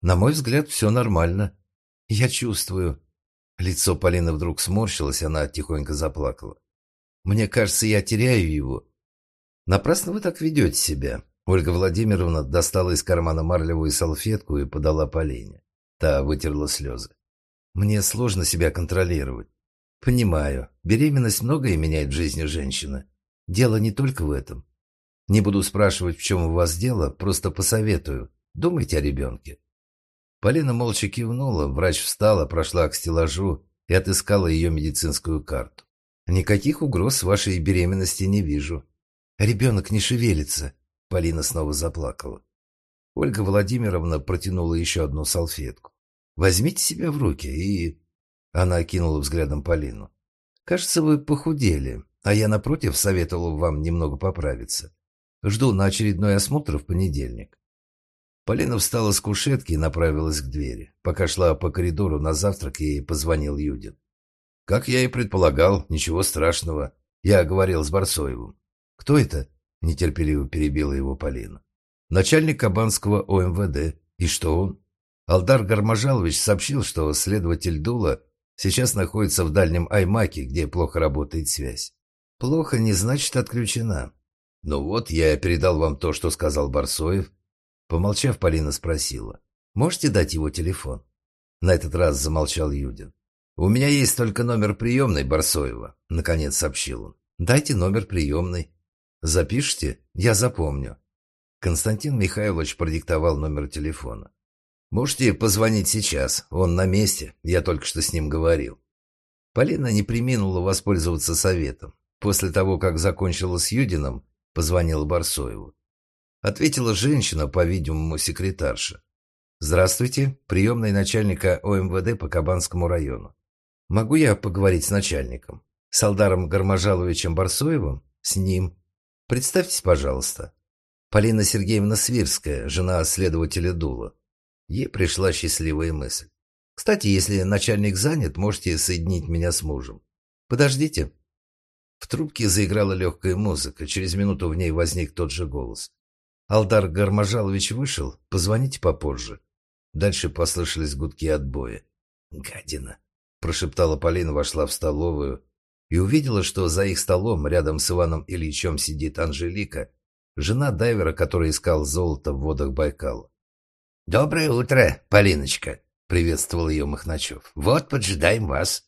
«На мой взгляд, все нормально. Я чувствую...» Лицо Полины вдруг сморщилось, она тихонько заплакала. Мне кажется, я теряю его. Напрасно вы так ведете себя. Ольга Владимировна достала из кармана марлевую салфетку и подала Полине. Та вытерла слезы. Мне сложно себя контролировать. Понимаю, беременность многое меняет в жизни женщины. Дело не только в этом. Не буду спрашивать, в чем у вас дело, просто посоветую. Думайте о ребенке. Полина молча кивнула, врач встала, прошла к стеллажу и отыскала ее медицинскую карту. Никаких угроз вашей беременности не вижу. Ребенок не шевелится. Полина снова заплакала. Ольга Владимировна протянула еще одну салфетку. Возьмите себя в руки и... Она окинула взглядом Полину. «Кажется, вы похудели, а я, напротив, советовал вам немного поправиться. Жду на очередной осмотр в понедельник». Полина встала с кушетки и направилась к двери. Пока шла по коридору на завтрак, ей позвонил Юдин. «Как я и предполагал, ничего страшного. Я говорил с Барсоевым». «Кто это?» – нетерпеливо перебила его Полина. «Начальник Кабанского ОМВД. И что он?» Алдар Гармажалович сообщил, что следователь Дула Сейчас находится в дальнем Аймаке, где плохо работает связь. Плохо не значит отключена. Ну вот, я передал вам то, что сказал Барсоев. Помолчав, Полина спросила. Можете дать его телефон? На этот раз замолчал Юдин. «У меня есть только номер приемной Барсоева», — наконец сообщил он. «Дайте номер приемной». «Запишите? Я запомню». Константин Михайлович продиктовал номер телефона. Можете позвонить сейчас. Он на месте. Я только что с ним говорил. Полина не приминула воспользоваться советом. После того, как закончила с Юдином, позвонила Барсоеву. Ответила женщина, по-видимому, секретарша. «Здравствуйте, приемный начальника ОМВД по Кабанскому району. Могу я поговорить с начальником? С Алдаром Гарможаловичем Барсоевым? С ним? Представьтесь, пожалуйста. Полина Сергеевна Свирская, жена следователя Дула. Ей пришла счастливая мысль. «Кстати, если начальник занят, можете соединить меня с мужем. Подождите». В трубке заиграла легкая музыка. Через минуту в ней возник тот же голос. «Алдар Гарможалович вышел. Позвоните попозже». Дальше послышались гудки отбоя. «Гадина!» – прошептала Полина, вошла в столовую и увидела, что за их столом рядом с Иваном Ильичем сидит Анжелика, жена дайвера, который искал золото в водах Байкала. «Доброе утро, Полиночка!» — приветствовал ее Махначев. «Вот поджидаем вас!»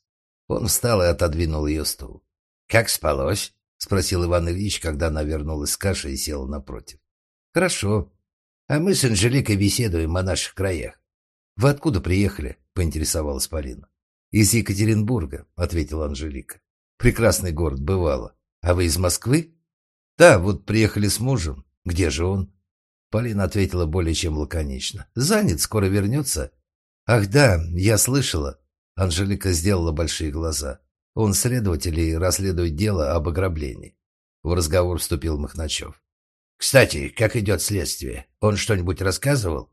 Он встал и отодвинул ее стул. «Как спалось?» — спросил Иван Ильич, когда она вернулась с кашей и села напротив. «Хорошо. А мы с Анжеликой беседуем о наших краях. Вы откуда приехали?» — поинтересовалась Полина. «Из Екатеринбурга», — ответила Анжелика. «Прекрасный город, бывало. А вы из Москвы?» «Да, вот приехали с мужем. Где же он?» Полина ответила более чем лаконично. «Занят, скоро вернется». «Ах да, я слышала». Анжелика сделала большие глаза. «Он следователь и расследует дело об ограблении». В разговор вступил Махначев. «Кстати, как идет следствие? Он что-нибудь рассказывал?»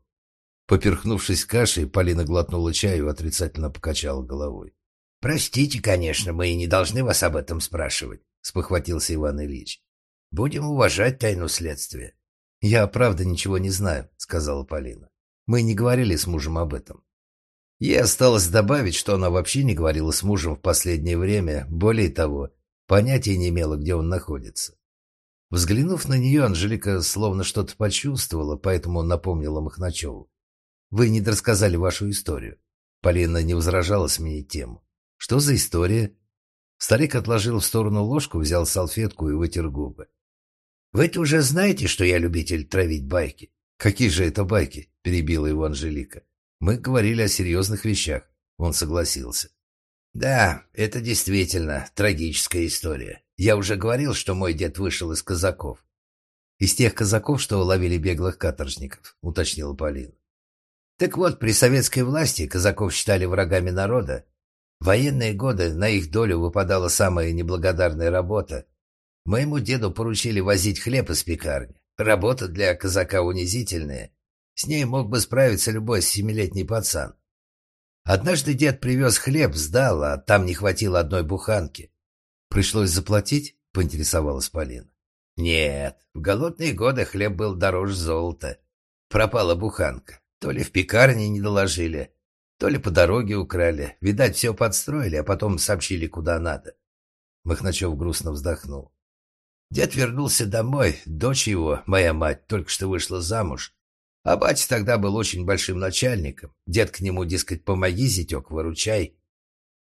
Поперхнувшись кашей, Полина глотнула чаю и отрицательно покачала головой. «Простите, конечно, мы и не должны вас об этом спрашивать», — спохватился Иван Ильич. «Будем уважать тайну следствия. «Я правда ничего не знаю», — сказала Полина. «Мы не говорили с мужем об этом». Ей осталось добавить, что она вообще не говорила с мужем в последнее время, более того, понятия не имела, где он находится. Взглянув на нее, Анжелика словно что-то почувствовала, поэтому напомнила Махначеву. «Вы не дорассказали вашу историю». Полина не возражала сменить тему. «Что за история?» Старик отложил в сторону ложку, взял салфетку и вытер губы. Вы-то уже знаете, что я любитель травить байки. Какие же это байки? Перебила его Анжелика. Мы говорили о серьезных вещах. Он согласился. Да, это действительно трагическая история. Я уже говорил, что мой дед вышел из казаков. Из тех казаков, что ловили беглых каторжников, уточнила Полина. Так вот, при советской власти казаков считали врагами народа. В военные годы на их долю выпадала самая неблагодарная работа Моему деду поручили возить хлеб из пекарни. Работа для казака унизительная. С ней мог бы справиться любой семилетний пацан. Однажды дед привез хлеб, сдал, а там не хватило одной буханки. «Пришлось заплатить?» — поинтересовалась Полина. «Нет, в голодные годы хлеб был дороже золота. Пропала буханка. То ли в пекарне не доложили, то ли по дороге украли. Видать, все подстроили, а потом сообщили, куда надо. Махначев грустно вздохнул. Дед вернулся домой, дочь его, моя мать, только что вышла замуж. А батя тогда был очень большим начальником. Дед к нему, дескать, помоги, зятек, выручай.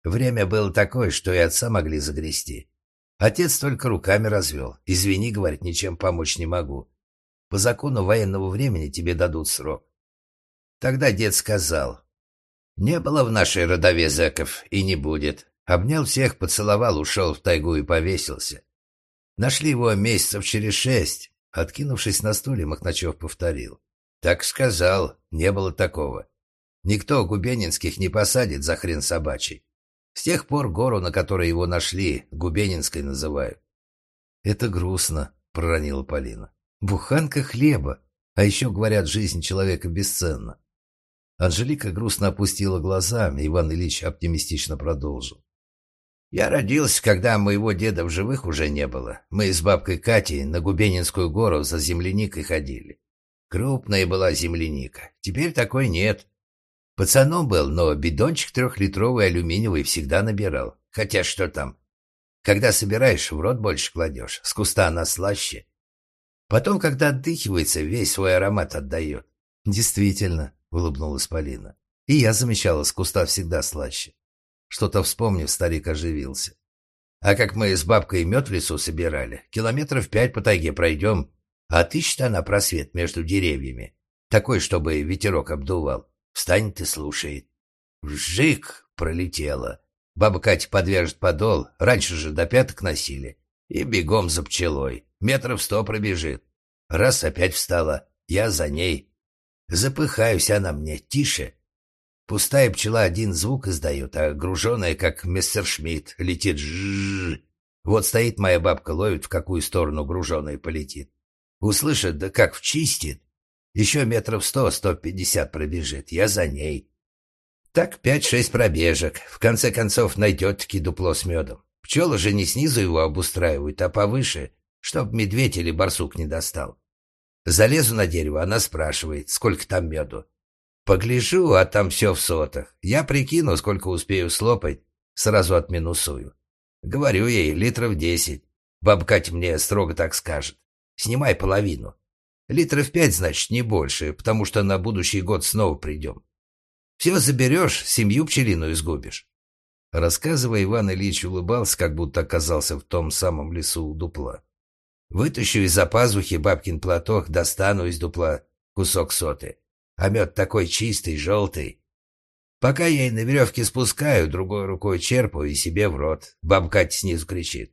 Время было такое, что и отца могли загрести. Отец только руками развел. Извини, говорит, ничем помочь не могу. По закону военного времени тебе дадут срок. Тогда дед сказал, не было в нашей родове зэков и не будет. Обнял всех, поцеловал, ушел в тайгу и повесился. Нашли его месяцев через шесть. Откинувшись на стуле, Махначев повторил. Так сказал, не было такого. Никто Губенинских не посадит за хрен собачий. С тех пор гору, на которой его нашли, Губенинской называют. «Это грустно», — проронила Полина. «Буханка хлеба, а еще, говорят, жизнь человека бесценна». Анжелика грустно опустила глаза, Иван Ильич оптимистично продолжил. «Я родился, когда моего деда в живых уже не было. Мы с бабкой Катей на Губенинскую гору за земляникой ходили. Крупная была земляника. Теперь такой нет. Пацаном был, но бидончик трехлитровый алюминиевый всегда набирал. Хотя что там? Когда собираешь, в рот больше кладешь, с куста она слаще. Потом, когда отдыхивается, весь свой аромат отдает. Действительно, улыбнулась Полина. И я замечала, с куста всегда слаще. Что-то вспомнив, старик оживился. А как мы с бабкой мед в лесу собирали, километров пять по тайге пройдем, отыщет она просвет между деревьями, такой, чтобы ветерок обдувал. Встанет и слушает. Вжик пролетела. Баба Катя подвяжет подол, раньше же до пяток носили, и бегом за пчелой. Метров сто пробежит. Раз опять встала, я за ней. Запыхаюсь она мне, тише. Пустая пчела один звук издает, а груженая, как мессершмитт, летит жжжж. Вот стоит моя бабка, ловит, в какую сторону груженая полетит. Услышит, да как вчистит. Еще метров сто-сто пятьдесят пробежит. Я за ней. Так пять-шесть пробежек. В конце концов найдет-таки дупло с медом. Пчелы же не снизу его обустраивают, а повыше, чтоб медведь или барсук не достал. Залезу на дерево, она спрашивает, сколько там меду. Погляжу, а там все в сотах. Я прикину, сколько успею слопать, сразу отминусую. Говорю ей, литров десять. Бабка мне строго так скажет. Снимай половину. Литров пять, значит, не больше, потому что на будущий год снова придем. Все заберешь, семью пчелиную изгубишь. Рассказывая, Иван Ильич улыбался, как будто оказался в том самом лесу у дупла. Вытащу из-за пазухи бабкин платок, достану из дупла кусок соты. А мед такой чистый, желтый. Пока я и на веревке спускаю, другой рукой черпаю и себе в рот. Бабка снизу кричит.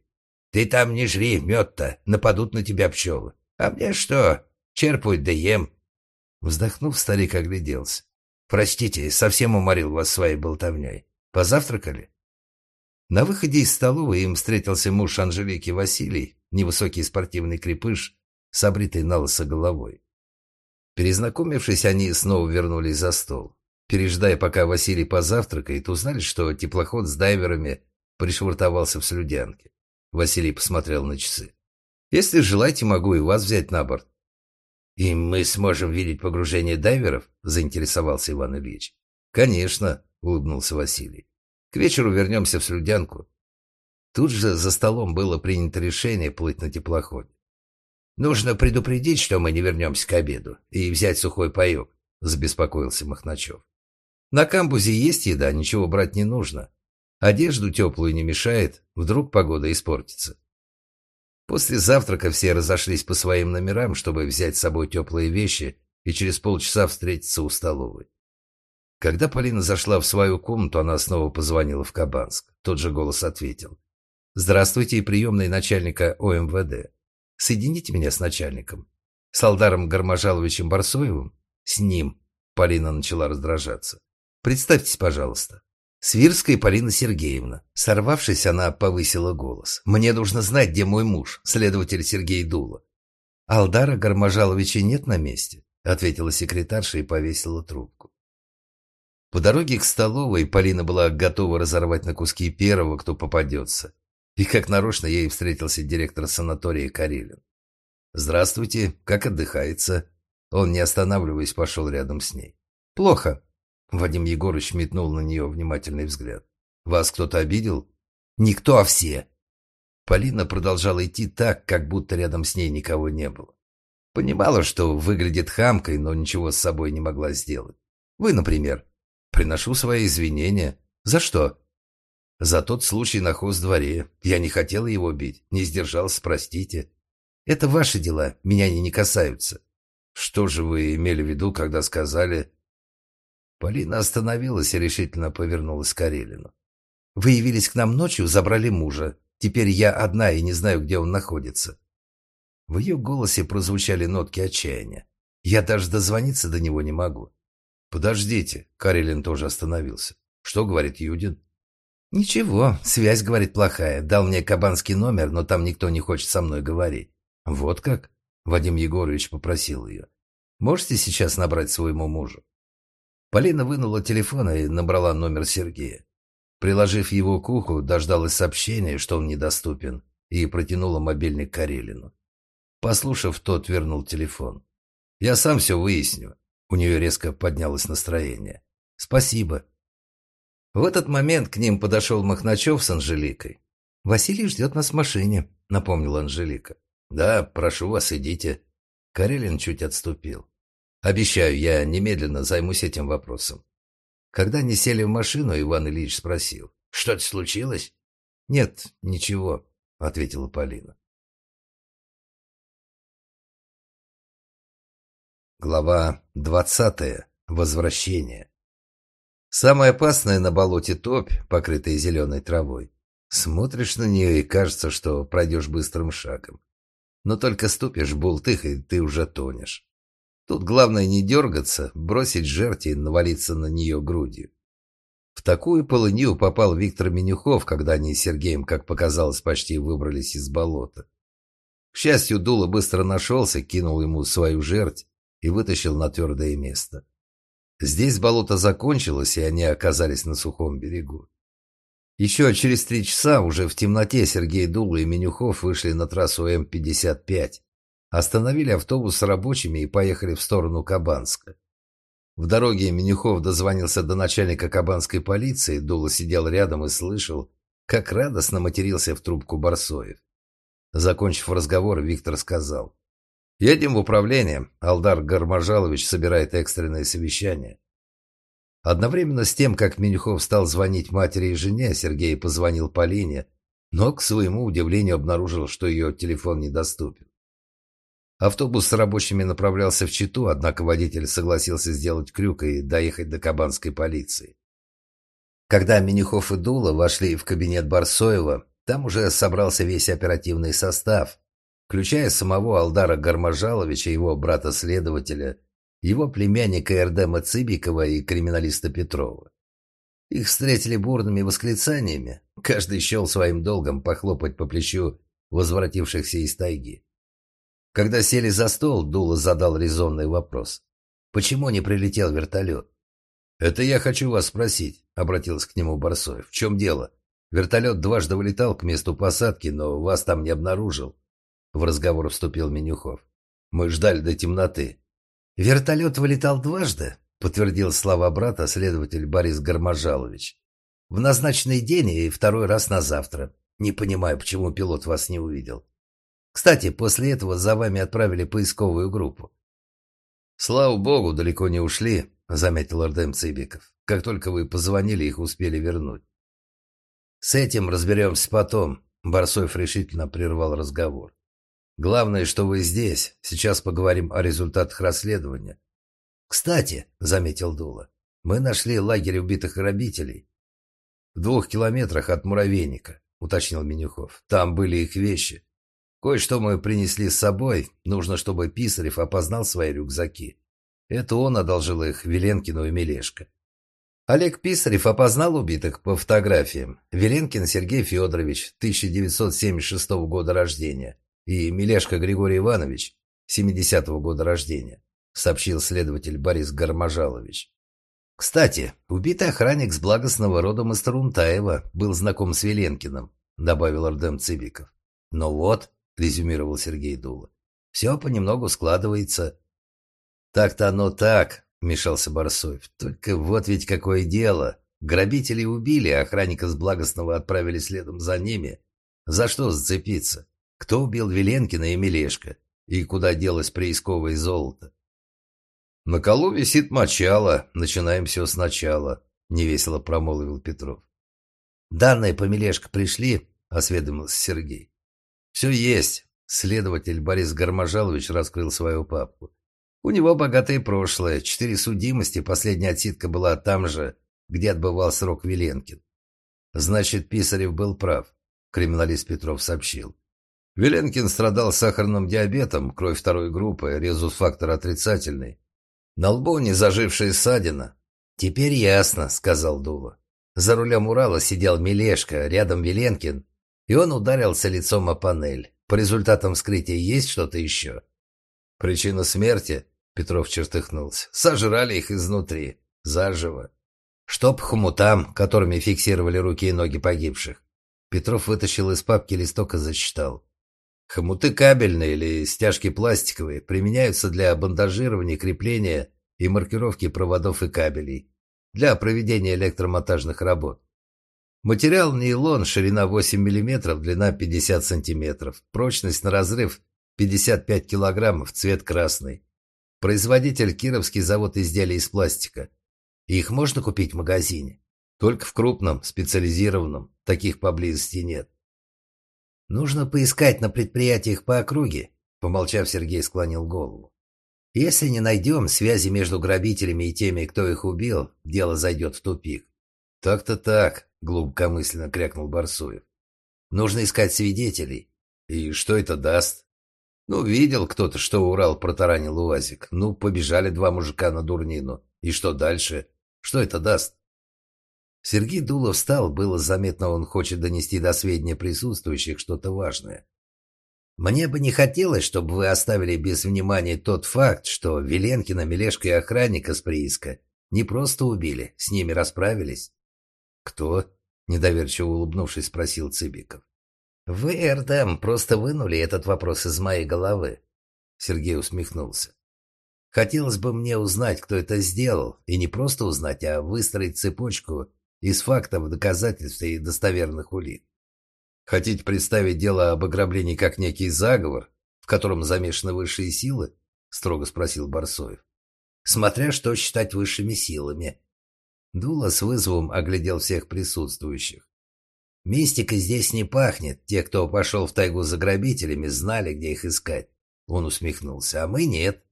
«Ты там не жри, мед-то, нападут на тебя пчелы. А мне что, Черпают да ем». Вздохнув, старик огляделся. «Простите, совсем уморил вас своей болтовней. Позавтракали?» На выходе из столовой им встретился муж Анжелики Василий, невысокий спортивный крепыш с обритой на головой. Перезнакомившись, они снова вернулись за стол. Переждая, пока Василий позавтракает, узнали, что теплоход с дайверами пришвартовался в Слюдянке. Василий посмотрел на часы. «Если желаете, могу и вас взять на борт. «И мы сможем видеть погружение дайверов?» – заинтересовался Иван Ильич. «Конечно», – улыбнулся Василий. «К вечеру вернемся в Слюдянку». Тут же за столом было принято решение плыть на теплоходе. «Нужно предупредить, что мы не вернемся к обеду, и взять сухой паек», – забеспокоился Махначев. «На камбузе есть еда, ничего брать не нужно. Одежду теплую не мешает, вдруг погода испортится». После завтрака все разошлись по своим номерам, чтобы взять с собой теплые вещи и через полчаса встретиться у столовой. Когда Полина зашла в свою комнату, она снова позвонила в Кабанск. Тот же голос ответил. «Здравствуйте, приемный начальника ОМВД. Соедините меня с начальником. С Алдаром Гарможаловичем Барсоевым? С ним». Полина начала раздражаться. «Представьтесь, пожалуйста». Свирская Полина Сергеевна. Сорвавшись, она повысила голос. «Мне нужно знать, где мой муж, следователь Сергей Дула». «Алдара Гарможаловича нет на месте», — ответила секретарша и повесила трубку. По дороге к столовой Полина была готова разорвать на куски первого, кто попадется. И как нарочно ей встретился директор санатория Карелин. «Здравствуйте, как отдыхается?» Он, не останавливаясь, пошел рядом с ней. «Плохо», Вадим Егорович метнул на нее внимательный взгляд. «Вас кто-то обидел?» «Никто, а все!» Полина продолжала идти так, как будто рядом с ней никого не было. Понимала, что выглядит хамкой, но ничего с собой не могла сделать. Вы, например. Приношу свои извинения. За что? За тот случай на хоздворе. Я не хотела его бить, не сдержался, простите. Это ваши дела, меня они не касаются. Что же вы имели в виду, когда сказали... Полина остановилась и решительно повернулась к Карелину. Вы явились к нам ночью, забрали мужа. Теперь я одна и не знаю, где он находится. В ее голосе прозвучали нотки отчаяния. Я даже дозвониться до него не могу. Подождите, Карелин тоже остановился. Что говорит Юдин? Ничего, связь, говорит, плохая. Дал мне кабанский номер, но там никто не хочет со мной говорить. Вот как? Вадим Егорович попросил ее. Можете сейчас набрать своему мужу? Полина вынула телефон и набрала номер Сергея. Приложив его к уху, дождалась сообщения, что он недоступен, и протянула мобильник Карелину. Послушав, тот вернул телефон. «Я сам все выясню». У нее резко поднялось настроение. «Спасибо». В этот момент к ним подошел Махначев с Анжеликой. «Василий ждет нас в машине», — напомнила Анжелика. «Да, прошу вас, идите». Карелин чуть отступил. «Обещаю, я немедленно займусь этим вопросом». Когда они сели в машину, Иван Ильич спросил. «Что-то случилось?» «Нет, ничего», — ответила Полина. Глава двадцатая. Возвращение. Самое опасное на болоте топь, покрытая зеленой травой. Смотришь на нее и кажется, что пройдешь быстрым шагом. Но только ступишь бултых, и ты уже тонешь. Тут главное не дергаться, бросить жерть и навалиться на нее грудью. В такую полынью попал Виктор Менюхов, когда они с Сергеем, как показалось, почти выбрались из болота. К счастью, Дула быстро нашелся, кинул ему свою жерть и вытащил на твердое место. Здесь болото закончилось, и они оказались на сухом берегу. Еще через три часа уже в темноте Сергей Дула и Менюхов вышли на трассу М-55, остановили автобус с рабочими и поехали в сторону Кабанска. В дороге Менюхов дозвонился до начальника кабанской полиции, Дула сидел рядом и слышал, как радостно матерился в трубку Барсоев. Закончив разговор, Виктор сказал, «Едем в управление. Алдар Гармажалович собирает экстренное совещание. Одновременно с тем, как Менюхов стал звонить матери и жене, Сергей позвонил Полине, но, к своему удивлению, обнаружил, что ее телефон недоступен. Автобус с рабочими направлялся в Читу, однако водитель согласился сделать крюк и доехать до кабанской полиции. Когда Менюхов и Дула вошли в кабинет Барсоева, там уже собрался весь оперативный состав, включая самого Алдара Гармажаловича, его брата-следователя – его племянника Эрдема Цыбикова и криминалиста Петрова. Их встретили бурными восклицаниями. Каждый счел своим долгом похлопать по плечу возвратившихся из тайги. Когда сели за стол, Дула задал резонный вопрос. «Почему не прилетел вертолет?» «Это я хочу вас спросить», — обратился к нему Барсоев. «В чем дело? Вертолет дважды вылетал к месту посадки, но вас там не обнаружил». В разговор вступил Менюхов. «Мы ждали до темноты. «Вертолет вылетал дважды», — подтвердил слова брата следователь Борис Гарможалович. «В назначенный день и второй раз на завтра. Не понимаю, почему пилот вас не увидел. Кстати, после этого за вами отправили поисковую группу». «Слава богу, далеко не ушли», — заметил Ардем Цыбиков. «Как только вы позвонили, их успели вернуть». «С этим разберемся потом», — Барсоев решительно прервал разговор. Главное, что вы здесь. Сейчас поговорим о результатах расследования. Кстати, заметил Дула, мы нашли лагерь убитых грабителей. В двух километрах от муравейника, уточнил Менюхов. Там были их вещи. Кое-что мы принесли с собой. Нужно, чтобы Писарев опознал свои рюкзаки. Это он одолжил их Веленкину и Мелешко. Олег Писарев опознал убитых по фотографиям. Веленкин Сергей Федорович, 1976 года рождения и Милешко Григорий Иванович, 70-го года рождения, сообщил следователь Борис Гарможалович. Кстати, убитый охранник с благостного рода Мастерунтаева был знаком с Веленкиным, добавил Ардем Цибиков. Ну вот, резюмировал Сергей Дула, все понемногу складывается. Так-то оно так, вмешался Барсоев. Только вот ведь какое дело. Грабители убили, а охранника с благостного отправили следом за ними, За что зацепиться? Кто убил Веленкина и Мелешка? И куда делось приисковое золото? На колу висит мочало. Начинаем все сначала, невесело промолвил Петров. Данные по Мелешко пришли, осведомился Сергей. Все есть. Следователь Борис Гарможалович раскрыл свою папку. У него богатое прошлое, четыре судимости, последняя отсидка была там же, где отбывал срок Веленкин. Значит, Писарев был прав, криминалист Петров сообщил. Веленкин страдал сахарным диабетом, кровь второй группы, резус-фактор отрицательный. На лбу не зажившая ссадина. «Теперь ясно», — сказал Дула. За рулем Урала сидел Мелешка, рядом Веленкин, и он ударился лицом о панель. По результатам вскрытия есть что-то еще? Причина смерти? Петров чертыхнулся. Сожрали их изнутри. Заживо. Чтоб хмутам, которыми фиксировали руки и ноги погибших. Петров вытащил из папки листок и зачитал. Хомуты кабельные или стяжки пластиковые применяются для бандажирования, крепления и маркировки проводов и кабелей для проведения электромонтажных работ. Материал нейлон, ширина 8 мм, длина 50 см, прочность на разрыв 55 кг, цвет красный. Производитель Кировский завод изделий из пластика. Их можно купить в магазине. Только в крупном, специализированном. Таких поблизости нет. Нужно поискать на предприятиях по округе, помолчав, Сергей склонил голову. Если не найдем связи между грабителями и теми, кто их убил, дело зайдет в тупик. Так-то так, глубокомысленно крякнул Барсуев. Нужно искать свидетелей. И что это даст? Ну, видел кто-то, что Урал протаранил УАЗик. Ну, побежали два мужика на дурнину. И что дальше? Что это даст? Сергей Дулов встал, было заметно, он хочет донести до сведения присутствующих что-то важное. Мне бы не хотелось, чтобы вы оставили без внимания тот факт, что Веленкина, Мелешка и охранника с прииска не просто убили, с ними расправились. «Кто?» – недоверчиво улыбнувшись, спросил Цыбиков. «Вы, Эрдем, просто вынули этот вопрос из моей головы». Сергей усмехнулся. «Хотелось бы мне узнать, кто это сделал, и не просто узнать, а выстроить цепочку из фактов, доказательств и достоверных улик. Хотите представить дело об ограблении как некий заговор, в котором замешаны высшие силы?» – строго спросил Барсоев. «Смотря что считать высшими силами», Дула с вызовом оглядел всех присутствующих. «Мистика здесь не пахнет. Те, кто пошел в тайгу за грабителями, знали, где их искать». Он усмехнулся. «А мы нет».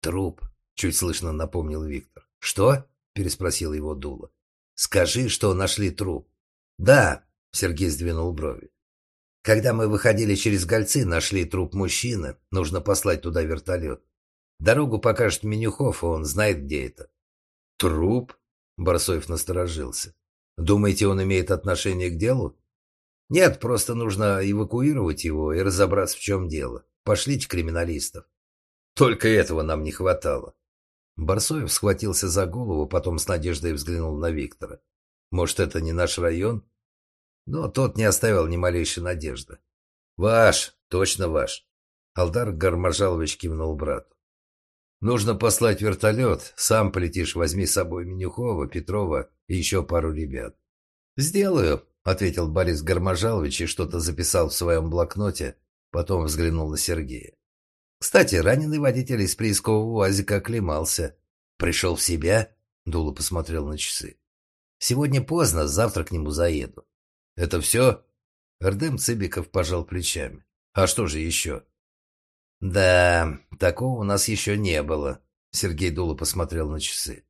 «Труп», — чуть слышно напомнил Виктор. «Что?» — переспросил его Дула. «Скажи, что нашли труп». «Да», — Сергей сдвинул брови. «Когда мы выходили через гольцы, нашли труп мужчины. Нужно послать туда вертолет. Дорогу покажет Менюхов, и он знает, где это». «Труп?» Барсоев насторожился. «Думаете, он имеет отношение к делу?» «Нет, просто нужно эвакуировать его и разобраться, в чем дело. Пошлите криминалистов». «Только этого нам не хватало». Барсоев схватился за голову, потом с надеждой взглянул на Виктора. «Может, это не наш район?» Но тот не оставил ни малейшей надежды. «Ваш, точно ваш!» Алдар Гарможалович кивнул брату. Нужно послать вертолет. Сам полетишь, возьми с собой Менюхова, Петрова и еще пару ребят. Сделаю, ответил Борис Гарможалович и что-то записал в своем блокноте, потом взглянул на Сергея. Кстати, раненый водитель из приискового УАЗика оклемался. Пришел в себя? Дула посмотрел на часы. Сегодня поздно, завтра к нему заеду. Это все? Эрдем Цыбиков пожал плечами. А что же еще? «Да, такого у нас еще не было», — Сергей Дула посмотрел на часы.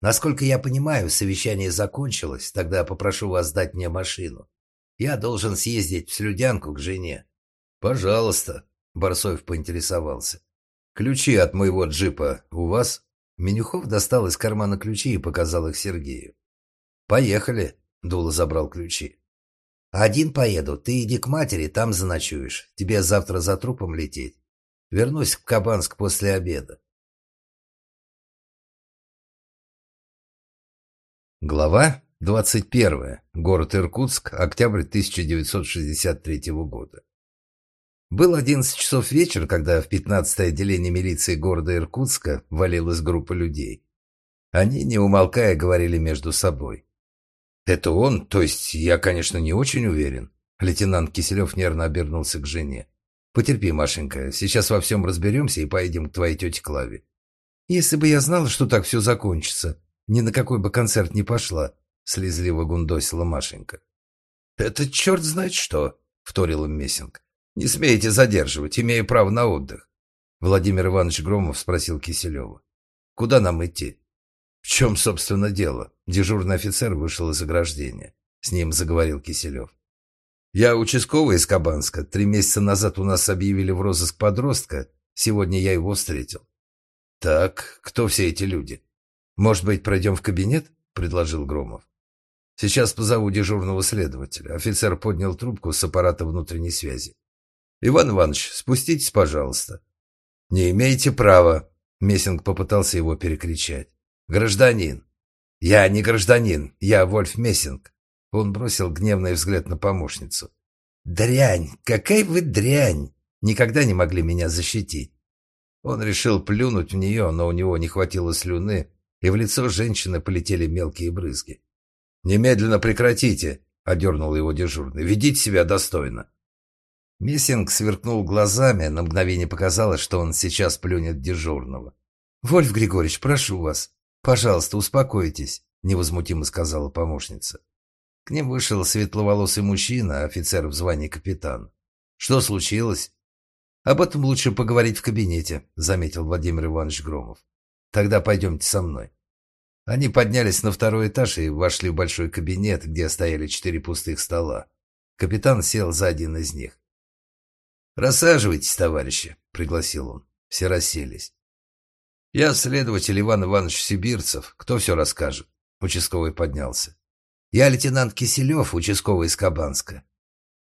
«Насколько я понимаю, совещание закончилось, тогда попрошу вас дать мне машину. Я должен съездить в Слюдянку к жене». «Пожалуйста», — Барсоев поинтересовался. «Ключи от моего джипа у вас?» Менюхов достал из кармана ключи и показал их Сергею. «Поехали», — Дула забрал ключи. «Один поеду, ты иди к матери, там заночуешь. Тебе завтра за трупом лететь. Вернусь в Кабанск после обеда. Глава 21. Город Иркутск. Октябрь 1963 года. Был 11 часов вечера, когда в 15-е отделение милиции города Иркутска валилась группа людей. Они, не умолкая, говорили между собой. «Это он? То есть я, конечно, не очень уверен. Лейтенант Киселев нервно обернулся к жене. «Потерпи, Машенька, сейчас во всем разберемся и поедем к твоей тете Клаве». «Если бы я знала, что так все закончится, ни на какой бы концерт не пошла», — слезливо гундосила Машенька. «Это черт знает что», — вторил им Мессинг. «Не смейте задерживать, имею право на отдых». Владимир Иванович Громов спросил Киселева. «Куда нам идти?» «В чем, собственно, дело?» Дежурный офицер вышел из ограждения. С ним заговорил Киселев. «Я участковый из Кабанска. Три месяца назад у нас объявили в розыск подростка. Сегодня я его встретил». «Так, кто все эти люди?» «Может быть, пройдем в кабинет?» – предложил Громов. «Сейчас позову дежурного следователя». Офицер поднял трубку с аппарата внутренней связи. «Иван Иванович, спуститесь, пожалуйста». «Не имеете права», – Мессинг попытался его перекричать. «Гражданин». «Я не гражданин, я Вольф Мессинг». Он бросил гневный взгляд на помощницу. «Дрянь! Какая вы дрянь! Никогда не могли меня защитить!» Он решил плюнуть в нее, но у него не хватило слюны, и в лицо женщины полетели мелкие брызги. «Немедленно прекратите!» — одернул его дежурный. «Ведите себя достойно!» Мессинг сверкнул глазами, на мгновение показалось, что он сейчас плюнет дежурного. «Вольф Григорьевич, прошу вас, пожалуйста, успокойтесь», — невозмутимо сказала помощница. К ним вышел светловолосый мужчина, офицер в звании капитан. «Что случилось?» «Об этом лучше поговорить в кабинете», — заметил Владимир Иванович Громов. «Тогда пойдемте со мной». Они поднялись на второй этаж и вошли в большой кабинет, где стояли четыре пустых стола. Капитан сел за один из них. «Рассаживайтесь, товарищи», — пригласил он. Все расселись. «Я следователь Иван Иванович Сибирцев. Кто все расскажет?» Участковый поднялся. Я лейтенант Киселев, участковый из Кабанска.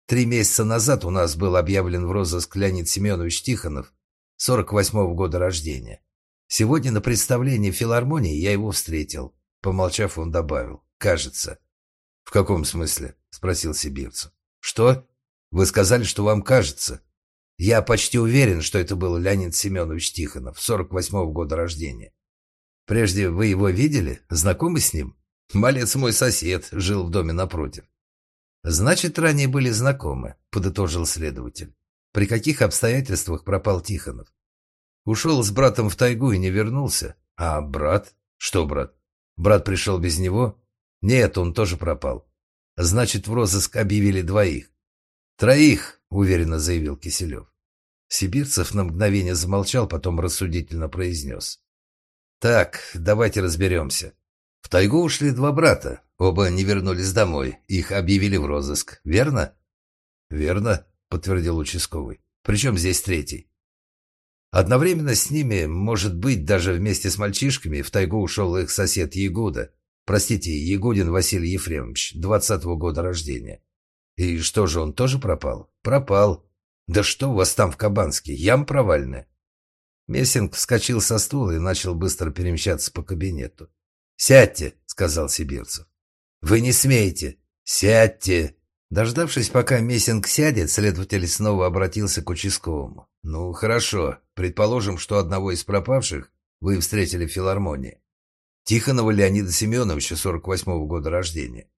Три месяца назад у нас был объявлен в розыск Леонид Семенович Тихонов, 48-го года рождения. Сегодня на представлении филармонии я его встретил. Помолчав, он добавил. «Кажется». «В каком смысле?» – спросил Сибирцев. «Что? Вы сказали, что вам кажется?» «Я почти уверен, что это был Леонид Семенович Тихонов, 48-го года рождения. Прежде вы его видели? Знакомы с ним?» Малец мой сосед, жил в доме напротив. Значит, ранее были знакомы, подытожил следователь. При каких обстоятельствах пропал Тихонов? Ушел с братом в тайгу и не вернулся. А брат? Что брат? Брат пришел без него? Нет, он тоже пропал. Значит, в розыск объявили двоих. Троих, уверенно заявил Киселев. Сибирцев на мгновение замолчал, потом рассудительно произнес. «Так, давайте разберемся. В тайгу ушли два брата. Оба не вернулись домой. Их объявили в розыск. Верно? Верно, подтвердил участковый. Причем здесь третий? Одновременно с ними, может быть, даже вместе с мальчишками, в тайгу ушел их сосед Ягуда. Простите, Ягудин Василий Ефремович, двадцатого года рождения. И что же, он тоже пропал? Пропал. Да что у вас там в Кабанске? Ям провальная. Мессинг вскочил со стула и начал быстро перемещаться по кабинету. «Сядьте», — сказал Сибирцев. «Вы не смеете! Сядьте!» Дождавшись, пока Мессинг сядет, следователь снова обратился к участковому. «Ну, хорошо. Предположим, что одного из пропавших вы встретили в филармонии. Тихонова Леонида Семеновича, 48-го года рождения.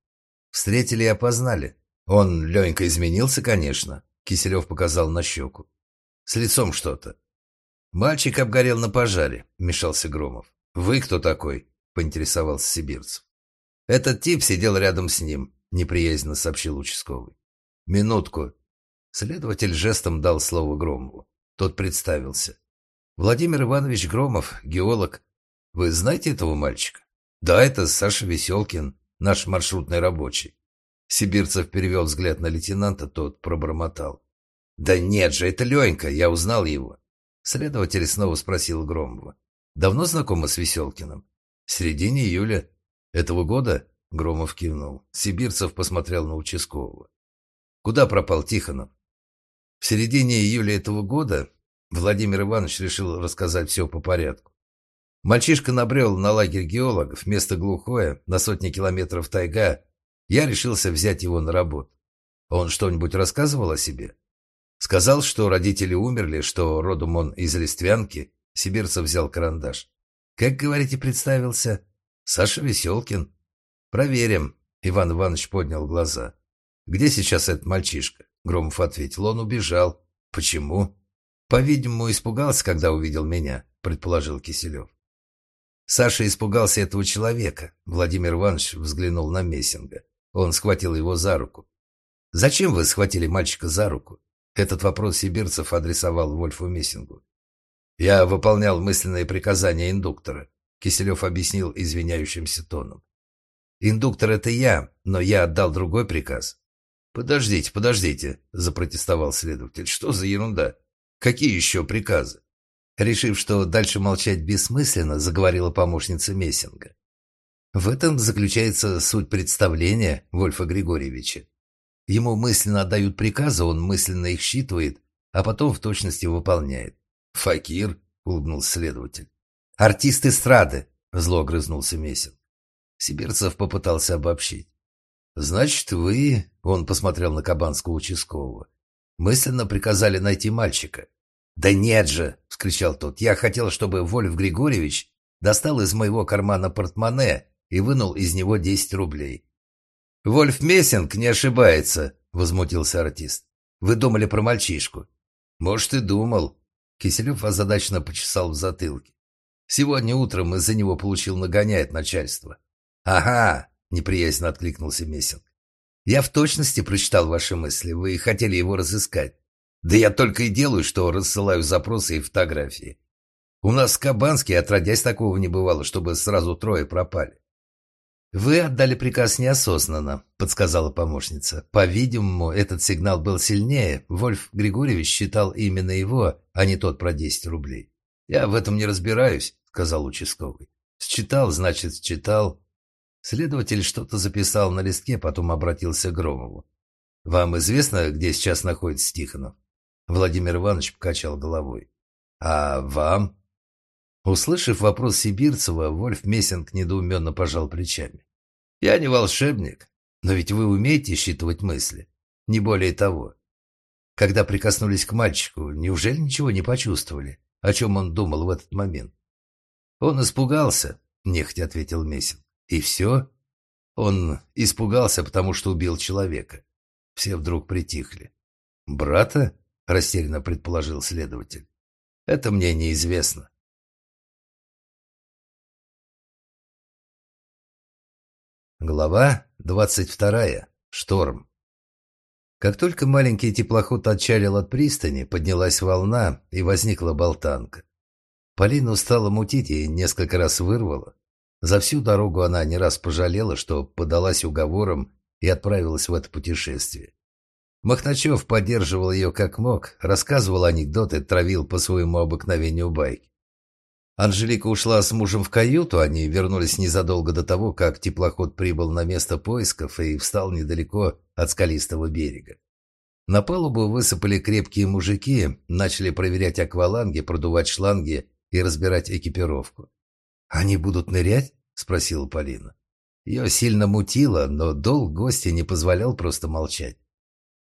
Встретили и опознали. Он, Ленька, изменился, конечно», — Киселев показал на щеку. «С лицом что-то». «Мальчик обгорел на пожаре», — вмешался Громов. «Вы кто такой?» — поинтересовался Сибирцев. «Этот тип сидел рядом с ним», — неприязненно сообщил участковый. «Минутку». Следователь жестом дал слово Громову. Тот представился. «Владимир Иванович Громов, геолог. Вы знаете этого мальчика?» «Да, это Саша Веселкин, наш маршрутный рабочий». Сибирцев перевел взгляд на лейтенанта, тот пробормотал. «Да нет же, это Ленька, я узнал его». Следователь снова спросил Громова. «Давно знакомы с Веселкиным?» В середине июля этого года Громов кивнул. Сибирцев посмотрел на участкового. Куда пропал Тихонов? В середине июля этого года Владимир Иванович решил рассказать все по порядку. Мальчишка набрел на лагерь геологов, место глухое, на сотни километров тайга. Я решился взять его на работу. Он что-нибудь рассказывал о себе? Сказал, что родители умерли, что родом он из Листвянки. Сибирцев взял карандаш. «Как, говорите, представился?» «Саша Веселкин». «Проверим», — Иван Иванович поднял глаза. где сейчас этот мальчишка?» Громов ответил. «Он убежал». «Почему?» «По-видимому, испугался, когда увидел меня», — предположил Киселев. Саша испугался этого человека. Владимир Иванович взглянул на Мессинга. Он схватил его за руку. «Зачем вы схватили мальчика за руку?» Этот вопрос сибирцев адресовал Вольфу Мессингу. «Я выполнял мысленные приказания индуктора», — Киселев объяснил извиняющимся тоном. «Индуктор — это я, но я отдал другой приказ». «Подождите, подождите», — запротестовал следователь. «Что за ерунда? Какие еще приказы?» Решив, что дальше молчать бессмысленно, заговорила помощница Мессинга. В этом заключается суть представления Вольфа Григорьевича. Ему мысленно отдают приказы, он мысленно их считывает, а потом в точности выполняет. «Факир», — улыбнулся следователь. «Артист эстрады», — зло огрызнулся Месин. Сибирцев попытался обобщить. «Значит, вы...» — он посмотрел на Кабанского участкового. «Мысленно приказали найти мальчика». «Да нет же!» — вскричал тот. «Я хотел, чтобы Вольф Григорьевич достал из моего кармана портмоне и вынул из него десять рублей. «Вольф Мессинг не ошибается», — возмутился артист. «Вы думали про мальчишку?» «Может, и думал». Киселев озадаченно почесал в затылке. «Сегодня утром из-за него получил нагоняй от начальства». «Ага», — неприязненно откликнулся Мессинг. «Я в точности прочитал ваши мысли. Вы хотели его разыскать. Да я только и делаю, что рассылаю запросы и фотографии. У нас в Кабанске отродясь такого не бывало, чтобы сразу трое пропали. «Вы отдали приказ неосознанно», — подсказала помощница. «По-видимому, этот сигнал был сильнее. Вольф Григорьевич считал именно его, а не тот про 10 рублей». «Я в этом не разбираюсь», — сказал участковый. «Считал, значит, считал». Следователь что-то записал на листке, потом обратился к Громову. «Вам известно, где сейчас находится Тихонов?» Владимир Иванович покачал головой. «А вам?» Услышав вопрос Сибирцева, Вольф Мессинг недоуменно пожал плечами. «Я не волшебник, но ведь вы умеете считывать мысли. Не более того. Когда прикоснулись к мальчику, неужели ничего не почувствовали? О чем он думал в этот момент?» «Он испугался», — нехотя ответил Мессинг. «И все?» Он испугался, потому что убил человека. Все вдруг притихли. «Брата?» — растерянно предположил следователь. «Это мне неизвестно». Глава двадцать вторая. Шторм. Как только маленький теплоход отчалил от пристани, поднялась волна и возникла болтанка. Полину стало мутить и несколько раз вырвало. За всю дорогу она не раз пожалела, что подалась уговорам и отправилась в это путешествие. Махначев поддерживал ее как мог, рассказывал анекдоты, травил по своему обыкновению байки. Анжелика ушла с мужем в каюту, они вернулись незадолго до того, как теплоход прибыл на место поисков и встал недалеко от скалистого берега. На палубу высыпали крепкие мужики, начали проверять акваланги, продувать шланги и разбирать экипировку. «Они будут нырять?» – спросила Полина. Ее сильно мутило, но долг гостя не позволял просто молчать.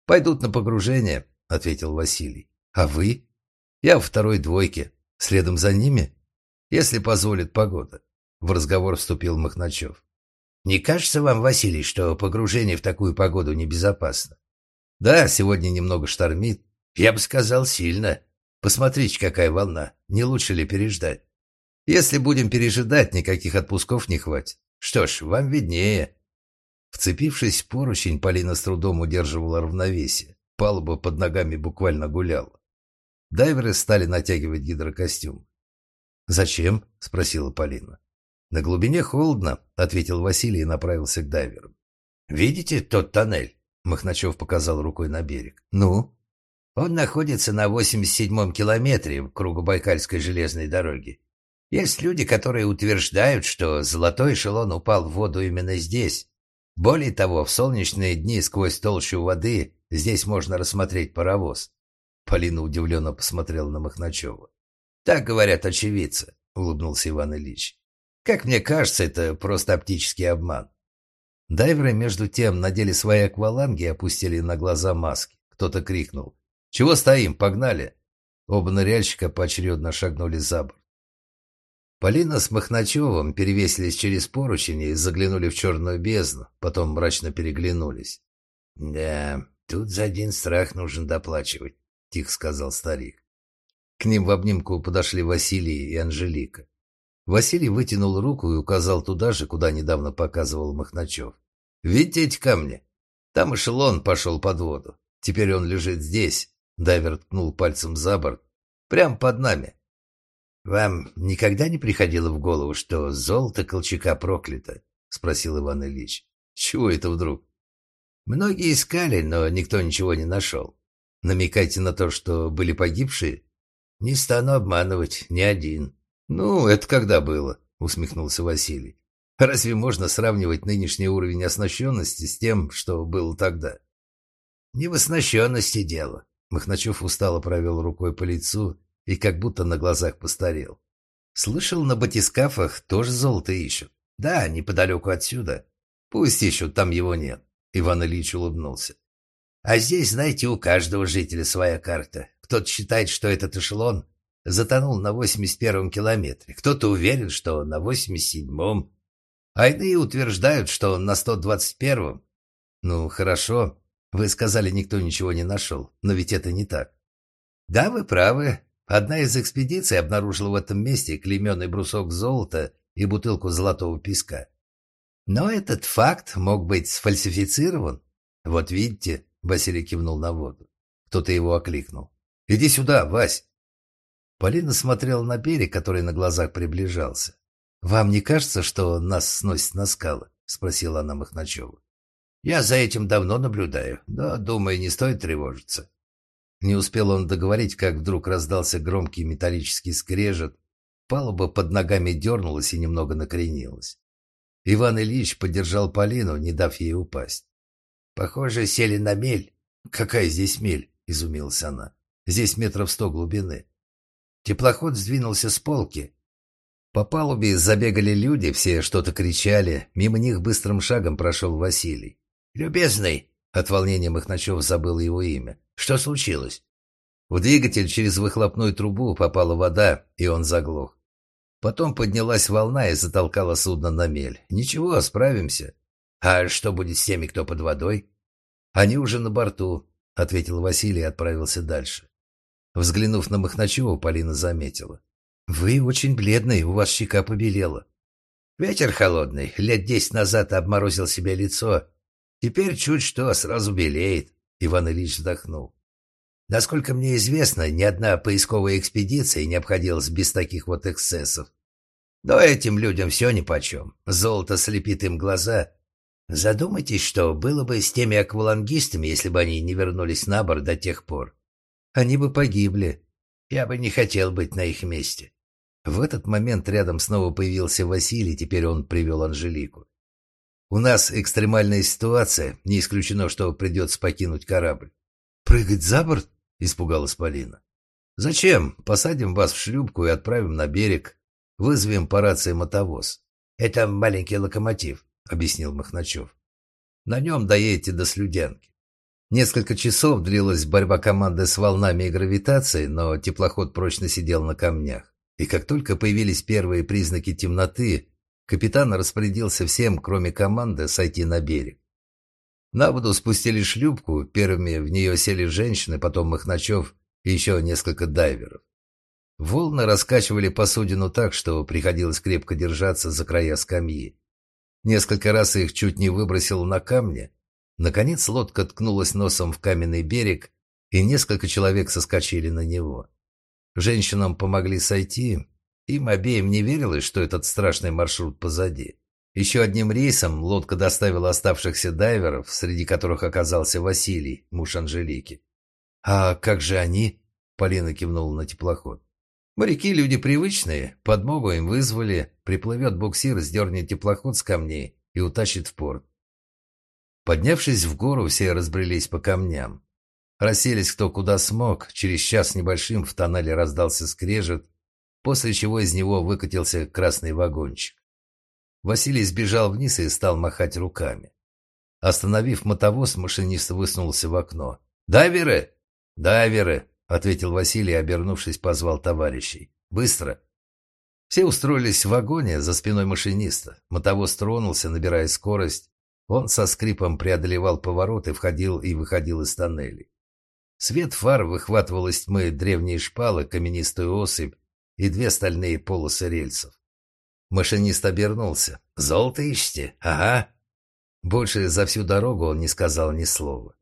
«Пойдут на погружение», – ответил Василий. «А вы?» «Я в второй двойке. Следом за ними?» Если позволит погода. В разговор вступил Махначев. «Не кажется вам, Василий, что погружение в такую погоду небезопасно?» «Да, сегодня немного штормит. Я бы сказал, сильно. Посмотрите, какая волна. Не лучше ли переждать? Если будем пережидать, никаких отпусков не хватит. Что ж, вам виднее». Вцепившись в поручень, Полина с трудом удерживала равновесие. Палуба под ногами буквально гуляла. Дайверы стали натягивать гидрокостюм. «Зачем?» – спросила Полина. «На глубине холодно», – ответил Василий и направился к дайверам. «Видите тот тоннель?» – Махначев показал рукой на берег. «Ну?» «Он находится на 87-м километре Кругобайкальской железной дороги. Есть люди, которые утверждают, что золотой эшелон упал в воду именно здесь. Более того, в солнечные дни сквозь толщу воды здесь можно рассмотреть паровоз». Полина удивленно посмотрела на Махначева. «Так говорят очевидцы», — улыбнулся Иван Ильич. «Как мне кажется, это просто оптический обман». Дайверы, между тем, надели свои акваланги и опустили на глаза маски. Кто-то крикнул. «Чего стоим? Погнали!» Оба ныряльщика поочередно шагнули за борт. Полина с Махначевым перевесились через поручень и заглянули в черную бездну, потом мрачно переглянулись. «Да, тут за один страх нужно доплачивать», — тихо сказал старик. К ним в обнимку подошли Василий и Анжелика. Василий вытянул руку и указал туда же, куда недавно показывал Махначев. «Видите эти камни? Там эшелон пошел под воду. Теперь он лежит здесь». Дайвер ткнул пальцем за борт. «Прямо под нами». «Вам никогда не приходило в голову, что золото Колчака проклято?» — спросил Иван Ильич. «Чего это вдруг?» «Многие искали, но никто ничего не нашел. Намекайте на то, что были погибшие?» «Не стану обманывать, ни один». «Ну, это когда было?» — усмехнулся Василий. «Разве можно сравнивать нынешний уровень оснащенности с тем, что было тогда?» «Не в оснащенности дело». Махначев устало провел рукой по лицу и как будто на глазах постарел. «Слышал, на батискафах тоже золото ищут?» «Да, неподалеку отсюда». «Пусть ищут, там его нет». Иван Ильич улыбнулся. «А здесь, знаете, у каждого жителя своя карта. Кто-то считает, что этот эшелон затонул на 81-м километре, кто-то уверен, что на 87-м, а иные утверждают, что на 121-м. Ну, хорошо. Вы сказали, никто ничего не нашел, но ведь это не так. Да, вы правы. Одна из экспедиций обнаружила в этом месте клейменный брусок золота и бутылку золотого песка. Но этот факт мог быть сфальсифицирован. Вот видите, Василий кивнул на воду. Кто-то его окликнул. «Иди сюда, Вась!» Полина смотрела на берег, который на глазах приближался. «Вам не кажется, что нас сносит на скалы?» — спросила она Махначева. «Я за этим давно наблюдаю, но, думаю, не стоит тревожиться». Не успел он договорить, как вдруг раздался громкий металлический скрежет. Палуба под ногами дернулась и немного накренилась. Иван Ильич поддержал Полину, не дав ей упасть. «Похоже, сели на мель». «Какая здесь мель?» — изумилась она. «Здесь метров сто глубины». Теплоход сдвинулся с полки. По палубе забегали люди, все что-то кричали. Мимо них быстрым шагом прошел Василий. «Любезный!» — от волнения Махначев забыл его имя. «Что случилось?» В двигатель через выхлопную трубу попала вода, и он заглох. Потом поднялась волна и затолкала судно на мель. «Ничего, справимся». «А что будет с теми, кто под водой?» «Они уже на борту», — ответил Василий и отправился дальше. Взглянув на Махначева, Полина заметила. «Вы очень бледный, у вас щека побелела». «Ветер холодный. Лет десять назад обморозил себе лицо. Теперь чуть что, сразу белеет», — Иван Ильич вздохнул. «Насколько мне известно, ни одна поисковая экспедиция не обходилась без таких вот эксцессов. Но этим людям все нипочем. Золото слепит им глаза. Задумайтесь, что было бы с теми аквалангистами, если бы они не вернулись на борт до тех пор. Они бы погибли. Я бы не хотел быть на их месте. В этот момент рядом снова появился Василий, теперь он привел Анжелику. «У нас экстремальная ситуация, не исключено, что придется покинуть корабль». «Прыгать за борт?» – испугалась Полина. «Зачем? Посадим вас в шлюпку и отправим на берег. Вызовем по рации мотовоз». «Это маленький локомотив», – объяснил Махначев. «На нем доедете до Слюдянки. Несколько часов длилась борьба команды с волнами и гравитацией, но теплоход прочно сидел на камнях. И как только появились первые признаки темноты, капитан распорядился всем, кроме команды, сойти на берег. На воду спустили шлюпку, первыми в нее сели женщины, потом Махначев и еще несколько дайверов. Волны раскачивали посудину так, что приходилось крепко держаться за края скамьи. Несколько раз их чуть не выбросило на камни, Наконец лодка ткнулась носом в каменный берег, и несколько человек соскочили на него. Женщинам помогли сойти. Им обеим не верилось, что этот страшный маршрут позади. Еще одним рейсом лодка доставила оставшихся дайверов, среди которых оказался Василий, муж Анжелики. «А как же они?» – Полина кивнула на теплоход. «Моряки – люди привычные, подмогу им вызвали, приплывет буксир, сдернет теплоход с камней и утащит в порт. Поднявшись в гору, все разбрелись по камням. Расселись кто куда смог, через час небольшим в тоннеле раздался скрежет, после чего из него выкатился красный вагончик. Василий сбежал вниз и стал махать руками. Остановив мотовоз, машинист высунулся в окно. «Дайверы!» «Дайверы!» — ответил Василий, обернувшись, позвал товарищей. «Быстро!» Все устроились в вагоне за спиной машиниста. Мотовоз тронулся, набирая скорость. Он со скрипом преодолевал повороты, входил и выходил из тоннелей. Свет фар выхватывал из тьмы древние шпалы, каменистую осыпь и две стальные полосы рельсов. Машинист обернулся. «Золото ищете? Ага». Больше за всю дорогу он не сказал ни слова.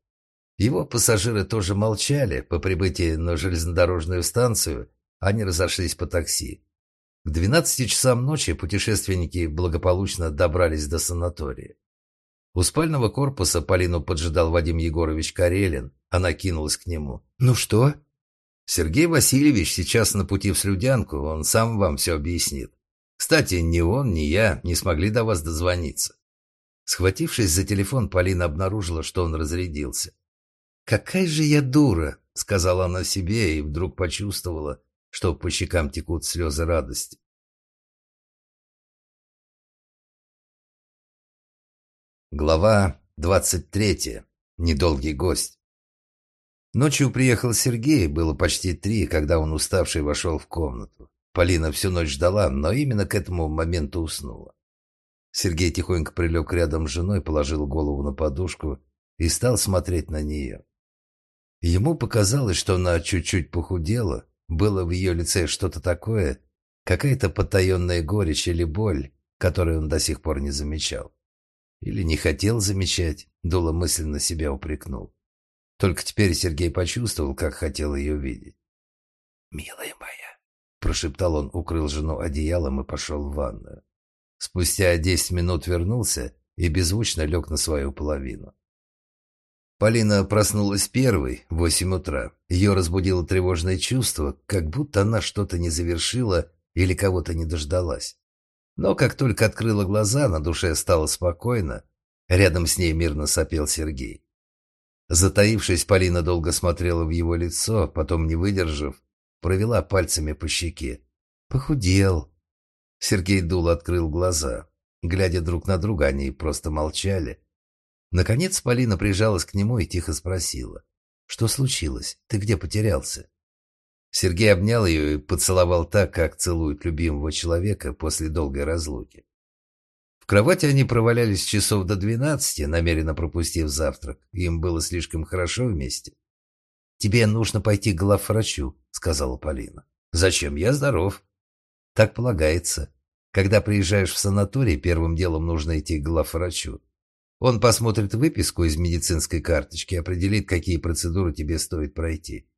Его пассажиры тоже молчали. По прибытии на железнодорожную станцию они разошлись по такси. К 12 часам ночи путешественники благополучно добрались до санатория. У спального корпуса Полину поджидал Вадим Егорович Карелин. Она кинулась к нему. «Ну что?» «Сергей Васильевич сейчас на пути в Слюдянку, он сам вам все объяснит. Кстати, ни он, ни я не смогли до вас дозвониться». Схватившись за телефон, Полина обнаружила, что он разрядился. «Какая же я дура!» — сказала она себе и вдруг почувствовала, что по щекам текут слезы радости. Глава двадцать третья. Недолгий гость. Ночью приехал Сергей, было почти три, когда он уставший вошел в комнату. Полина всю ночь ждала, но именно к этому моменту уснула. Сергей тихонько прилег рядом с женой, положил голову на подушку и стал смотреть на нее. Ему показалось, что она чуть-чуть похудела, было в ее лице что-то такое, какая-то потаенная горечь или боль, которую он до сих пор не замечал. Или не хотел замечать, Дула мысленно себя упрекнул. Только теперь Сергей почувствовал, как хотел ее видеть. «Милая моя», — прошептал он, укрыл жену одеялом и пошел в ванную. Спустя десять минут вернулся и беззвучно лег на свою половину. Полина проснулась первой, в восемь утра. Ее разбудило тревожное чувство, как будто она что-то не завершила или кого-то не дождалась. Но как только открыла глаза, на душе стало спокойно. Рядом с ней мирно сопел Сергей. Затаившись, Полина долго смотрела в его лицо, потом, не выдержав, провела пальцами по щеке. «Похудел». Сергей Дул открыл глаза. Глядя друг на друга, они просто молчали. Наконец Полина прижалась к нему и тихо спросила. «Что случилось? Ты где потерялся?» Сергей обнял ее и поцеловал так, как целуют любимого человека после долгой разлуки. В кровати они провалялись часов до двенадцати, намеренно пропустив завтрак. Им было слишком хорошо вместе. «Тебе нужно пойти к главврачу», — сказала Полина. «Зачем? Я здоров». «Так полагается. Когда приезжаешь в санаторий, первым делом нужно идти к главврачу. Он посмотрит выписку из медицинской карточки и определит, какие процедуры тебе стоит пройти.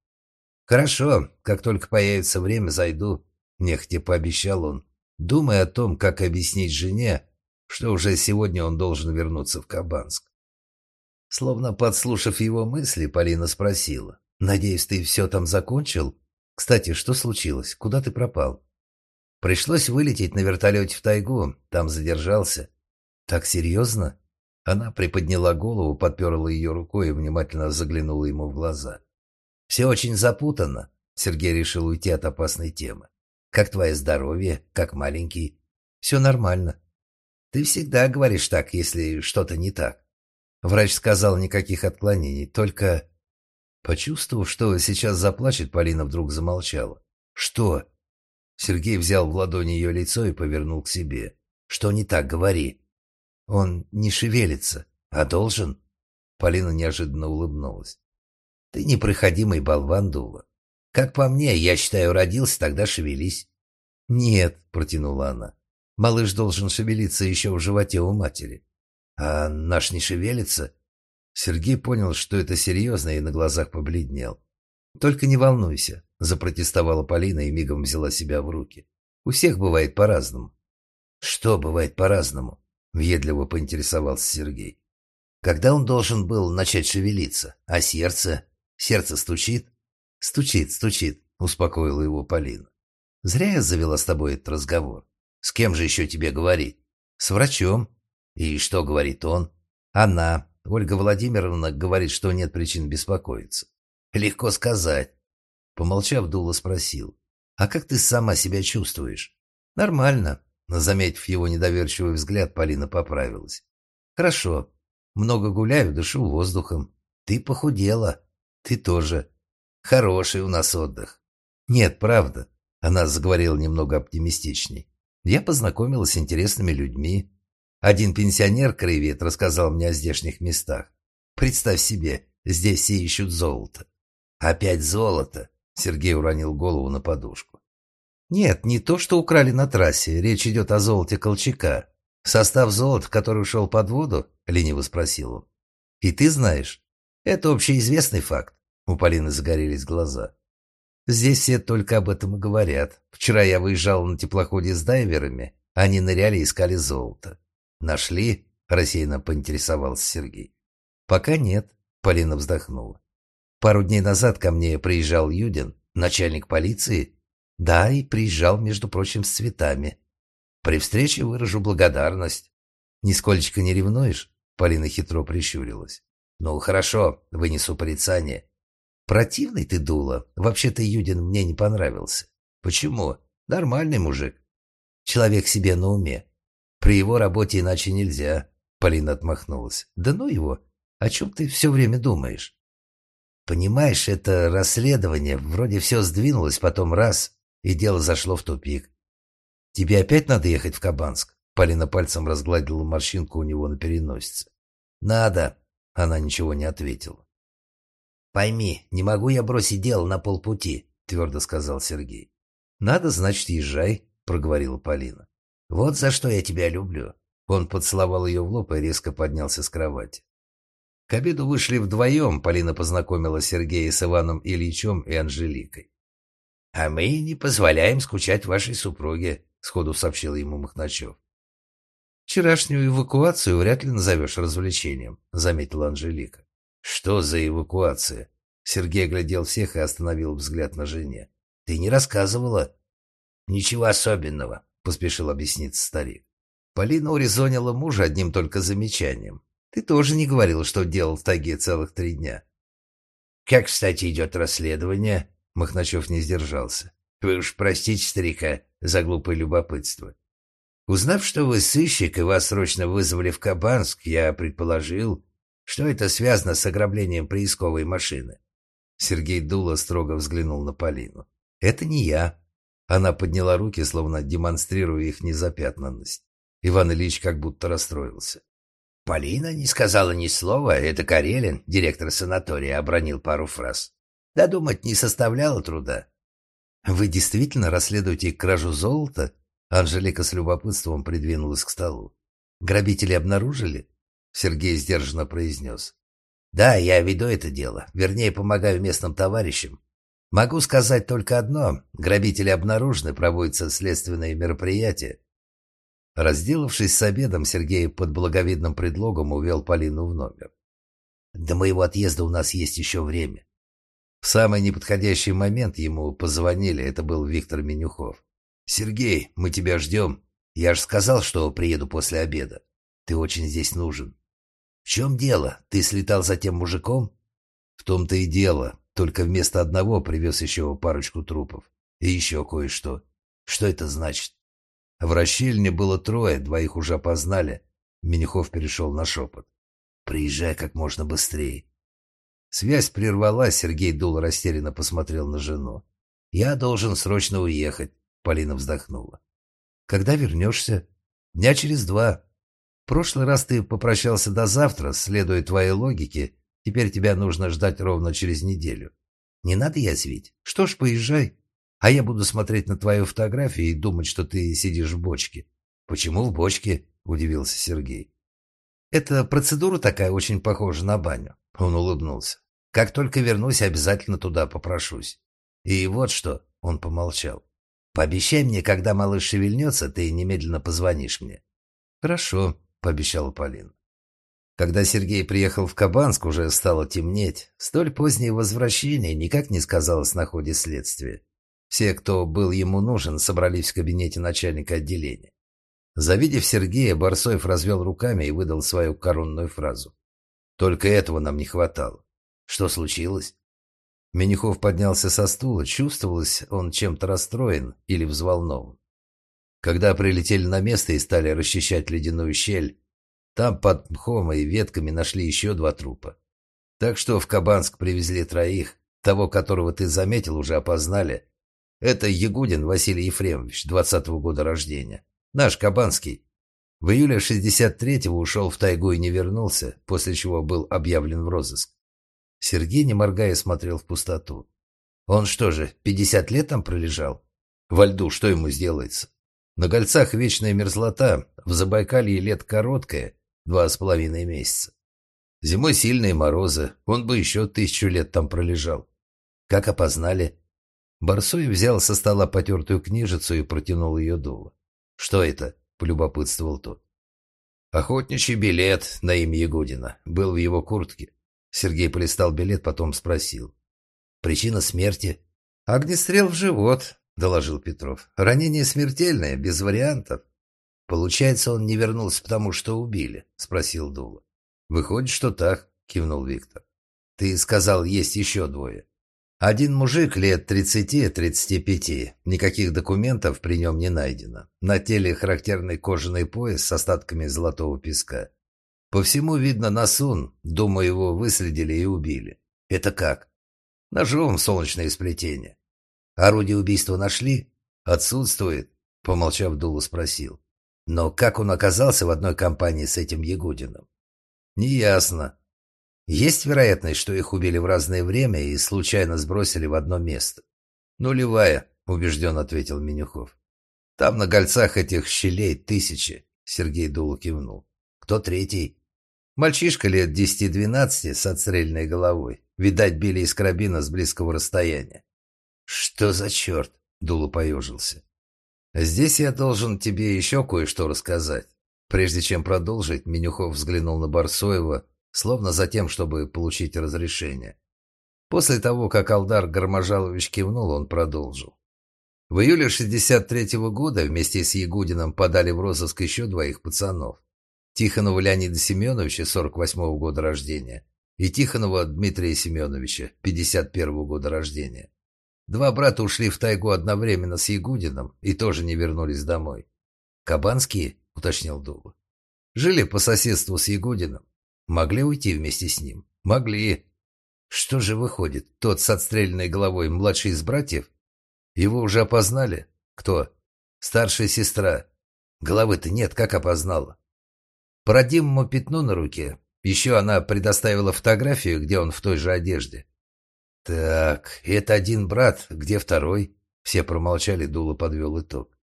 «Хорошо, как только появится время, зайду», — нехотя пообещал он, думая о том, как объяснить жене, что уже сегодня он должен вернуться в Кабанск. Словно подслушав его мысли, Полина спросила. «Надеюсь, ты все там закончил? Кстати, что случилось? Куда ты пропал?» «Пришлось вылететь на вертолете в тайгу. Там задержался». «Так серьезно?» Она приподняла голову, подперла ее рукой и внимательно заглянула ему в глаза. «Все очень запутанно», — Сергей решил уйти от опасной темы. «Как твое здоровье? Как маленький?» «Все нормально». «Ты всегда говоришь так, если что-то не так». Врач сказал никаких отклонений, только... Почувствовав, что сейчас заплачет, Полина вдруг замолчала. «Что?» Сергей взял в ладони ее лицо и повернул к себе. «Что не так, говори». Он не шевелится, а должен. Полина неожиданно улыбнулась. Ты непроходимый болван, Дула. Как по мне, я считаю, родился, тогда шевелись. Нет, протянула она. Малыш должен шевелиться еще в животе у матери. А наш не шевелится? Сергей понял, что это серьезно, и на глазах побледнел. «Только не волнуйся», — запротестовала Полина и мигом взяла себя в руки. «У всех бывает по-разному». «Что бывает по-разному?» — въедливо поинтересовался Сергей. «Когда он должен был начать шевелиться? А сердце? Сердце стучит?» «Стучит, стучит», — успокоила его Полина. «Зря я завела с тобой этот разговор. С кем же еще тебе говорить?» «С врачом». «И что говорит он?» «Она. Ольга Владимировна говорит, что нет причин беспокоиться». «Легко сказать». Помолчав, Дула спросил. «А как ты сама себя чувствуешь?» «Нормально. Но, заметив его недоверчивый взгляд, Полина поправилась. «Хорошо. Много гуляю, дышу воздухом. Ты похудела. Ты тоже. Хороший у нас отдых». «Нет, правда». Она заговорила немного оптимистичней. «Я познакомилась с интересными людьми. Один пенсионер краевед рассказал мне о здешних местах. Представь себе, здесь все ищут золото. Опять золото? Сергей уронил голову на подушку. Нет, не то, что украли на трассе. Речь идет о золоте Колчака. Состав золота, который ушел под воду? Лениво спросил он. И ты знаешь? Это общеизвестный факт. У Полины загорелись глаза. Здесь все только об этом и говорят. Вчера я выезжал на теплоходе с дайверами. Они ныряли и искали золото. «Нашли?» – рассеянно поинтересовался Сергей. «Пока нет», – Полина вздохнула. «Пару дней назад ко мне приезжал Юдин, начальник полиции. Да, и приезжал, между прочим, с цветами. При встрече выражу благодарность. Нисколечко не ревнуешь?» Полина хитро прищурилась. «Ну, хорошо, вынесу порицание. Противный ты, дула. Вообще-то Юдин мне не понравился. Почему? Нормальный мужик. Человек себе на уме. При его работе иначе нельзя. Полина отмахнулась. Да ну его. О чем ты все время думаешь? Понимаешь, это расследование. Вроде все сдвинулось, потом раз, и дело зашло в тупик. Тебе опять надо ехать в Кабанск? Полина пальцем разгладила морщинку у него на переносице. «Надо!» — она ничего не ответила. «Пойми, не могу я бросить дело на полпути», — твердо сказал Сергей. «Надо, значит, езжай», — проговорила Полина. «Вот за что я тебя люблю». Он поцеловал ее в лоб и резко поднялся с кровати. К обеду вышли вдвоем, Полина познакомила Сергея с Иваном Ильичем и Анжеликой. «А мы не позволяем скучать вашей супруге», — сходу сообщил ему Махначев. «Вчерашнюю эвакуацию вряд ли назовешь развлечением», — заметила Анжелика. «Что за эвакуация?» Сергей глядел всех и остановил взгляд на жене. «Ты не рассказывала?» «Ничего особенного поспешил объясниться старик. Полина урезонила мужа одним только замечанием. Ты тоже не говорил, что делал в тайге целых три дня. Как, кстати, идет расследование? Махначев не сдержался. Вы уж простите старика за глупое любопытство. Узнав, что вы сыщик и вас срочно вызвали в Кабанск, я предположил, что это связано с ограблением приисковой машины. Сергей Дула строго взглянул на Полину. «Это не я. Она подняла руки, словно демонстрируя их незапятнанность. Иван Ильич как будто расстроился. Полина не сказала ни слова, это Карелин, директор санатория, обронил пару фраз. Додумать не составляло труда. «Вы действительно расследуете кражу золота?» Анжелика с любопытством придвинулась к столу. «Грабители обнаружили?» Сергей сдержанно произнес. «Да, я веду это дело. Вернее, помогаю местным товарищам. Могу сказать только одно. Грабители обнаружены, проводятся следственные мероприятия. Разделавшись с обедом, Сергей под благовидным предлогом увел Полину в номер. До моего отъезда у нас есть еще время. В самый неподходящий момент ему позвонили, это был Виктор Менюхов. «Сергей, мы тебя ждем. Я же сказал, что приеду после обеда. Ты очень здесь нужен». «В чем дело? Ты слетал за тем мужиком?» «В том-то и дело. Только вместо одного привез еще парочку трупов. И еще кое-что. Что это значит? В расщельне было трое, двоих уже опознали. Менюхов перешел на шепот. «Приезжай как можно быстрее». Связь прервалась, Сергей Дул растерянно посмотрел на жену. «Я должен срочно уехать», — Полина вздохнула. «Когда вернешься?» «Дня через два. В прошлый раз ты попрощался до завтра, следуя твоей логике, Теперь тебя нужно ждать ровно через неделю. Не надо язвить. Что ж, поезжай. А я буду смотреть на твою фотографию и думать, что ты сидишь в бочке. Почему в бочке? Удивился Сергей. Эта процедура такая очень похожа на баню. Он улыбнулся. Как только вернусь, обязательно туда попрошусь. И вот что, он помолчал. Пообещай мне, когда малыш шевельнется, ты немедленно позвонишь мне. Хорошо, пообещала Полина. Когда Сергей приехал в Кабанск, уже стало темнеть. Столь позднее возвращение никак не сказалось на ходе следствия. Все, кто был ему нужен, собрались в кабинете начальника отделения. Завидев Сергея, Барсоев развел руками и выдал свою коронную фразу. «Только этого нам не хватало. Что случилось?» Менюхов поднялся со стула, чувствовалось, он чем-то расстроен или взволнован. Когда прилетели на место и стали расчищать ледяную щель, там под мхом и ветками нашли еще два трупа. Так что в Кабанск привезли троих. Того, которого ты заметил, уже опознали. Это Ягудин Василий Ефремович, двадцатого года рождения. Наш Кабанский. В июле 63-го ушел в тайгу и не вернулся, после чего был объявлен в розыск. Сергей, не моргая, смотрел в пустоту. Он что же, 50 лет там пролежал? Во льду что ему сделается? На гольцах вечная мерзлота, в Забайкалье лет короткое, два с половиной месяца. Зимой сильные морозы, он бы еще тысячу лет там пролежал. Как опознали? Барсуй взял со стола потертую книжицу и протянул ее дуло. «Что это?» — полюбопытствовал тот. «Охотничий билет на имя Ягудина. Был в его куртке». Сергей полистал билет, потом спросил. «Причина смерти?» «Огнестрел в живот», — доложил Петров. «Ранение смертельное, без вариантов». «Получается, он не вернулся потому, что убили?» — спросил Дула. «Выходит, что так», — кивнул Виктор. «Ты сказал, есть еще двое». Один мужик лет 30-35, никаких документов при нем не найдено. На теле характерный кожаный пояс с остатками золотого песка. По всему видно насун, думаю, его выследили и убили. Это как? Ножом в солнечное сплетение. Орудие убийства нашли? Отсутствует, помолчав, Дула спросил. Но как он оказался в одной компании с этим Ягудиным? Неясно. Есть вероятность, что их убили в разное время и случайно сбросили в одно место? Нулевая, убежден ответил Менюхов. Там на гольцах этих щелей тысячи, Сергей Дулу кивнул. Кто третий? Мальчишка лет десяти-двенадцати с отстрельной головой. Видать, били из карабина с близкого расстояния. Что за черт? Дулу поежился. Здесь я должен тебе еще кое-что рассказать. Прежде чем продолжить, Менюхов взглянул на Барсоева, словно за тем, чтобы получить разрешение. После того, как Алдар Гарможалович кивнул, он продолжил. В июле 63 -го года вместе с Ягудином подали в розыск еще двоих пацанов. Тихонова Леонида Семеновича, 48 -го года рождения, и Тихонова Дмитрия Семеновича, 51 -го года рождения. Два брата ушли в тайгу одновременно с Ягудином и тоже не вернулись домой. «Кабанские?» — уточнил Дуба. «Жили по соседству с Ягудином. Могли уйти вместе с ним? Могли. Что же выходит, тот с отстрельной головой младший из братьев? Его уже опознали? Кто? Старшая сестра. Головы-то нет, как опознала? По родимому пятну на руке. Еще она предоставила фотографию, где он в той же одежде. «Так, это один брат, где второй?» Все промолчали, Дула подвел итог.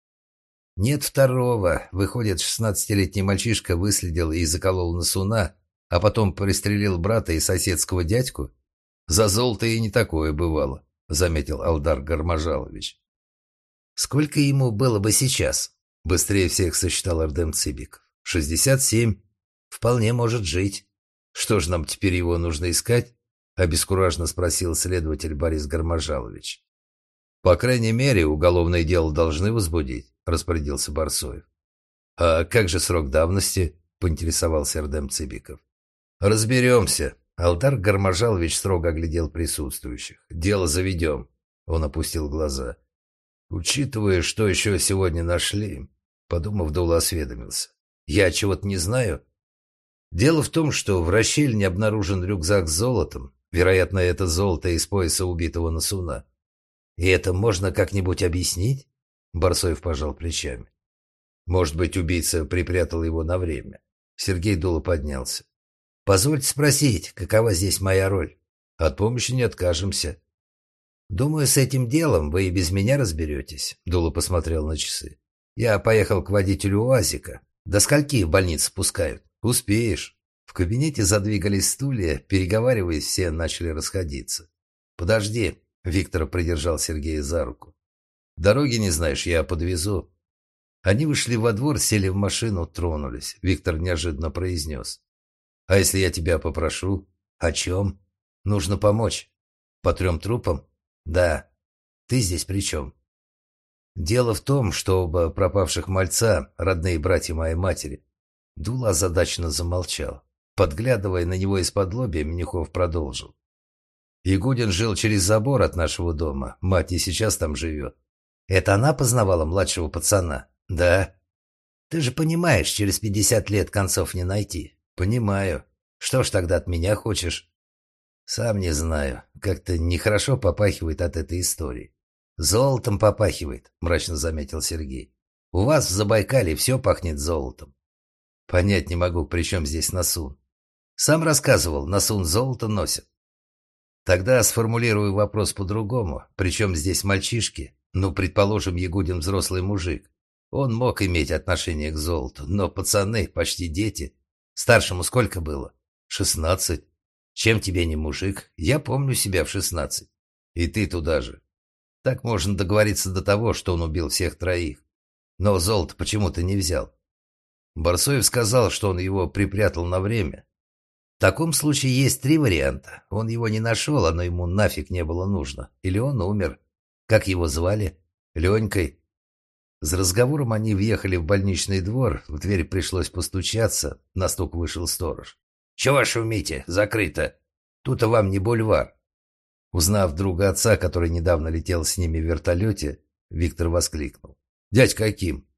«Нет второго. Выходит, шестнадцатилетний мальчишка выследил и заколол Насуна, а потом пристрелил брата и соседского дядьку? За золото и не такое бывало», — заметил Алдар Гармажалович. «Сколько ему было бы сейчас?» — быстрее всех сосчитал Ардем Цибик. 67. Вполне может жить. Что ж нам теперь его нужно искать? Обескураженно спросил следователь Борис Гарможалович. По крайней мере, уголовное дело должны возбудить, распорядился Барсоев. А как же срок давности? поинтересовался Эрдем Цибиков. Разберемся. Алдар Гарможалович строго оглядел присутствующих. Дело заведем. Он опустил глаза. Учитывая, что еще сегодня нашли, подумав, Дула осведомился. «Я чего-то не знаю?» Дело в том, что в расщельне обнаружен рюкзак с золотом. Вероятно, это золото из пояса убитого Насуна. «И это можно как-нибудь объяснить?» Барсоев пожал плечами. «Может быть, убийца припрятал его на время». Сергей Дула поднялся. Позвольте спросить, какова здесь моя роль? От помощи не откажемся. Думаю, с этим делом вы и без меня разберетесь. Дула посмотрел на часы. Я поехал к водителю УАЗика. До скольки в больницу пускают? Успеешь. В кабинете задвигались стулья, переговариваясь, все начали расходиться. Подожди, Виктор придержал Сергея за руку. Дороги не знаешь, я подвезу. Они вышли во двор, сели в машину, тронулись. Виктор неожиданно произнес. А если я тебя попрошу? О чем? Нужно помочь. По трем трупам? Да. Ты здесь при чем? Дело в том, что оба пропавших мальца – родные братья моей матери. Дула озадаченно замолчал. Подглядывая на него из-под лобья, Менюхов продолжил. Ягудин жил через забор от нашего дома. Мать и сейчас там живет. Это она познавала младшего пацана? Да. Ты же понимаешь, через пятьдесят лет концов не найти. «Понимаю. Что ж тогда от меня хочешь?» «Сам не знаю. Как-то нехорошо попахивает от этой истории». «Золотом попахивает», — мрачно заметил Сергей. «У вас в Забайкале все пахнет золотом». Понять не могу, при чем здесь Насун. Сам рассказывал, Насун золото носит. Тогда сформулирую вопрос по-другому. Причем здесь мальчишки? Ну, предположим, Ягудин взрослый мужик. Он мог иметь отношение к золоту, но пацаны, почти дети. Старшему сколько было? Шестнадцать. Чем тебе не мужик? Я помню себя в шестнадцать. И ты туда же. Так можно договориться до того, что он убил всех троих. Но золото почему-то не взял. Барсоев сказал, что он его припрятал на время. В таком случае есть три варианта. Он его не нашел, оно ему нафиг не было нужно. Или он умер. Как его звали? Ленькой. За разговором они въехали в больничный двор, в дверь пришлось постучаться, на стук вышел сторож. «Чего шумите? Закрыто. Тут вам не бульвар». Узнав друга отца, который недавно летел с ними в вертолете, Виктор воскликнул. «Дядька Аким!»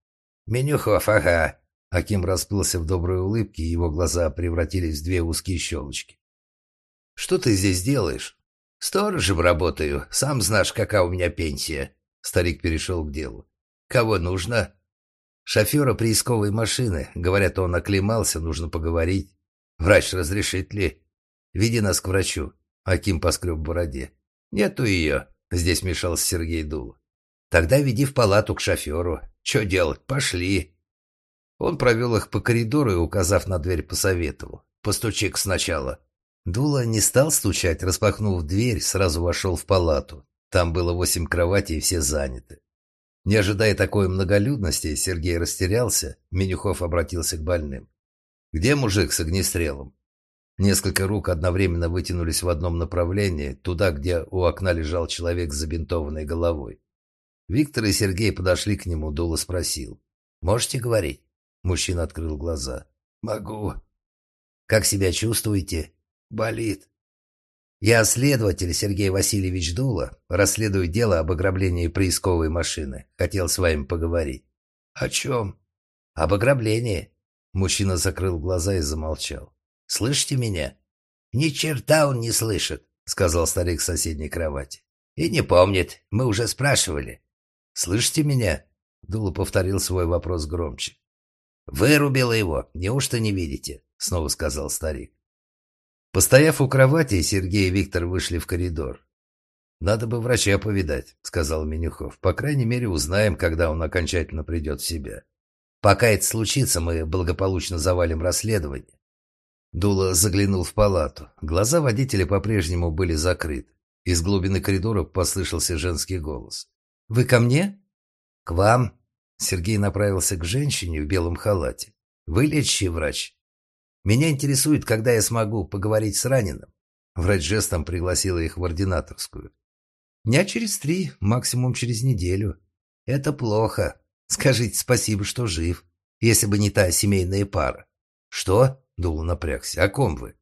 «Менюхов, ага!» Аким расплылся в доброй улыбке, и его глаза превратились в две узкие щелочки. «Что ты здесь делаешь?» «Сторожем работаю. Сам знаешь, какая у меня пенсия». Старик перешел к делу. «Кого нужно?» «Шофера приисковой машины. Говорят, он оклемался, нужно поговорить. Врач разрешит ли?» «Веди нас к врачу». Аким поскреб в бороде. «Нету ее», — здесь мешался Сергей Дул. «Тогда веди в палату к шоферу. Че делать? Пошли». Он провел их по коридору и, указав на дверь, посоветовал. «Постучи-ка сначала». Дула не стал стучать, распахнув дверь, сразу вошел в палату. Там было восемь кроватей, и все заняты. Не ожидая такой многолюдности, Сергей растерялся. Менюхов обратился к больным. «Где мужик с огнестрелом?» Несколько рук одновременно вытянулись в одном направлении, туда, где у окна лежал человек с забинтованной головой. Виктор и Сергей подошли к нему, Дула спросил. «Можете говорить?» Мужчина открыл глаза. «Могу». «Как себя чувствуете?» «Болит». «Я следователь Сергей Васильевич Дула, расследую дело об ограблении приисковой машины. Хотел с вами поговорить». «О чем?» «Об ограблении». Мужчина закрыл глаза и замолчал. Слышите меня?» «Ни черта он не слышит», — сказал старик с соседней кровати. «И не помнит. Мы уже спрашивали». «Слышите меня?» — Дула повторил свой вопрос громче. «Вырубила его. Неужто не видите?» — снова сказал старик. Постояв у кровати, Сергей и Виктор вышли в коридор. «Надо бы врача повидать», — сказал Менюхов. «По крайней мере, узнаем, когда он окончательно придет в себя. Пока это случится, мы благополучно завалим расследование. Дула заглянул в палату. Глаза водителя по-прежнему были закрыты. Из глубины коридора послышался женский голос. «Вы ко мне?» «К вам». Сергей направился к женщине в белом халате. «Вы лечащий врач?» «Меня интересует, когда я смогу поговорить с раненым». Врач жестом пригласила их в ординаторскую. «Дня через три, максимум через неделю. Это плохо. Скажите спасибо, что жив, если бы не та семейная пара». «Что?» Дул напрягся. «О ком вы?»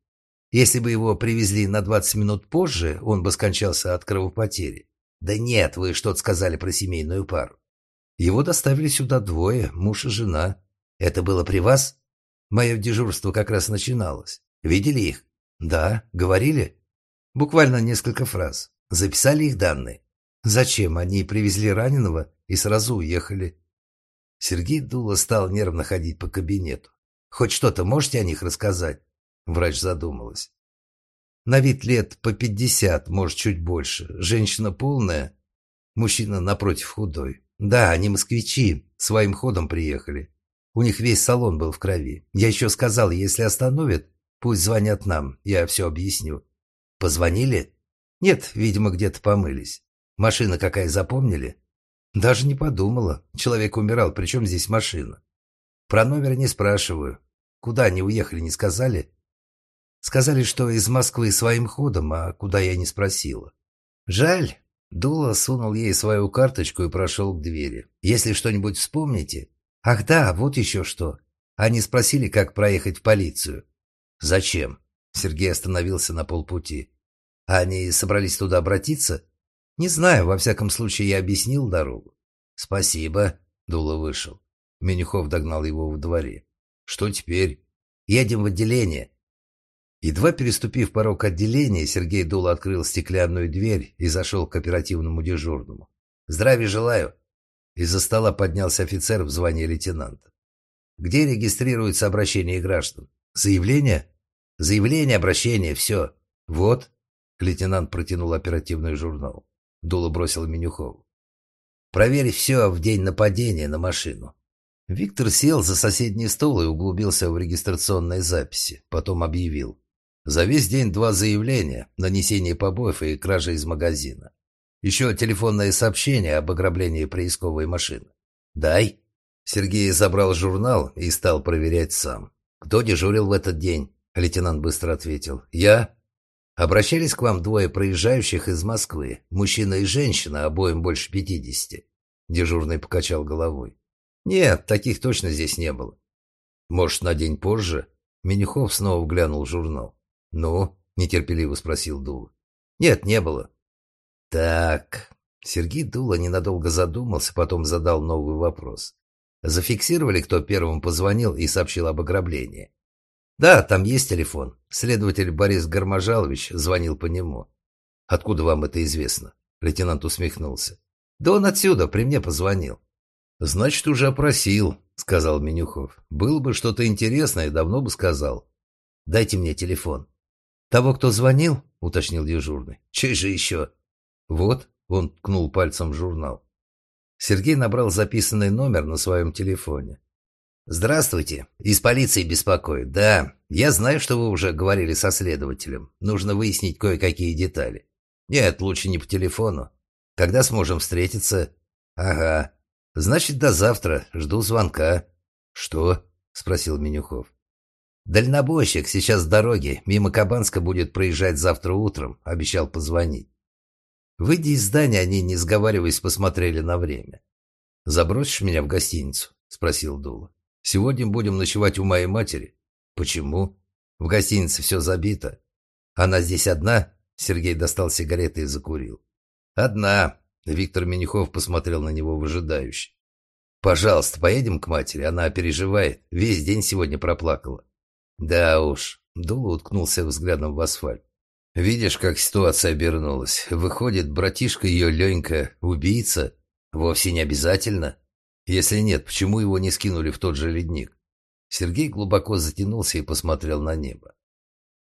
«Если бы его привезли на двадцать минут позже, он бы скончался от кровопотери». «Да нет, вы что-то сказали про семейную пару». «Его доставили сюда двое, муж и жена. Это было при вас?» «Мое дежурство как раз начиналось. Видели их?» «Да. Говорили?» «Буквально несколько фраз. Записали их данные?» «Зачем? Они привезли раненого и сразу уехали». Сергей Дула стал нервно ходить по кабинету. Хоть что-то можете о них рассказать?» Врач задумалась. «На вид лет по пятьдесят, может, чуть больше. Женщина полная, мужчина напротив худой. Да, они москвичи, своим ходом приехали. У них весь салон был в крови. Я еще сказал, если остановят, пусть звонят нам, я все объясню. Позвонили? Нет, видимо, где-то помылись. Машина какая, запомнили? Даже не подумала. Человек умирал, причем здесь машина? Про номер не спрашиваю. Куда они уехали, не сказали? Сказали, что из Москвы своим ходом, а куда я не спросила. Жаль. Дула сунул ей свою карточку и прошел к двери. Если что-нибудь вспомните... Ах да, вот еще что. Они спросили, как проехать в полицию. Зачем? Сергей остановился на полпути. А они собрались туда обратиться? Не знаю, во всяком случае я объяснил дорогу. Спасибо. Дула вышел. Менюхов догнал его в дворе. Что теперь? Едем в отделение. Едва переступив порог отделения, Сергей Дула открыл стеклянную дверь и зашел к оперативному дежурному. «Здравия желаю!» Из-за стола поднялся офицер в звании лейтенанта. Где регистрируется обращение граждан? Заявление? Заявление, обращение, все. Вот. Лейтенант протянул оперативный журнал. Дуло бросил Менюхову. Проверь все в день нападения на машину. Виктор сел за соседний стол и углубился в регистрационные записи. Потом объявил. За весь день два заявления, нанесение побоев и кража из магазина. Еще телефонное сообщение об ограблении приисковой машины. «Дай». Сергей забрал журнал и стал проверять сам. «Кто дежурил в этот день?» Лейтенант быстро ответил. «Я». «Обращались к вам двое проезжающих из Москвы, мужчина и женщина, обоим больше пятидесяти». Дежурный покачал головой. «Нет, таких точно здесь не было». «Может, на день позже?» Менюхов снова глянул в журнал. «Ну?» – нетерпеливо спросил Дула. «Нет, не было». «Так...» Сергей Дула ненадолго задумался, потом задал новый вопрос. «Зафиксировали, кто первым позвонил и сообщил об ограблении?» «Да, там есть телефон. Следователь Борис Гарможалович звонил по нему». «Откуда вам это известно?» Лейтенант усмехнулся. «Да он отсюда, при мне позвонил». «Значит, уже опросил», — сказал Менюхов. «Было бы что-то интересное, давно бы сказал. Дайте мне телефон». «Того, кто звонил?» — уточнил дежурный. «Чей же еще?» «Вот», — он ткнул пальцем в журнал. Сергей набрал записанный номер на своем телефоне. «Здравствуйте. Из полиции беспокоит. Да, я знаю, что вы уже говорили со следователем. Нужно выяснить кое-какие детали. Нет, лучше не по телефону. Когда сможем встретиться?» «Ага. Значит, до завтра. Жду звонка». «Что?» — спросил Менюхов. «Дальнобойщик сейчас с дороги. Мимо Кабанска будет проезжать завтра утром. Обещал позвонить». Выйдя из здания, они, не сговариваясь, посмотрели на время. «Забросишь меня в гостиницу?» — спросил Дула. «Сегодня будем ночевать у моей матери». «Почему?» «В гостинице все забито». «Она здесь одна?» Сергей достал сигареты и закурил. «Одна». Виктор Менюхов посмотрел на него выжидающе. «Пожалуйста, поедем к матери. Она переживает. Весь день сегодня проплакала». Да уж, Дула уткнулся взглядом в асфальт. Видишь, как ситуация обернулась. Выходит, братишка ее Ленька убийца? Вовсе не обязательно. Если нет, почему его не скинули в тот же ледник? Сергей глубоко затянулся и посмотрел на небо.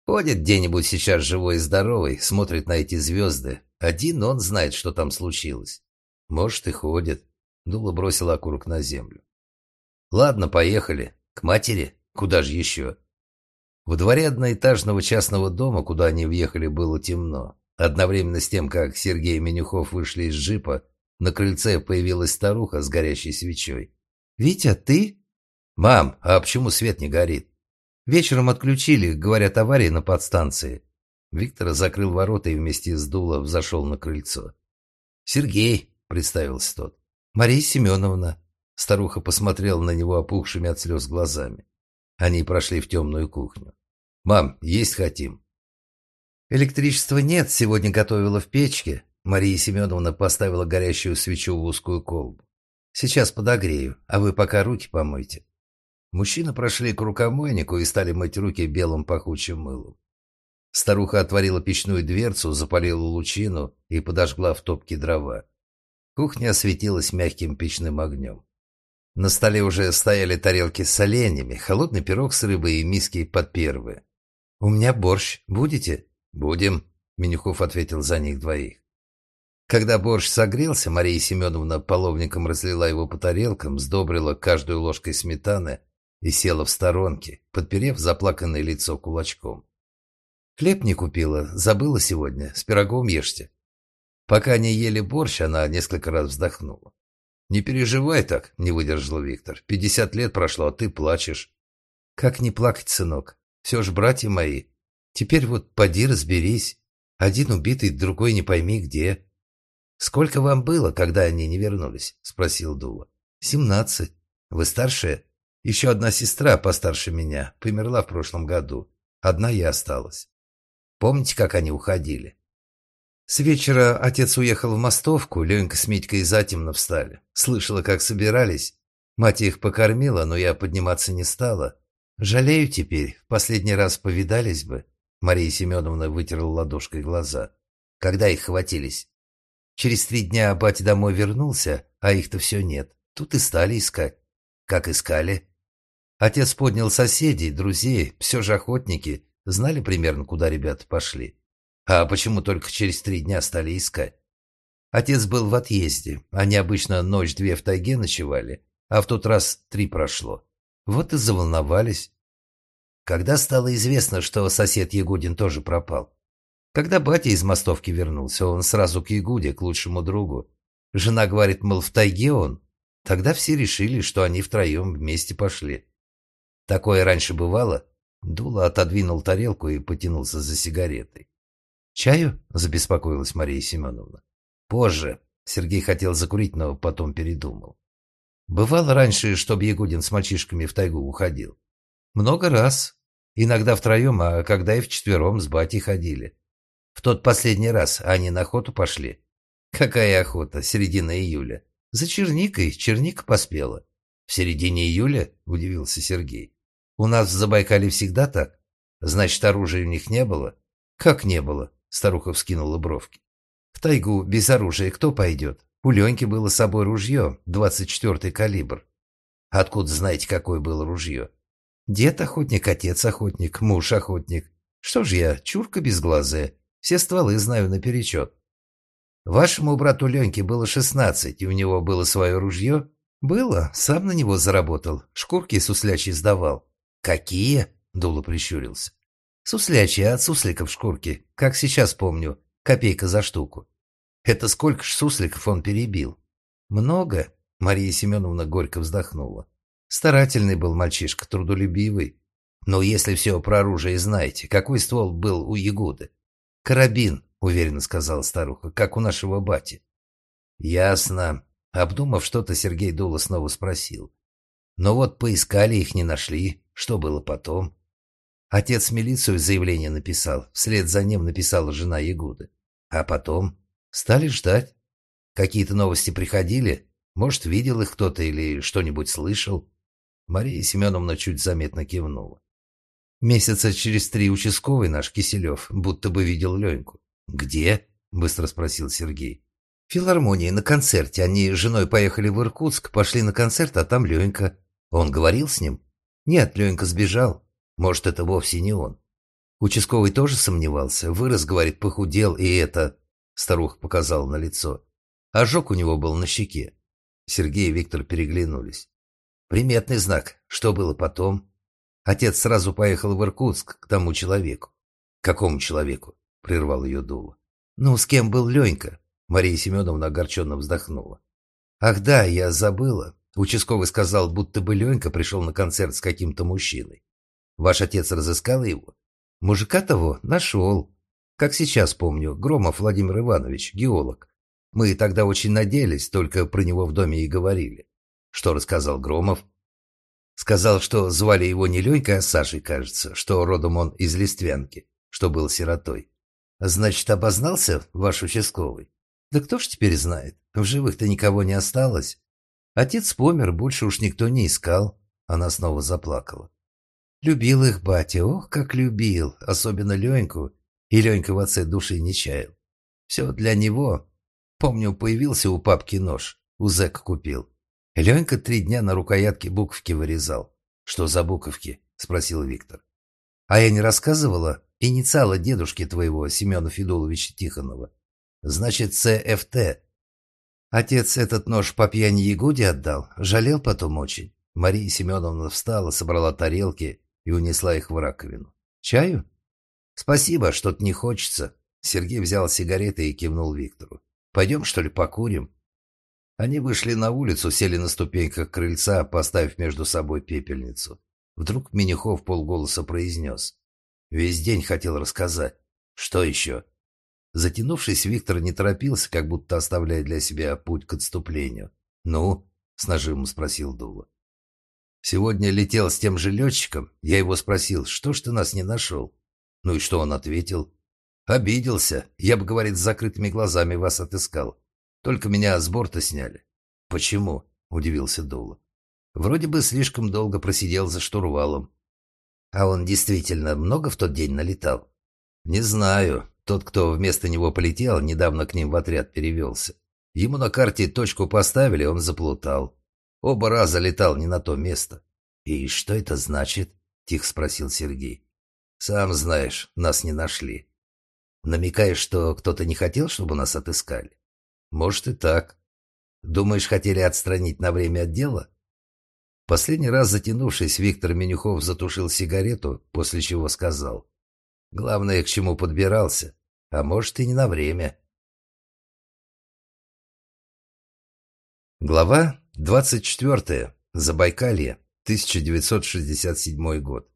Ходит где-нибудь сейчас живой и здоровый, смотрит на эти звезды. Один он знает, что там случилось. Может, и ходит. Дула бросила окурок на землю. Ладно, поехали. К матери? Куда же еще? В дворе одноэтажного частного дома, куда они въехали, было темно. Одновременно с тем, как Сергей и Менюхов вышли из джипа, на крыльце появилась старуха с горящей свечой. «Витя, ты?» «Мам, а почему свет не горит?» «Вечером отключили, говорят, аварии на подстанции». Виктор закрыл ворота и вместе с Дулов зашел на крыльцо. «Сергей», — представился тот. «Мария Семеновна». Старуха посмотрела на него опухшими от слез глазами. Они прошли в темную кухню. «Мам, есть хотим». «Электричества нет, сегодня готовила в печке». Мария Семеновна поставила горящую свечу в узкую колбу. «Сейчас подогрею, а вы пока руки помойте». Мужчины прошли к рукомойнику и стали мыть руки белым пахучим мылом. Старуха отворила печную дверцу, запалила лучину и подожгла в топке дрова. Кухня осветилась мягким печным огнем. На столе уже стояли тарелки с оленями, холодный пирог с рыбой и миски под первые. «У меня борщ. Будете?» «Будем», — Менюхов ответил за них двоих. Когда борщ согрелся, Мария Семеновна половником разлила его по тарелкам, сдобрила каждую ложкой сметаны и села в сторонке, подперев заплаканное лицо кулачком. «Хлеб не купила, забыла сегодня, с пирогом ешьте». Пока они ели борщ, она несколько раз вздохнула. «Не переживай так», — не выдержал Виктор. «Пятьдесят лет прошло, а ты плачешь». «Как не плакать, сынок? Все ж братья мои. Теперь вот поди разберись. Один убитый, другой не пойми где. Сколько вам было, когда они не вернулись? Спросил Дула. Семнадцать. Вы старшая? Еще одна сестра постарше меня. Померла в прошлом году. Одна я осталась. Помните, как они уходили? С вечера отец уехал в Мостовку, Ленька с Митькой затемно встали. Слышала, как собирались. Мать их покормила, но я подниматься не стала. «Жалею теперь. В последний раз повидались бы». Мария Семеновна вытерла ладошкой глаза. «Когда их хватились?» «Через три дня батя домой вернулся, а их-то все нет. Тут и стали искать». «Как искали?» Отец поднял соседей, друзей, все же охотники, знали примерно, куда ребята пошли. А почему только через три дня стали искать? Отец был в отъезде, они обычно ночь-две в тайге ночевали, а в тот раз три прошло. Вот и заволновались. Когда стало известно, что сосед Ягудин тоже пропал? Когда батя из мостовки вернулся, он сразу к Ягуде, к лучшему другу. Жена говорит, мол, в тайге он. Тогда все решили, что они втроем вместе пошли. Такое раньше бывало. Дула отодвинул тарелку и потянулся за сигаретой. «Чаю?» – забеспокоилась Мария Семеновна. «Позже». Сергей хотел закурить, но потом передумал. Бывало раньше, чтобы Ягудин с мальчишками в тайгу уходил. Много раз. Иногда втроем, а когда и вчетвером с батей ходили. В тот последний раз они на охоту пошли. Какая охота, середина июля. За черникой, черника поспела. В середине июля, удивился Сергей. У нас в Забайкале всегда так. Значит, оружия у них не было? Как не было? Старуха вскинула бровки. В тайгу без оружия кто пойдет? У Леньки было с собой ружье, 24-й калибр. Откуда знаете, какое было ружье? Дед охотник, отец охотник, муж охотник. Что ж я, чурка безглазая, все стволы знаю наперечет. Вашему брату Леньке было шестнадцать, и у него было свое ружье? Было, сам на него заработал, шкурки суслячьи сдавал. Какие? Дула прищурился. Суслячьи от сусликов шкурки, как сейчас помню, копейка за штуку. Это сколько ж сусликов он перебил? Много? Мария Семеновна горько вздохнула. Старательный был мальчишка, трудолюбивый. Но если все про оружие знаете, какой ствол был у Ягуды? Карабин, уверенно сказала старуха, как у нашего бати. Ясно. Обдумав что-то, Сергей Дула снова спросил. Но вот поискали, их не нашли. Что было потом? Отец милицию заявление написал. Вслед за ним написала жена Ягуды. А потом? Стали ждать. Какие-то новости приходили? Может, видел их кто-то или что-нибудь слышал? Мария Семеновна чуть заметно кивнула. Месяца через три участковый наш Киселев будто бы видел Леньку. «Где?» – быстро спросил Сергей. «В филармонии, на концерте. Они с женой поехали в Иркутск, пошли на концерт, а там Ленька. Он говорил с ним?» «Нет, Ленька сбежал. Может, это вовсе не он». Участковый тоже сомневался. Вырос, говорит, похудел, и это... Старуха показала на лицо. Ожог у него был на щеке. Сергей и Виктор переглянулись. Приметный знак. Что было потом? Отец сразу поехал в Иркутск к тому человеку. Какому человеку? Прервал ее Дула. Ну, с кем был Ленька? Мария Семеновна огорченно вздохнула. Ах да, я забыла. Участковый сказал, будто бы Ленька пришел на концерт с каким-то мужчиной. Ваш отец разыскал его? Мужика того нашел. Как сейчас помню, Громов Владимир Иванович, геолог. Мы тогда очень надеялись, только про него в доме и говорили. Что рассказал Громов? Сказал, что звали его не Ленькой, а Сашей, кажется, что родом он из Листвянки, что был сиротой. Значит, обознался ваш участковый? Да кто ж теперь знает? В живых-то никого не осталось. Отец помер, больше уж никто не искал. Она снова заплакала. Любил их батя, ох, как любил, особенно Леньку. И Ленька в отце души не чаял. Все для него. Помню, появился у папки нож, у зэка купил. Ленька три дня на рукоятке буковки вырезал. «Что за буковки?» – спросил Виктор. «А я не рассказывала? Инициалы дедушки твоего, Семена Федуловича Тихонова. Значит, ЦФТ. Отец этот нож по пьяни Ягуде отдал. Жалел потом очень. Мария Семеновна встала, собрала тарелки и унесла их в раковину. «Чаю?» «Спасибо, что-то не хочется». Сергей взял сигареты и кивнул Виктору. «Пойдем, что ли, покурим?» Они вышли на улицу, сели на ступеньках крыльца, поставив между собой пепельницу. Вдруг Минихов полголоса произнес. Весь день хотел рассказать. Что еще? Затянувшись, Виктор не торопился, как будто оставляя для себя путь к отступлению. «Ну?» — с нажимом спросил Дула. «Сегодня летел с тем же летчиком. Я его спросил, что ж ты нас не нашел?» Ну и что он ответил? «Обиделся. Я бы, говорит, с закрытыми глазами вас отыскал. Только меня с борта сняли. Почему? Удивился Дула. Вроде бы слишком долго просидел за штурвалом. А он действительно много в тот день налетал? Не знаю. Тот, кто вместо него полетел, недавно к ним в отряд перевелся. Ему на карте точку поставили, он заплутал. Оба раза летал не на то место. «И что это значит?» — тихо спросил Сергей. «Сам знаешь, нас не нашли. Намекаешь, что кто-то не хотел, чтобы нас отыскали?» «Может и так. Думаешь, хотели отстранить на время от дела?» Последний раз затянувшись, Виктор Менюхов затушил сигарету, после чего сказал. «Главное, к чему подбирался. А может, и не на время». Глава 24. Забайкалье. 1967 год.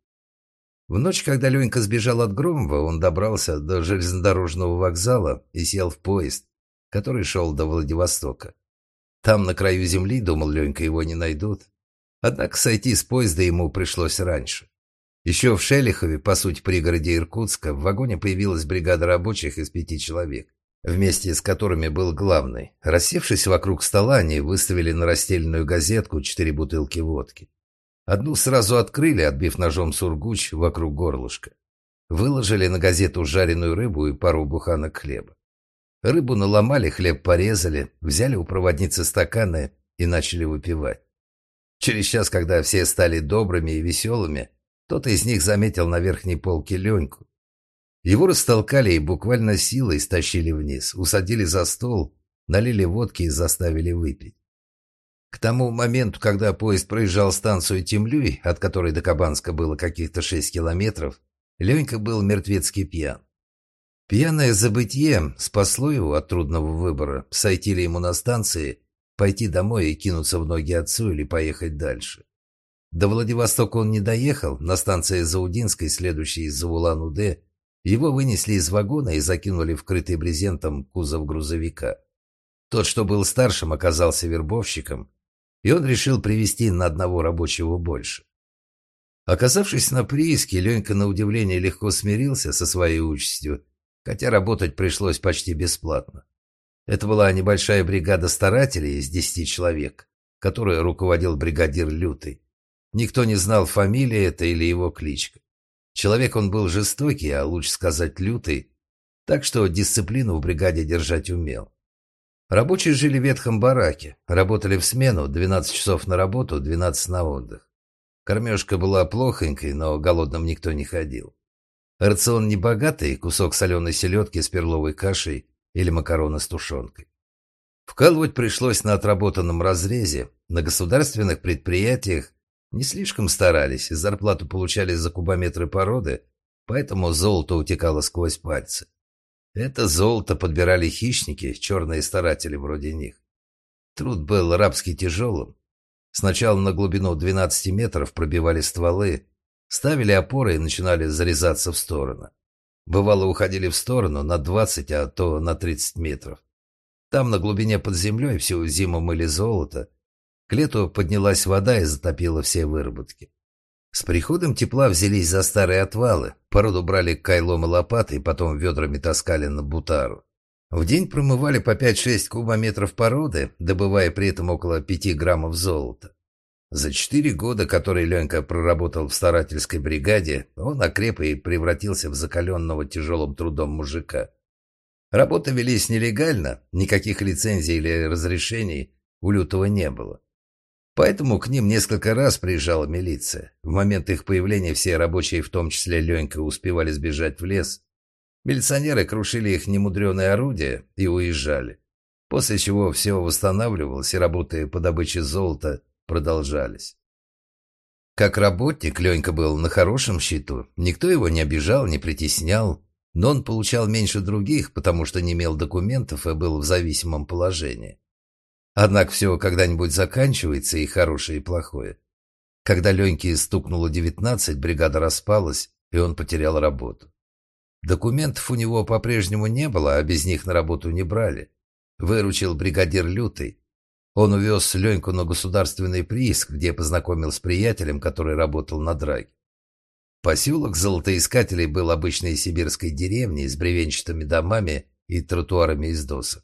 В ночь, когда Ленька сбежал от Громова, он добрался до железнодорожного вокзала и сел в поезд, который шел до Владивостока. Там, на краю земли, думал Ленька, его не найдут. Однако сойти с поезда ему пришлось раньше. Еще в Шелихове, по сути пригороде Иркутска, в вагоне появилась бригада рабочих из пяти человек, вместе с которыми был главный. Рассевшись вокруг стола, они выставили на растельную газетку четыре бутылки водки. Одну сразу открыли, отбив ножом сургуч вокруг горлышка. Выложили на газету жареную рыбу и пару буханок хлеба. Рыбу наломали, хлеб порезали, взяли у проводницы стаканы и начали выпивать. Через час, когда все стали добрыми и веселыми, кто-то из них заметил на верхней полке Леньку. Его растолкали и буквально силой стащили вниз, усадили за стол, налили водки и заставили выпить. К тому моменту, когда поезд проезжал станцию Темлюй, от которой до Кабанска было каких-то шесть километров, Ленька был мертвецки пьян. Пьяное забытье спасло его от трудного выбора, сойти ли ему на станции Пойти домой и кинуться в ноги отцу или поехать дальше. До Владивостока он не доехал, на станции Заудинской, следующей из-за Улан-Удэ, его вынесли из вагона и закинули в крытый брезентом кузов грузовика. Тот, что был старшим, оказался вербовщиком, и он решил привести на одного рабочего больше. Оказавшись на прииске, Ленька на удивление легко смирился со своей участью, хотя работать пришлось почти бесплатно. Это была небольшая бригада старателей из десяти человек, которой руководил бригадир Лютый. Никто не знал, фамилия это или его кличка. Человек он был жестокий, а лучше сказать лютый, так что дисциплину в бригаде держать умел. Рабочие жили в ветхом бараке, работали в смену, 12 часов на работу, 12 на отдых. Кормежка была плохонькой, но голодным никто не ходил. Рацион небогатый, кусок соленой селедки с перловой кашей, или макароны с тушенкой. Вкалывать пришлось на отработанном разрезе. На государственных предприятиях не слишком старались, зарплату получали за кубометры породы, поэтому золото утекало сквозь пальцы. Это золото подбирали хищники, черные старатели вроде них. Труд был рабски тяжелым. Сначала на глубину 12 метров пробивали стволы, ставили опоры и начинали зарезаться в сторону. Бывало, уходили в сторону на 20, а то на 30 метров. Там, на глубине под землей, всю зиму мыли золото. К лету поднялась вода и затопила все выработки. С приходом тепла взялись за старые отвалы, породу брали кайлом и лопатой, потом ведрами таскали на бутару. В день промывали по 5-6 кубометров породы, добывая при этом около 5 граммов золота. За четыре года, которые Ленька проработал в старательской бригаде, он окреп и превратился в закаленного тяжелым трудом мужика. Работы велись нелегально, никаких лицензий или разрешений у Лютого не было. Поэтому к ним несколько раз приезжала милиция. В момент их появления все рабочие, в том числе Ленька, успевали сбежать в лес. Милиционеры крушили их немудреное орудие и уезжали. После чего все восстанавливалось, и работы по добыче золота продолжались. Как работник Ленька был на хорошем счету, никто его не обижал, не притеснял, но он получал меньше других, потому что не имел документов и был в зависимом положении. Однако все когда-нибудь заканчивается, и хорошее, и плохое. Когда Леньке стукнуло девятнадцать, бригада распалась, и он потерял работу. Документов у него по-прежнему не было, а без них на работу не брали. Выручил бригадир Лютый, он увез Леньку на государственный прииск, где познакомил с приятелем, который работал на драге. Поселок золотоискателей был обычной сибирской деревней с бревенчатыми домами и тротуарами из досок.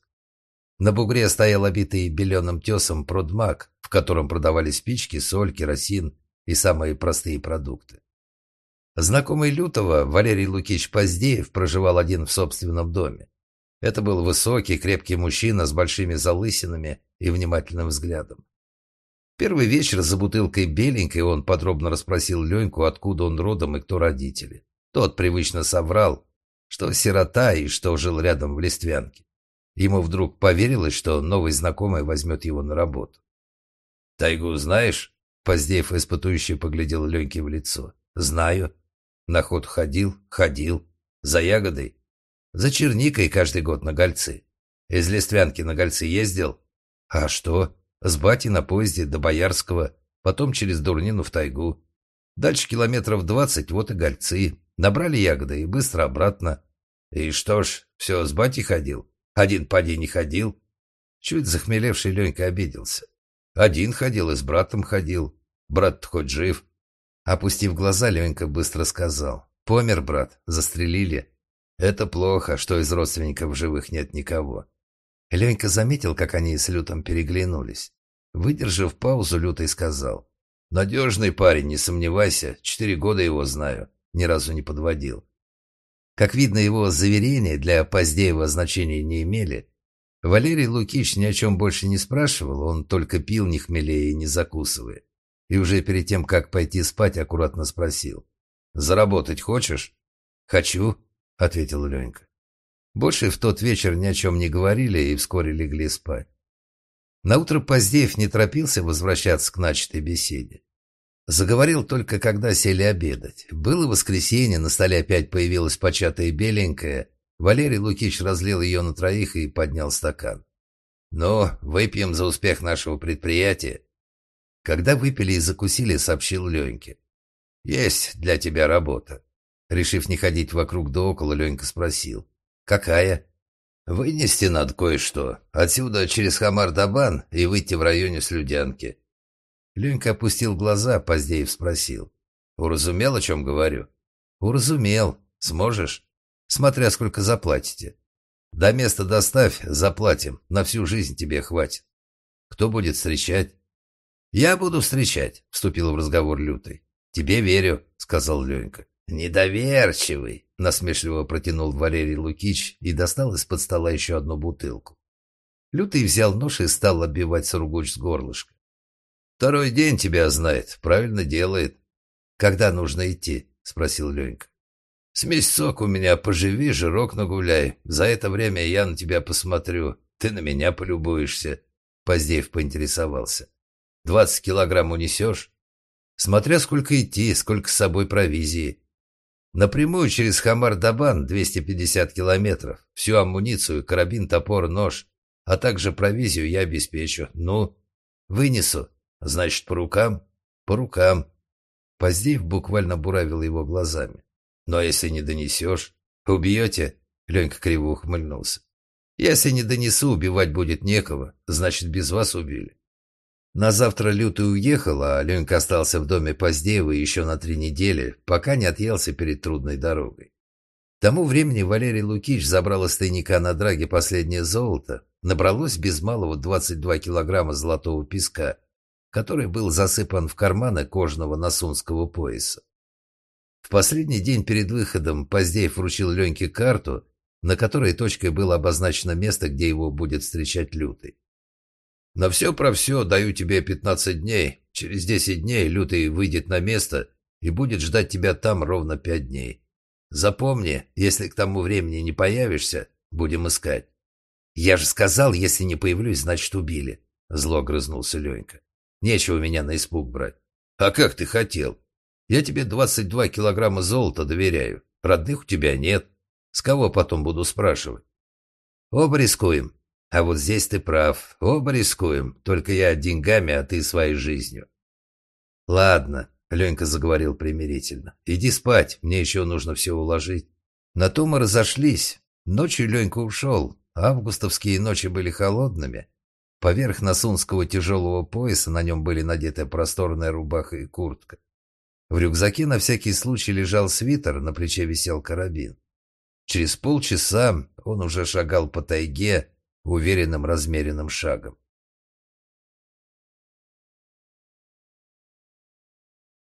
На бугре стоял обитый беленым тесом продмаг, в котором продавали спички, соль, керосин и самые простые продукты. Знакомый Лютого, Валерий Лукич Поздеев, проживал один в собственном доме. Это был высокий, крепкий мужчина с большими залысинами и внимательным взглядом. Первый вечер за бутылкой беленькой он подробно расспросил Леньку, откуда он родом и кто родители. Тот привычно соврал, что сирота и что жил рядом в Листвянке. Ему вдруг поверилось, что новый знакомый возьмет его на работу. «Тайгу знаешь?» Поздеев испытующе поглядел Леньке в лицо. «Знаю. На ход ходил, ходил. За ягодой. За черникой каждый год на гольцы. Из Листвянки на гольцы ездил? А что? С батей на поезде до Боярского, потом через Дурнину в тайгу. Дальше километров двадцать, вот и гольцы. Набрали ягоды и быстро обратно. И что ж, все, с батей ходил. Один поди не ходил. Чуть захмелевший Ленька обиделся. Один ходил и с братом ходил. Брат хоть жив. Опустив глаза, Ленька быстро сказал. «Помер, брат, застрелили. Это плохо, что из родственников живых нет никого». Ленька заметил, как они с Лютом переглянулись. Выдержав паузу, Лютый сказал. «Надежный парень, не сомневайся. Четыре года его знаю. Ни разу не подводил». Как видно, его заверения для Поздеева значения не имели. Валерий Лукич ни о чем больше не спрашивал, он только пил, не хмелея и не закусывая и уже перед тем, как пойти спать, аккуратно спросил. «Заработать хочешь?» «Хочу», — ответил Ленька. Больше в тот вечер ни о чем не говорили и вскоре легли спать. Наутро Поздеев не торопился возвращаться к начатой беседе. Заговорил только, когда сели обедать. Было воскресенье, на столе опять появилась початая беленькая. Валерий Лукич разлил ее на троих и поднял стакан. «Ну, выпьем за успех нашего предприятия», когда выпили и закусили, сообщил Леньке. «Есть для тебя работа». Решив не ходить вокруг да около, Ленька спросил. «Какая?» «Вынести надо кое-что. Отсюда через Хамар-Дабан и выйти в районе Слюдянки». Ленька опустил глаза, Поздеев спросил. «Уразумел, о чем говорю?» «Уразумел. Сможешь?» «Смотря сколько заплатите». «До места доставь, заплатим. На всю жизнь тебе хватит». «Кто будет встречать?» «Я буду встречать», — вступил в разговор Лютый. «Тебе верю», — сказал Ленька. «Недоверчивый», — насмешливо протянул Валерий Лукич и достал из-под стола еще одну бутылку. Лютый взял нож и стал отбивать сургуч с горлышка. «Второй день тебя знает, правильно делает». «Когда нужно идти?» — спросил Ленька. «С месяцок у меня поживи, жирок нагуляй. За это время я на тебя посмотрю. Ты на меня полюбуешься», — Поздеев поинтересовался. Двадцать килограмм унесешь? Смотря сколько идти, сколько с собой провизии. Напрямую через Хамар-Дабан 250 километров. Всю амуницию, карабин, топор, нож, а также провизию я обеспечу. Ну, вынесу. Значит, по рукам? По рукам. Поздеев буквально буравил его глазами. Ну, а если не донесешь? Убьете? Ленька криво ухмыльнулся. Если не донесу, убивать будет некого. Значит, без вас убили. На завтра Лютый уехал, а Ленька остался в доме Поздеева еще на три недели, пока не отъелся перед трудной дорогой. К тому времени Валерий Лукич забрал из тайника на драге последнее золото, набралось без малого 22 килограмма золотого песка, который был засыпан в карманы кожного насунского пояса. В последний день перед выходом Поздеев вручил Леньке карту, на которой точкой было обозначено место, где его будет встречать Лютый. На все про все даю тебе пятнадцать дней. Через десять дней Лютый выйдет на место и будет ждать тебя там ровно пять дней. Запомни, если к тому времени не появишься, будем искать. Я же сказал, если не появлюсь, значит убили. Зло грызнулся Ленька. Нечего меня на испуг брать. А как ты хотел? Я тебе двадцать два килограмма золота доверяю. Родных у тебя нет. С кого потом буду спрашивать? Оба рискуем. А вот здесь ты прав. Оба рискуем. Только я деньгами, а ты своей жизнью. Ладно, Ленька заговорил примирительно. Иди спать, мне еще нужно все уложить. На то мы разошлись. Ночью Ленька ушел. Августовские ночи были холодными. Поверх насунского тяжелого пояса на нем были надеты просторная рубаха и куртка. В рюкзаке на всякий случай лежал свитер, на плече висел карабин. Через полчаса он уже шагал по тайге, уверенным размеренным шагом.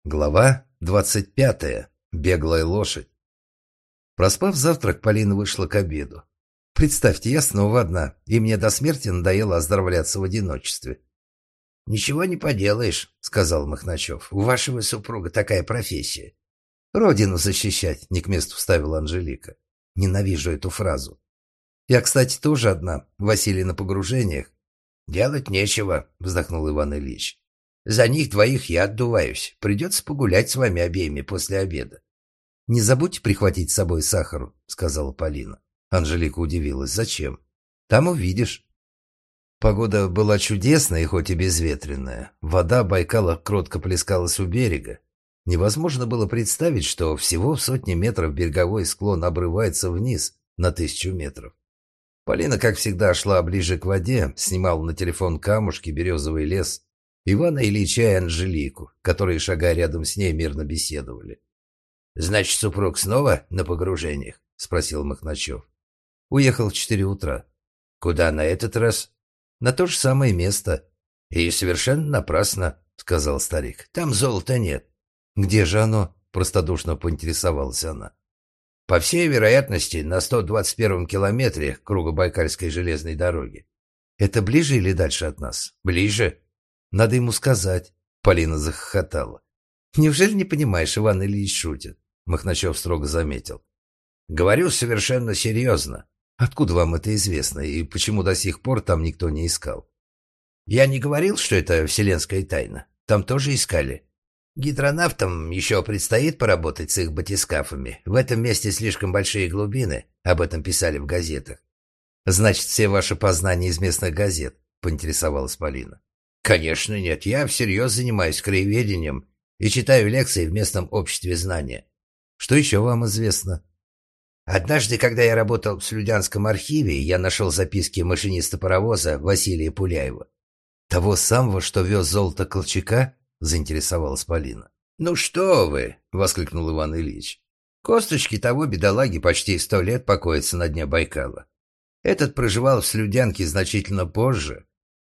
Глава двадцать пятая. Беглая лошадь. Проспав завтрак, Полина вышла к обеду. Представьте, я снова одна, и мне до смерти надоело оздоровляться в одиночестве. «Ничего не поделаешь», — сказал Махначев. «У вашего супруга такая профессия». «Родину защищать», — не к месту вставила Анжелика. Ненавижу эту фразу. «Я, кстати, тоже одна. Василий на погружениях». «Делать нечего», — вздохнул Иван Ильич. «За них двоих я отдуваюсь. Придется погулять с вами обеими после обеда». «Не забудьте прихватить с собой сахару», — сказала Полина. Анжелика удивилась. «Зачем?» «Там увидишь». Погода была чудесная, хоть и безветренная. Вода Байкала кротко плескалась у берега. Невозможно было представить, что всего в сотни метров береговой склон обрывается вниз на тысячу метров. Полина, как всегда, шла ближе к воде, снимала на телефон камушки, березовый лес, Ивана Ильича и Анжелику, которые, шагая рядом с ней, мирно беседовали. «Значит, супруг снова на погружениях?» — спросил Махначев. «Уехал в четыре утра». «Куда на этот раз?» На то же самое место. И совершенно напрасно, сказал старик. Там золота нет. Где же оно? Простодушно поинтересовалась она. По всей вероятности, на 121-м километре Кругобайкальской железной дороги. Это ближе или дальше от нас? Ближе. Надо ему сказать. Полина захохотала. Неужели не понимаешь, Иван Ильич шутит? Махначев строго заметил. Говорю совершенно серьезно. Откуда вам это известно и почему до сих пор там никто не искал? Я не говорил, что это вселенская тайна. Там тоже искали. Гидронавтам еще предстоит поработать с их батискафами. В этом месте слишком большие глубины. Об этом писали в газетах. Значит, все ваши познания из местных газет, поинтересовалась Полина. Конечно нет. Я всерьез занимаюсь краеведением и читаю лекции в местном обществе знания. Что еще вам известно? Однажды, когда я работал в Слюдянском архиве, я нашел записки машиниста паровоза Василия Пуляева. «Того самого, что вез золото Колчака?» – заинтересовалась Полина. «Ну что вы!» – воскликнул Иван Ильич. «Косточки того бедолаги почти сто лет покоятся на дне Байкала. Этот проживал в Слюдянке значительно позже.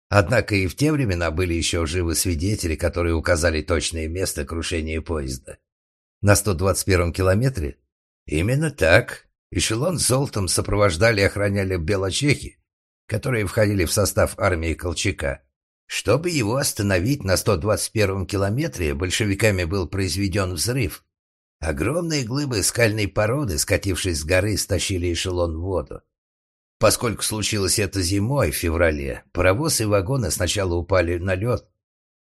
Однако и в те времена были еще живы свидетели, которые указали точное место крушения поезда. На 121-м километре? Именно так. Эшелон с золотом сопровождали и охраняли белочехи, которые входили в состав армии Колчака. Чтобы его остановить на 121-м километре, большевиками был произведен взрыв. Огромные глыбы скальной породы, скатившись с горы, стащили эшелон в воду. Поскольку случилось это зимой, в феврале, паровоз и вагоны сначала упали на лед.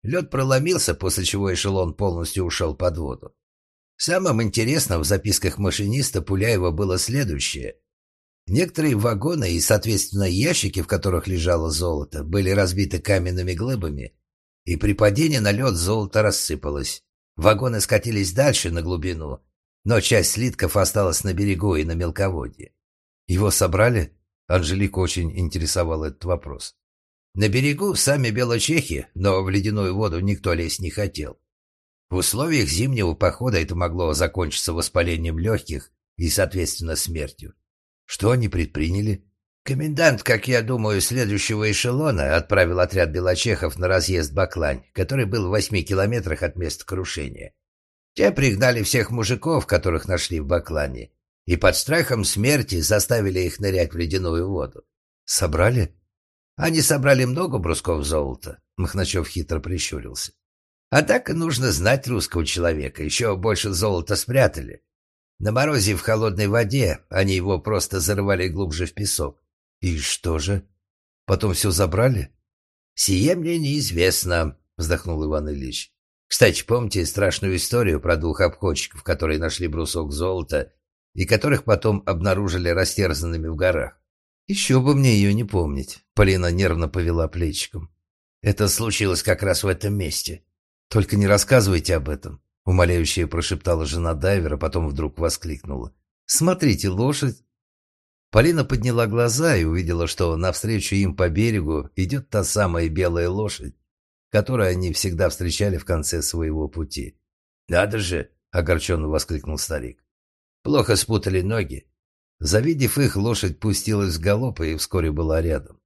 Лед проломился, после чего эшелон полностью ушел под воду. Самым интересным в записках машиниста Пуляева было следующее. Некоторые вагоны и, соответственно, ящики, в которых лежало золото, были разбиты каменными глыбами, и при падении на лед золото рассыпалось. Вагоны скатились дальше на глубину, но часть слитков осталась на берегу и на мелководье. Его собрали? Анжелика очень интересовал этот вопрос. На берегу сами белочехи, но в ледяную воду никто лезть не хотел. В условиях зимнего похода это могло закончиться воспалением легких и, соответственно, смертью. Что они предприняли? Комендант, как я думаю, следующего эшелона отправил отряд белочехов на разъезд Баклань, который был в восьми километрах от места крушения. Те пригнали всех мужиков, которых нашли в Баклане, и под страхом смерти заставили их нырять в ледяную воду. Собрали? Они собрали много брусков золота. Махначев хитро прищурился. А так и нужно знать русского человека. Еще больше золота спрятали. На морозе в холодной воде они его просто зарывали глубже в песок. И что же? Потом все забрали? Сие мне неизвестно, вздохнул Иван Ильич. Кстати, помните страшную историю про двух обходчиков, которые нашли брусок золота и которых потом обнаружили растерзанными в горах? Еще бы мне ее не помнить. Полина нервно повела плечиком. Это случилось как раз в этом месте. «Только не рассказывайте об этом», — умоляющая прошептала жена дайвера, потом вдруг воскликнула. «Смотрите, лошадь!» Полина подняла глаза и увидела, что навстречу им по берегу идет та самая белая лошадь, которую они всегда встречали в конце своего пути. «Надо же!» — огорченно воскликнул старик. «Плохо спутали ноги». Завидев их, лошадь пустилась в галоп и вскоре была рядом.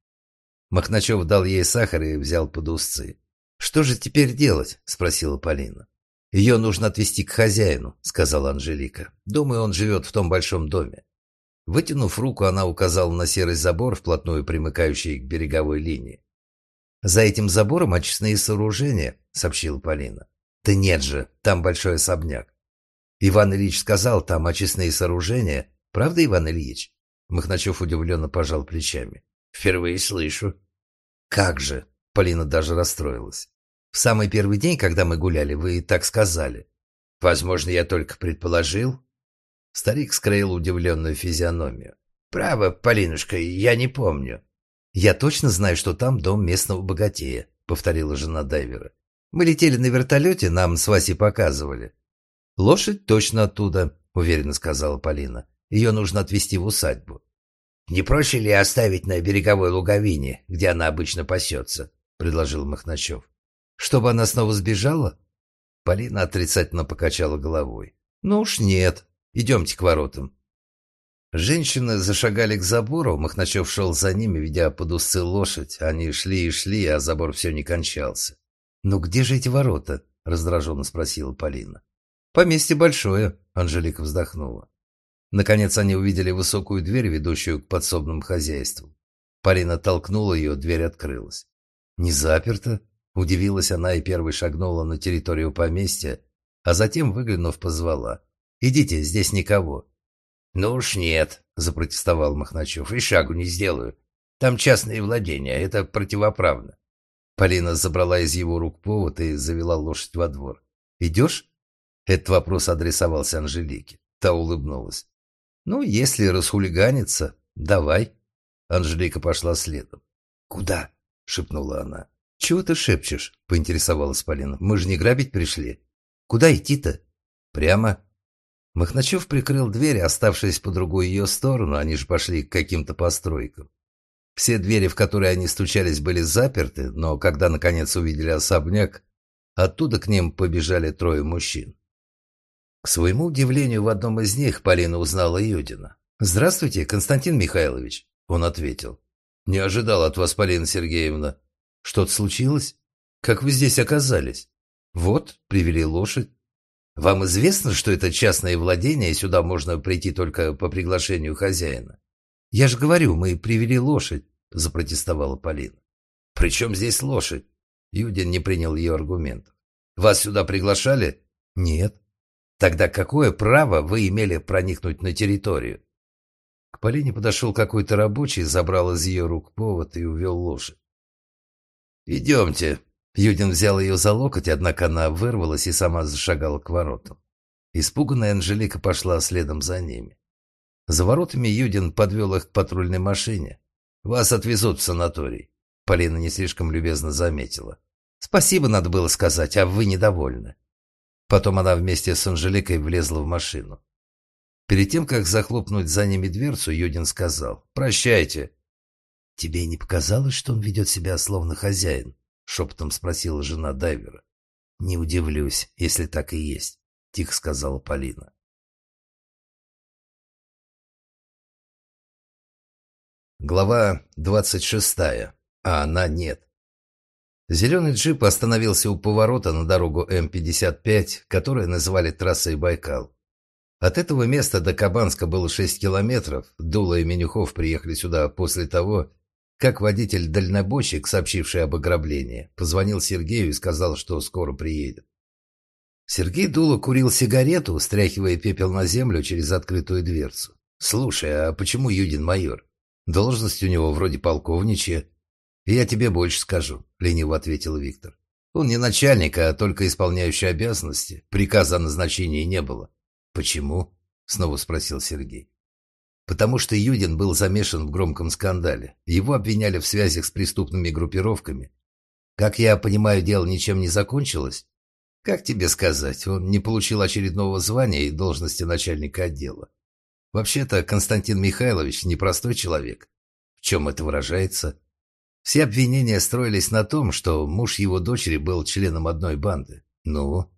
Махначев дал ей сахар и взял под узцы. «Что же теперь делать?» – спросила Полина. «Ее нужно отвезти к хозяину», – сказала Анжелика. «Думаю, он живет в том большом доме». Вытянув руку, она указала на серый забор, вплотную примыкающий к береговой линии. «За этим забором очистные сооружения», — сообщила Полина. «Да нет же, там большой особняк». Иван Ильич сказал, там очистные сооружения. Правда, Иван Ильич? Махначев удивленно пожал плечами. «Впервые слышу». «Как же?» — Полина даже расстроилась. «В самый первый день, когда мы гуляли, вы так сказали». «Возможно, я только предположил». Старик скроил удивленную физиономию. «Право, Полинушка, я не помню». «Я точно знаю, что там дом местного богатея», — повторила жена дайвера. «Мы летели на вертолете, нам с Васей показывали». «Лошадь точно оттуда», — уверенно сказала Полина. «Ее нужно отвезти в усадьбу». «Не проще ли оставить на береговой луговине, где она обычно пасется?» — предложил Махначев. «Чтобы она снова сбежала?» Полина отрицательно покачала головой. «Ну уж нет. Идемте к воротам. Женщины зашагали к забору, Махначев шел за ними, ведя под усы лошадь. Они шли и шли, а забор все не кончался. «Ну где же эти ворота?» — раздраженно спросила Полина. «Поместье большое», — Анжелика вздохнула. Наконец они увидели высокую дверь, ведущую к подсобным хозяйствам. Полина толкнула ее, дверь открылась. «Не заперто?» — удивилась она и первой шагнула на территорию поместья, а затем, выглянув, позвала. «Идите, здесь никого». «Ну уж нет», — запротестовал Махначев, — «и шагу не сделаю. Там частные владения, это противоправно». Полина забрала из его рук повод и завела лошадь во двор. «Идешь?» Этот вопрос адресовался Анжелике. Та улыбнулась. «Ну, если расхулиганится, давай». Анжелика пошла следом. «Куда?» — шепнула она. «Чего ты шепчешь?» — поинтересовалась Полина. «Мы же не грабить пришли. Куда идти-то?» «Прямо. Махначев прикрыл дверь, оставшись по другую ее сторону, они же пошли к каким-то постройкам. Все двери, в которые они стучались, были заперты, но когда наконец увидели особняк, оттуда к ним побежали трое мужчин. К своему удивлению, в одном из них Полина узнала Юдина. «Здравствуйте, Константин Михайлович», — он ответил. «Не ожидал от вас, Полина Сергеевна. Что-то случилось? Как вы здесь оказались?» «Вот, привели лошадь. Вам известно, что это частное владение, и сюда можно прийти только по приглашению хозяина? Я же говорю, мы привели лошадь, запротестовала Полина. При чем здесь лошадь? Юдин не принял ее аргументов. Вас сюда приглашали? Нет. Тогда какое право вы имели проникнуть на территорию? Полине подошел какой-то рабочий, забрал из ее рук повод и увел лошадь. «Идемте», Юдин взял ее за локоть, однако она вырвалась и сама зашагала к воротам. Испуганная Анжелика пошла следом за ними. За воротами Юдин подвел их к патрульной машине. «Вас отвезут в санаторий», — Полина не слишком любезно заметила. «Спасибо, надо было сказать, а вы недовольны». Потом она вместе с Анжеликой влезла в машину. Перед тем, как захлопнуть за ними дверцу, Юдин сказал «Прощайте». «Тебе не показалось, что он ведет себя словно хозяин?» — шепотом спросила жена дайвера. «Не удивлюсь, если так и есть», — тихо сказала Полина. Глава двадцать шестая. А она нет. Зеленый джип остановился у поворота на дорогу М-55, которую называли трассой Байкал. От этого места до Кабанска было шесть километров. Дула и Менюхов приехали сюда после того, как водитель-дальнобойщик, сообщивший об ограблении, позвонил Сергею и сказал, что скоро приедет. Сергей Дуло курил сигарету, стряхивая пепел на землю через открытую дверцу. «Слушай, а почему Юдин майор? Должность у него вроде полковничья». «Я тебе больше скажу», — лениво ответил Виктор. «Он не начальник, а только исполняющий обязанности. Приказа о назначении не было». «Почему?» — снова спросил Сергей. Потому что Юдин был замешан в громком скандале. Его обвиняли в связях с преступными группировками. Как я понимаю, дело ничем не закончилось? Как тебе сказать, он не получил очередного звания и должности начальника отдела. Вообще-то Константин Михайлович непростой человек. В чем это выражается? Все обвинения строились на том, что муж его дочери был членом одной банды. Ну?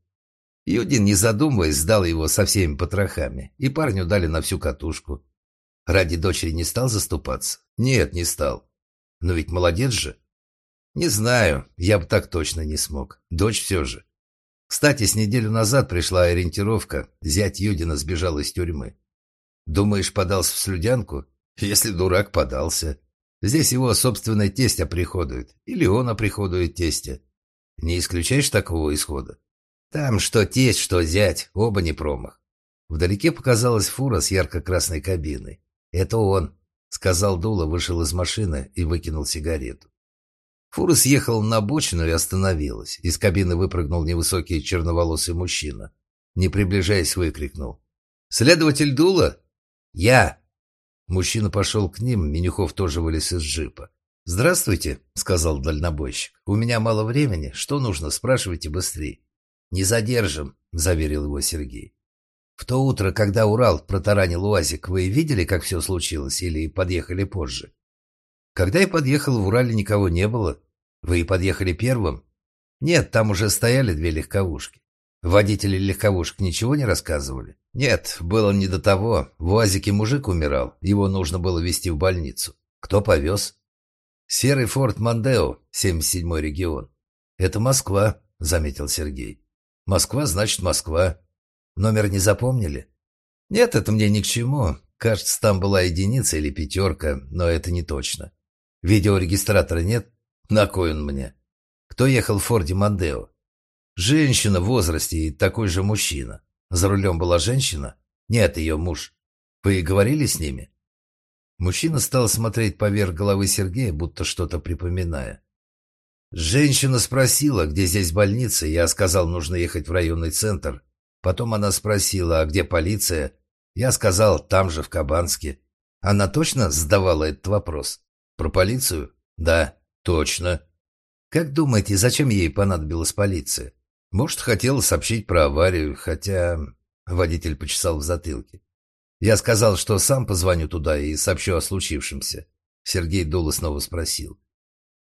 Юдин, не задумываясь, сдал его со всеми потрохами, и парню дали на всю катушку. Ради дочери не стал заступаться? Нет, не стал. Но ведь молодец же. Не знаю, я бы так точно не смог. Дочь все же. Кстати, с неделю назад пришла ориентировка. Зять Юдина сбежал из тюрьмы. Думаешь, подался в слюдянку? Если дурак, подался. Здесь его собственный тесть оприходует. Или он оприходует тестя. Не исключаешь такого исхода? Там что тесть, что зять, оба не промах. Вдалеке показалась фура с ярко-красной кабиной. «Это он», — сказал Дула, вышел из машины и выкинул сигарету. Фура съехала на бочину и остановилась. Из кабины выпрыгнул невысокий черноволосый мужчина. Не приближаясь, выкрикнул. «Следователь Дула?» «Я!» Мужчина пошел к ним, Менюхов тоже вылез из джипа. «Здравствуйте», — сказал дальнобойщик. «У меня мало времени. Что нужно? Спрашивайте быстрее». «Не задержим», — заверил его Сергей. «В то утро, когда Урал протаранил УАЗик, вы видели, как все случилось, или подъехали позже?» «Когда я подъехал, в Урале никого не было. Вы подъехали первым?» «Нет, там уже стояли две легковушки. Водители легковушек ничего не рассказывали? Нет, было не до того. В УАЗике мужик умирал, его нужно было везти в больницу. Кто повез? Серый форт Мандео, 77-й регион. Это Москва, заметил Сергей. Москва значит Москва. Номер не запомнили? Нет, это мне ни к чему. Кажется, там была единица или пятерка, но это не точно. Видеорегистратора нет? На кой он мне? Кто ехал в Форде Мандео? Женщина в возрасте и такой же мужчина. За рулем была женщина? Нет, ее муж. Вы говорили с ними? Мужчина стал смотреть поверх головы Сергея, будто что-то припоминая. Женщина спросила, где здесь больница. Я сказал, нужно ехать в районный центр. Потом она спросила, а где полиция? Я сказал, там же, в Кабанске. Она точно задавала этот вопрос? Про полицию? Да, точно. Как думаете, зачем ей понадобилась полиция? Может, хотел сообщить про аварию, хотя... Водитель почесал в затылке. Я сказал, что сам позвоню туда и сообщу о случившемся. Сергей Дула снова спросил.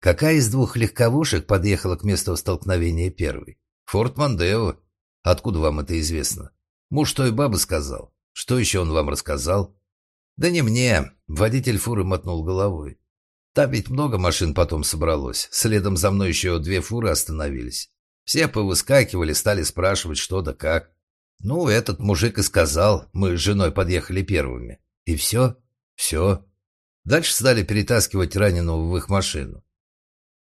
Какая из двух легковушек подъехала к месту столкновения первой? Форт Мандео. Откуда вам это известно? Муж той бабы сказал. Что еще он вам рассказал? Да не мне. Водитель фуры мотнул головой. Там ведь много машин потом собралось. Следом за мной еще две фуры остановились. Все повыскакивали, стали спрашивать, что да как. Ну, этот мужик и сказал, мы с женой подъехали первыми. И все? Все. Дальше стали перетаскивать раненого в их машину.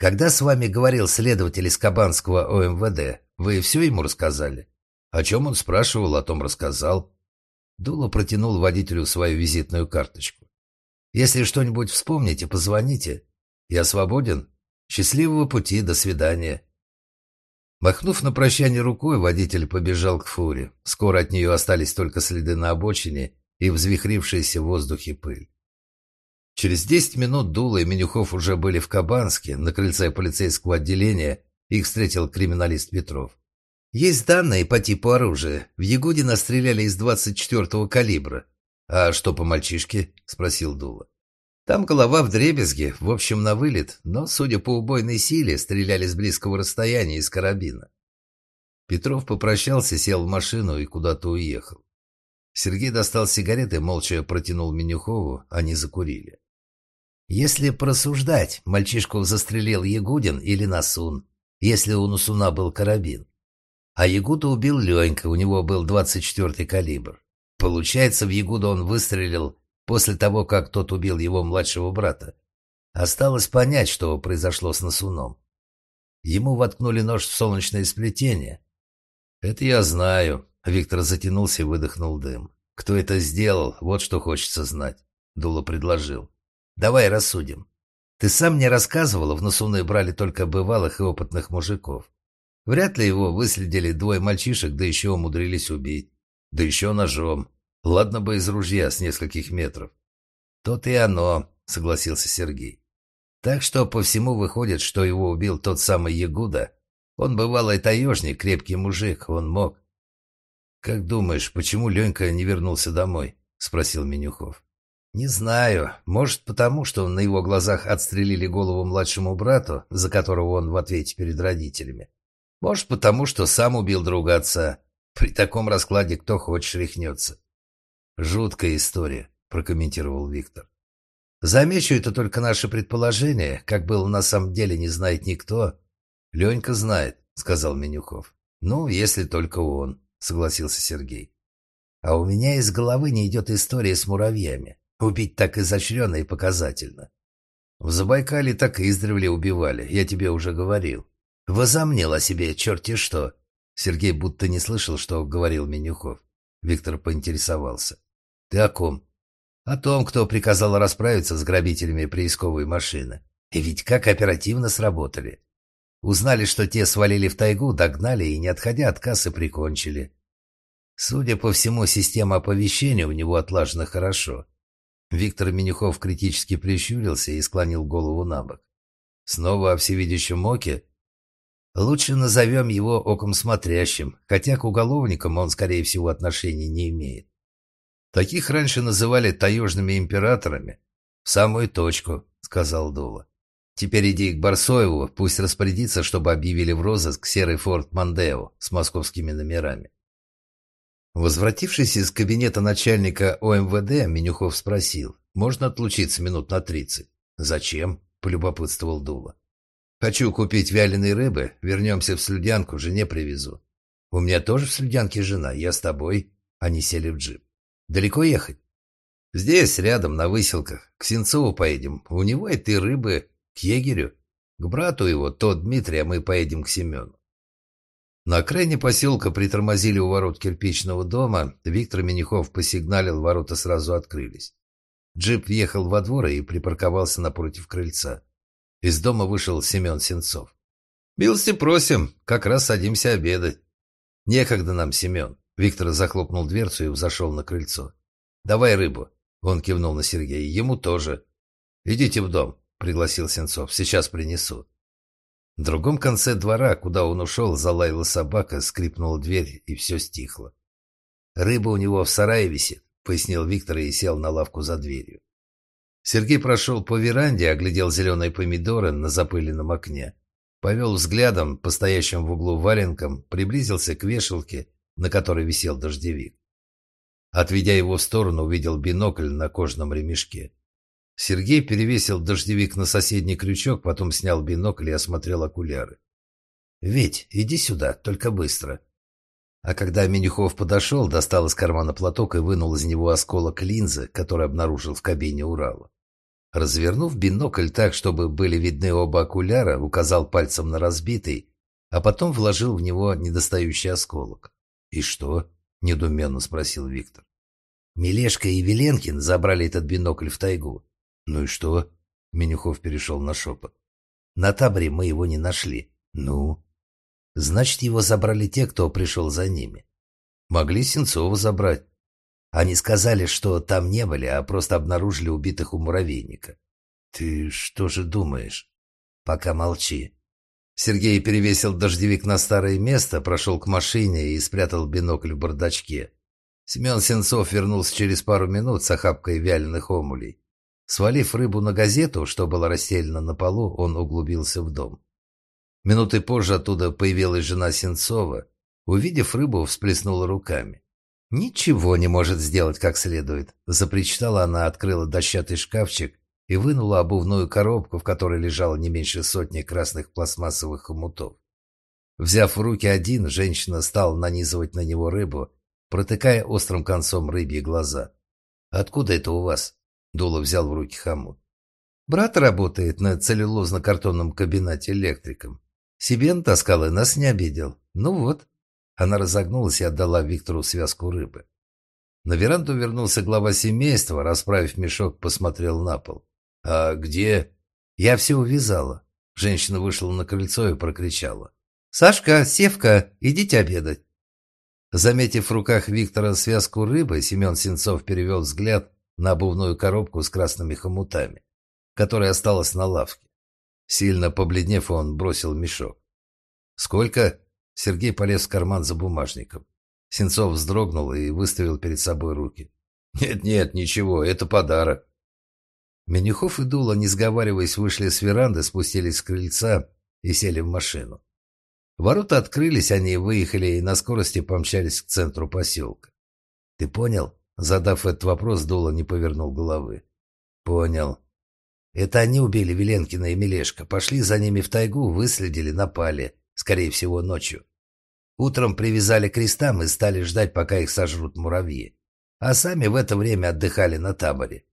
Когда с вами говорил следователь из Кабанского ОМВД, вы все ему рассказали? О чем он спрашивал, о том рассказал. Дуло протянул водителю свою визитную карточку. Если что-нибудь вспомните, позвоните. Я свободен. Счастливого пути, до свидания. Махнув на прощание рукой, водитель побежал к фуре. Скоро от нее остались только следы на обочине и взвихрившаяся в воздухе пыль. Через десять минут Дула и Менюхов уже были в Кабанске, на крыльце полицейского отделения, их встретил криминалист Петров. «Есть данные по типу оружия. В Ягудина стреляли из 24-го калибра». «А что по мальчишке?» – спросил Дула. Там голова в дребезге, в общем, на вылет, но, судя по убойной силе, стреляли с близкого расстояния из карабина. Петров попрощался, сел в машину и куда-то уехал. Сергей достал сигареты, молча протянул Менюхову, они закурили. Если просуждать, мальчишку застрелил Ягудин или Насун, если у Насуна был карабин. А Ягуда убил Ленька, у него был 24-й калибр. Получается, в Ягуда он выстрелил после того, как тот убил его младшего брата. Осталось понять, что произошло с Насуном. Ему воткнули нож в солнечное сплетение. «Это я знаю», — Виктор затянулся и выдохнул дым. «Кто это сделал, вот что хочется знать», — Дуло предложил. «Давай рассудим. Ты сам мне рассказывал, в Насуны брали только бывалых и опытных мужиков. Вряд ли его выследили двое мальчишек, да еще умудрились убить. Да еще ножом. Ладно бы из ружья с нескольких метров. «То-то и оно», — согласился Сергей. «Так что по всему выходит, что его убил тот самый Ягуда. Он бывалый таежник, крепкий мужик, он мог». «Как думаешь, почему Ленька не вернулся домой?» — спросил Менюхов. «Не знаю. Может, потому, что на его глазах отстрелили голову младшему брату, за которого он в ответе перед родителями. Может, потому, что сам убил друга отца. При таком раскладе кто хочешь рехнется. «Жуткая история», — прокомментировал Виктор. «Замечу, это только наше предположение. Как было на самом деле, не знает никто». «Ленька знает», — сказал Менюхов. «Ну, если только он», — согласился Сергей. «А у меня из головы не идет история с муравьями. Убить так изощренно и показательно. В Забайкале так издревле убивали, я тебе уже говорил. Возомнил о себе черти что. Сергей будто не слышал, что говорил Менюхов. Виктор поинтересовался. Ты о ком? О том, кто приказал расправиться с грабителями приисковой машины. И ведь как оперативно сработали. Узнали, что те свалили в тайгу, догнали и, не отходя от кассы, прикончили. Судя по всему, система оповещения у него отлажена хорошо. Виктор Менюхов критически прищурился и склонил голову на бок. Снова о всевидящем оке? Лучше назовем его оком смотрящим, хотя к уголовникам он, скорее всего, отношений не имеет. Таких раньше называли таежными императорами. В самую точку, сказал Дула. Теперь иди к Барсоеву, пусть распорядится, чтобы объявили в розыск серый форт Мандео с московскими номерами. Возвратившись из кабинета начальника ОМВД, Менюхов спросил, можно отлучиться минут на тридцать? Зачем? полюбопытствовал Дула. Хочу купить вяленой рыбы, вернемся в Слюдянку, жене привезу. У меня тоже в Слюдянке жена, я с тобой. Они сели в джип. Далеко ехать? Здесь, рядом, на выселках. К Сенцову поедем. У него этой рыбы к егерю. К брату его, тот Дмитрий, а мы поедем к Семену. На окраине поселка притормозили у ворот кирпичного дома. Виктор Менихов посигналил, ворота сразу открылись. Джип въехал во двор и припарковался напротив крыльца. Из дома вышел Семен Сенцов. «Милости просим, как раз садимся обедать». «Некогда нам, Семен». Виктор захлопнул дверцу и взошел на крыльцо. «Давай рыбу». Он кивнул на Сергея. «Ему тоже». «Идите в дом», — пригласил Сенцов. «Сейчас принесу». В другом конце двора, куда он ушел, залаяла собака, скрипнула дверь, и все стихло. «Рыба у него в сарае висит», — пояснил Виктор и сел на лавку за дверью. Сергей прошел по веранде, оглядел зеленые помидоры на запыленном окне. Повел взглядом по стоящим в углу валенкам, приблизился к вешалке, на которой висел дождевик. Отведя его в сторону, увидел бинокль на кожаном ремешке. Сергей перевесил дождевик на соседний крючок, потом снял бинокль и осмотрел окуляры. «Ведь, иди сюда, только быстро». А когда Менюхов подошел, достал из кармана платок и вынул из него осколок линзы, который обнаружил в кабине Урала. Развернув бинокль так, чтобы были видны оба окуляра, указал пальцем на разбитый, а потом вложил в него недостающий осколок. «И что?» – недуменно спросил Виктор. Мелешка и Веленкин забрали этот бинокль в тайгу. «Ну и что?» — Менюхов перешел на шепот. «На таборе мы его не нашли. Ну?» «Значит, его забрали те, кто пришел за ними. Могли Сенцова забрать. Они сказали, что там не были, а просто обнаружили убитых у муравейника. Ты что же думаешь? Пока молчи». Сергей перевесил дождевик на старое место, прошел к машине и спрятал бинокль в бардачке. Семен Сенцов вернулся через пару минут с охапкой вяленых омулей. Свалив рыбу на газету, что было расстелено на полу, он углубился в дом. Минуты позже оттуда появилась жена Сенцова. Увидев рыбу, всплеснула руками. «Ничего не может сделать как следует», — запричитала она, открыла дощатый шкафчик и вынула обувную коробку, в которой лежало не меньше сотни красных пластмассовых хомутов. Взяв в руки один, женщина стала нанизывать на него рыбу, протыкая острым концом рыбьи глаза. «Откуда это у вас?» Дула взял в руки хомут. Брат работает на целлюлозно-картонном кабинете электриком. Себе натаскал и нас не обидел. Ну вот. Она разогнулась и отдала Виктору связку рыбы. На веранду вернулся глава семейства, расправив мешок, посмотрел на пол. «А где?» «Я все увязала». Женщина вышла на крыльцо и прокричала. «Сашка, Севка, идите обедать». Заметив в руках Виктора связку рыбы, Семен Сенцов перевел взгляд на обувную коробку с красными хомутами, которая осталась на лавке. Сильно побледнев, он бросил мешок. «Сколько?» Сергей полез в карман за бумажником. Сенцов вздрогнул и выставил перед собой руки. «Нет-нет, ничего, это подарок». Менюхов и Дула, не сговариваясь, вышли с веранды, спустились с крыльца и сели в машину. Ворота открылись, они выехали и на скорости помчались к центру поселка. «Ты понял?» Задав этот вопрос, Дула не повернул головы. «Понял. Это они убили Веленкина и Мелешка, пошли за ними в тайгу, выследили, напали, скорее всего, ночью. Утром привязали к крестам и стали ждать, пока их сожрут муравьи. А сами в это время отдыхали на таборе.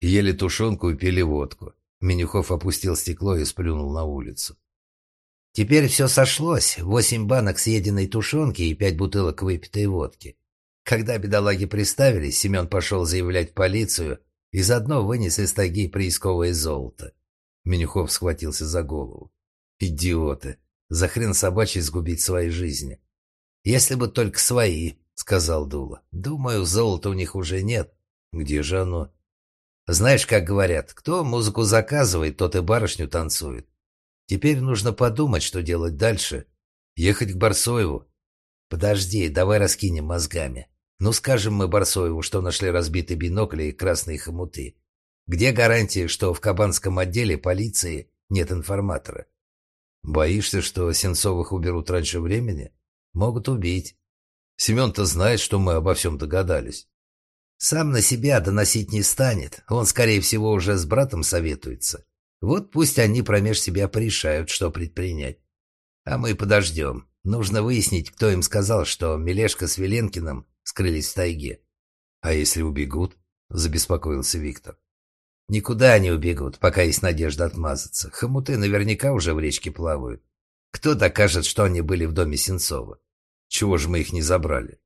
Ели тушенку и пили водку. Менюхов опустил стекло и сплюнул на улицу. Теперь все сошлось. Восемь банок съеденной тушенки и пять бутылок выпитой водки. Когда бедолаги приставились, Семен пошел заявлять в полицию и заодно вынес из тайги приисковое золото. Менюхов схватился за голову. «Идиоты! За хрен собачий сгубить свои жизни!» «Если бы только свои», — сказал Дула. «Думаю, золота у них уже нет. Где же оно?» «Знаешь, как говорят, кто музыку заказывает, тот и барышню танцует. Теперь нужно подумать, что делать дальше. Ехать к Барсоеву. Подожди, давай раскинем мозгами. Ну, скажем мы Барсоеву, что нашли разбитый бинокль и красные хомуты. Где гарантия, что в Кабанском отделе полиции нет информатора? Боишься, что Сенцовых уберут раньше времени? Могут убить. Семен-то знает, что мы обо всем догадались. Сам на себя доносить не станет. Он, скорее всего, уже с братом советуется. Вот пусть они промеж себя порешают, что предпринять. А мы подождем. Нужно выяснить, кто им сказал, что Мелешка с Веленкиным скрылись в тайге. А если убегут? Забеспокоился Виктор. Никуда они убегут, пока есть надежда отмазаться. Хомуты наверняка уже в речке плавают. Кто докажет, что они были в доме Сенцова? Чего же мы их не забрали?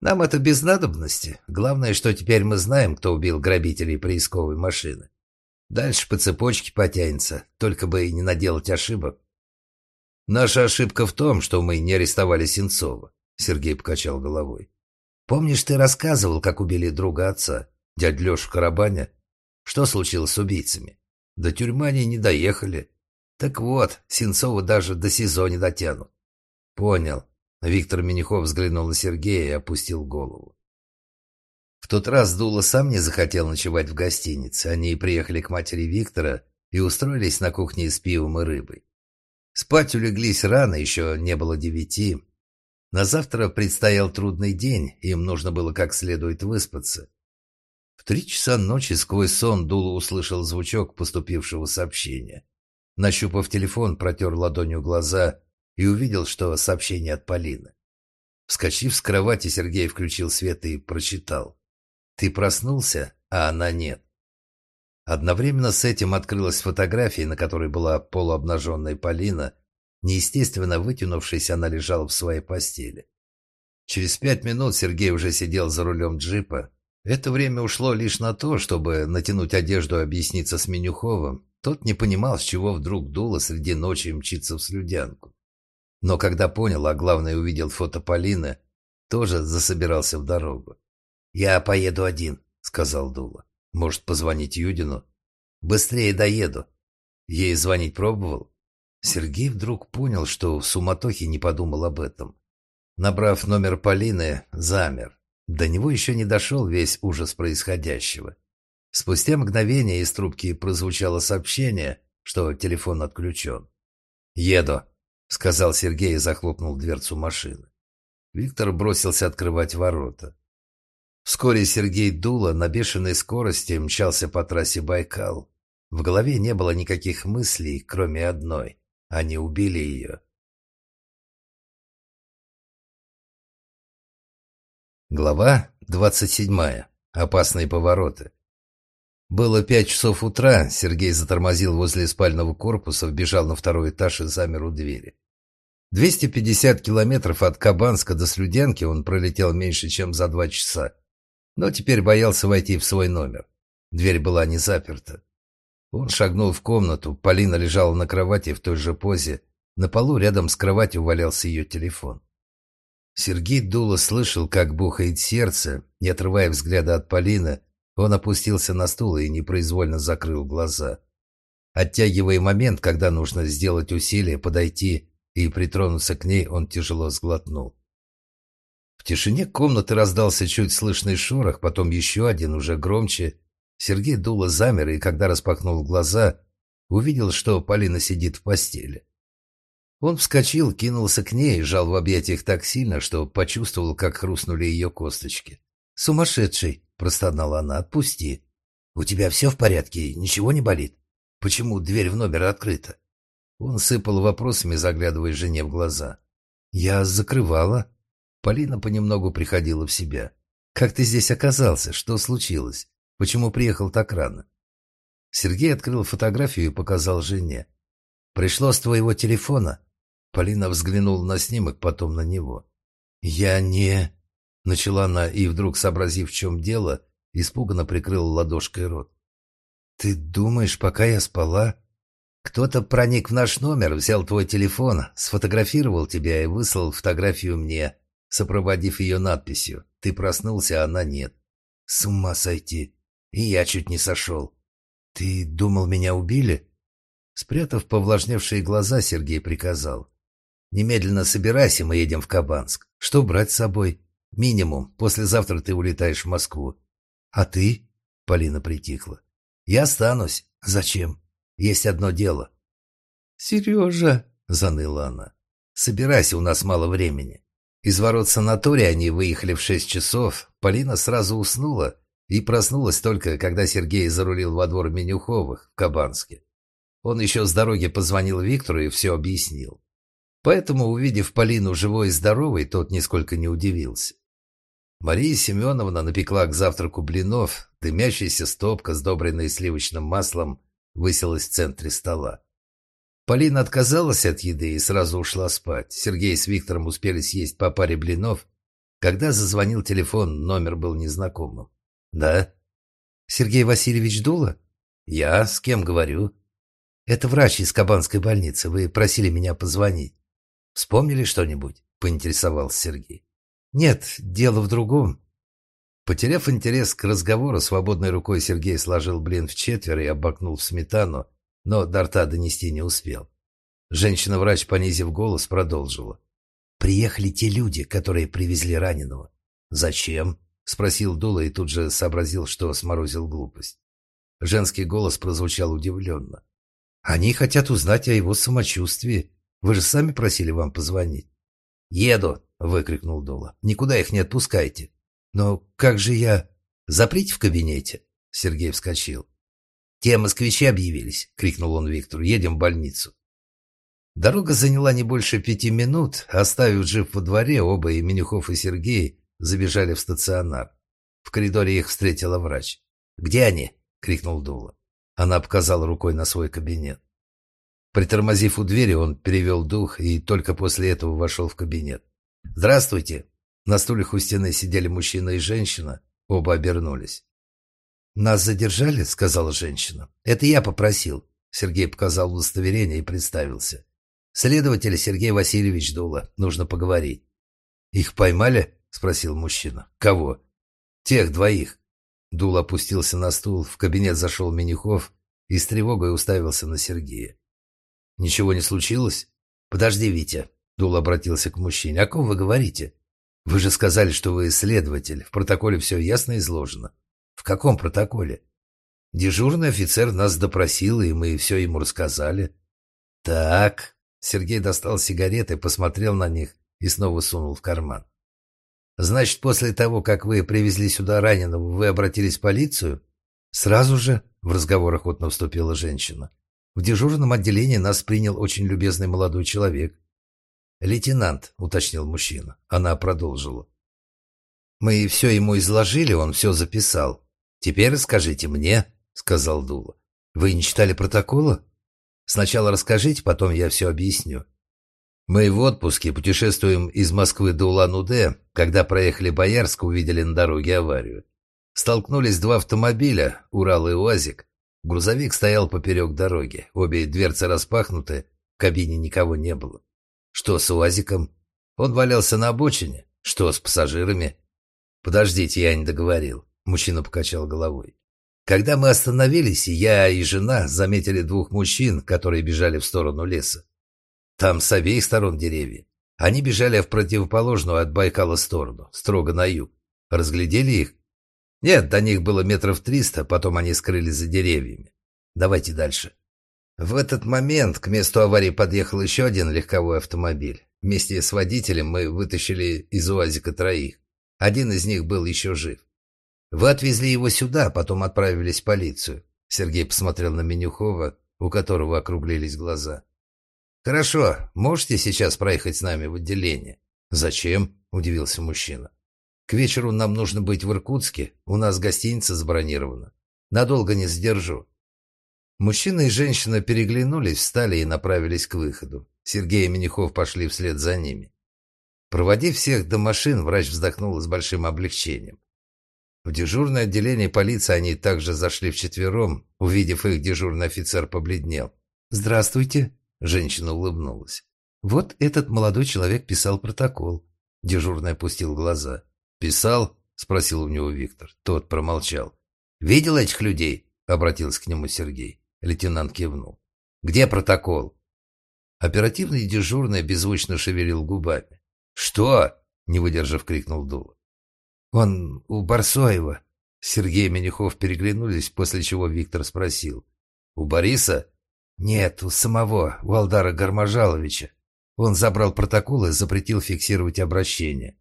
Нам это без надобности. Главное, что теперь мы знаем, кто убил грабителей приисковой машины. Дальше по цепочке потянется, только бы и не наделать ошибок. Наша ошибка в том, что мы не арестовали Сенцова, Сергей покачал головой. Помнишь, ты рассказывал, как убили друга отца, дядь Лешу Карабаня? Что случилось с убийцами? До тюрьмы они не доехали. Так вот, Сенцова даже до СИЗО не дотянут. Понял. Виктор Минихов взглянул на Сергея и опустил голову. В тот раз Дула сам не захотел ночевать в гостинице. Они приехали к матери Виктора и устроились на кухне с пивом и рыбой. Спать улеглись рано, еще не было девяти. На завтра предстоял трудный день, им нужно было как следует выспаться. В три часа ночи сквозь сон Дула услышал звучок поступившего сообщения. Нащупав телефон, протер ладонью глаза и увидел, что сообщение от Полины. Вскочив с кровати, Сергей включил свет и прочитал. «Ты проснулся, а она нет». Одновременно с этим открылась фотография, на которой была полуобнаженная Полина. Неестественно вытянувшись, она лежала в своей постели. Через пять минут Сергей уже сидел за рулем джипа, это время ушло лишь на то, чтобы натянуть одежду и объясниться с Менюховым. Тот не понимал, с чего вдруг дуло среди ночи мчиться в слюдянку. Но когда понял, а главное увидел фото Полины, тоже засобирался в дорогу. «Я поеду один», — сказал Дула. «Может, позвонить Юдину?» «Быстрее доеду». Ей звонить пробовал? Сергей вдруг понял, что в суматохе не подумал об этом. Набрав номер Полины, замер. До него еще не дошел весь ужас происходящего. Спустя мгновение из трубки прозвучало сообщение, что телефон отключен. «Еду», — сказал Сергей и захлопнул дверцу машины. Виктор бросился открывать ворота. Вскоре Сергей Дула на бешеной скорости мчался по трассе Байкал. В голове не было никаких мыслей, кроме одной. Они убили ее. Глава 27. Опасные повороты. Было пять часов утра, Сергей затормозил возле спального корпуса, вбежал на второй этаж и замер у двери. 250 километров от Кабанска до Слюдянки он пролетел меньше, чем за два часа. Но теперь боялся войти в свой номер. Дверь была не заперта. Он шагнул в комнату, Полина лежала на кровати в той же позе. На полу рядом с кроватью валялся ее телефон. Сергей Дула слышал, как бухает сердце, не отрывая взгляда от Полины, он опустился на стул и непроизвольно закрыл глаза. Оттягивая момент, когда нужно сделать усилие, подойти и притронуться к ней, он тяжело сглотнул. В тишине комнаты раздался чуть слышный шорох, потом еще один, уже громче. Сергей Дула замер и, когда распахнул глаза, увидел, что Полина сидит в постели. Он вскочил, кинулся к ней жал в объятиях так сильно, что почувствовал, как хрустнули ее косточки. «Сумасшедший!» – простонала она. «Отпусти! У тебя все в порядке? Ничего не болит? Почему дверь в номер открыта?» Он сыпал вопросами, заглядывая жене в глаза. «Я закрывала». Полина понемногу приходила в себя. «Как ты здесь оказался? Что случилось? Почему приехал так рано?» Сергей открыл фотографию и показал жене. «Пришло с твоего телефона?» Полина взглянула на снимок, потом на него. «Я не...» Начала она и, вдруг сообразив, в чем дело, испуганно прикрыла ладошкой рот. «Ты думаешь, пока я спала?» «Кто-то проник в наш номер, взял твой телефон, сфотографировал тебя и выслал фотографию мне, сопроводив ее надписью. Ты проснулся, а она нет. С ума сойти. И я чуть не сошел. Ты думал, меня убили?» Спрятав повлажневшие глаза, Сергей приказал. «Немедленно собирайся, мы едем в Кабанск. Что брать с собой? Минимум. Послезавтра ты улетаешь в Москву. А ты?» Полина притихла. «Я останусь. Зачем? Есть одно дело». «Сережа!» — заныла она. «Собирайся, у нас мало времени». Из ворот санатория они выехали в шесть часов. Полина сразу уснула и проснулась только, когда Сергей зарулил во двор Менюховых в Кабанске. Он еще с дороги позвонил Виктору и все объяснил. Поэтому, увидев Полину живой и здоровой, тот нисколько не удивился. Мария Семеновна напекла к завтраку блинов, дымящаяся стопка, сдобренная сливочным маслом, высилась в центре стола. Полина отказалась от еды и сразу ушла спать. Сергей с Виктором успели съесть по паре блинов, когда зазвонил телефон, номер был незнакомым. «Да?» «Сергей Васильевич Дула?» «Я? С кем говорю?» «Это врач из Кабанской больницы. Вы просили меня позвонить». «Вспомнили что-нибудь?» — поинтересовался Сергей. «Нет, дело в другом». Потеряв интерес к разговору, свободной рукой Сергей сложил блин в четверо и обмакнул в сметану, но до рта донести не успел. Женщина-врач, понизив голос, продолжила. «Приехали те люди, которые привезли раненого». «Зачем?» — спросил Дула и тут же сообразил, что сморозил глупость. Женский голос прозвучал удивленно. «Они хотят узнать о его самочувствии. Вы же сами просили вам позвонить». «Еду!» — выкрикнул Дула. «Никуда их не отпускайте». «Но как же я...» «Заприте в кабинете!» Сергей вскочил. «Те москвичи объявились!» — крикнул он Виктору. «Едем в больницу!» Дорога заняла не больше пяти минут. Оставив джип во дворе, оба, и Менюхов, и Сергей, забежали в стационар. В коридоре их встретила врач. «Где они?» — крикнул Дула. Она показала рукой на свой кабинет. Притормозив у двери, он перевел дух и только после этого вошел в кабинет. «Здравствуйте!» На стульях у стены сидели мужчина и женщина. Оба обернулись. «Нас задержали?» — сказала женщина. «Это я попросил». Сергей показал удостоверение и представился. «Следователь Сергей Васильевич Дула. Нужно поговорить». «Их поймали?» — спросил мужчина. «Кого?» «Тех двоих». Дул опустился на стул, в кабинет зашел Минихов и с тревогой уставился на Сергея. «Ничего не случилось?» «Подожди, Витя», — Дул обратился к мужчине. «О ком вы говорите? Вы же сказали, что вы следователь. В протоколе все ясно изложено». «В каком протоколе?» «Дежурный офицер нас допросил, и мы все ему рассказали». «Так...» Сергей достал сигареты, посмотрел на них и снова сунул в карман. Значит, после того, как вы привезли сюда раненого, вы обратились в полицию? Сразу же, в разговор охотно вступила женщина. В дежурном отделении нас принял очень любезный молодой человек. Лейтенант, уточнил мужчина. Она продолжила. Мы все ему изложили, он все записал. Теперь расскажите мне, сказал Дула. Вы не читали протокола? Сначала расскажите, потом я все объясню. Мы в отпуске путешествуем из Москвы до Улан-Удэ, когда проехали Боярск, увидели на дороге аварию. Столкнулись два автомобиля, Урал и УАЗик. Грузовик стоял поперек дороги, обе дверцы распахнуты, в кабине никого не было. Что с УАЗиком? Он валялся на обочине. Что с пассажирами? Подождите, я не договорил. Мужчина покачал головой. Когда мы остановились, я и жена заметили двух мужчин, которые бежали в сторону леса. Там с обеих сторон деревья. Они бежали в противоположную от Байкала сторону, строго на юг. Разглядели их? Нет, до них было метров триста, потом они скрылись за деревьями. Давайте дальше. В этот момент к месту аварии подъехал еще один легковой автомобиль. Вместе с водителем мы вытащили из УАЗика троих. Один из них был еще жив. Вы отвезли его сюда, потом отправились в полицию. Сергей посмотрел на Менюхова, у которого округлились глаза. «Хорошо, можете сейчас проехать с нами в отделение?» «Зачем?» – удивился мужчина. «К вечеру нам нужно быть в Иркутске, у нас гостиница забронирована. Надолго не задержу». Мужчина и женщина переглянулись, встали и направились к выходу. Сергей и Минихов пошли вслед за ними. Проводив всех до машин, врач вздохнул с большим облегчением. В дежурное отделение полиции они также зашли вчетвером. Увидев их, дежурный офицер побледнел. «Здравствуйте», – женщина улыбнулась. «Вот этот молодой человек писал протокол». Дежурный опустил глаза. «Писал?» – спросил у него Виктор. Тот промолчал. «Видел этих людей?» – обратился к нему Сергей. Лейтенант кивнул. «Где протокол?» Оперативный дежурный беззвучно шевелил губами. «Что?» – не выдержав, крикнул Дула. «Он у Барсоева». Сергей и Менюхов переглянулись, после чего Виктор спросил. «У Бориса?» «Нет, у самого, у Алдара Гармажаловича. Он забрал протокол и запретил фиксировать обращение».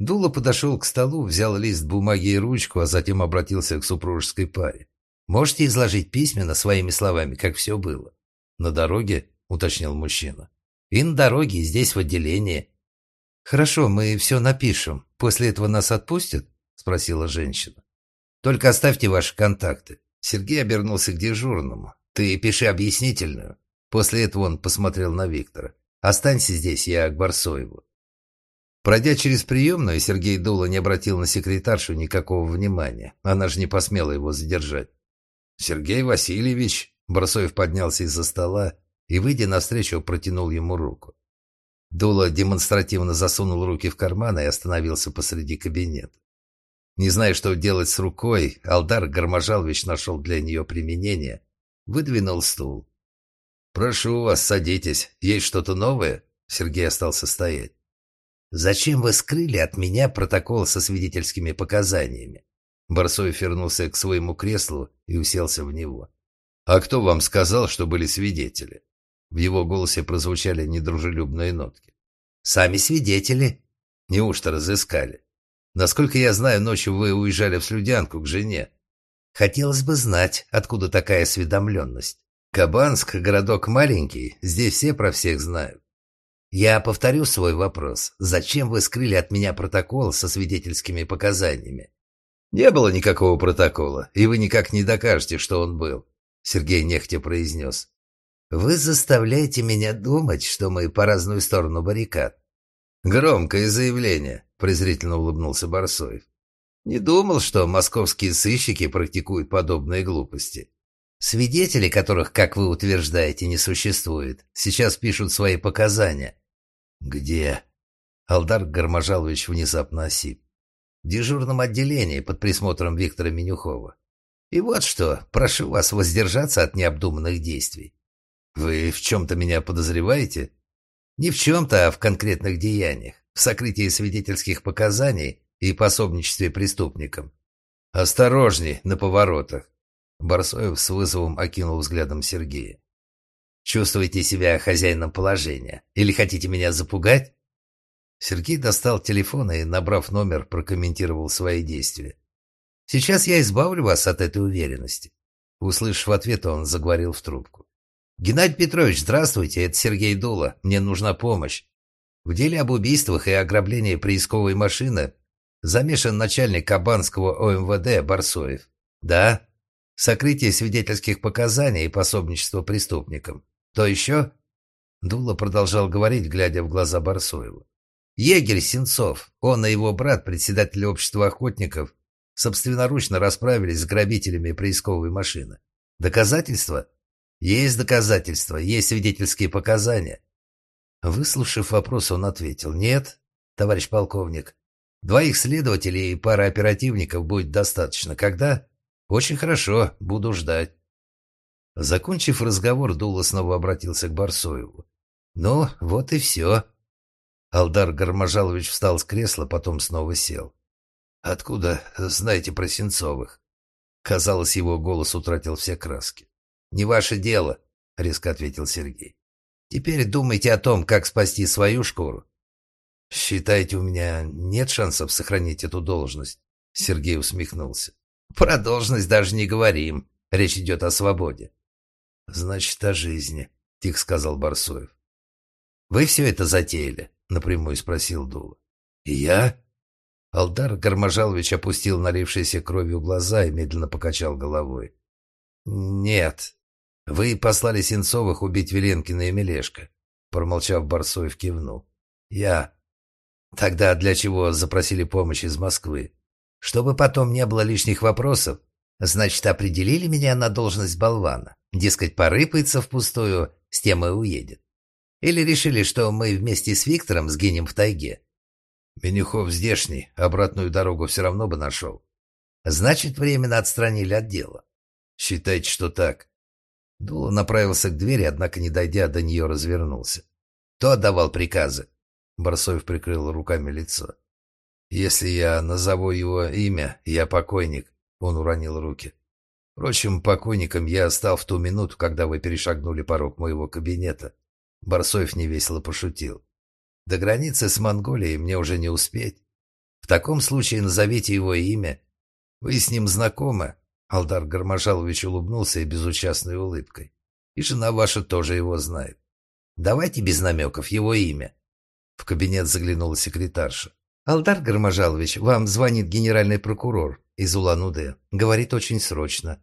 Дула подошел к столу, взял лист бумаги и ручку, а затем обратился к супружеской паре. «Можете изложить письменно своими словами, как все было?» «На дороге?» – уточнил мужчина. «И на дороге, и здесь в отделении». «Хорошо, мы все напишем. После этого нас отпустят?» – спросила женщина. «Только оставьте ваши контакты». Сергей обернулся к дежурному. «Ты пиши объяснительную». После этого он посмотрел на Виктора. «Останься здесь, я к Барсоеву». Пройдя через приемную, Сергей Дула не обратил на секретаршу никакого внимания. Она же не посмела его задержать. «Сергей Васильевич!» Барсоев поднялся из-за стола и, выйдя навстречу, протянул ему руку. Дула демонстративно засунул руки в карманы и остановился посреди кабинета. Не зная, что делать с рукой, Алдар Гарможалович нашел для нее применение, выдвинул стул. «Прошу вас, садитесь. Есть что-то новое?» Сергей остался стоять. «Зачем вы скрыли от меня протокол со свидетельскими показаниями?» Барсоев вернулся к своему креслу и уселся в него. «А кто вам сказал, что были свидетели?» В его голосе прозвучали недружелюбные нотки. «Сами свидетели». «Неужто разыскали?» «Насколько я знаю, ночью вы уезжали в Слюдянку к жене». «Хотелось бы знать, откуда такая осведомленность. Кабанск – городок маленький, здесь все про всех знают. Я повторю свой вопрос. Зачем вы скрыли от меня протокол со свидетельскими показаниями? Не было никакого протокола, и вы никак не докажете, что он был, Сергей нехотя произнес. Вы заставляете меня думать, что мы по разную сторону баррикад. Громкое заявление, презрительно улыбнулся Барсоев. Не думал, что московские сыщики практикуют подобные глупости. Свидетели, которых, как вы утверждаете, не существует, сейчас пишут свои показания. Где? Алдар Гарможалович внезапно осип. В дежурном отделении под присмотром Виктора Менюхова. И вот что, прошу вас воздержаться от необдуманных действий. «Вы в чем-то меня подозреваете?» «Не в чем-то, а в конкретных деяниях, в сокрытии свидетельских показаний и пособничестве преступникам. Осторожней на поворотах!» Барсоев с вызовом окинул взглядом Сергея. «Чувствуете себя хозяином положения? Или хотите меня запугать?» Сергей достал телефон и, набрав номер, прокомментировал свои действия. «Сейчас я избавлю вас от этой уверенности». Услышав ответ, он заговорил в трубку. «Геннадий Петрович, здравствуйте, это Сергей Дула. Мне нужна помощь. В деле об убийствах и ограблении приисковой машины замешан начальник Кабанского ОМВД Барсоев. Да? Сокрытие свидетельских показаний и пособничество преступникам. То еще?» Дула продолжал говорить, глядя в глаза Барсоеву. «Егерь Сенцов, он и его брат, председатель общества охотников, собственноручно расправились с грабителями приисковой машины. Доказательства?» Есть доказательства, есть свидетельские показания. Выслушав вопрос, он ответил. Нет, товарищ полковник. Двоих следователей и пары оперативников будет достаточно. Когда? Очень хорошо, буду ждать. Закончив разговор, Дула снова обратился к Барсоеву. «Ну, вот и все». Алдар Гарможалович встал с кресла, потом снова сел. «Откуда знаете про Сенцовых?» Казалось, его голос утратил все краски. «Не ваше дело», — резко ответил Сергей. «Теперь думайте о том, как спасти свою шкуру». «Считаете, у меня нет шансов сохранить эту должность?» Сергей усмехнулся. «Про должность даже не говорим. Речь идет о свободе». «Значит, о жизни», — тихо сказал Барсуев. «Вы все это затеяли?» — напрямую спросил Дула. «И я?» Алдар Гарможалович опустил налившиеся кровью глаза и медленно покачал головой. «Нет. Вы послали Сенцовых убить Веленкина и Мелешка», промолчав, Барсоев кивнул. «Я. Тогда для чего запросили помощь из Москвы? Чтобы потом не было лишних вопросов? Значит, определили меня на должность болвана. Дескать, порыпается впустую, с тем и уедет. Или решили, что мы вместе с Виктором сгинем в тайге? Менюхов здешний, обратную дорогу все равно бы нашел. Значит, временно отстранили от дела. Считайте, что так. Дула направился к двери, однако, не дойдя до нее, развернулся. Кто отдавал приказы? Барсоев прикрыл руками лицо. «Если я назову его имя, я покойник», — он уронил руки. «Впрочем, покойником я стал в ту минуту, когда вы перешагнули порог моего кабинета». Барсоев невесело пошутил. «До границы с Монголией мне уже не успеть. В таком случае назовите его имя. Вы с ним знакомы?» Алдар Гармажалович улыбнулся и безучастной улыбкой. «И жена ваша тоже его знает. Давайте без намеков его имя». В кабинет заглянула секретарша. «Алдар Гармажалович, вам звонит генеральный прокурор из Улан-Удэ. Говорит очень срочно».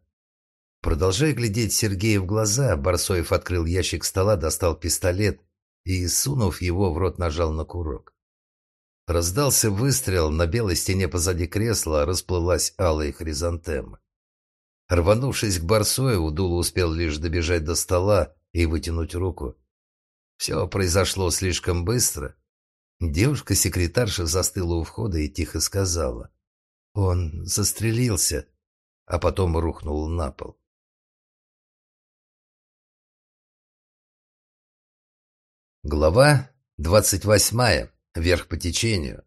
Продолжая глядеть Сергею в глаза, Барсоев открыл ящик стола, достал пистолет и, сунув его в рот, нажал на курок. Раздался выстрел, на белой стене позади кресла расплылась алая хризантема. Рванувшись к Барсоеву, Дула успел лишь добежать до стола и вытянуть руку. Все произошло слишком быстро. Девушка-секретарша застыла у входа и тихо сказала. Он застрелился, а потом рухнул на пол. Глава двадцать восьмая. Вверх по течению.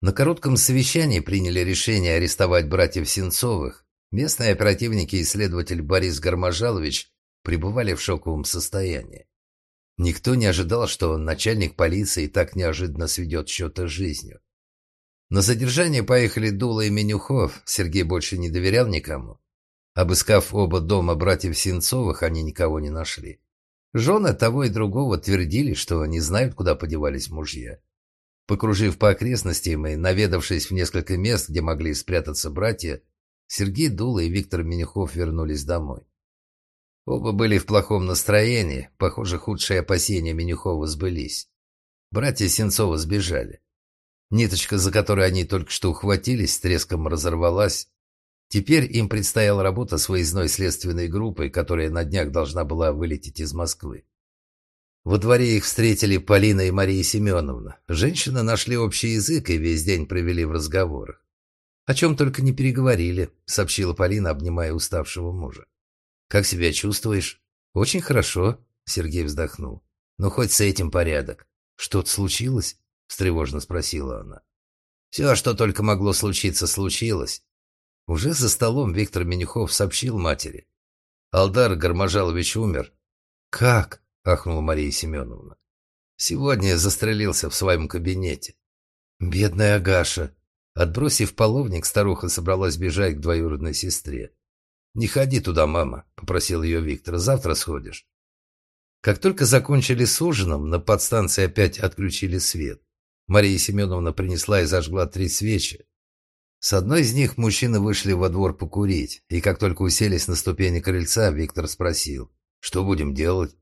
На коротком совещании приняли решение арестовать братьев Сенцовых. Местные оперативники и следователь Борис Гарможалович пребывали в шоковом состоянии. Никто не ожидал, что начальник полиции так неожиданно сведет счеты с жизнью. На задержание поехали Дула и Менюхов, Сергей больше не доверял никому. Обыскав оба дома братьев Сенцовых, они никого не нашли. Жены того и другого твердили, что не знают, куда подевались мужья. Покружив по окрестностям и наведавшись в несколько мест, где могли спрятаться братья, Сергей Дула и Виктор Менюхов вернулись домой. Оба были в плохом настроении, похоже, худшие опасения Менюхова сбылись. Братья Сенцова сбежали. Ниточка, за которой они только что ухватились, с треском разорвалась, Теперь им предстояла работа с выездной следственной группой, которая на днях должна была вылететь из Москвы. Во дворе их встретили Полина и Мария Семеновна. Женщины нашли общий язык и весь день провели в разговорах. «О чем только не переговорили», — сообщила Полина, обнимая уставшего мужа. «Как себя чувствуешь?» «Очень хорошо», — Сергей вздохнул. «Но хоть с этим порядок. Что-то случилось?» — встревожно спросила она. «Все, что только могло случиться, случилось. Уже за столом Виктор Менюхов сообщил матери. Алдар Гарможалович умер. «Как?» – ахнула Мария Семеновна. «Сегодня застрелился в своем кабинете». «Бедная Агаша!» Отбросив половник, старуха собралась бежать к двоюродной сестре. «Не ходи туда, мама», — попросил ее Виктор. «Завтра сходишь». Как только закончили с ужином, на подстанции опять отключили свет. Мария Семеновна принесла и зажгла три свечи, с одной из них мужчины вышли во двор покурить, и как только уселись на ступени крыльца, Виктор спросил, «Что будем делать?»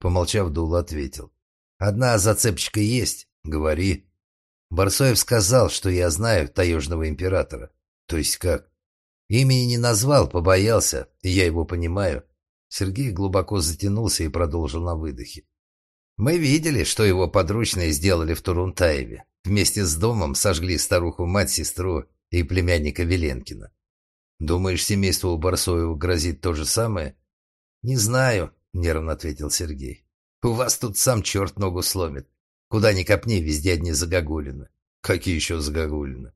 Помолчав, Дула ответил, «Одна зацепочка есть, говори». Барсоев сказал, что я знаю таежного императора. То есть как? Имени не назвал, побоялся, и я его понимаю. Сергей глубоко затянулся и продолжил на выдохе. Мы видели, что его подручные сделали в Турунтаеве. Вместе с домом сожгли старуху-мать, сестру и племянника Веленкина. Думаешь, семейству Барсоева грозит то же самое? Не знаю, нервно ответил Сергей. У вас тут сам черт ногу сломит. Куда ни копни, везде одни загогулины. Какие еще загогулины?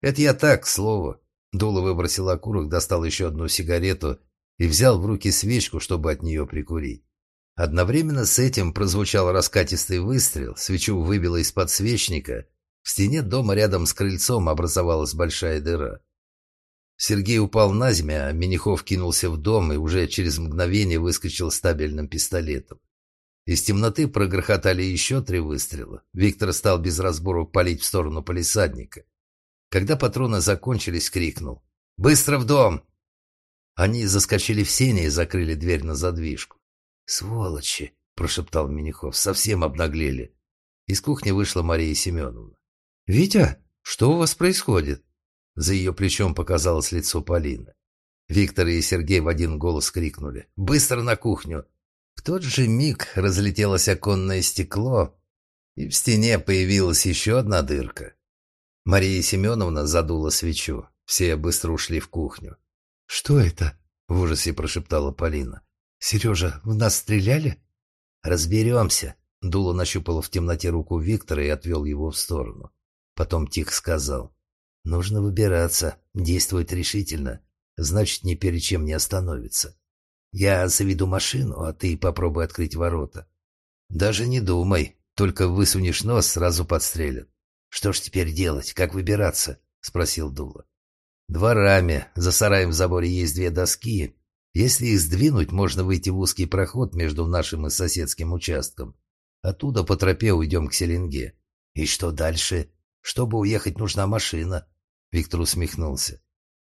Это я так, к слову. Дула выбросил окурок, достал еще одну сигарету и взял в руки свечку, чтобы от нее прикурить. Одновременно с этим прозвучал раскатистый выстрел, свечу выбило из подсвечника, в стене дома рядом с крыльцом образовалась большая дыра. Сергей упал на землю, а Минихов кинулся в дом и уже через мгновение выскочил с табельным пистолетом. Из темноты прогрохотали еще три выстрела. Виктор стал без разбору палить в сторону полисадника. Когда патроны закончились, крикнул «Быстро в дом!» Они заскочили в сене и закрыли дверь на задвижку. «Сволочи!» – прошептал Минихов. «Совсем обнаглели». Из кухни вышла Мария Семеновна. «Витя, что у вас происходит?» За ее плечом показалось лицо Полины. Виктор и Сергей в один голос крикнули. «Быстро на кухню!» В тот же миг разлетелось оконное стекло, и в стене появилась еще одна дырка. Мария Семеновна задула свечу. Все быстро ушли в кухню. «Что это?» — в ужасе прошептала Полина. «Сережа, в нас стреляли?» «Разберемся». Дула нащупала в темноте руку Виктора и отвел его в сторону. Потом тихо сказал. «Нужно выбираться, действовать решительно. Значит, ни перед чем не остановиться. Я заведу машину, а ты попробуй открыть ворота. Даже не думай, только высунешь нос, сразу подстрелят. Что ж теперь делать, как выбираться? Спросил Дула. Дворами, за сараем в заборе есть две доски. Если их сдвинуть, можно выйти в узкий проход между нашим и соседским участком. Оттуда по тропе уйдем к Селенге. И что дальше? Чтобы уехать, нужна машина. Виктор усмехнулся.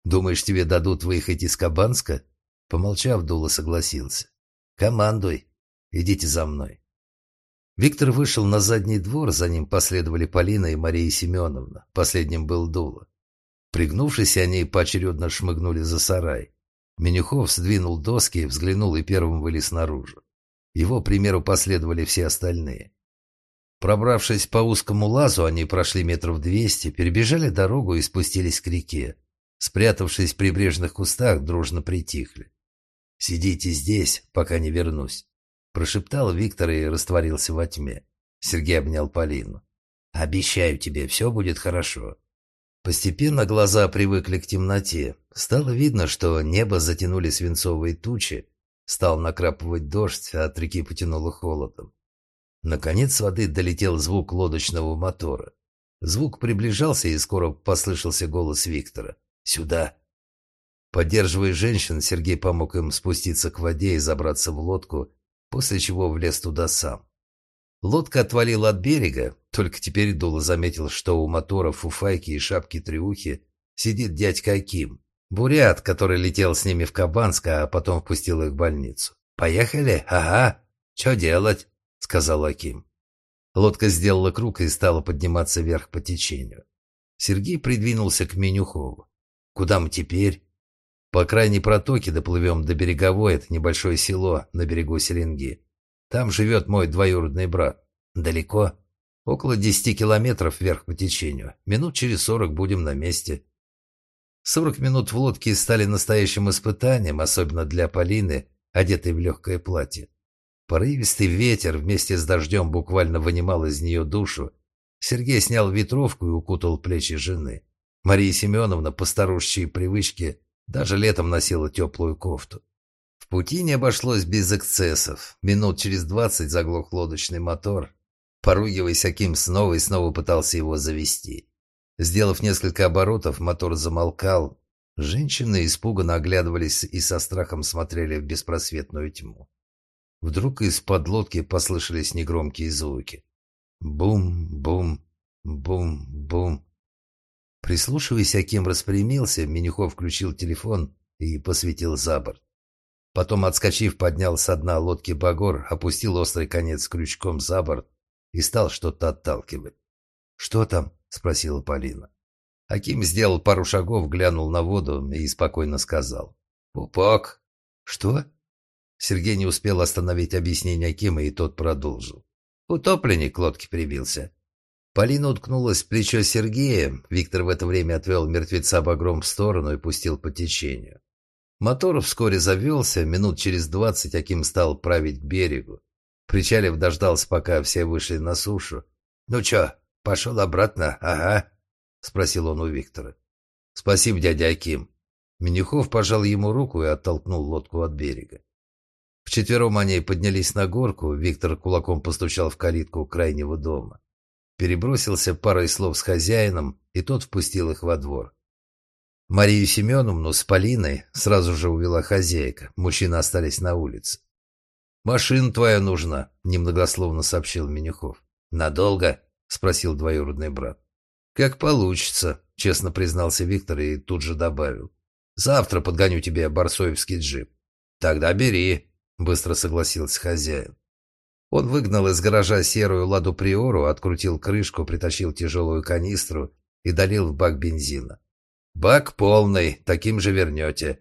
Думаешь, тебе дадут выехать из Кабанска? Помолчав, Дула согласился. «Командуй. Идите за мной». Виктор вышел на задний двор, за ним последовали Полина и Мария Семеновна. Последним был Дула. Пригнувшись, они поочередно шмыгнули за сарай. Менюхов сдвинул доски, взглянул и первым вылез наружу. Его примеру последовали все остальные. Пробравшись по узкому лазу, они прошли метров двести, перебежали дорогу и спустились к реке. Спрятавшись в прибрежных кустах, дружно притихли. «Сидите здесь, пока не вернусь», – прошептал Виктор и растворился во тьме. Сергей обнял Полину. «Обещаю тебе, все будет хорошо». Постепенно глаза привыкли к темноте. Стало видно, что небо затянули свинцовые тучи. Стал накрапывать дождь, а от реки потянуло холодом. Наконец с воды долетел звук лодочного мотора. Звук приближался, и скоро послышался голос Виктора. «Сюда!» Поддерживая женщин, Сергей помог им спуститься к воде и забраться в лодку, после чего влез туда сам. Лодка отвалила от берега, только теперь Дула заметил, что у мотора фуфайки и шапки-трюхи сидит дядька Аким, бурят, который летел с ними в Кабанск, а потом впустил их в больницу. «Поехали? Ага. Что делать?» — сказал Аким. Лодка сделала круг и стала подниматься вверх по течению. Сергей придвинулся к Менюхову. «Куда мы теперь?» По крайней протоке доплывем до береговой, это небольшое село на берегу Серенги. Там живет мой двоюродный брат. Далеко? Около десяти километров вверх по течению. Минут через сорок будем на месте. Сорок минут в лодке стали настоящим испытанием, особенно для Полины, одетой в легкое платье. Порывистый ветер вместе с дождем буквально вынимал из нее душу. Сергей снял ветровку и укутал плечи жены. Мария Семеновна по старушечьей привычке даже летом носила теплую кофту. В пути не обошлось без эксцессов. Минут через двадцать заглох лодочный мотор. Поругиваясь, Аким снова и снова пытался его завести. Сделав несколько оборотов, мотор замолкал. Женщины испуганно оглядывались и со страхом смотрели в беспросветную тьму. Вдруг из-под лодки послышались негромкие звуки. Бум-бум, бум-бум. Прислушиваясь, Аким распрямился, Минюхов включил телефон и посветил за борт. Потом, отскочив, поднял со дна лодки багор, опустил острый конец крючком за борт и стал что-то отталкивать. «Что там?» – спросила Полина. Аким сделал пару шагов, глянул на воду и спокойно сказал. «Пупок!» «Что?» Сергей не успел остановить объяснение Акима, и тот продолжил. «Утопленник к лодке прибился. Полина уткнулась в плечо Сергея. Виктор в это время отвел мертвеца багром в сторону и пустил по течению. Мотор вскоре завелся, минут через двадцать Аким стал править к берегу. Причалив дождался, пока все вышли на сушу. «Ну чё, пошел обратно, ага?» — спросил он у Виктора. «Спасибо, дядя Аким». Менюхов пожал ему руку и оттолкнул лодку от берега. Вчетвером они поднялись на горку, Виктор кулаком постучал в калитку крайнего дома перебросился парой слов с хозяином, и тот впустил их во двор. Марию Семеновну с Полиной сразу же увела хозяйка, мужчины остались на улице. «Машина твоя нужна», — немногословно сообщил Менюхов. «Надолго?» — спросил двоюродный брат. «Как получится», — честно признался Виктор и тут же добавил. Завтра подгоню тебе барсоевский джип». «Тогда бери», — быстро согласился хозяин. Он выгнал из гаража серую ладу приору, открутил крышку, притащил тяжелую канистру и долил в бак бензина. «Бак полный, таким же вернете».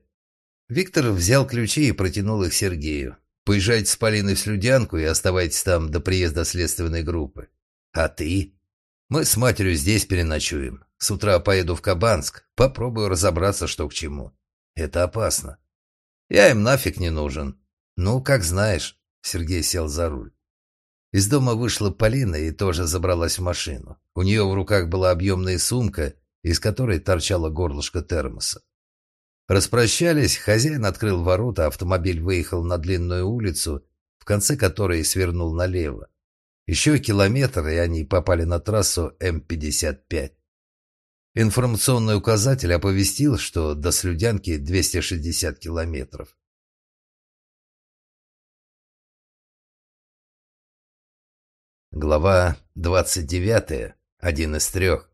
Виктор взял ключи и протянул их Сергею. «Поезжайте с Полиной в Слюдянку и оставайтесь там до приезда следственной группы. А ты?» «Мы с матерью здесь переночуем. С утра поеду в Кабанск, попробую разобраться, что к чему. Это опасно. Я им нафиг не нужен. Ну, как знаешь». Сергей сел за руль. Из дома вышла Полина и тоже забралась в машину. У нее в руках была объемная сумка, из которой торчало горлышко термоса. Распрощались, хозяин открыл ворота, автомобиль выехал на длинную улицу, в конце которой свернул налево. Еще километр, и они попали на трассу М-55. Информационный указатель оповестил, что до Слюдянки 260 километров. Глава двадцать девятая. Один из трех.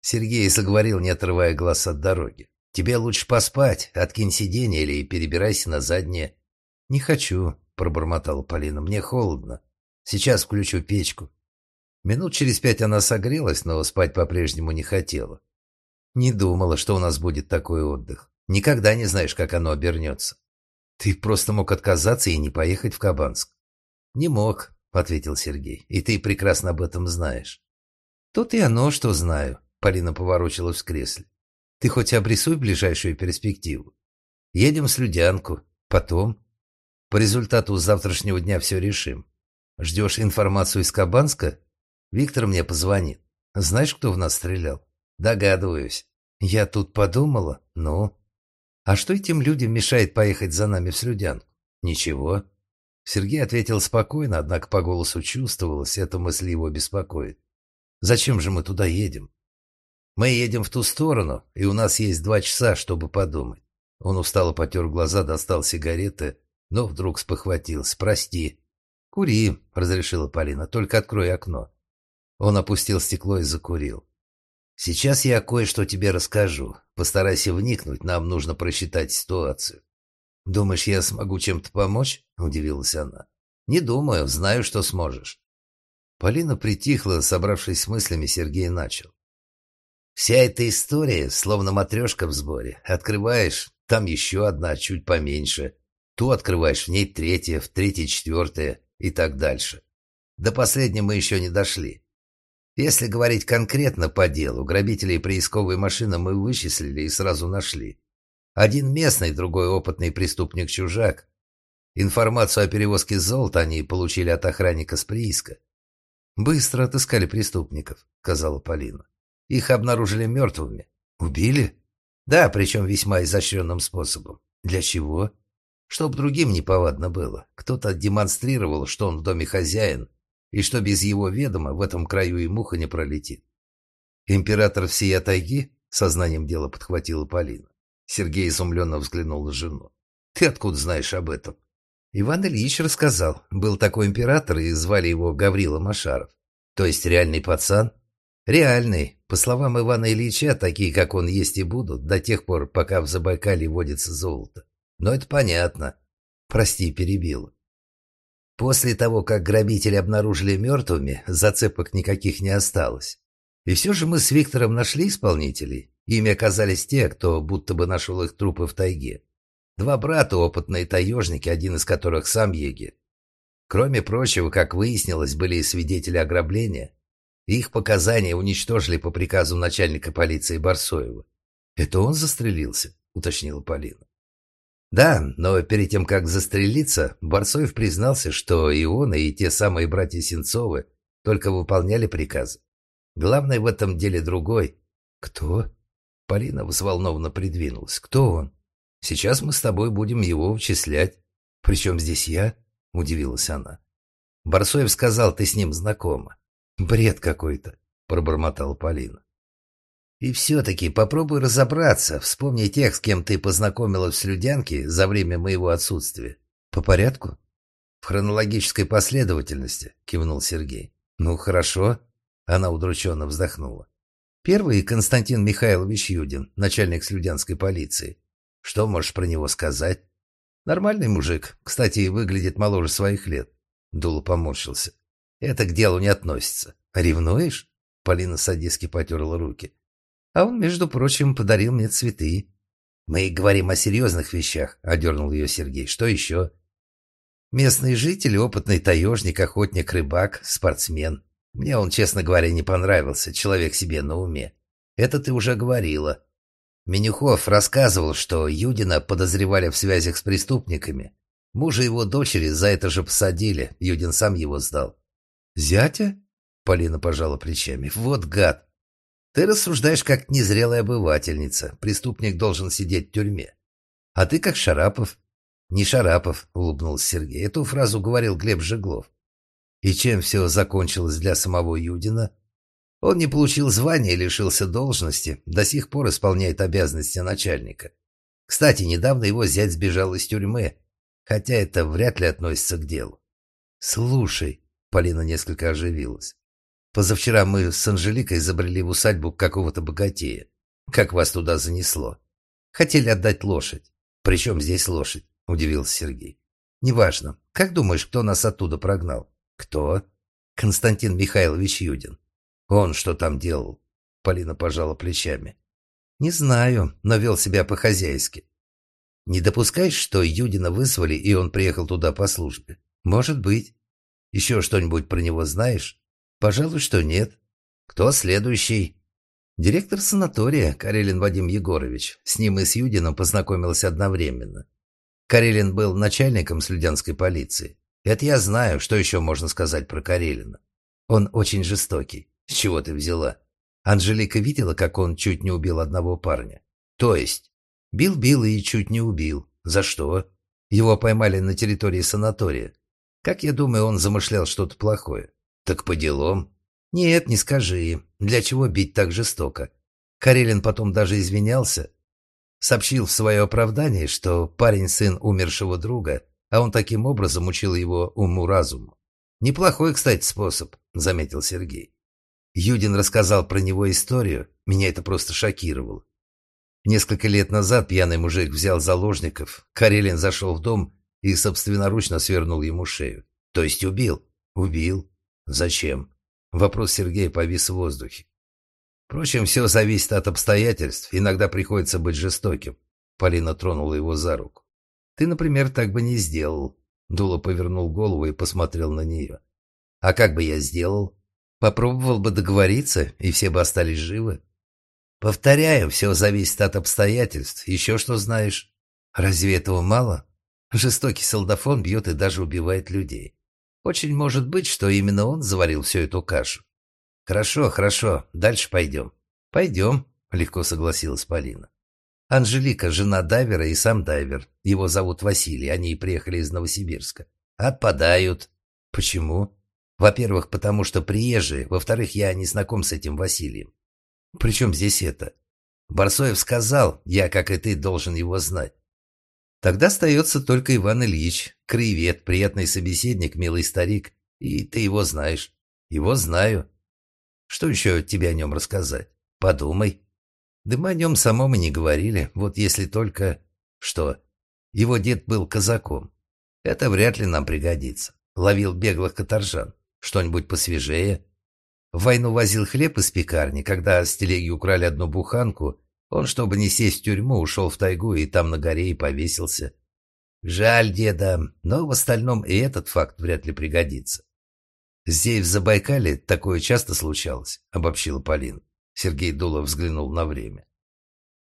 Сергей заговорил, не отрывая глаз от дороги. «Тебе лучше поспать, откинь сиденье или перебирайся на заднее». «Не хочу», — пробормотала Полина, — «мне холодно. Сейчас включу печку». Минут через пять она согрелась, но спать по-прежнему не хотела. Не думала, что у нас будет такой отдых. Никогда не знаешь, как оно обернется. Ты просто мог отказаться и не поехать в Кабанск. Не мог, — ответил Сергей. «И ты прекрасно об этом знаешь». «Тут и оно, что знаю», — Полина поворочилась в кресле. «Ты хоть обрисуй ближайшую перспективу. Едем с Людянку, потом. По результату завтрашнего дня все решим. Ждешь информацию из Кабанска? Виктор мне позвонит. Знаешь, кто в нас стрелял? Догадываюсь. Я тут подумала, ну... А что этим людям мешает поехать за нами в Слюдянку? Ничего. Сергей ответил спокойно, однако по голосу чувствовалось, эта мысль его беспокоит. «Зачем же мы туда едем?» «Мы едем в ту сторону, и у нас есть два часа, чтобы подумать». Он устало потер глаза, достал сигареты, но вдруг спохватился. «Прости». «Кури», — разрешила Полина, — «только открой окно». Он опустил стекло и закурил. «Сейчас я кое-что тебе расскажу. Постарайся вникнуть, нам нужно просчитать ситуацию. «Думаешь, я смогу чем-то помочь?» – удивилась она. «Не думаю, знаю, что сможешь». Полина притихла, собравшись с мыслями, Сергей начал. «Вся эта история, словно матрешка в сборе. Открываешь, там еще одна, чуть поменьше. Ту открываешь, в ней третья, в третьей четвертая и так дальше. До последней мы еще не дошли. Если говорить конкретно по делу, грабителей приисковой машины мы вычислили и сразу нашли. Один местный, другой опытный преступник-чужак. Информацию о перевозке золота они получили от охранника с прииска. «Быстро отыскали преступников», — сказала Полина. «Их обнаружили мертвыми. Убили?» «Да, причем весьма изощренным способом. Для чего?» «Чтоб другим неповадно было. Кто-то демонстрировал, что он в доме хозяин, и что без его ведома в этом краю и муха не пролетит». «Император всея тайги?» — сознанием дела подхватила Полина. Сергей изумленно взглянул на жену. «Ты откуда знаешь об этом?» Иван Ильич рассказал. Был такой император, и звали его Гаврила Машаров. То есть реальный пацан? Реальный. По словам Ивана Ильича, такие, как он, есть и будут, до тех пор, пока в Забайкале водится золото. Но это понятно. Прости, перебил. После того, как грабители обнаружили мертвыми, зацепок никаких не осталось. И все же мы с Виктором нашли исполнителей. Ими оказались те, кто будто бы нашел их трупы в тайге. Два брата, опытные таежники, один из которых сам егерь. Кроме прочего, как выяснилось, были и свидетели ограбления. Их показания уничтожили по приказу начальника полиции Барсоева. «Это он застрелился?» — уточнила Полина. «Да, но перед тем, как застрелиться, Барсоев признался, что и он, и те самые братья Сенцовы только выполняли приказы. Главное в этом деле другой. Кто?» Полина взволнованно придвинулась. «Кто он? Сейчас мы с тобой будем его вычислять. Причем здесь я?» — удивилась она. «Барсоев сказал, ты с ним знакома». «Бред какой-то», — пробормотала Полина. «И все-таки попробуй разобраться. Вспомни тех, с кем ты познакомилась в Слюдянке за время моего отсутствия. По порядку?» «В хронологической последовательности», — кивнул Сергей. «Ну, хорошо». Она удрученно вздохнула. Первый – Константин Михайлович Юдин, начальник слюдянской полиции. Что можешь про него сказать? Нормальный мужик. Кстати, выглядит моложе своих лет. Дула поморщился. Это к делу не относится. Ревнуешь? Полина садистски потерла руки. А он, между прочим, подарил мне цветы. Мы говорим о серьезных вещах, одернул ее Сергей. Что еще? Местный житель, опытный таежник, охотник, рыбак, спортсмен. Мне он, честно говоря, не понравился. Человек себе на уме. Это ты уже говорила. Менюхов рассказывал, что Юдина подозревали в связях с преступниками. Мужа его дочери за это же посадили. Юдин сам его сдал. «Зятя?» — Полина пожала плечами. «Вот гад! Ты рассуждаешь как незрелая обывательница. Преступник должен сидеть в тюрьме. А ты как Шарапов». «Не Шарапов», — улыбнулся Сергей. Эту фразу говорил Глеб Жеглов. И чем все закончилось для самого Юдина? Он не получил звания и лишился должности, до сих пор исполняет обязанности начальника. Кстати, недавно его зять сбежал из тюрьмы, хотя это вряд ли относится к делу. «Слушай», — Полина несколько оживилась, «позавчера мы с Анжеликой забрели в усадьбу какого-то богатея. Как вас туда занесло? Хотели отдать лошадь. Причем здесь лошадь?» — удивился Сергей. «Неважно. Как думаешь, кто нас оттуда прогнал?» «Кто?» «Константин Михайлович Юдин. «Он что там делал?» Полина пожала плечами. «Не знаю, но вел себя по-хозяйски. Не допускаешь, что Юдина вызвали, и он приехал туда по службе? Может быть. Еще что-нибудь про него знаешь? Пожалуй, что нет. Кто следующий?» Директор санатория, Карелин Вадим Егорович. С ним и с Юдином познакомился одновременно. Карелин был начальником слюдянской полиции. Это я знаю, что еще можно сказать про Карелина. Он очень жестокий. «С чего ты взяла?» Анжелика видела, как он чуть не убил одного парня. «То есть?» «Бил-бил и чуть не убил. За что?» «Его поймали на территории санатория. Как я думаю, он замышлял что-то плохое». «Так по делам?» «Нет, не скажи. Для чего бить так жестоко?» Карелин потом даже извинялся. Сообщил в свое оправдание, что парень сын умершего друга, а он таким образом учил его уму-разуму. «Неплохой, кстати, способ», — заметил Сергей. Юдин рассказал про него историю, меня это просто шокировало. Несколько лет назад пьяный мужик взял заложников, Карелин зашел в дом и собственноручно свернул ему шею. То есть убил? Убил. Зачем? Вопрос Сергея повис в воздухе. Впрочем, все зависит от обстоятельств, иногда приходится быть жестоким. Полина тронула его за руку. Ты, например, так бы не сделал. Дула повернул голову и посмотрел на нее. А как бы я сделал? Попробовал бы договориться, и все бы остались живы. Повторяю, все зависит от обстоятельств. Еще что знаешь? Разве этого мало? Жестокий солдафон бьет и даже убивает людей. Очень может быть, что именно он заварил всю эту кашу. Хорошо, хорошо, дальше пойдем. Пойдем, легко согласилась Полина. Анжелика – жена дайвера и сам дайвер. Его зовут Василий, они приехали из Новосибирска. Отпадают. Почему? Во-первых, потому что приезжие. Во-вторых, я не знаком с этим Василием. Причем здесь это? Барсоев сказал, я, как и ты, должен его знать. Тогда остается только Иван Ильич, краевед, приятный собеседник, милый старик. И ты его знаешь. Его знаю. Что еще тебе о нем рассказать? Подумай. Да мы о нем самом и не говорили. Вот если только... Что? Его дед был казаком. Это вряд ли нам пригодится. Ловил беглых каторжан. Что-нибудь посвежее? В войну возил хлеб из пекарни. Когда с телеги украли одну буханку, он, чтобы не сесть в тюрьму, ушел в тайгу и там на горе и повесился. Жаль деда, но в остальном и этот факт вряд ли пригодится. «Здесь, в Забайкале, такое часто случалось», — обобщила Полина. Сергей Дулов взглянул на время.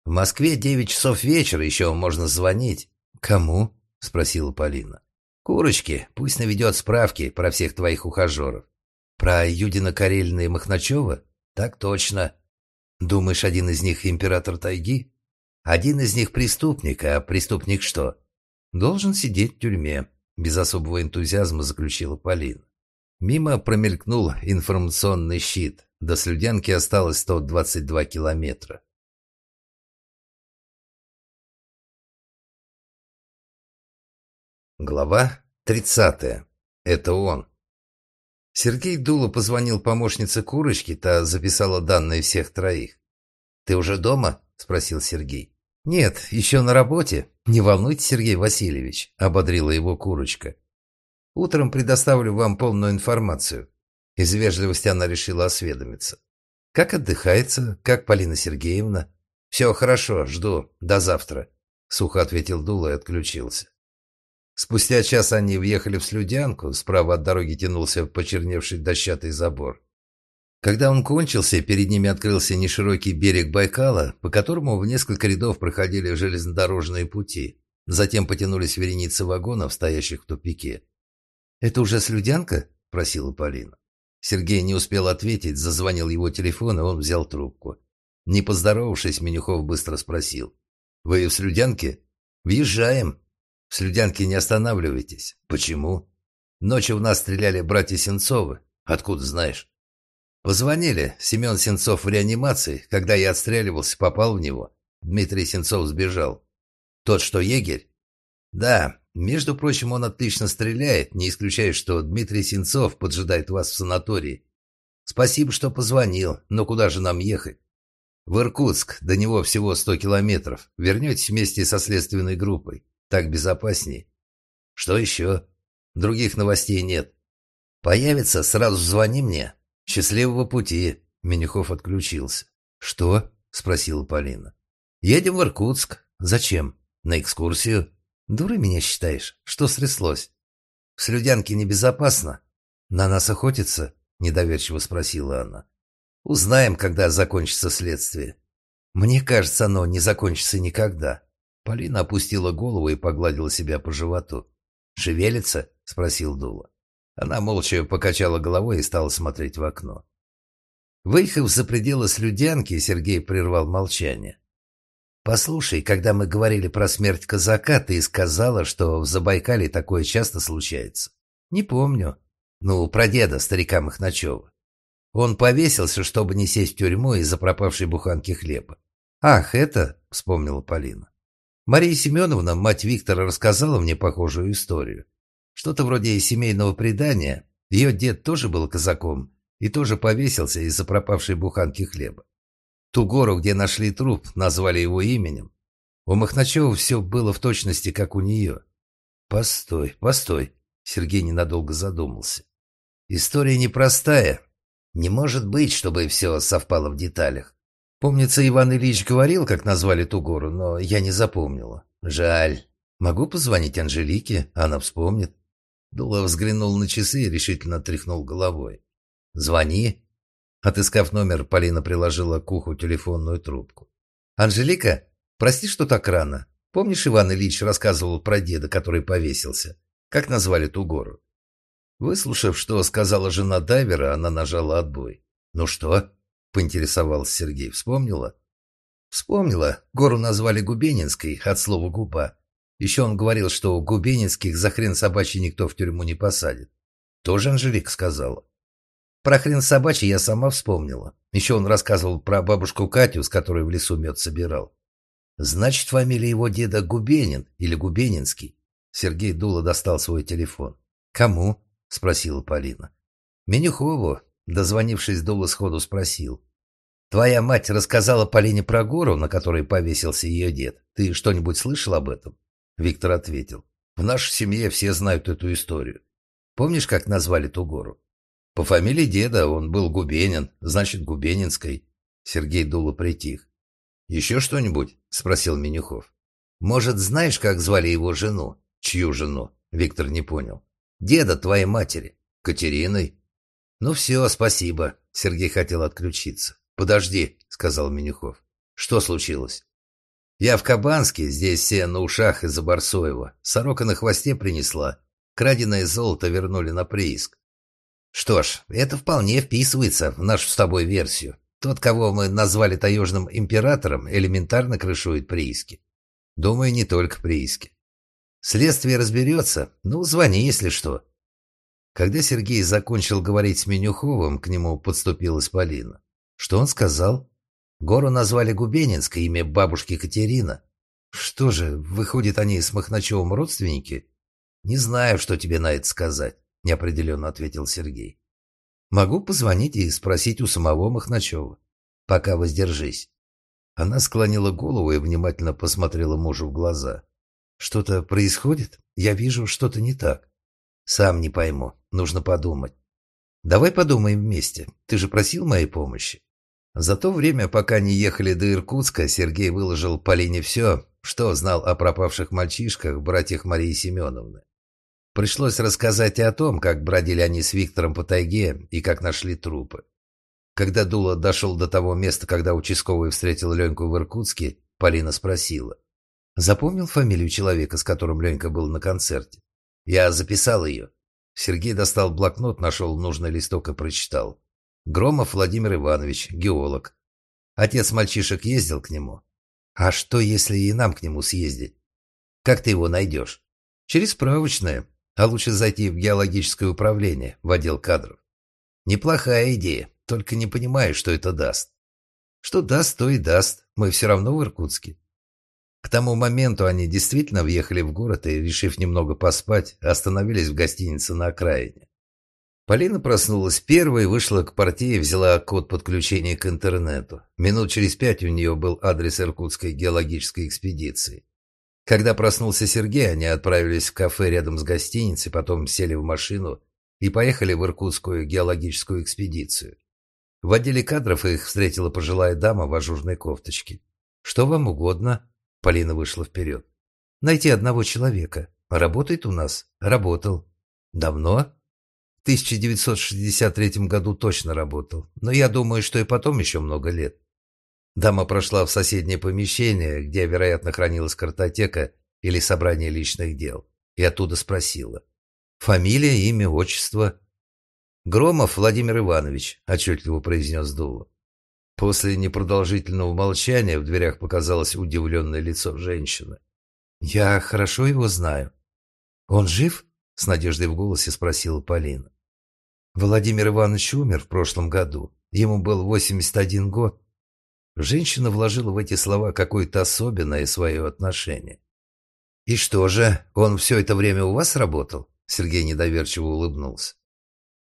«В Москве девять часов вечера, еще можно звонить». «Кому?» — спросила Полина. Курочки, пусть наведет справки про всех твоих ухажеров. Про Юдина Карелина и Махначева? Так точно. Думаешь, один из них император тайги? Один из них преступник, а преступник что? Должен сидеть в тюрьме. Без особого энтузиазма заключила Полина. Мимо промелькнул информационный щит. До Слюдянки осталось 122 километра. Глава 30. Это он. Сергей Дуло позвонил помощнице Курочки, та записала данные всех троих. «Ты уже дома?» – спросил Сергей. «Нет, еще на работе. Не волнуйтесь, Сергей Васильевич», — ободрила его курочка. «Утром предоставлю вам полную информацию». Из вежливости она решила осведомиться. «Как отдыхается? Как Полина Сергеевна?» «Все хорошо, жду. До завтра», — сухо ответил Дула и отключился. Спустя час они въехали в Слюдянку, справа от дороги тянулся почерневший дощатый забор. Когда он кончился, перед ними открылся неширокий берег Байкала, по которому в несколько рядов проходили железнодорожные пути. Затем потянулись вереницы вагонов, стоящих в тупике. «Это уже Слюдянка?» – просила Полина. Сергей не успел ответить, зазвонил его телефон, и он взял трубку. Не поздоровавшись, Менюхов быстро спросил. «Вы в Слюдянке?» «Въезжаем», в Слюдянке не останавливайтесь. Почему? Ночью в нас стреляли братья Сенцовы. Откуда знаешь? Позвонили. Семен Сенцов в реанимации. Когда я отстреливался, попал в него. Дмитрий Сенцов сбежал. Тот, что егерь? Да. Между прочим, он отлично стреляет. Не исключаю, что Дмитрий Сенцов поджидает вас в санатории. Спасибо, что позвонил. Но куда же нам ехать? В Иркутск. До него всего сто километров. Вернетесь вместе со следственной группой. Так безопасней. Что еще? Других новостей нет. Появится, сразу звони мне. Счастливого пути. Менюхов отключился. Что? Спросила Полина. Едем в Иркутск. Зачем? На экскурсию. Дуры меня считаешь? Что стряслось? В Слюдянке небезопасно. На нас охотятся? Недоверчиво спросила она. Узнаем, когда закончится следствие. Мне кажется, оно не закончится никогда. Полина опустила голову и погладила себя по животу. «Шевелится?» — спросил Дула. Она молча покачала головой и стала смотреть в окно. Выехав за пределы слюдянки, Сергей прервал молчание. «Послушай, когда мы говорили про смерть казака, ты сказала, что в Забайкале такое часто случается. Не помню. Ну, про деда, старика Махначева. Он повесился, чтобы не сесть в тюрьму из-за пропавшей буханки хлеба. «Ах, это...» — вспомнила Полина. Мария Семеновна, мать Виктора, рассказала мне похожую историю. Что-то вроде семейного предания. Ее дед тоже был казаком и тоже повесился из-за пропавшей буханки хлеба. Ту гору, где нашли труп, назвали его именем. У Махначева все было в точности, как у нее. «Постой, постой», — Сергей ненадолго задумался. «История непростая. Не может быть, чтобы все совпало в деталях. Помнится, Иван Ильич говорил, как назвали ту гору, но я не запомнила. Жаль. Могу позвонить Анжелике, она вспомнит. Дула взглянул на часы и решительно тряхнул головой. «Звони». Отыскав номер, Полина приложила к уху телефонную трубку. «Анжелика, прости, что так рано. Помнишь, Иван Ильич рассказывал про деда, который повесился? Как назвали ту гору?» Выслушав, что сказала жена дайвера, она нажала отбой. «Ну что?» — поинтересовался Сергей. «Вспомнила?» «Вспомнила. Гору назвали Губенинской, от слова «губа». Еще он говорил, что Губенинских за хрен собачий никто в тюрьму не посадит. Тоже Анжелика сказала. Про хрен собачий я сама вспомнила. Еще он рассказывал про бабушку Катю, с которой в лесу мед собирал. Значит, фамилия его деда Губенин или Губенинский. Сергей Дула достал свой телефон. «Кому?» — спросила Полина. «Менюхову. Дозвонившись, Дула сходу спросил. «Твоя мать рассказала Полине про гору, на которой повесился ее дед. Ты что-нибудь слышал об этом?» Виктор ответил. «В нашей семье все знают эту историю. Помнишь, как назвали ту гору?» «По фамилии деда он был Губенин, значит, Губенинской». Сергей Дула притих. «Еще что-нибудь?» – спросил Менюхов. «Может, знаешь, как звали его жену?» «Чью жену?» – Виктор не понял. «Деда твоей матери. Катериной?» «Ну все, спасибо». Сергей хотел отключиться. «Подожди», — сказал Менюхов. «Что случилось?» «Я в Кабанске, здесь все на ушах из-за Барсоева. Сорока на хвосте принесла. Краденое золото вернули на прииск». «Что ж, это вполне вписывается в нашу с тобой версию. Тот, кого мы назвали таежным императором, элементарно крышует прииски. Думаю, не только прииски. Следствие разберется. Ну, звони, если что. Когда Сергей закончил говорить с Менюховым, к нему подступилась Полина. Что он сказал? Гору назвали Губенинской, имя бабушки Катерина. Что же, выходит, они с Махначевым родственники? Не знаю, что тебе на это сказать, неопределенно ответил Сергей. Могу позвонить и спросить у самого Махначева. Пока воздержись. Она склонила голову и внимательно посмотрела мужу в глаза. «Что-то происходит? Я вижу, что-то не так». «Сам не пойму. Нужно подумать». «Давай подумаем вместе. Ты же просил моей помощи». За то время, пока не ехали до Иркутска, Сергей выложил Полине все, что знал о пропавших мальчишках, братьях Марии Семеновны. Пришлось рассказать и о том, как бродили они с Виктором по тайге и как нашли трупы. Когда Дула дошел до того места, когда участковый встретил Леньку в Иркутске, Полина спросила. «Запомнил фамилию человека, с которым Ленька был на концерте?» «Я записал ее». Сергей достал блокнот, нашел нужный листок и прочитал. Громов Владимир Иванович, геолог. Отец мальчишек ездил к нему. А что, если и нам к нему съездить? Как ты его найдешь? Через справочное. А лучше зайти в геологическое управление, в отдел кадров. Неплохая идея, только не понимаю, что это даст. Что даст, то и даст. Мы все равно в Иркутске. К тому моменту они действительно въехали в город и, решив немного поспать, остановились в гостинице на окраине. Полина проснулась первой, вышла к партии и взяла код подключения к интернету. Минут через пять у нее был адрес Иркутской геологической экспедиции. Когда проснулся Сергей, они отправились в кафе рядом с гостиницей, потом сели в машину и поехали в Иркутскую геологическую экспедицию. В отделе кадров их встретила пожилая дама в ажурной кофточке. «Что вам угодно?» Полина вышла вперед. «Найти одного человека. Работает у нас?» «Работал». «Давно?» В 1963 году точно работал, но я думаю, что и потом еще много лет. Дама прошла в соседнее помещение, где, вероятно, хранилась картотека или собрание личных дел, и оттуда спросила. «Фамилия, имя, отчество?» «Громов Владимир Иванович», — отчетливо произнес Дула. После непродолжительного молчания в дверях показалось удивленное лицо женщины. «Я хорошо его знаю. Он жив?» — с надеждой в голосе спросила Полина. Владимир Иванович умер в прошлом году. Ему был 81 год. Женщина вложила в эти слова какое-то особенное свое отношение. «И что же, он все это время у вас работал?» Сергей недоверчиво улыбнулся.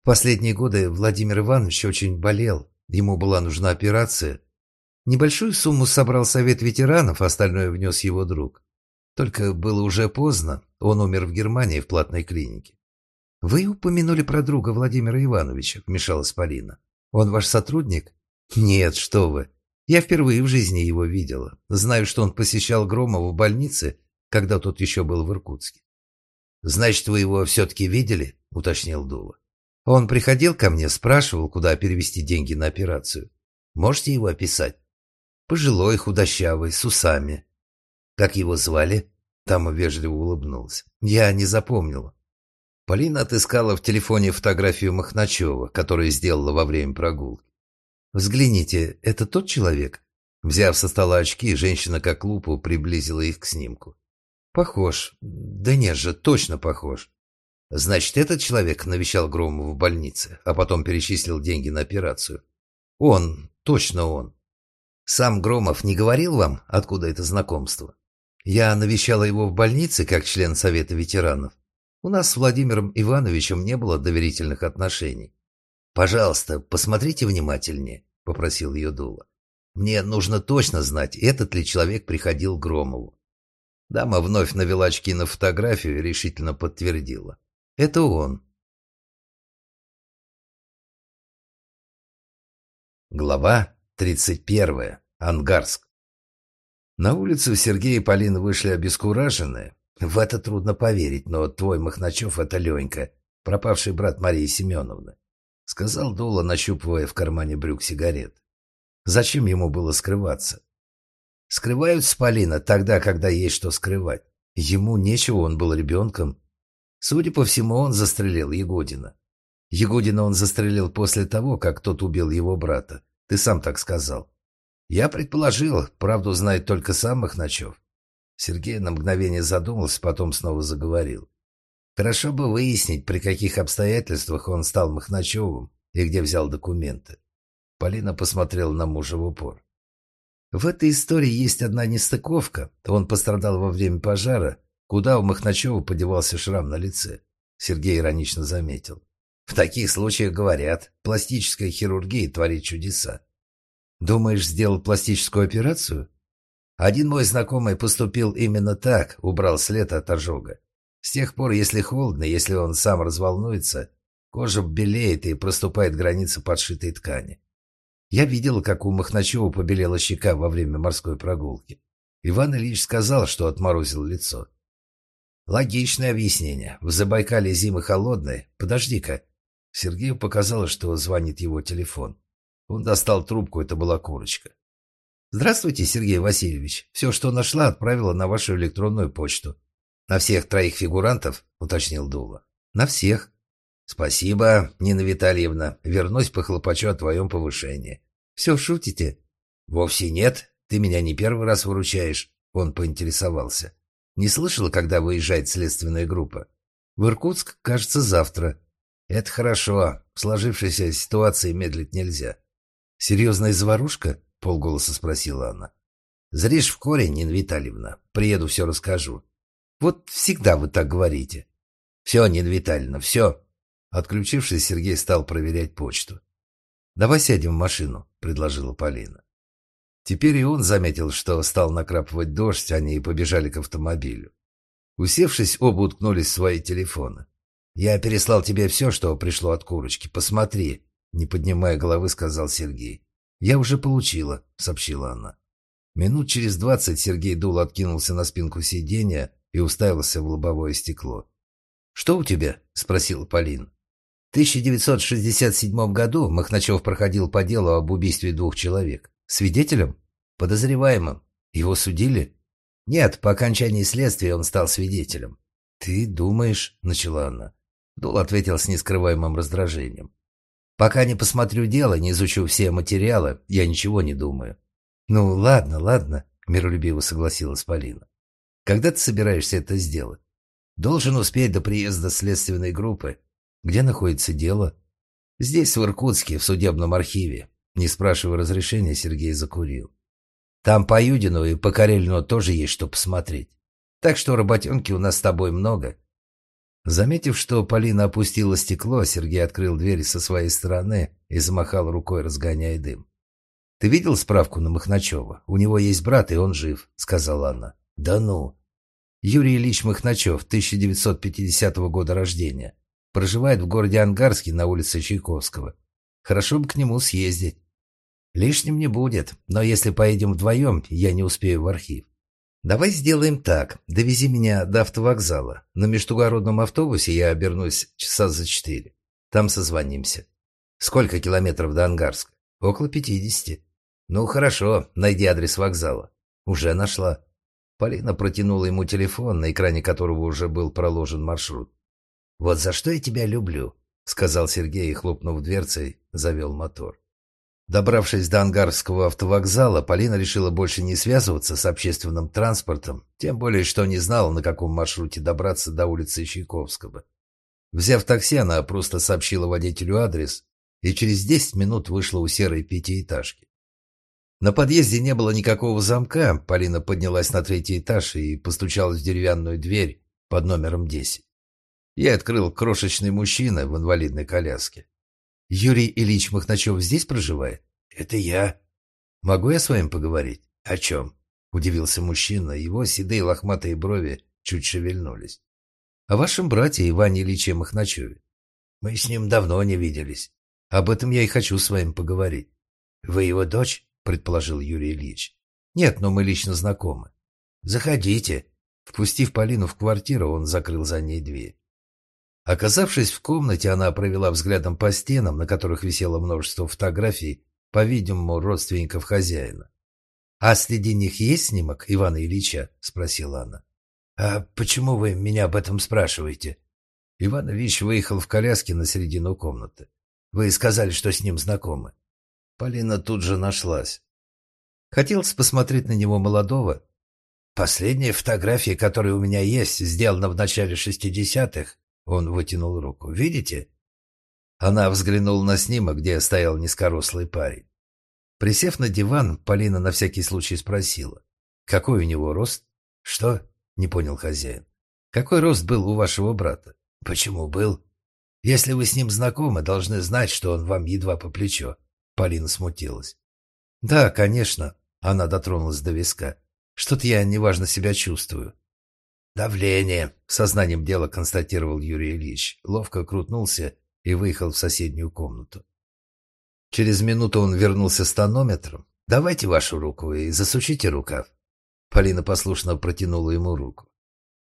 Последние годы Владимир Иванович очень болел. Ему была нужна операция. Небольшую сумму собрал совет ветеранов, остальное внес его друг. Только было уже поздно. Он умер в Германии в платной клинике. «Вы упомянули про друга Владимира Ивановича», — вмешалась Полина. «Он ваш сотрудник?» «Нет, что вы. Я впервые в жизни его видела. Знаю, что он посещал Громова в больнице, когда тот еще был в Иркутске». «Значит, вы его все-таки видели?» — уточнил Дула. «Он приходил ко мне, спрашивал, куда перевести деньги на операцию. Можете его описать?» «Пожилой, худощавый, с усами». «Как его звали?» Тама вежливо улыбнулся. «Я не запомнила». Полина отыскала в телефоне фотографию Махначева, которую сделала во время прогулки. «Взгляните, это тот человек?» Взяв со стола очки, женщина как лупу приблизила их к снимку. «Похож. Да нет же, точно похож. Значит, этот человек навещал Громова в больнице, а потом перечислил деньги на операцию. Он, точно он. Сам Громов не говорил вам, откуда это знакомство? Я навещала его в больнице как член Совета ветеранов. У нас с Владимиром Ивановичем не было доверительных отношений. «Пожалуйста, посмотрите внимательнее», — попросил ее Дула. «Мне нужно точно знать, этот ли человек приходил к Громову». Дама вновь навела очки на фотографию и решительно подтвердила. «Это он». Глава 31. Ангарск. На улицу Сергей и Полина вышли обескураженные, в это трудно поверить, но твой Махначев — это Ленька, пропавший брат Марии Семеновны, — сказал Дула, нащупывая в кармане брюк сигарет. Зачем ему было скрываться? Скрываются Полина тогда, когда есть что скрывать. Ему нечего, он был ребенком. Судя по всему, он застрелил Ягодина. Ягодина он застрелил после того, как тот убил его брата. Ты сам так сказал. Я предположил, правду знает только сам Махначев. Сергей на мгновение задумался, потом снова заговорил. Хорошо бы выяснить, при каких обстоятельствах он стал Махначевым и где взял документы. Полина посмотрела на мужа в упор. В этой истории есть одна нестыковка. Он пострадал во время пожара. Куда у Махначева подевался шрам на лице? Сергей иронично заметил. В таких случаях говорят, пластическая хирургия творит чудеса. Думаешь, сделал пластическую операцию? Один мой знакомый поступил именно так, убрал след от ожога. С тех пор, если холодно, если он сам разволнуется, кожа белеет и проступает граница подшитой ткани. Я видел, как у Махначева побелела щека во время морской прогулки. Иван Ильич сказал, что отморозил лицо. Логичное объяснение. В Забайкале зимы холодные. Подожди-ка. Сергею показалось, что звонит его телефон. Он достал трубку, это была курочка. «Здравствуйте, Сергей Васильевич. Все, что нашла, отправила на вашу электронную почту». «На всех троих фигурантов?» — уточнил Дула. «На всех». «Спасибо, Нина Витальевна. Вернусь, похлопочу о твоем повышении». «Все, шутите?» «Вовсе нет. Ты меня не первый раз выручаешь». Он поинтересовался. «Не слышала, когда выезжает следственная группа?» «В Иркутск, кажется, завтра». «Это хорошо. В сложившейся ситуации медлить нельзя». «Серьезная заварушка?» — полголоса спросила она. «Зришь в корень, Нина Витальевна. Приеду, все расскажу». «Вот всегда вы так говорите». «Все, Нина Витальевна, все. Отключившись, Сергей стал проверять почту. «Давай сядем в машину», — предложила Полина. Теперь и он заметил, что стал накрапывать дождь, они побежали к автомобилю. Усевшись, оба уткнулись в свои телефоны. «Я переслал тебе все, что пришло от курочки. Посмотри», — не поднимая головы, сказал Сергей. «Я уже получила», — сообщила она. Минут через двадцать Сергей Дул откинулся на спинку сиденья и уставился в лобовое стекло. «Что у тебя?» — спросила Полина. В 1967 году Махначев проходил по делу об убийстве двух человек. Свидетелем? Подозреваемым. Его судили? Нет, по окончании следствия он стал свидетелем. «Ты думаешь?» — начала она. Дул ответил с нескрываемым раздражением. «Пока не посмотрю дело, не изучу все материалы, я ничего не думаю». «Ну, ладно, ладно», — миролюбиво согласилась Полина. «Когда ты собираешься это сделать?» «Должен успеть до приезда следственной группы. Где находится дело? Здесь, в Иркутске, в судебном архиве. Не спрашивая разрешения, Сергей закурил. Там по Юдину и по Карелину тоже есть что посмотреть. Так что работенки у нас с тобой много. Заметив, что Полина опустила стекло, Сергей открыл дверь со своей стороны и замахал рукой, разгоняя дым. «Ты видел справку на Махначева? У него есть брат, и он жив», — сказала она. «Да ну!» Юрий Ильич Махначев, 1950 года рождения. Проживает в городе Ангарске на улице Чайковского. Хорошо бы к нему съездить. Лишним не будет, но если поедем вдвоем, я не успею в архив. Давай сделаем так. Довези меня до автовокзала. На междугородном автобусе я обернусь часа за четыре. Там созвонимся. Сколько километров до Ангарска? Около пятидесяти. Ну, хорошо, найди адрес вокзала. Уже нашла. Полина протянула ему телефон, на экране которого уже был проложен маршрут. «Вот за что я тебя люблю», — сказал Сергей и, хлопнув дверцей, завел мотор. Добравшись до Ангарского автовокзала, Полина решила больше не связываться с общественным транспортом, тем более, что не знала, на каком маршруте добраться до улицы Чайковского. Взяв такси, она просто сообщила водителю адрес и через десять минут вышла у серой пятиэтажки. На подъезде не было никакого замка, Полина поднялась на третий этаж и постучалась в деревянную дверь под номером десять. Я открыл крошечный мужчина в инвалидной коляске. «Юрий Ильич Махначев здесь проживает?» «Это я». «Могу я с вами поговорить?» «О чем?» — удивился мужчина. Его седые лохматые брови чуть шевельнулись. «О вашем брате Иване Ильиче Махначеве. Мы с ним давно не виделись. Об этом я и хочу с вами поговорить». «Вы его дочь?» — предположил Юрий Ильич. «Нет, но мы лично знакомы». «Заходите». Впустив Полину в квартиру, он закрыл за ней дверь. Оказавшись в комнате, она провела взглядом по стенам, на которых висело множество фотографий, по-видимому, родственников хозяина. «А среди них есть снимок Ивана Ильича?» – спросила она. «А почему вы меня об этом спрашиваете?» Иван Ильич выехал в коляске на середину комнаты. «Вы сказали, что с ним знакомы». Полина тут же нашлась. Хотелось посмотреть на него молодого. Последняя фотография, которая у меня есть, сделана в начале шестидесятых, он вытянул руку. «Видите?» Она взглянула на снимок, где стоял низкорослый парень. Присев на диван, Полина на всякий случай спросила. «Какой у него рост?» «Что?» — не понял хозяин. «Какой рост был у вашего брата?» «Почему был?» «Если вы с ним знакомы, должны знать, что он вам едва по плечо». Полина смутилась. Да, конечно. Она дотронулась до виска. Что-то я неважно себя чувствую. Давление, сознанием дела констатировал Юрий Ильич. Ловко крутнулся и выехал в соседнюю комнату. Через минуту он вернулся с тонометром. «Давайте вашу руку и засучите рукав». Полина послушно протянула ему руку.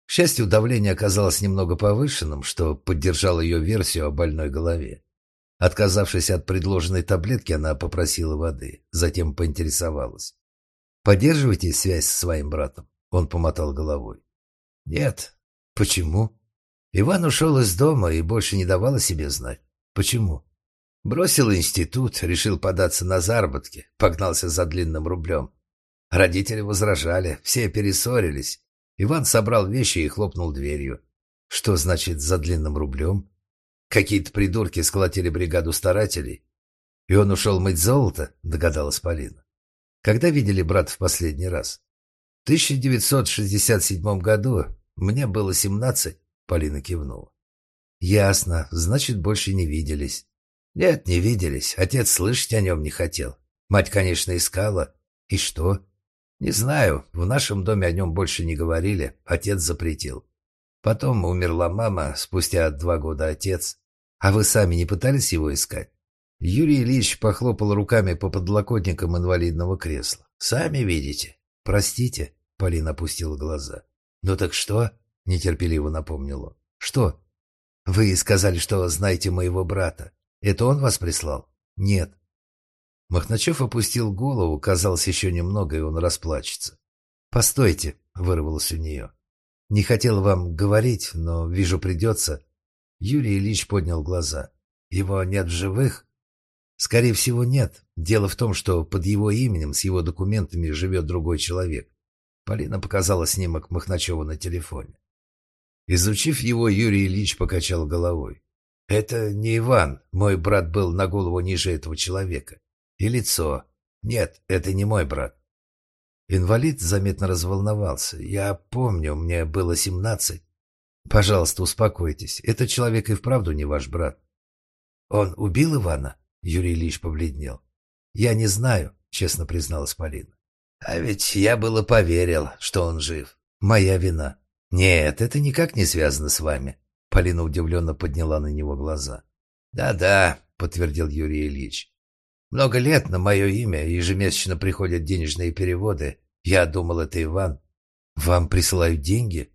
К счастью, давление оказалось немного повышенным, что поддержало ее версию о больной голове. Отказавшись от предложенной таблетки, она попросила воды, затем поинтересовалась. «Поддерживаете связь со своим братом?» Он помотал головой. «Нет». «Почему?» Иван ушел из дома и больше не давал о себе знать. «Почему?» Бросил институт, решил податься на заработки, погнался за длинным рублем. Родители возражали, все перессорились. Иван собрал вещи и хлопнул дверью. Что значит «за длинным рублем»? Какие-то придурки сколотили бригаду старателей. И он ушел мыть золото, догадалась Полина. Когда видели брата в последний раз? В 1967 году. Мне было 17, Полина кивнула. Ясно, значит, больше не виделись. Нет, не виделись. Отец слышать о нем не хотел. Мать, конечно, искала. И что? Не знаю. В нашем доме о нем больше не говорили. Отец запретил. Потом умерла мама, спустя два года отец. А вы сами не пытались его искать? Юрий Ильич похлопал руками по подлокотникам инвалидного кресла. «Сами видите». «Простите», — Полина опустила глаза. «Ну так что?» — нетерпеливо напомнил он. «Что?» «Вы сказали, что знаете моего брата. Это он вас прислал?» «Нет». Махначев опустил голову, казалось, еще немного, и он расплачется. «Постойте», — вырвалось у нее. «Не хотел вам говорить, но, вижу, придется». Юрий Ильич поднял глаза. «Его нет в живых?» «Скорее всего, нет. Дело в том, что под его именем, с его документами живет другой человек». Полина показала снимок Махначева на телефоне. Изучив его, Юрий Ильич покачал головой. Это не Иван. Мой брат был на голову ниже этого человека. И лицо. Нет, это не мой брат. Инвалид заметно разволновался. Я помню, мне было семнадцать. Пожалуйста, успокойтесь. Этот человек и вправду не ваш брат. Он убил Ивана? Юрий Ильич побледнел. Я не знаю, честно призналась Полина. А ведь я было поверил, что он жив. Моя вина. Нет, это никак не связано с вами. Полина удивленно подняла на него глаза. «Да-да», — подтвердил Юрий Ильич. «Много лет на мое имя ежемесячно приходят денежные переводы. Я думал, это Иван. Вам присылают деньги?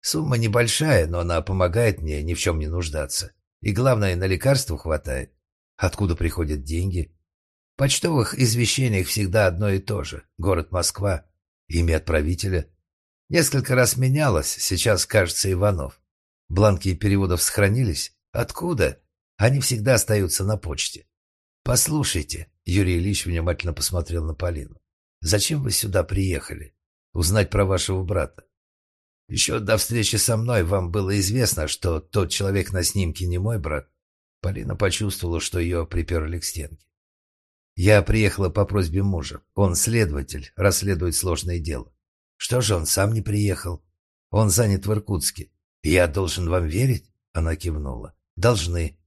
Сумма небольшая, но она помогает мне ни в чем не нуждаться. И главное, на лекарства хватает. Откуда приходят деньги? В почтовых извещениях всегда одно и то же. Город Москва. Имя отправителя. Несколько раз менялось, сейчас, кажется, Иванов. Бланки переводов сохранились? Откуда? Они всегда остаются на почте. Послушайте, Юрий Ильич внимательно посмотрел на Полину. Зачем вы сюда приехали? Узнать про вашего брата. Еще до встречи со мной вам было известно, что тот человек на снимке не мой брат. Полина почувствовала, что ее приперли к стенке. Я приехала по просьбе мужа. Он следователь, расследует сложное дело. Что же он сам не приехал? Он занят в Иркутске. «Я должен вам верить?» — она кивнула. «Должны».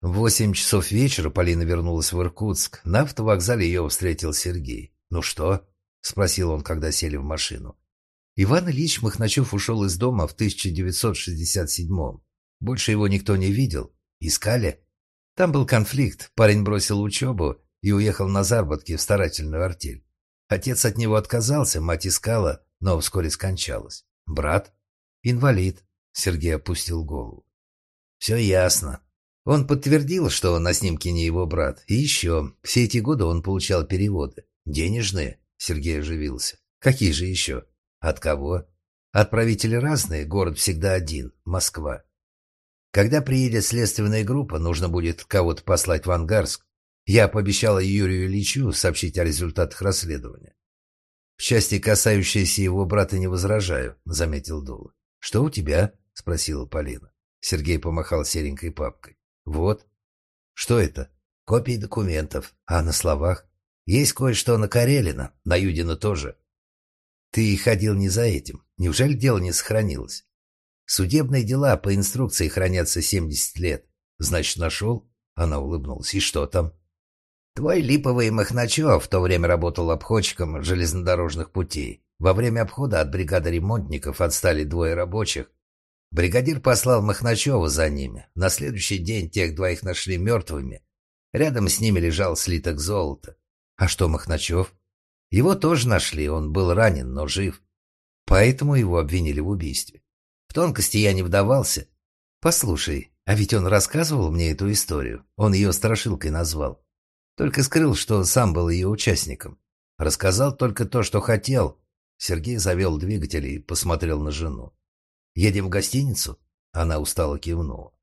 В восемь часов вечера Полина вернулась в Иркутск. На автовокзале ее встретил Сергей. «Ну что?» — спросил он, когда сели в машину. Иван Ильич Махначев ушел из дома в 1967-м. Больше его никто не видел. Искали? Там был конфликт. Парень бросил учебу и уехал на заработки в старательную артель. Отец от него отказался, мать искала, но вскоре скончалась. Брат? Инвалид. Сергей опустил голову. «Все ясно. Он подтвердил, что на снимке не его брат. И еще, все эти годы он получал переводы. Денежные?» Сергей оживился. «Какие же еще? От кого?» «Отправители разные, город всегда один. Москва. Когда приедет следственная группа, нужно будет кого-то послать в Ангарск. Я пообещала Юрию Ильичу сообщить о результатах расследования. В части, касающейся его брата, не возражаю», — заметил Дула. «Что у тебя?» — спросила Полина. Сергей помахал серенькой папкой. «Вот». «Что это?» «Копии документов. А на словах?» «Есть кое-что на Карелина, на Юдина тоже». «Ты ходил не за этим. Неужели дело не сохранилось?» «Судебные дела по инструкции хранятся 70 лет. Значит, нашел?» Она улыбнулась. «И что там?» Твой липовый Махначев в то время работал обходчиком железнодорожных путей. Во время обхода от бригады ремонтников отстали двое рабочих. Бригадир послал Махначева за ними. На следующий день тех двоих нашли мертвыми. Рядом с ними лежал слиток золота. А что Махначев? Его тоже нашли, он был ранен, но жив. Поэтому его обвинили в убийстве. В тонкости я не вдавался. Послушай, а ведь он рассказывал мне эту историю. Он ее страшилкой назвал. Только скрыл, что сам был ее участником. Рассказал только то, что хотел. Сергей завел двигатель и посмотрел на жену. «Едем в гостиницу?» Она устало кивнула.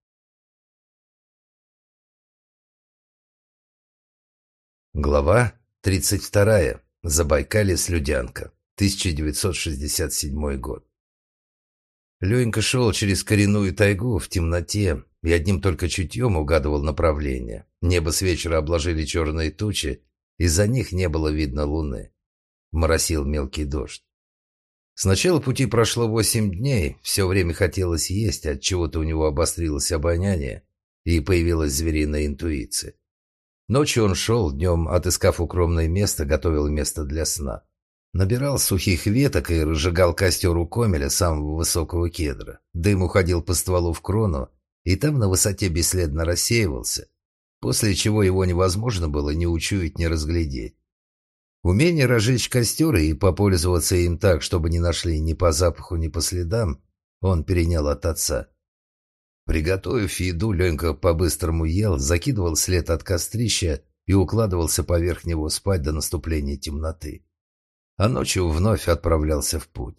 Глава 32. Забайкалье Слюдянка. 1967 год. Ленька шел через коренную тайгу в темноте и одним только чутьем угадывал направление. Небо с вечера обложили черные тучи, из-за них не было видно луны. Моросил мелкий дождь. С начала пути прошло восемь дней, все время хотелось есть, от чего-то у него обострилось обоняние и появилась звериная интуиция. Ночью он шел, днем, отыскав укромное место, готовил место для сна. Набирал сухих веток и разжигал костер у комеля самого высокого кедра. Дым уходил по стволу в крону, и там на высоте бесследно рассеивался, после чего его невозможно было ни учуять, ни разглядеть. Умение разжечь костер и попользоваться им так, чтобы не нашли ни по запаху, ни по следам, он перенял от отца. Приготовив еду, Ленька по-быстрому ел, закидывал след от кострища и укладывался поверх него спать до наступления темноты а ночью вновь отправлялся в путь.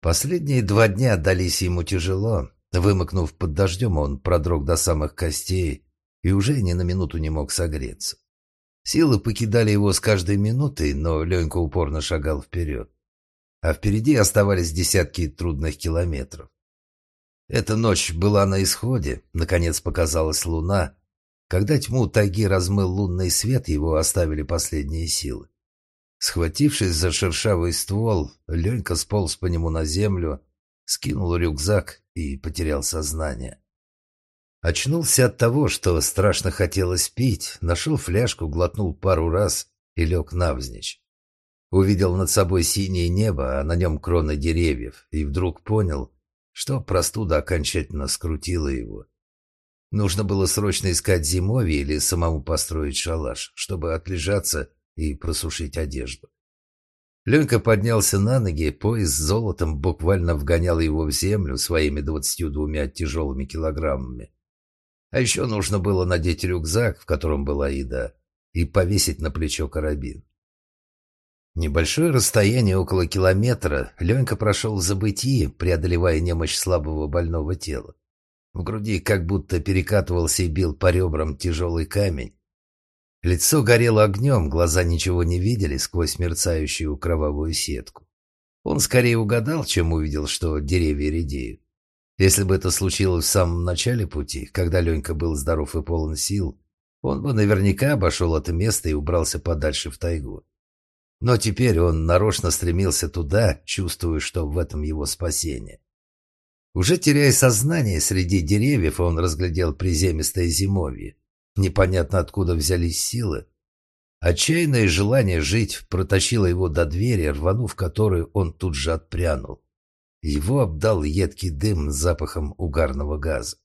Последние два дня дались ему тяжело. Вымокнув под дождем, он продрог до самых костей и уже ни на минуту не мог согреться. Силы покидали его с каждой минутой, но Ленька упорно шагал вперед. А впереди оставались десятки трудных километров. Эта ночь была на исходе, наконец показалась луна. Когда тьму тайги размыл лунный свет, его оставили последние силы. Схватившись за шершавый ствол, Ленька сполз по нему на землю, скинул рюкзак и потерял сознание. Очнулся от того, что страшно хотелось пить, нашел фляжку, глотнул пару раз и лег навзничь. Увидел над собой синее небо, а на нем кроны деревьев, и вдруг понял, что простуда окончательно скрутила его. Нужно было срочно искать зимовье или самому построить шалаш, чтобы отлежаться и просушить одежду. Ленька поднялся на ноги, пояс с золотом буквально вгонял его в землю своими двадцатью двумя тяжелыми килограммами. А еще нужно было надеть рюкзак, в котором была еда, и повесить на плечо карабин. Небольшое расстояние, около километра, Ленька прошел в забытии, преодолевая немощь слабого больного тела. В груди как будто перекатывался и бил по ребрам тяжелый камень, Лицо горело огнем, глаза ничего не видели сквозь мерцающую кровавую сетку. Он скорее угадал, чем увидел, что деревья редеют. Если бы это случилось в самом начале пути, когда Ленька был здоров и полон сил, он бы наверняка обошел это место и убрался подальше в тайгу. Но теперь он нарочно стремился туда, чувствуя, что в этом его спасение. Уже теряя сознание, среди деревьев он разглядел приземистое зимовье. Непонятно откуда взялись силы. Отчаянное желание жить протащило его до двери, рванув которую он тут же отпрянул. Его обдал едкий дым с запахом угарного газа.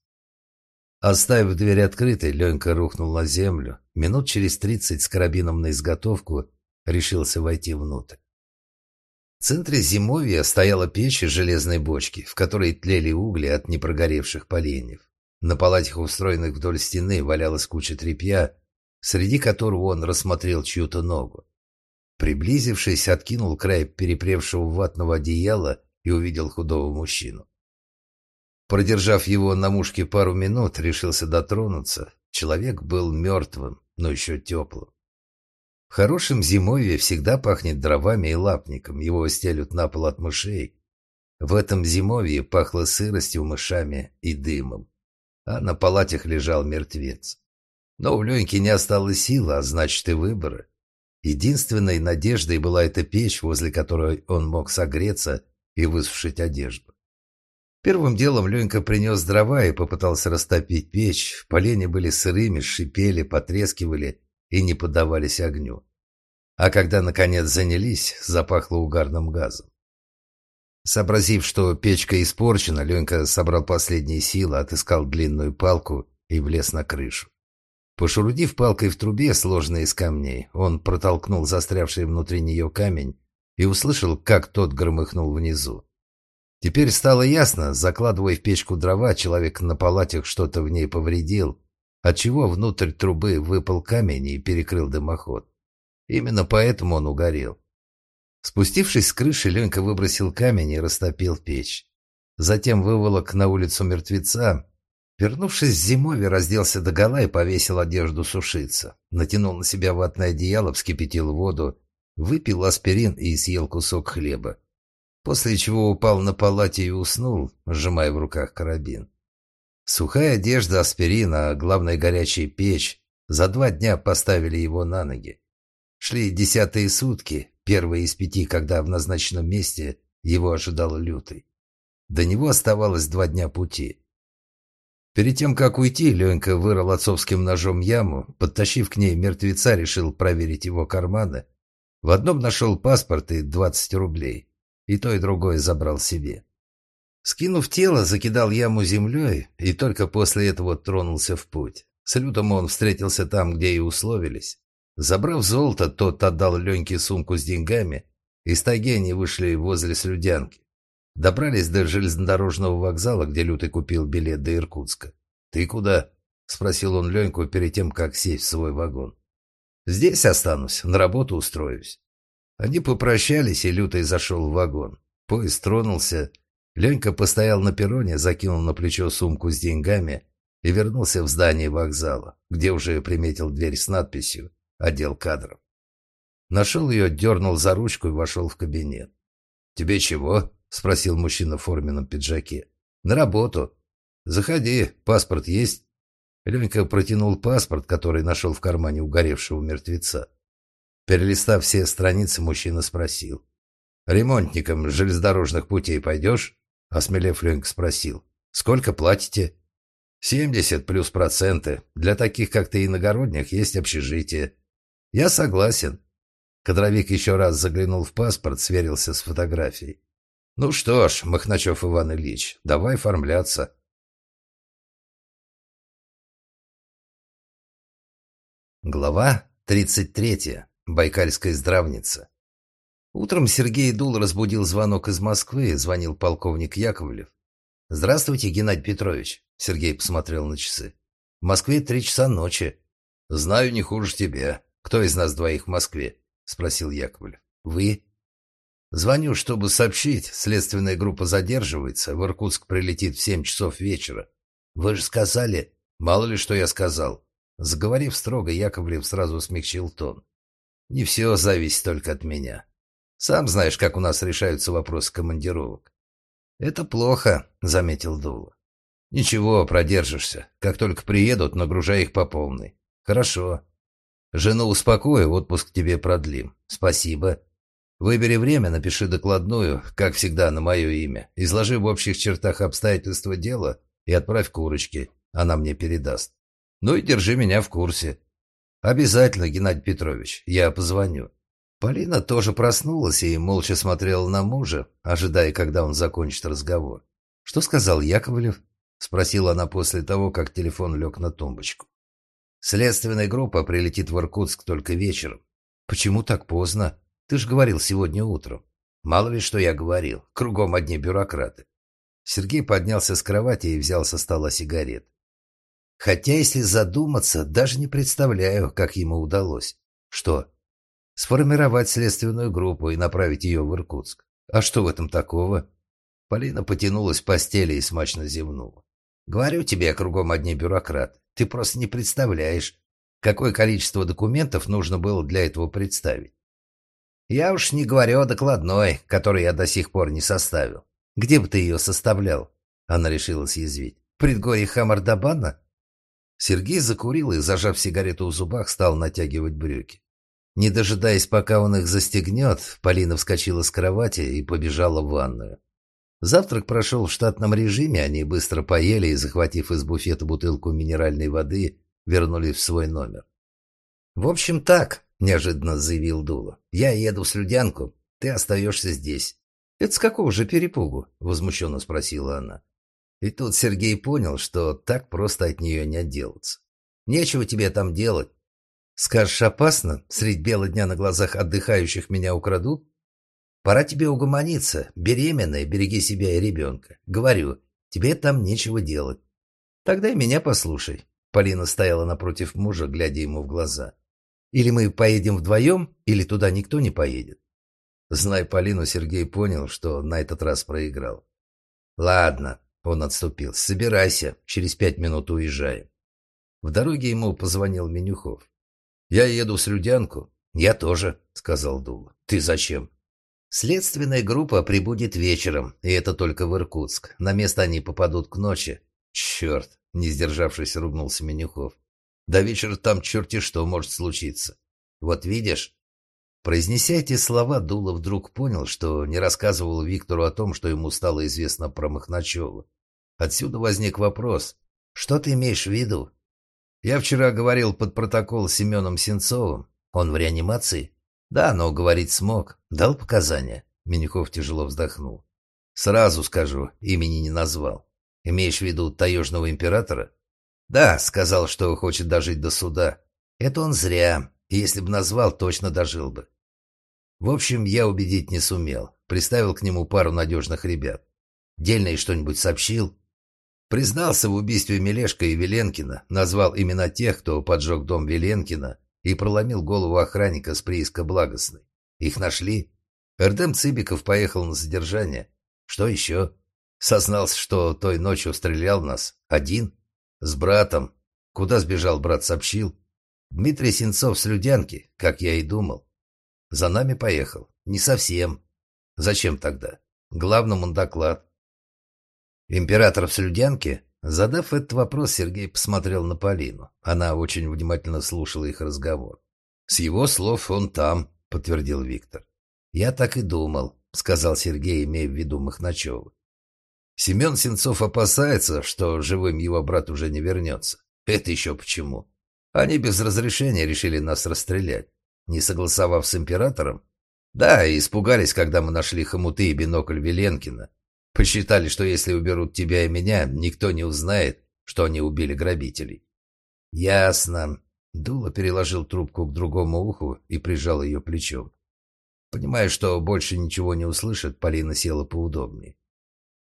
Оставив дверь открытой, Ленька рухнул на землю. Минут через тридцать с карабином на изготовку решился войти внутрь. В центре зимовья стояла печь из железной бочки, в которой тлели угли от непрогоревших поленьев. На палатях, устроенных вдоль стены, валялась куча тряпья, среди которого он рассмотрел чью-то ногу. Приблизившись, откинул край перепревшего ватного одеяла и увидел худого мужчину. Продержав его на мушке пару минут, решился дотронуться. Человек был мертвым, но еще теплым. В хорошем зимовье всегда пахнет дровами и лапником, его стелют на пол от мышей. В этом зимовье пахло сыростью, мышами и дымом а на палатях лежал мертвец. Но у Леньки не осталось силы, а значит и выбора. Единственной надеждой была эта печь, возле которой он мог согреться и высушить одежду. Первым делом Ленька принес дрова и попытался растопить печь. Поленья были сырыми, шипели, потрескивали и не поддавались огню. А когда, наконец, занялись, запахло угарным газом. Сообразив, что печка испорчена, Ленька собрал последние силы, отыскал длинную палку и влез на крышу. Пошурудив палкой в трубе, сложенной из камней, он протолкнул застрявший внутри нее камень и услышал, как тот громыхнул внизу. Теперь стало ясно, закладывая в печку дрова, человек на палатях что-то в ней повредил, отчего внутрь трубы выпал камень и перекрыл дымоход. Именно поэтому он угорел. Спустившись с крыши, Ленька выбросил камень и растопил печь. Затем выволок на улицу мертвеца. Вернувшись с зимовья, разделся догола и повесил одежду сушиться. Натянул на себя ватное одеяло, вскипятил воду, выпил аспирин и съел кусок хлеба. После чего упал на палате и уснул, сжимая в руках карабин. Сухая одежда, аспирин, а главное горячая печь за два дня поставили его на ноги. Шли десятые сутки, первые из пяти, когда в назначенном месте его ожидал лютый. До него оставалось два дня пути. Перед тем, как уйти, Ленька вырыл отцовским ножом яму, подтащив к ней мертвеца, решил проверить его карманы. В одном нашел паспорт и двадцать рублей, и то и другое забрал себе. Скинув тело, закидал яму землей и только после этого тронулся в путь. С Лютом он встретился там, где и условились. Забрав золото, тот отдал Леньке сумку с деньгами, и тайги они вышли возле Слюдянки. Добрались до железнодорожного вокзала, где Лютый купил билет до Иркутска. «Ты куда?» — спросил он Леньку перед тем, как сесть в свой вагон. «Здесь останусь, на работу устроюсь». Они попрощались, и Лютый зашел в вагон. Поезд тронулся. Ленька постоял на перроне, закинул на плечо сумку с деньгами и вернулся в здание вокзала, где уже приметил дверь с надписью отдел кадров. Нашел ее, дернул за ручку и вошел в кабинет. «Тебе чего?» — спросил мужчина в форменном пиджаке. «На работу. Заходи, паспорт есть?» Ленька протянул паспорт, который нашел в кармане угоревшего мертвеца. Перелистав все страницы, мужчина спросил. «Ремонтником железнодорожных путей пойдешь?» Осмелев, Ленька спросил. «Сколько платите?» «Семьдесят плюс проценты. Для таких, как ты, иногородних, есть общежитие. «Я согласен». Кадровик еще раз заглянул в паспорт, сверился с фотографией. «Ну что ж, Махначев Иван Ильич, давай оформляться». Глава 33. Байкальская здравница. Утром Сергей Дул разбудил звонок из Москвы, звонил полковник Яковлев. «Здравствуйте, Геннадий Петрович», — Сергей посмотрел на часы. «В Москве три часа ночи». «Знаю, не хуже тебя. «Кто из нас двоих в Москве?» — спросил Яковлев. «Вы?» «Звоню, чтобы сообщить. Следственная группа задерживается. В Иркутск прилетит в семь часов вечера. Вы же сказали...» «Мало ли, что я сказал». Заговорив строго, Яковлев сразу смягчил тон. «Не все зависит только от меня. Сам знаешь, как у нас решаются вопросы командировок». «Это плохо», — заметил Дула. «Ничего, продержишься. Как только приедут, нагружай их по полной». «Хорошо. Жену успокой, отпуск тебе продлим. Спасибо. Выбери время, напиши докладную, как всегда, на мое имя. Изложи в общих чертах обстоятельства дела и отправь курочки. Она мне передаст. Ну и держи меня в курсе. Обязательно, Геннадий Петрович, я позвоню. Полина тоже проснулась и молча смотрела на мужа, ожидая, когда он закончит разговор. «Что сказал Яковлев?» — спросила она после того, как телефон лег на тумбочку. Следственная группа прилетит в Иркутск только вечером. Почему так поздно? Ты же говорил сегодня утром. Мало ли, что я говорил. Кругом одни бюрократы. Сергей поднялся с кровати и взял со стола сигарет. Хотя, если задуматься, даже не представляю, как ему удалось. Что? Сформировать следственную группу и направить ее в Иркутск. А что в этом такого? Полина потянулась в постели и смачно зевнула. Говорю тебе, кругом одни бюрократы. Ты просто не представляешь, какое количество документов нужно было для этого представить. Я уж не говорю о докладной, который я до сих пор не составил. Где бы ты ее составлял? Она решила съязвить. Предгорье Хамардабана? Сергей закурил и, зажав сигарету в зубах, стал натягивать брюки. Не дожидаясь, пока он их застегнет, Полина вскочила с кровати и побежала в ванную. Завтрак прошел в штатном режиме, они быстро поели и, захватив из буфета бутылку минеральной воды, вернулись в свой номер. «В общем, так», — неожиданно заявил Дула. «Я еду в Слюдянку, ты остаешься здесь». «Это с какого же перепугу?» — возмущенно спросила она. И тут Сергей понял, что так просто от нее не отделаться. «Нечего тебе там делать. Скажешь, опасно? Средь бела дня на глазах отдыхающих меня украдут? Пора тебе угомониться. Беременная, береги себя и ребенка. Говорю, тебе там нечего делать. Тогда и меня послушай. Полина стояла напротив мужа, глядя ему в глаза. Или мы поедем вдвоем, или туда никто не поедет. Зная Полину, Сергей понял, что на этот раз проиграл. «Ладно», — он отступил, — «собирайся, через пять минут уезжаем». В дороге ему позвонил Менюхов. «Я еду с Людянку». «Я тоже», — сказал Дула. «Ты зачем?» «Следственная группа прибудет вечером, и это только в Иркутск. На место они попадут к ночи». «Черт!» — не сдержавшись, ругнулся Менюхов. До вечера там черти что может случиться. Вот видишь?» Произнеся эти слова, Дула вдруг понял, что не рассказывал Виктору о том, что ему стало известно про Махначева. Отсюда возник вопрос. «Что ты имеешь в виду?» «Я вчера говорил под протокол с Семеном Сенцовым. Он в реанимации?» «Да, но говорить смог. Дал показания?» Минюхов тяжело вздохнул. «Сразу скажу, имени не назвал. Имеешь в виду таежного императора?» «Да, сказал, что хочет дожить до суда. Это он зря. Если бы назвал, точно дожил бы. В общем, я убедить не сумел. Приставил к нему пару надежных ребят. Дельный что-нибудь сообщил. Признался в убийстве Мелешка и Веленкина, назвал имена тех, кто поджег дом Веленкина и проломил голову охранника с прииска Благостной. Их нашли. Эрдем Цыбиков поехал на задержание. Что еще? Сознался, что той ночью стрелял в нас. Один? С братом. Куда сбежал брат, сообщил. Дмитрий Сенцов с Людянки, как я и думал. За нами поехал. Не совсем. Зачем тогда? Главному доклад. Император в Слюдянке? Задав этот вопрос, Сергей посмотрел на Полину. Она очень внимательно слушала их разговор. «С его слов он там», — подтвердил Виктор. «Я так и думал», — сказал Сергей, имея в виду Махначева. Семен Сенцов опасается, что живым его брат уже не вернется. Это еще почему? Они без разрешения решили нас расстрелять, не согласовав с императором. Да, и испугались, когда мы нашли хомуты и бинокль Веленкина. Посчитали, что если уберут тебя и меня, никто не узнает, что они убили грабителей. Ясно. Дула переложил трубку к другому уху и прижал ее плечом. Понимая, что больше ничего не услышит, Полина села поудобнее.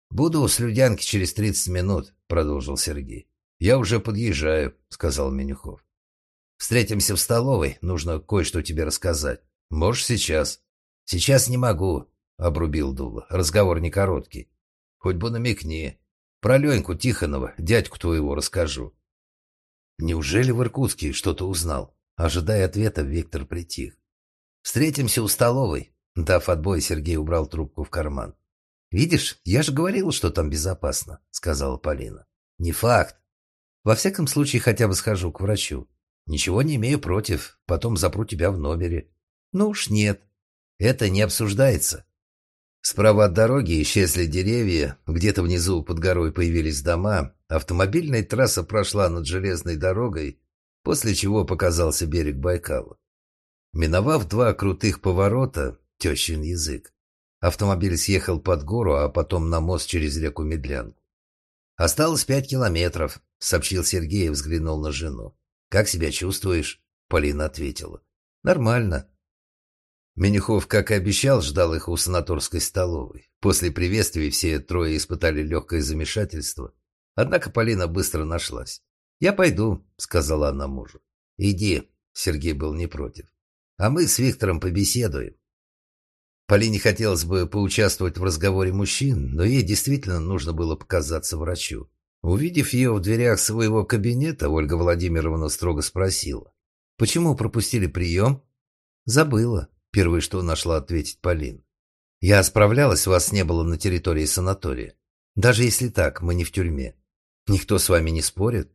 «Буду у Слюдянки через тридцать минут», — продолжил Сергей. «Я уже подъезжаю», — сказал Менюхов. «Встретимся в столовой, нужно кое-что тебе рассказать. Можешь сейчас?» «Сейчас не могу», — обрубил Дула. «Разговор не короткий. Хоть бы намекни. Про Леньку Тихонова, дядьку твоего, расскажу». Неужели в Иркутске что-то узнал? Ожидая ответа, Виктор притих. «Встретимся у столовой». Дав отбой, Сергей убрал трубку в карман. «Видишь, я же говорила, что там безопасно», — сказала Полина. «Не факт. Во всяком случае, хотя бы схожу к врачу. Ничего не имею против, потом запру тебя в номере». «Ну уж нет. Это не обсуждается». Справа от дороги исчезли деревья, где-то внизу под горой появились дома, автомобильная трасса прошла над железной дорогой, после чего показался берег Байкала. Миновав два крутых поворота, тещин язык, Автомобиль съехал под гору, а потом на мост через реку Медлянку. «Осталось пять километров», — сообщил Сергей и взглянул на жену. «Как себя чувствуешь?» — Полина ответила. «Нормально». Менюхов, как и обещал, ждал их у санаторской столовой. После приветствий все трое испытали легкое замешательство. Однако Полина быстро нашлась. «Я пойду», — сказала она мужу. «Иди», — Сергей был не против. «А мы с Виктором побеседуем». Полине хотелось бы поучаствовать в разговоре мужчин, но ей действительно нужно было показаться врачу. Увидев ее в дверях своего кабинета, Ольга Владимировна строго спросила. «Почему пропустили прием?» «Забыла», — первое, что нашла ответить Полина. «Я справлялась, вас не было на территории санатория. Даже если так, мы не в тюрьме. Никто с вами не спорит?»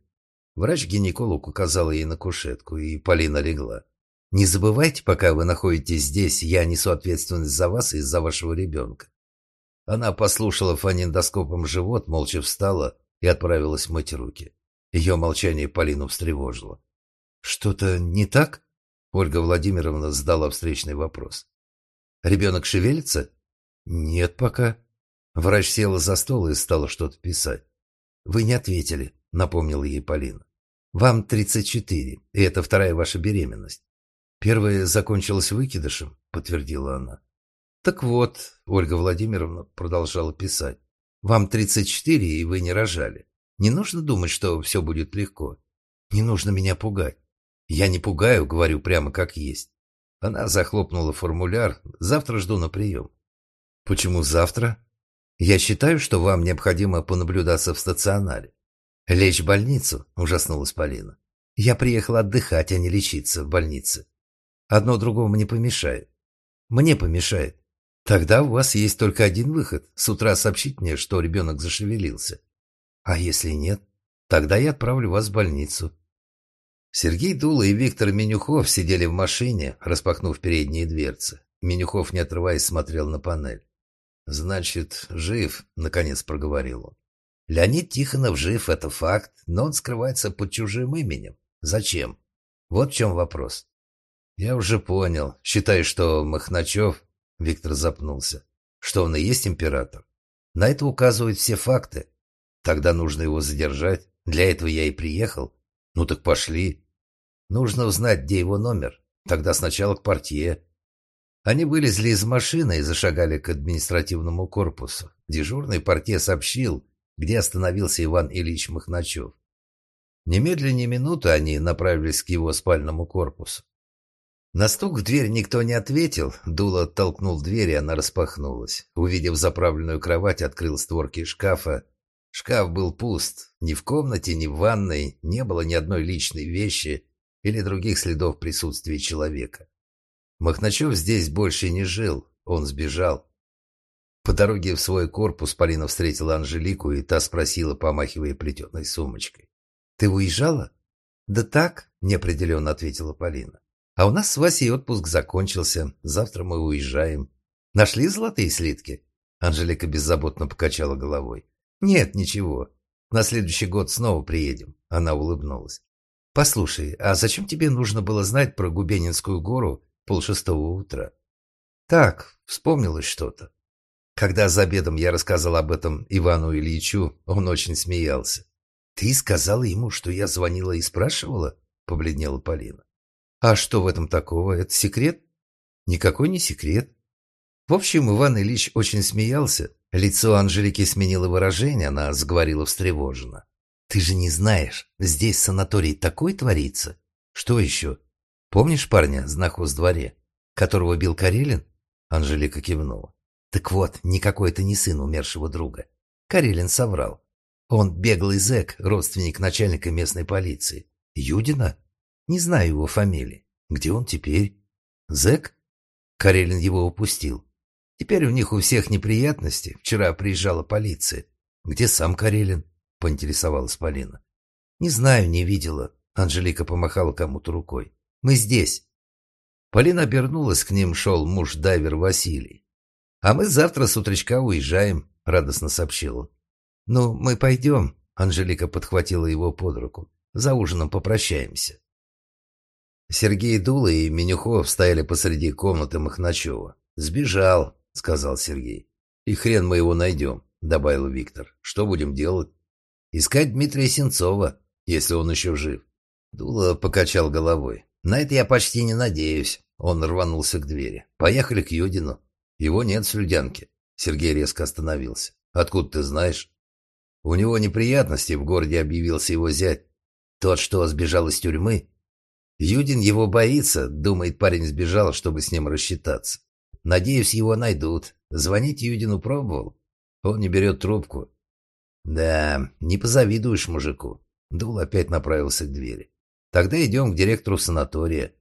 Врач-гинеколог указал ей на кушетку, и Полина легла. Не забывайте, пока вы находитесь здесь, я несу ответственность за вас и за вашего ребенка. Она послушала фонендоскопом живот, молча встала и отправилась мыть руки. Ее молчание Полину встревожило. «Что-то не так?» Ольга Владимировна задала встречный вопрос. «Ребенок шевелится?» «Нет пока». Врач села за стол и стала что-то писать. «Вы не ответили», — напомнила ей Полина. «Вам 34, и это вторая ваша беременность. Первая закончилась выкидышем», — подтвердила она. «Так вот», — Ольга Владимировна продолжала писать, «вам 34, и вы не рожали. Не нужно думать, что все будет легко. Не нужно меня пугать. Я не пугаю, говорю прямо как есть». Она захлопнула формуляр. «Завтра жду на прием». «Почему завтра?» «Я считаю, что вам необходимо понаблюдаться в стационаре». «Лечь в больницу?» – ужаснулась Полина. «Я приехала отдыхать, а не лечиться в больнице. Одно другому не помешает. Мне помешает. Тогда у вас есть только один выход – с утра сообщить мне, что ребенок зашевелился. А если нет, тогда я отправлю вас в больницу. Сергей Дула и Виктор Менюхов сидели в машине, распахнув передние дверцы. Менюхов, не отрываясь, смотрел на панель. «Значит, жив», — наконец проговорил он. «Леонид Тихонов жив, это факт, но он скрывается под чужим именем. Зачем? Вот в чем вопрос». «Я уже понял. Считаю, что Махначев...» Виктор запнулся. «Что он и есть император. На это указывают все факты. Тогда нужно его задержать. Для этого я и приехал. Ну так пошли. Нужно узнать, где его номер. Тогда сначала к портье. Они вылезли из машины и зашагали к административному корпусу. Дежурный портье сообщил, где остановился Иван Ильич Махначев. Немедленно минуты они направились к его спальному корпусу. На стук в дверь никто не ответил. Дуло оттолкнул дверь, и она распахнулась. Увидев заправленную кровать, открыл створки шкафа Шкаф был пуст. Ни в комнате, ни в ванной не было ни одной личной вещи или других следов присутствия человека. Махначев здесь больше не жил, он сбежал. По дороге в свой корпус Полина встретила Анжелику, и та спросила, помахивая плетеной сумочкой. «Ты уезжала?» «Да так», — неопределенно ответила Полина. «А у нас с Васей отпуск закончился. Завтра мы уезжаем. Нашли золотые слитки?» Анжелика беззаботно покачала головой. «Нет, ничего. На следующий год снова приедем», — она улыбнулась. «Послушай, а зачем тебе нужно было знать про Губенинскую гору полшестого утра?» «Так, вспомнилось что-то. Когда за обедом я рассказал об этом Ивану Ильичу, он очень смеялся. «Ты сказала ему, что я звонила и спрашивала?» — побледнела Полина. «А что в этом такого? Это секрет?» «Никакой не секрет. В общем, Иван Ильич очень смеялся. Лицо Анжелики сменило выражение, она заговорила встревоженно. «Ты же не знаешь, здесь санаторий такой творится. Что еще? Помнишь парня, знахоз дворе, которого бил Карелин?» Анжелика кивнула. «Так вот, никакой это не сын умершего друга. Карелин соврал. Он беглый зэк, родственник начальника местной полиции. Юдина? Не знаю его фамилии. Где он теперь? Зэк? Карелин его упустил. Теперь у них у всех неприятности. Вчера приезжала полиция. Где сам Карелин? Поинтересовалась Полина. Не знаю, не видела. Анжелика помахала кому-то рукой. Мы здесь. Полина обернулась, к ним шел муж-дайвер Василий. «А мы завтра с утречка уезжаем», — радостно сообщил он. «Ну, мы пойдем», — Анжелика подхватила его под руку. «За ужином попрощаемся». Сергей Дула и Менюхов стояли посреди комнаты Махначева. «Сбежал», — сказал Сергей. «И хрен мы его найдем», — добавил Виктор. «Что будем делать?» «Искать Дмитрия Сенцова, если он еще жив». Дула покачал головой. «На это я почти не надеюсь». Он рванулся к двери. «Поехали к Юдину». «Его нет в Слюдянке». Сергей резко остановился. «Откуда ты знаешь?» «У него неприятности, в городе объявился его зять. Тот, что сбежал из тюрьмы». Юдин его боится, думает, парень сбежал, чтобы с ним рассчитаться. Надеюсь, его найдут. Звонить Юдину пробовал? Он не берет трубку. Да, не позавидуешь мужику. Дул опять направился к двери. Тогда идем к директору санатория.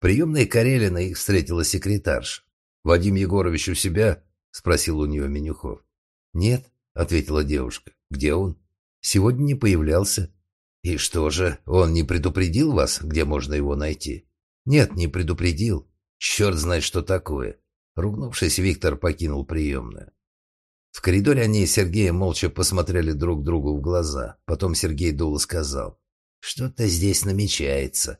Приемная Карелина их встретила секретарша. «Вадим Егорович у себя?» – спросил у нее Менюхов. «Нет», – ответила девушка. «Где он?» «Сегодня не появлялся». «И что же, он не предупредил вас, где можно его найти?» «Нет, не предупредил. Черт знает, что такое. Ругнувшись, Виктор покинул приемную. В коридоре они и Сергей молча посмотрели друг другу в глаза. Потом Сергей дуло сказал. «Что-то здесь намечается».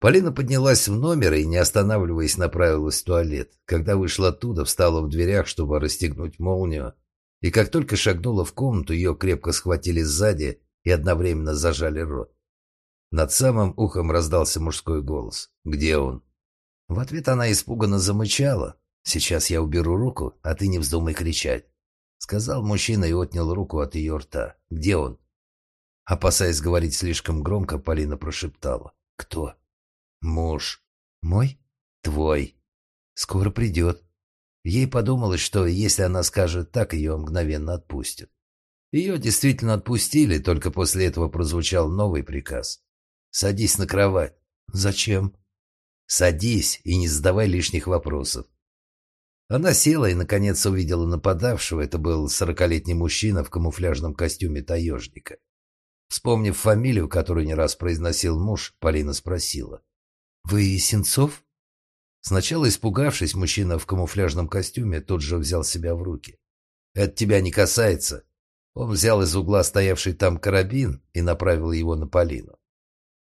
Полина поднялась в номер и, не останавливаясь, направилась в туалет. Когда вышла оттуда, встала в дверях, чтобы расстегнуть молнию, и как только шагнула в комнату, ее крепко схватили сзади и одновременно зажали рот. Над самым ухом раздался мужской голос. «Где он?» В ответ она испуганно замычала. «Сейчас я уберу руку, а ты не вздумай кричать», — сказал мужчина и отнял руку от ее рта. «Где он?» Опасаясь говорить слишком громко, Полина прошептала. «Кто?» «Муж». «Мой?» «Твой». «Скоро придет». Ей подумалось, что если она скажет так, ее мгновенно отпустят. Ее действительно отпустили, только после этого прозвучал новый приказ. «Садись на кровать». «Зачем?» «Садись и не задавай лишних вопросов». Она села и, наконец, увидела нападавшего. Это был сорокалетний мужчина в камуфляжном костюме таежника. Вспомнив фамилию, которую не раз произносил муж, Полина спросила. «Вы Сенцов?» Сначала испугавшись, мужчина в камуфляжном костюме тут же взял себя в руки. «Это тебя не касается». Он взял из угла стоявший там карабин и направил его на Полину.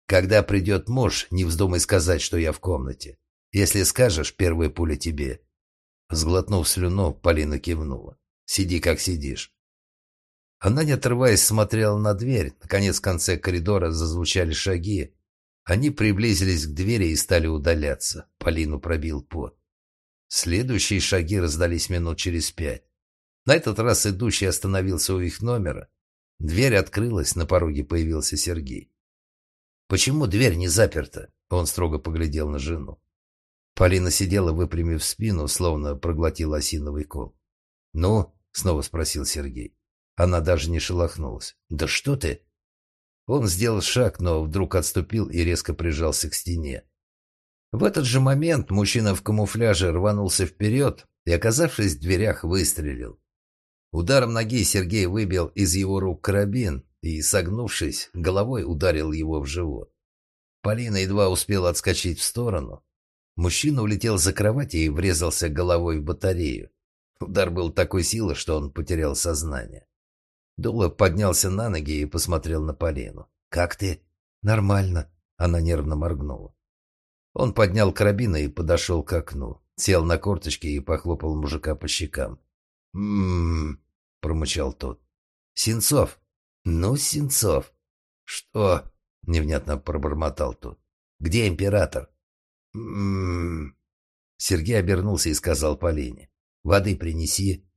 Когда придет муж, не вздумай сказать, что я в комнате. Если скажешь, первая пуля тебе». Сглотнув слюну, Полина кивнула. «Сиди, как сидишь». Она, не отрываясь, смотрела на дверь. Наконец, в конце коридора зазвучали шаги. Они приблизились к двери и стали удаляться. Полину пробил пот. Следующие шаги раздались минут через пять. На этот раз идущий остановился у их номера. Дверь открылась, на пороге появился Сергей. «Почему дверь не заперта?» Он строго поглядел на жену. Полина сидела, выпрямив спину, словно проглотила осиновый кол. «Ну?» — снова спросил Сергей. Она даже не шелохнулась. «Да что ты?» Он сделал шаг, но вдруг отступил и резко прижался к стене. В этот же момент мужчина в камуфляже рванулся вперед и, оказавшись в дверях, выстрелил. Ударом ноги Сергей выбил из его рук карабин и, согнувшись, головой ударил его в живот. Полина едва успела отскочить в сторону. Мужчина улетел за кровать и врезался головой в батарею. Удар был такой силы, что он потерял сознание. Дулов поднялся на ноги и посмотрел на Полину. «Как ты?» «Нормально», — она нервно моргнула. Он поднял карабин и подошел к окну, сел на корточки и похлопал мужика по щекам. «М-м-м», промычал тот. «Сенцов, «Ну, Сенцов!» «Что?» — невнятно пробормотал тот. «Где император?» «М-м-м...» Сергей обернулся и сказал Полине. «Воды принеси».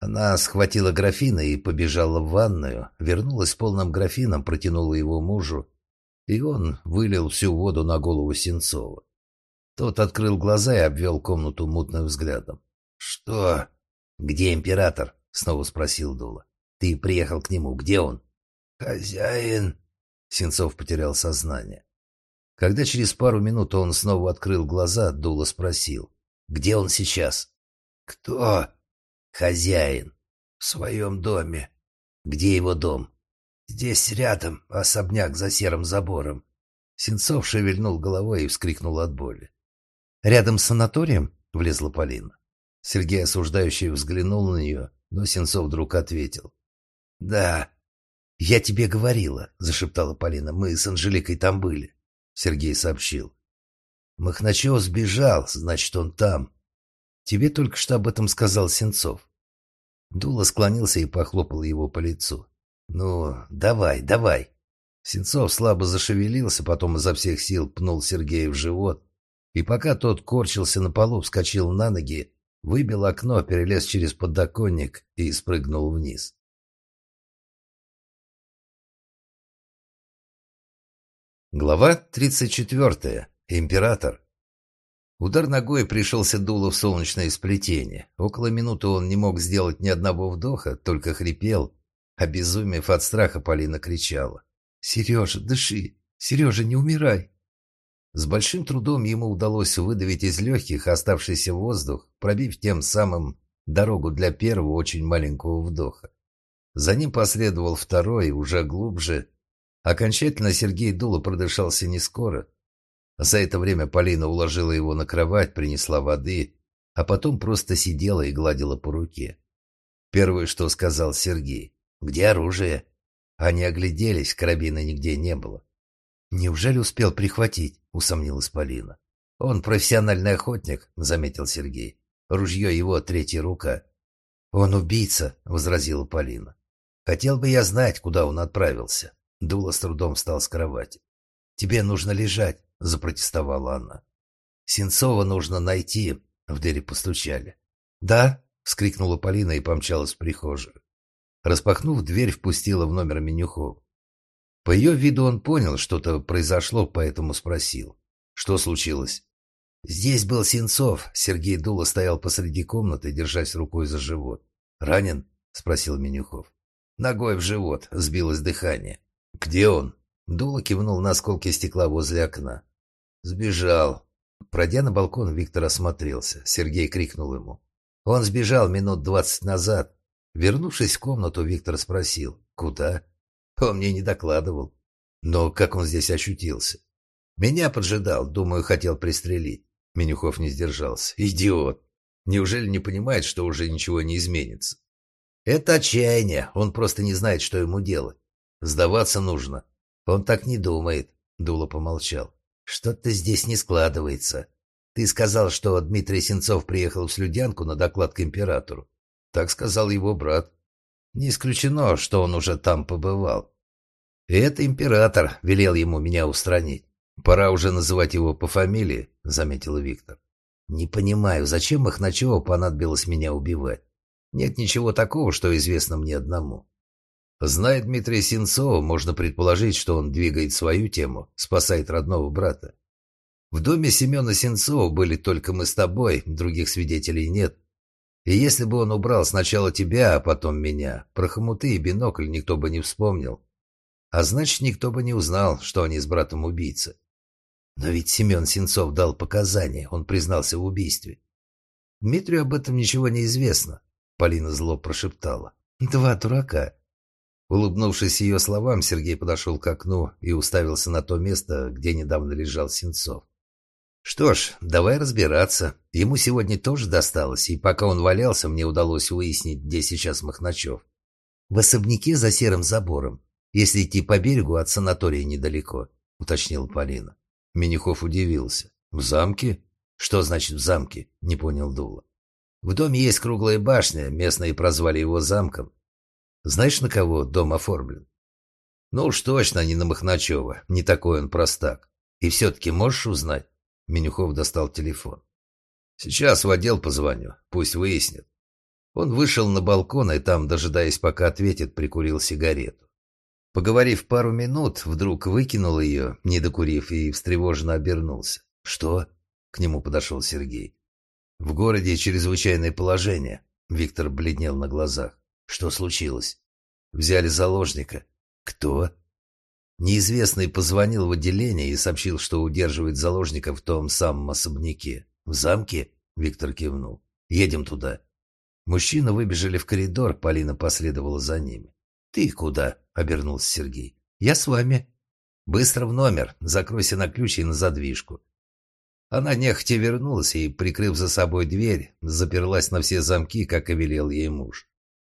Она схватила графина и побежала в ванную, вернулась с полным графином, протянула его мужу, и он вылил всю воду на голову Сенцова. Тот открыл глаза и обвел комнату мутным взглядом. «Что? Где император?» — снова спросил Дула. Ты приехал к нему. Где он? Хозяин. Сенцов потерял сознание. Когда через пару минут он снова открыл глаза, Дула спросил. Где он сейчас? Кто? Хозяин. В своем доме. Где его дом? Здесь рядом, особняк за серым забором. Сенцов шевельнул головой и вскрикнул от боли. «Рядом с санаторием?» — влезла Полина. Сергей осуждающий взглянул на нее, но Сенцов вдруг ответил. «Да, я тебе говорила», — зашептала Полина. «Мы с Анжеликой там были», — Сергей сообщил. «Махначев сбежал, значит, он там. Тебе только что об этом сказал Сенцов». Дула склонился и похлопал его по лицу. «Ну, давай, давай». Сенцов слабо зашевелился, потом изо всех сил пнул Сергея в живот, и пока тот корчился на полу, вскочил на ноги, выбил окно, перелез через подоконник и спрыгнул вниз. Глава 34. Император. Удар ногой пришелся дуло в солнечное сплетение. Около минуты он не мог сделать ни одного вдоха, только хрипел. Обезумев от страха, Полина кричала. «Сережа, дыши! Сережа, не умирай!» С большим трудом ему удалось выдавить из легких оставшийся воздух, пробив тем самым дорогу для первого очень маленького вдоха. За ним последовал второй, уже глубже, Окончательно Сергей Дула продышался не скоро. За это время Полина уложила его на кровать, принесла воды, а потом просто сидела и гладила по руке. Первое, что сказал Сергей. «Где оружие?» Они огляделись, карабина нигде не было. «Неужели успел прихватить?» — усомнилась Полина. «Он профессиональный охотник», — заметил Сергей. «Ружье его третья рука». «Он убийца», — возразила Полина. «Хотел бы я знать, куда он отправился». Дула с трудом встал с кровати. «Тебе нужно лежать», — запротестовала она. «Сенцова нужно найти», — в двери постучали. «Да?» — вскрикнула Полина и помчалась в прихожую. Распахнув дверь, впустила в номер Менюхов. По ее виду он понял, что-то произошло, поэтому спросил. «Что случилось?» «Здесь был Сенцов». Сергей Дула стоял посреди комнаты, держась рукой за живот. «Ранен?» — спросил Менюхов. Ногой в живот, сбилось дыхание. «Где он?» Дула кивнул на осколки стекла возле окна. «Сбежал». Пройдя на балкон, Виктор осмотрелся. Сергей крикнул ему. «Он сбежал минут двадцать назад». Вернувшись в комнату, Виктор спросил. «Куда?» Он мне не докладывал. Но как он здесь ощутился? Меня поджидал, думаю, хотел пристрелить. Менюхов не сдержался. Идиот! Неужели не понимает, что уже ничего не изменится? Это отчаяние, он просто не знает, что ему делать. Сдаваться нужно. Он так не думает, Дула помолчал. Что-то здесь не складывается. Ты сказал, что Дмитрий Сенцов приехал в Слюдянку на доклад к императору. Так сказал его брат. Не исключено, что он уже там побывал. И это император велел ему меня устранить. Пора уже называть его по фамилии, заметил Виктор. Не понимаю, зачем Махначеву понадобилось меня убивать? Нет ничего такого, что известно мне одному. Зная Дмитрия Сенцова, можно предположить, что он двигает свою тему, спасает родного брата. В доме Семена Сенцова были только мы с тобой, других свидетелей нет. И если бы он убрал сначала тебя, а потом меня, про хомуты и бинокль никто бы не вспомнил. А значит, никто бы не узнал, что они с братом убийцы. Но ведь Семен Сенцов дал показания, он признался в убийстве. Дмитрию об этом ничего не известно, Полина зло прошептала. Два дурака. Улыбнувшись ее словам, Сергей подошел к окну и уставился на то место, где недавно лежал Сенцов. Что ж, давай разбираться. Ему сегодня тоже досталось, и пока он валялся, мне удалось выяснить, где сейчас Махначев. В особняке за серым забором. Если идти по берегу, от санатория недалеко, уточнила Полина. Менюхов удивился. В замке? Что значит в замке? Не понял Дула. В доме есть круглая башня, местные прозвали его замком. Знаешь, на кого дом оформлен? Ну уж точно не на Махначева, не такой он простак. И все-таки можешь узнать? Менюхов достал телефон. «Сейчас в отдел позвоню, пусть выяснят». Он вышел на балкон и там, дожидаясь, пока ответит, прикурил сигарету. Поговорив пару минут, вдруг выкинул ее, не докурив, и встревоженно обернулся. «Что?» — к нему подошел Сергей. «В городе чрезвычайное положение». Виктор бледнел на глазах. «Что случилось?» «Взяли заложника». «Кто?» Неизвестный позвонил в отделение и сообщил, что удерживает заложника в том самом особняке. «В замке?» — Виктор кивнул. «Едем туда». Мужчины выбежали в коридор, Полина последовала за ними. «Ты куда?» — обернулся Сергей. «Я с вами». «Быстро в номер, закройся на ключ и на задвижку». Она нехотя вернулась и, прикрыв за собой дверь, заперлась на все замки, как и велел ей муж.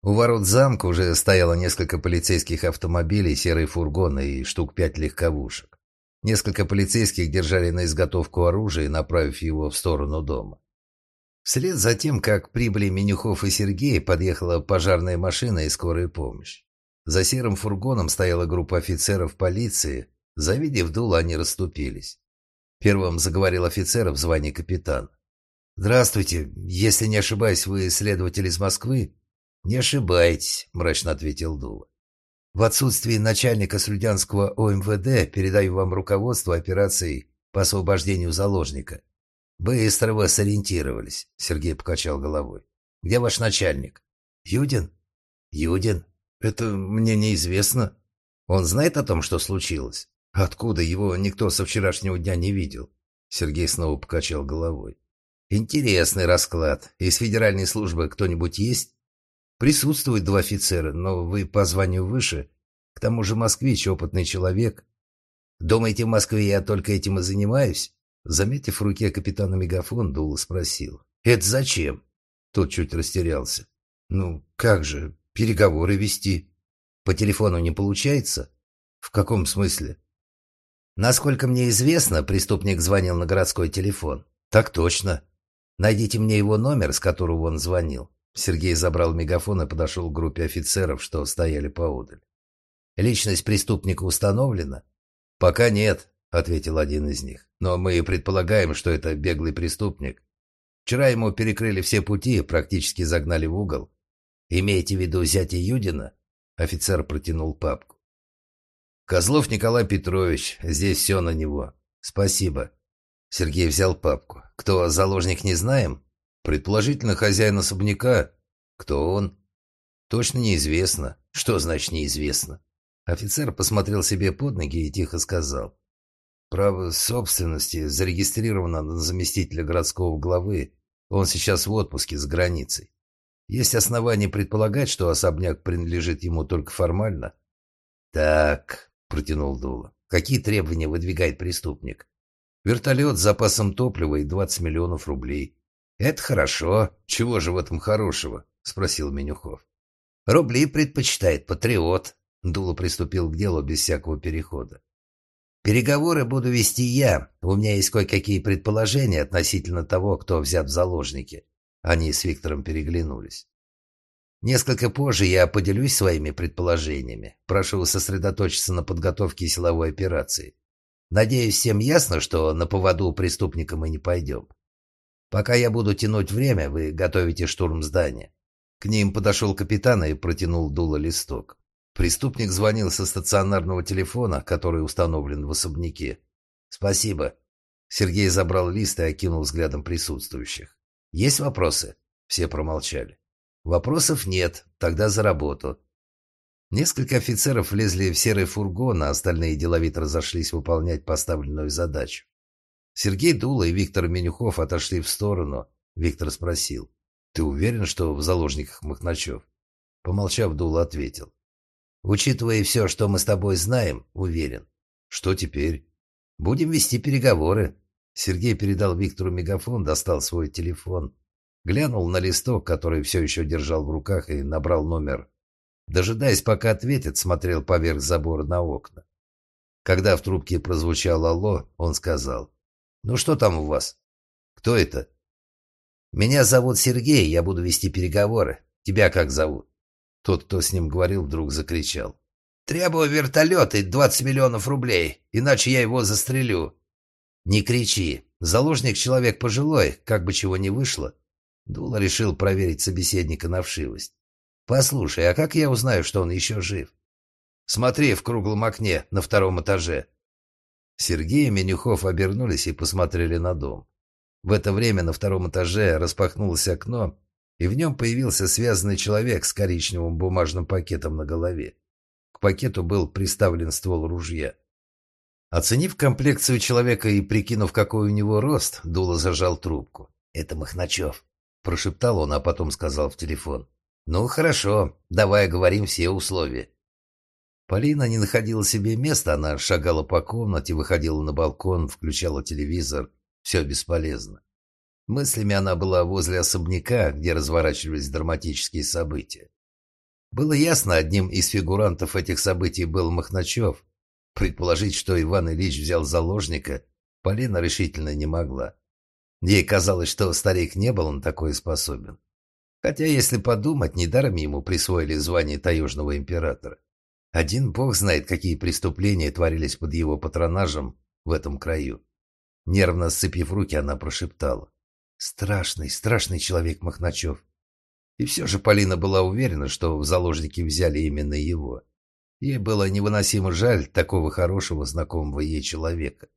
У ворот замка уже стояло несколько полицейских автомобилей, серые фургоны и штук пять легковушек. Несколько полицейских держали на изготовку оружия, направив его в сторону дома. Вслед за тем, как прибыли Менюхов и Сергей, подъехала пожарная машина и скорая помощь. За серым фургоном стояла группа офицеров полиции. Завидев дуло, они расступились. Первым заговорил офицер в звании капитан. «Здравствуйте. Если не ошибаюсь, вы следователь из Москвы?» «Не ошибаетесь», – мрачно ответил Дула. «В отсутствии начальника Слюдянского ОМВД передаю вам руководство операцией по освобождению заложника». «Быстро вы сориентировались», – Сергей покачал головой. «Где ваш начальник?» «Юдин?» «Юдин? Это мне неизвестно. Он знает о том, что случилось? Откуда его никто со вчерашнего дня не видел?» Сергей снова покачал головой. «Интересный расклад. Из федеральной службы кто-нибудь есть?» Присутствуют два офицера, но вы по званию выше. К тому же москвич, опытный человек. Думаете, в Москве я только этим и занимаюсь? Заметив в руке капитана мегафон, Дула спросил. «Это зачем?» Тот чуть растерялся. «Ну, как же, переговоры вести. По телефону не получается?» «В каком смысле?» Насколько мне известно, преступник звонил на городской телефон. Так точно. Найдите мне его номер, с которого он звонил. Сергей забрал мегафон и подошел к группе офицеров, что стояли поодаль. Личность преступника установлена? Пока нет, ответил один из них. Но мы предполагаем, что это беглый преступник. Вчера ему перекрыли все пути, практически загнали в угол. Имеете в виду зятя Юдина? Офицер протянул папку. Козлов Николай Петрович, здесь все на него. Спасибо. Сергей взял папку. Кто заложник, не знаем? Предположительно, хозяин особняка. Кто он? Точно неизвестно. Что значит неизвестно? Офицер посмотрел себе под ноги и тихо сказал. Право собственности зарегистрировано на заместителя городского главы. Он сейчас в отпуске с границей. Есть основания предполагать, что особняк принадлежит ему только формально. «Так», — протянул Дула, — «какие требования выдвигает преступник?» «Вертолет с запасом топлива и 20 миллионов рублей». «Это хорошо. Чего же в этом хорошего?» — спросил Менюхов. «Рубли предпочитает патриот», — Дула приступил к делу без всякого перехода. Переговоры буду вести я. У меня есть кое-какие предположения относительно того, кто взят в заложники. Они с Виктором переглянулись. Несколько позже я поделюсь своими предположениями. Прошу сосредоточиться на подготовке силовой операции. Надеюсь, всем ясно, что на поводу преступника мы не пойдем. Пока я буду тянуть время, вы готовите штурм здания. К ним подошел капитан и протянул дуло листок. Преступник звонил со стационарного телефона, который установлен в особняке. «Спасибо». Сергей забрал лист и окинул взглядом присутствующих. «Есть вопросы?» Все промолчали. «Вопросов нет. Тогда за работу». Несколько офицеров влезли в серый фургон, а остальные деловито разошлись выполнять поставленную задачу. Сергей Дула и Виктор Менюхов отошли в сторону. Виктор спросил. «Ты уверен, что в заложниках Махначев?» Помолчав, Дула ответил. Учитывая все, что мы с тобой знаем, уверен. Что теперь? Будем вести переговоры. Сергей передал Виктору мегафон, достал свой телефон, глянул на листок, который все еще держал в руках, и набрал номер. Дожидаясь, пока ответит, смотрел поверх забора на окна. Когда в трубке прозвучало «Алло», он сказал. «Ну что там у вас? Кто это?» «Меня зовут Сергей, я буду вести переговоры. Тебя как зовут?» Тот, кто с ним говорил, вдруг закричал. «Требую вертолет и 20 миллионов рублей, иначе я его застрелю». «Не кричи. Заложник человек пожилой, как бы чего ни вышло». Дула решил проверить собеседника на вшивость. «Послушай, а как я узнаю, что он еще жив?» «Смотри в круглом окне на втором этаже». Сергей и Менюхов обернулись и посмотрели на дом. В это время на втором этаже распахнулось окно, и в нем появился связанный человек с коричневым бумажным пакетом на голове. К пакету был приставлен ствол ружья. Оценив комплекцию человека и прикинув, какой у него рост, Дула зажал трубку. «Это Махначев», – прошептал он, а потом сказал в телефон. «Ну, хорошо, давай оговорим все условия». Полина не находила себе места, она шагала по комнате, выходила на балкон, включала телевизор. Все бесполезно. Мыслями она была возле особняка, где разворачивались драматические события. Было ясно, одним из фигурантов этих событий был Махначев. Предположить, что Иван Ильич взял заложника, Полина решительно не могла. Ей казалось, что старик не был на такое способен. Хотя, если подумать, недаром ему присвоили звание таежного императора. Один бог знает, какие преступления творились под его патронажем в этом краю. Нервно сцепив руки, она прошептала. Страшный, страшный человек Махначев. И все же Полина была уверена, что в заложники взяли именно его. Ей было невыносимо жаль такого хорошего, знакомого ей человека.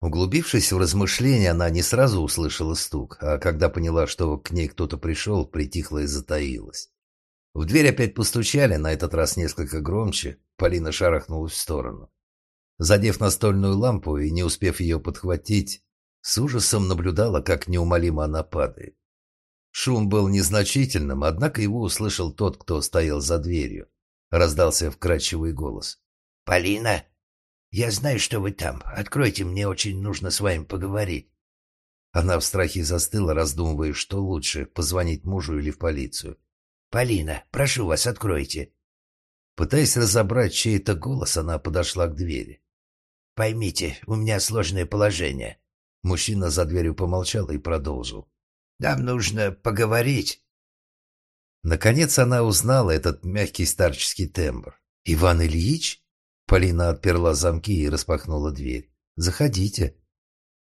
Углубившись в размышления, она не сразу услышала стук, а когда поняла, что к ней кто-то пришел, притихла и затаилась. В дверь опять постучали, на этот раз несколько громче. Полина шарахнулась в сторону. Задев настольную лампу и не успев ее подхватить, с ужасом наблюдала, как неумолимо она падает. Шум был незначительным, однако его услышал тот, кто стоял за дверью. Раздался вкрадчивый голос. «Полина, я знаю, что вы там. Откройте, мне очень нужно с вами поговорить». Она в страхе застыла, раздумывая, что лучше, позвонить мужу или в полицию. «Полина, прошу вас, откройте». Пытаясь разобрать чей-то голос, она подошла к двери. поймите, у меня сложное положение». Мужчина за дверью помолчал и продолжил. «Нам нужно поговорить». Наконец она узнала этот мягкий старческий тембр. «Иван Ильич?» Полина отперла замки и распахнула дверь. «Заходите».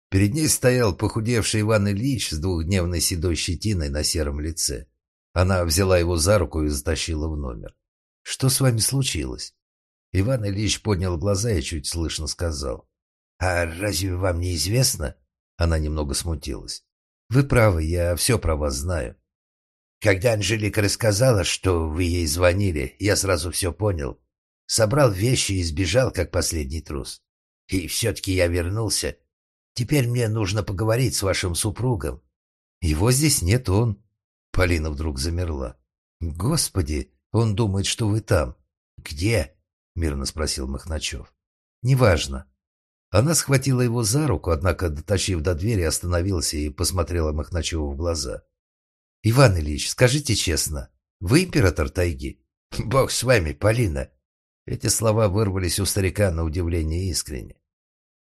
Перед ней стоял похудевший Иван Ильич с двухдневной седой щетиной на сером лице. Она взяла его за руку и затащила в номер. «Что с вами случилось?» Иван Ильич поднял глаза и чуть слышно сказал. «А разве вам не известно?» Она немного смутилась. «Вы правы, я все про вас знаю». «Когда Анжелика рассказала, что вы ей звонили, я сразу все понял. Собрал вещи и сбежал, как последний трус. И все-таки я вернулся. Теперь мне нужно поговорить с вашим супругом». «Его здесь нет, он...» Полина вдруг замерла. «Господи, он думает, что вы там». «Где?» — мирно спросил Махначев. «Неважно. Она схватила его за руку, однако, дотащив до двери, остановилась и посмотрела Махначеву в глаза. «Иван Ильич, скажите честно, вы император тайги?» *laughs* «Бог с вами, Полина!» Эти слова вырвались у старика на удивление искренне.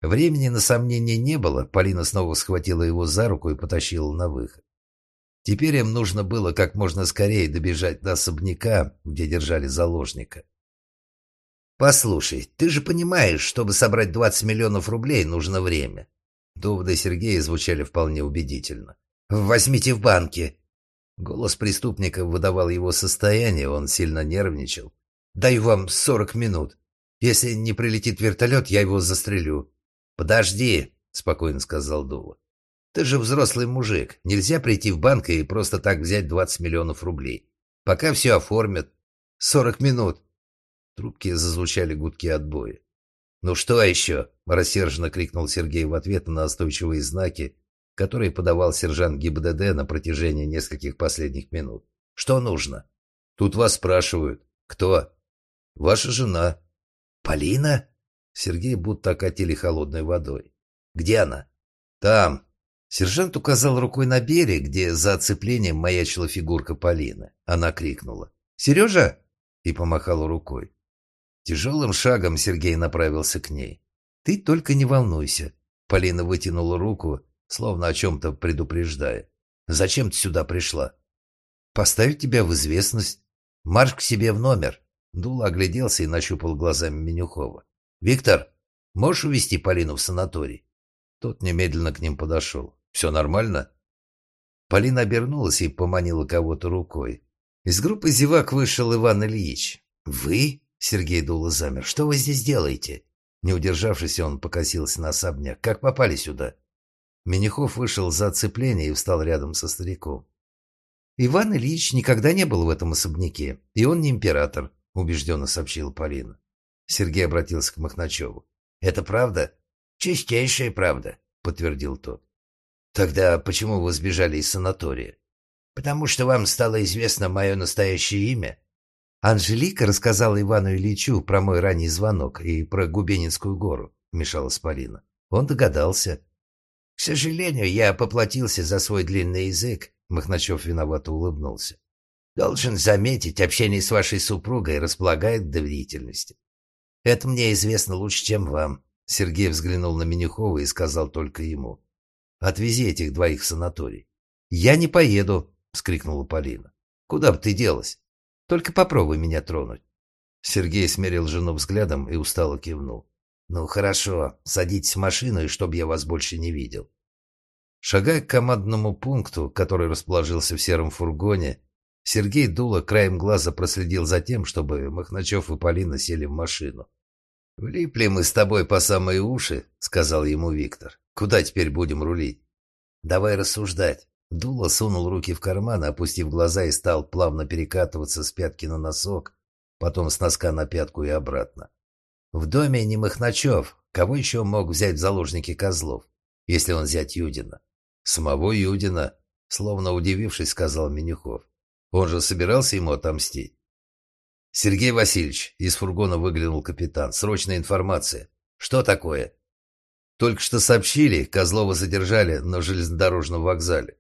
Времени на сомнение не было, Полина снова схватила его за руку и потащила на выход. Теперь им нужно было как можно скорее добежать до особняка, где держали заложника. «Послушай, ты же понимаешь, чтобы собрать 20 миллионов рублей, нужно время». Доводы Сергея звучали вполне убедительно. «Возьмите в банке». Голос преступника выдавал его состояние, он сильно нервничал. «Даю вам 40 минут. Если не прилетит вертолет, я его застрелю». «Подожди», — спокойно сказал Дула. «Ты же взрослый мужик. Нельзя прийти в банк и просто так взять 20 миллионов рублей. Пока все оформят. 40 минут трубке зазвучали гудки отбоя. «Ну что еще?» – рассерженно крикнул Сергей в ответ на настойчивые знаки, которые подавал сержант ГИБДД на протяжении нескольких последних минут. «Что нужно?» «Тут вас спрашивают». «Кто?» «Ваша жена». «Полина?» Сергей будто окатили холодной водой. «Где она?» «Там». Сержант указал рукой на берег, где за оцеплением маячила фигурка Полины. Она крикнула. «Сережа?» и помахала рукой. Тяжелым шагом Сергей направился к ней. «Ты только не волнуйся». Полина вытянула руку, словно о чем-то предупреждая. «Зачем ты сюда пришла?» «Поставить тебя в известность. Марш к себе в номер». Дула огляделся и нащупал глазами Менюхова. «Виктор, можешь увезти Полину в санаторий?» Тот немедленно к ним подошел. «Все нормально?» Полина обернулась и поманила кого-то рукой. Из группы зевак вышел Иван Ильич. «Вы?» Сергей Дула замер. «Что вы здесь делаете?» Не удержавшись, он покосился на особняк. «Как попали сюда?» Менихов вышел за оцепление и встал рядом со стариком. «Иван Ильич никогда не был в этом особняке, и он не император», — убежденно сообщила Полина. Сергей обратился к Махначеву. «Это правда?» «Чистейшая правда», — подтвердил тот. «Тогда почему вы сбежали из санатория?» «Потому что вам стало известно мое настоящее имя Анжелика рассказала Ивану Ильичу про мой ранний звонок и про Губенинскую гору, вмешалась Полина. Он догадался. К сожалению, я поплатился за свой длинный язык, Махначев виновато улыбнулся. Должен заметить, общение с вашей супругой располагает доверительности. Это мне известно лучше, чем вам. Сергей взглянул на Менюхова и сказал только ему. «Отвези этих двоих в санаторий». «Я не поеду», — вскрикнула Полина. «Куда бы ты делась?» Только попробуй меня тронуть». Сергей смерил жену взглядом и устало кивнул. «Ну хорошо, садитесь в машину, и чтоб я вас больше не видел». Шагая к командному пункту, который расположился в сером фургоне, Сергей Дула краем глаза проследил за тем, чтобы Махначев и Полина сели в машину. «Влипли мы с тобой по самые уши», — сказал ему Виктор. «Куда теперь будем рулить?» «Давай рассуждать. Дула сунул руки в карман, опустив глаза и стал плавно перекатываться с пятки на носок, потом с носка на пятку и обратно. В доме не Махначев. Кого еще мог взять в заложники Козлов, если он взять Юдина? Самого Юдина, словно удивившись, сказал Менюхов. Он же собирался ему отомстить. «Сергей Васильевич», — из фургона выглянул капитан, — «срочная информация. Что такое?» «Только что сообщили, Козлова задержали на железнодорожном вокзале.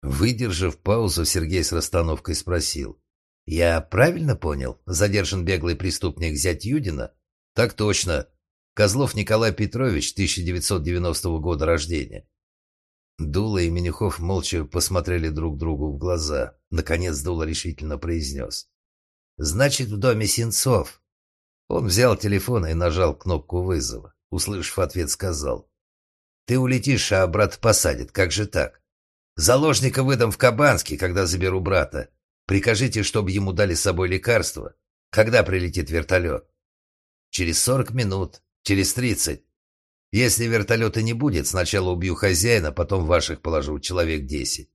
Выдержав паузу, Сергей с расстановкой спросил. «Я правильно понял? Задержан беглый преступник зять Юдина?» «Так точно. Козлов Николай Петрович, 1990 года рождения. Дула и Менюхов молча посмотрели друг другу в глаза. Наконец Дула решительно произнес. «Значит, в доме Сенцов». Он взял телефон и нажал кнопку вызова. Услышав ответ, сказал. «Ты улетишь, а брат посадит. Как же так? Заложника выдам в Кабанске, когда заберу брата. Прикажите, чтобы ему дали с собой лекарство. Когда прилетит вертолет?» «Через сорок минут. Через тридцать. Если вертолета не будет, сначала убью хозяина, потом ваших положу, человек десять.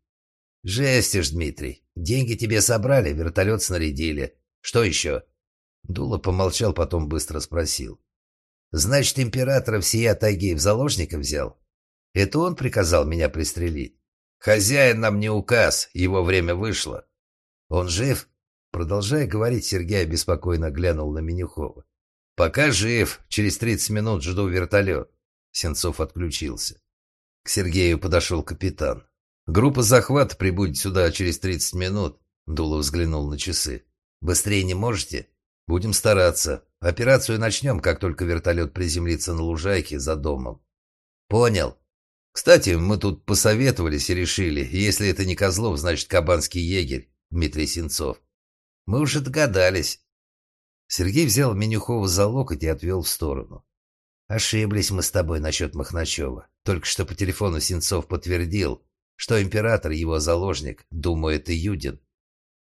Жестишь, Дмитрий. Деньги тебе собрали, вертолет снарядили. Что еще? Дула помолчал, потом быстро спросил. Значит, императора всея тайги в заложника взял? Это он приказал меня пристрелить? Хозяин нам не указ, его время вышло. Он жив? Продолжая говорить, Сергей беспокойно глянул на Менюхова. «Пока жив. Через тридцать минут жду вертолет». Сенцов отключился. К Сергею подошел капитан. «Группа захвата прибудет сюда через 30 минут», — Дуло взглянул на часы. «Быстрее не можете? Будем стараться. Операцию начнем, как только вертолет приземлится на лужайке за домом». «Понял. Кстати, мы тут посоветовались и решили, если это не Козлов, значит, кабанский егерь Дмитрий Сенцов. Мы уже догадались». Сергей взял Менюхова за локоть и отвел в сторону. Ошиблись мы с тобой насчет Махначева. Только что по телефону Сенцов подтвердил, что император его заложник, думает и Юдин.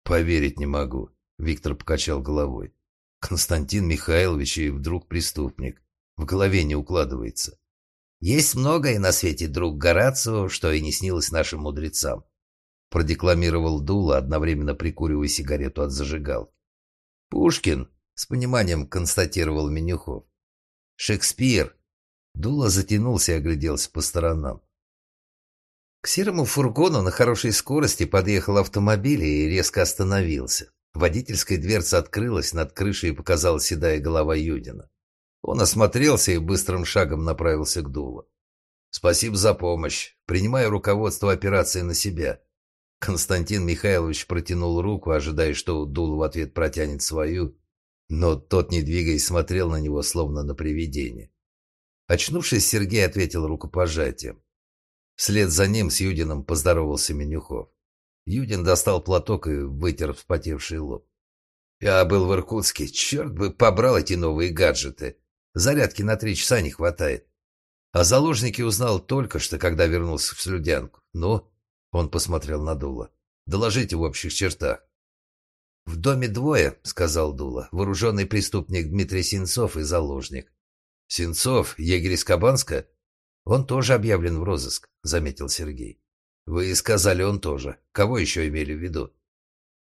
Поверить не могу. Виктор покачал головой. Константин Михайлович и вдруг преступник. В голове не укладывается. Есть многое на свете, друг Горацио, что и не снилось нашим мудрецам. Продекламировал Дула, одновременно прикуривая сигарету от зажигалки. Пушкин, с пониманием констатировал Менюхов. Шекспир!» Дула затянулся и огляделся по сторонам. К серому фургону на хорошей скорости подъехал автомобиль и резко остановился. Водительская дверца открылась, над крышей показалась седая голова Юдина. Он осмотрелся и быстрым шагом направился к Дулу. «Спасибо за помощь. Принимаю руководство операции на себя». Константин Михайлович протянул руку, ожидая, что Дул в ответ протянет свою, но тот, не двигаясь, смотрел на него, словно на привидение. Очнувшись, Сергей ответил рукопожатием. Вслед за ним с Юдином поздоровался Менюхов. Юдин достал платок и вытер вспотевший лоб. «Я был в Иркутске. Черт бы побрал эти новые гаджеты. Зарядки на три часа не хватает. А заложники узнал только что, когда вернулся в Слюдянку. Ну?» Он посмотрел на Дула. «Доложите в общих чертах». «В доме двое», — сказал Дула. «Вооруженный преступник Дмитрий Сенцов и заложник». «Сенцов? Егерь из Кабанска?» «Он тоже объявлен в розыск», — заметил Сергей. «Вы сказали, он тоже. Кого еще имели в виду?»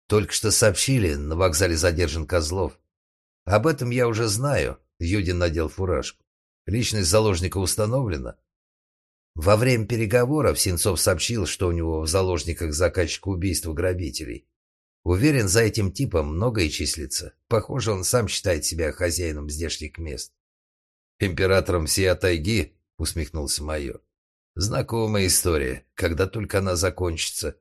«Только что сообщили, на вокзале задержан Козлов. Об этом я уже знаю», — Юдин надел фуражку. «Личность заложника установлена?» Во время переговоров Сенцов сообщил, что у него в заложниках заказчик убийства грабителей. Уверен, за этим типом многое числится. Похоже, он сам считает себя хозяином здешних мест. «Императором всей тайги?» — усмехнулся майор. «Знакомая история. Когда только она закончится?»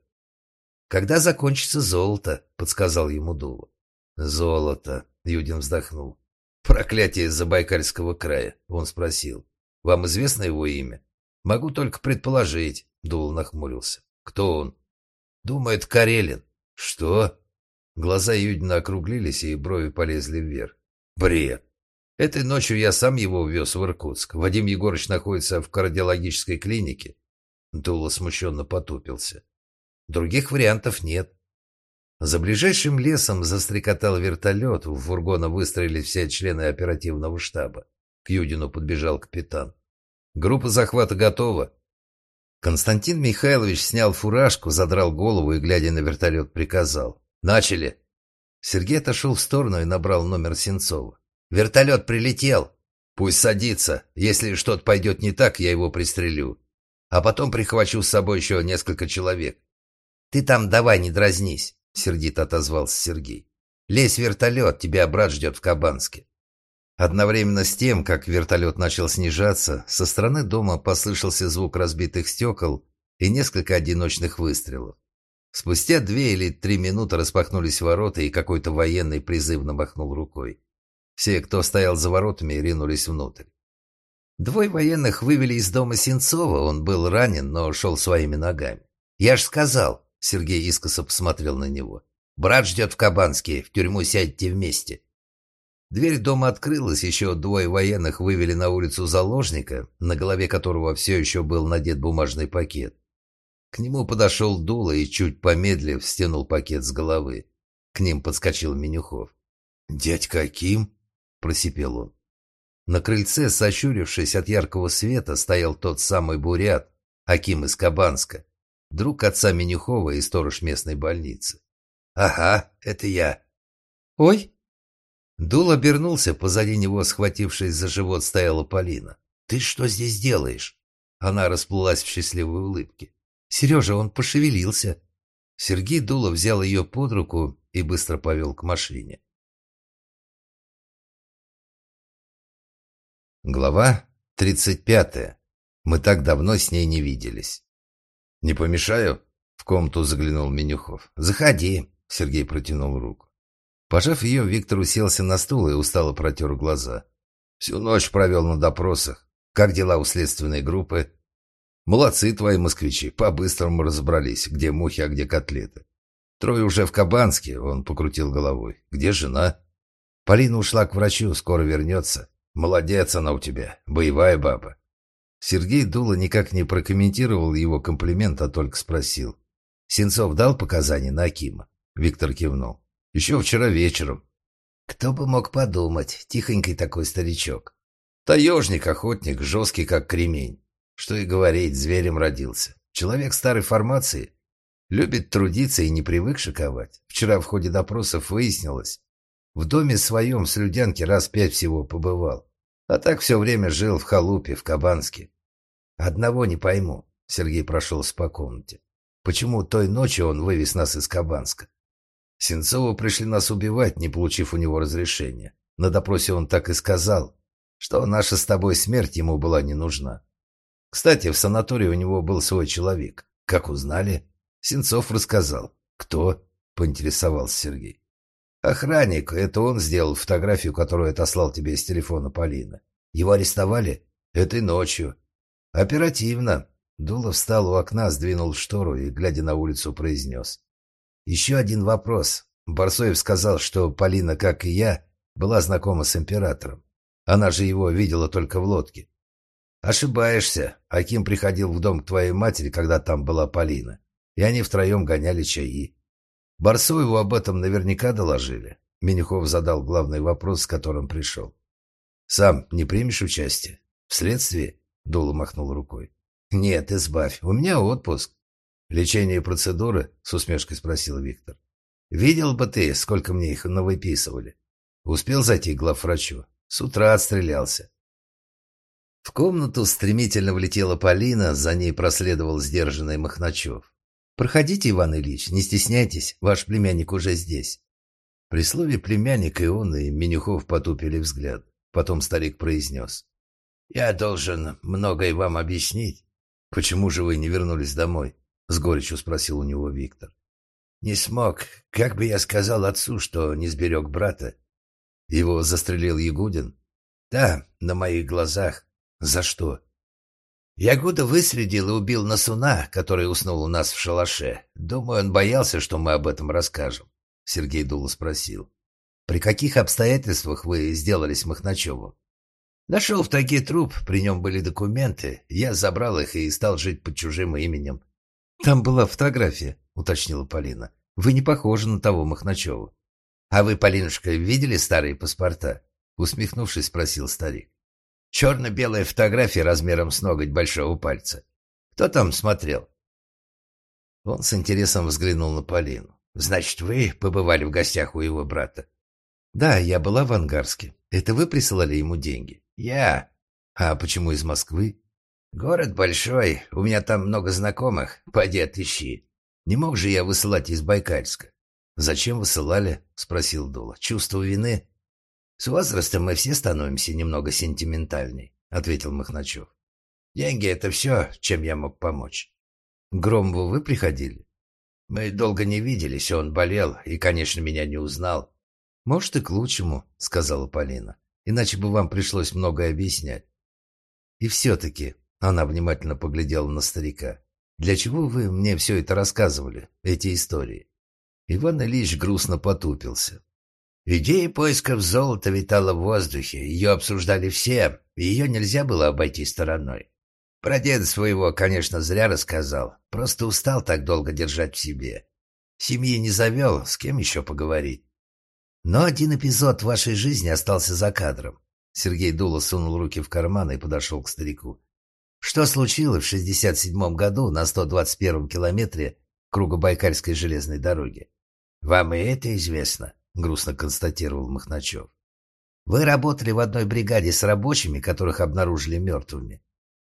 «Когда закончится золото», — подсказал ему Дула. «Золото», — Юдин вздохнул. «Проклятие Забайкальского края», — он спросил. «Вам известно его имя?» «Могу только предположить», — Дул нахмурился. «Кто он?» «Думает, Карелин. «Что?» Глаза Юдина округлились, и брови полезли вверх. «Бред! Этой ночью я сам его увез в Иркутск. Вадим Егорович находится в кардиологической клинике». Дула смущенно потупился. «Других вариантов нет». За ближайшим лесом застрекотал вертолет, в фургона выстроили все члены оперативного штаба. К Юдину подбежал капитан. «Группа захвата готова. Константин Михайлович снял фуражку, задрал голову и, глядя на вертолет, приказал. «Начали!» Сергей отошел в сторону и набрал номер Сенцова. «Вертолет прилетел!» «Пусть садится. Если что-то пойдет не так, я его пристрелю. А потом прихвачу с собой еще несколько человек». «Ты там давай не дразнись», — сердито отозвался Сергей. «Лезь в вертолет, тебя брат ждет в Кабанске». Одновременно с тем, как вертолет начал снижаться, со стороны дома послышался звук разбитых стекол и несколько одиночных выстрелов. Спустя две или три минуты распахнулись ворота, и какой-то военный призывно махнул рукой. Все, кто стоял за воротами, ринулись внутрь. Двое военных вывели из дома Сенцова, он был ранен, но шел своими ногами. «Я ж сказал», — Сергей искоса посмотрел на него, — «брат ждет в Кабанске, в тюрьму сядьте вместе». Дверь дома открылась, еще двое военных вывели на улицу заложника, на голове которого все еще был надет бумажный пакет. К нему подошел Дула и, чуть помедлив, стянул пакет с головы. К ним подскочил Менюхов. «Дядька Аким?» – просипел он. На крыльце, сощурившись от яркого света, стоял тот самый бурят, Аким из Кабанска, друг отца Менюхова и сторож местной больницы. «Ага, это я». «Ой!» Дул обернулся, позади него, схватившись за живот, стояла Полина. «Ты что здесь делаешь?» Она расплылась в счастливой улыбке. «Сережа, он пошевелился». Сергей Дулов взял ее под руку и быстро повел к машине. Глава тридцать пятая. Мы так давно с ней не виделись. «Не помешаю?» — в комнату заглянул Менюхов. «Заходи», — Сергей протянул руку. Пожав ее, Виктор уселся на стул и устало протер глаза. Всю ночь провел на допросах. Как дела у следственной группы? Молодцы твои москвичи, по-быстрому разобрались, где мухи, а где котлеты. Трое уже в Кабанске, он покрутил головой. Где жена? Полина ушла к врачу, скоро вернется. Молодец она у тебя, боевая баба. Сергей Дула никак не прокомментировал его комплимент, а только спросил. Сенцов дал показания на Акима? Виктор кивнул. Еще вчера вечером. Кто бы мог подумать, тихонький такой старичок. Таежник, охотник, жесткий как кремень. Что и говорить, зверем родился. Человек старой формации. Любит трудиться и не привык шиковать. Вчера в ходе допросов выяснилось. В доме своем с Людянки раз пять всего побывал. А так все время жил в халупе, в Кабанске. Одного не пойму. Сергей прошелся по комнате. Почему той ночью он вывез нас из Кабанска? Сенцову пришли нас убивать, не получив у него разрешения. На допросе он так и сказал, что наша с тобой смерть ему была не нужна. Кстати, в санатории у него был свой человек. Как узнали? Сенцов рассказал. Кто? Поинтересовался Сергей. Охранник. Это он сделал фотографию, которую отослал тебе из телефона Полина. Его арестовали? Этой ночью. Оперативно. Дулов встал у окна, сдвинул штору и, глядя на улицу, произнес. Еще один вопрос. Барсоев сказал, что Полина, как и я, была знакома с императором. Она же его видела только в лодке. Ошибаешься. Аким приходил в дом к твоей матери, когда там была Полина. И они втроем гоняли чаи. Барсоеву об этом наверняка доложили. Менюхов задал главный вопрос, с которым пришел. «Сам не примешь участие?» «В следствии?» — Дула махнул рукой. «Нет, избавь. У меня отпуск. «Лечение и процедуры?» — с усмешкой спросил Виктор. «Видел бы ты, сколько мне их навыписывали. Успел зайти к главврачу. С утра отстрелялся». В комнату стремительно влетела Полина, за ней проследовал сдержанный Махначев. «Проходите, Иван Ильич, не стесняйтесь, ваш племянник уже здесь». При слове «племянник» и он, и Менюхов потупили взгляд. Потом старик произнес. «Я должен многое вам объяснить. Почему же вы не вернулись домой?» — с горечью спросил у него Виктор. «Не смог. Как бы я сказал отцу, что не сберег брата?» «Его застрелил Ягудин?» «Да, на моих глазах. За что?» Ягуда выследил и убил Насуна, который уснул у нас в шалаше. Думаю, он боялся, что мы об этом расскажем. Сергей Дула спросил. «При каких обстоятельствах вы сделались Махначевым?» «Нашел в таки труп, при нем были документы. Я забрал их и стал жить под чужим именем. «Там была фотография», — уточнила Полина. «Вы не похожи на того Махначева». «А вы, Полинушка, видели старые паспорта?» Усмехнувшись, спросил старик. «Черно-белая фотография размером с ноготь большого пальца. Кто там смотрел?» Он с интересом взглянул на Полину. «Значит, вы побывали в гостях у его брата?» «Да, я была в Ангарске. Это вы присылали ему деньги?» «Я». «А почему из Москвы?» «Город большой, у меня там много знакомых, поди отыщи. Не мог же я высылать из Байкальска?» «Зачем высылали?» — спросил Дула. «Чувство вины?» «С возрастом мы все становимся немного сентиментальней», — ответил Махначев. «Деньги — это все, чем я мог помочь». «К Громову вы приходили?» «Мы долго не виделись, он болел и, конечно, меня не узнал». «Может, и к лучшему», — сказала Полина. «Иначе бы вам пришлось многое объяснять». И все-таки она внимательно поглядела на старика. «Для чего вы мне все это рассказывали, эти истории?» Иван Ильич грустно потупился. Идея поисков золота витала в воздухе, ее обсуждали все, и ее нельзя было обойти стороной. Про деда своего, конечно, зря рассказал, просто устал так долго держать в себе. Семьи не завел, с кем еще поговорить. Но один эпизод вашей жизни остался за кадром. Сергей Дула сунул руки в карман и подошел к старику. Что случилось в 67 году на 121 километре Кругобайкальской железной дороги? Вам и это известно? Грустно констатировал Махначев. Вы работали в одной бригаде с рабочими, которых обнаружили мертвыми.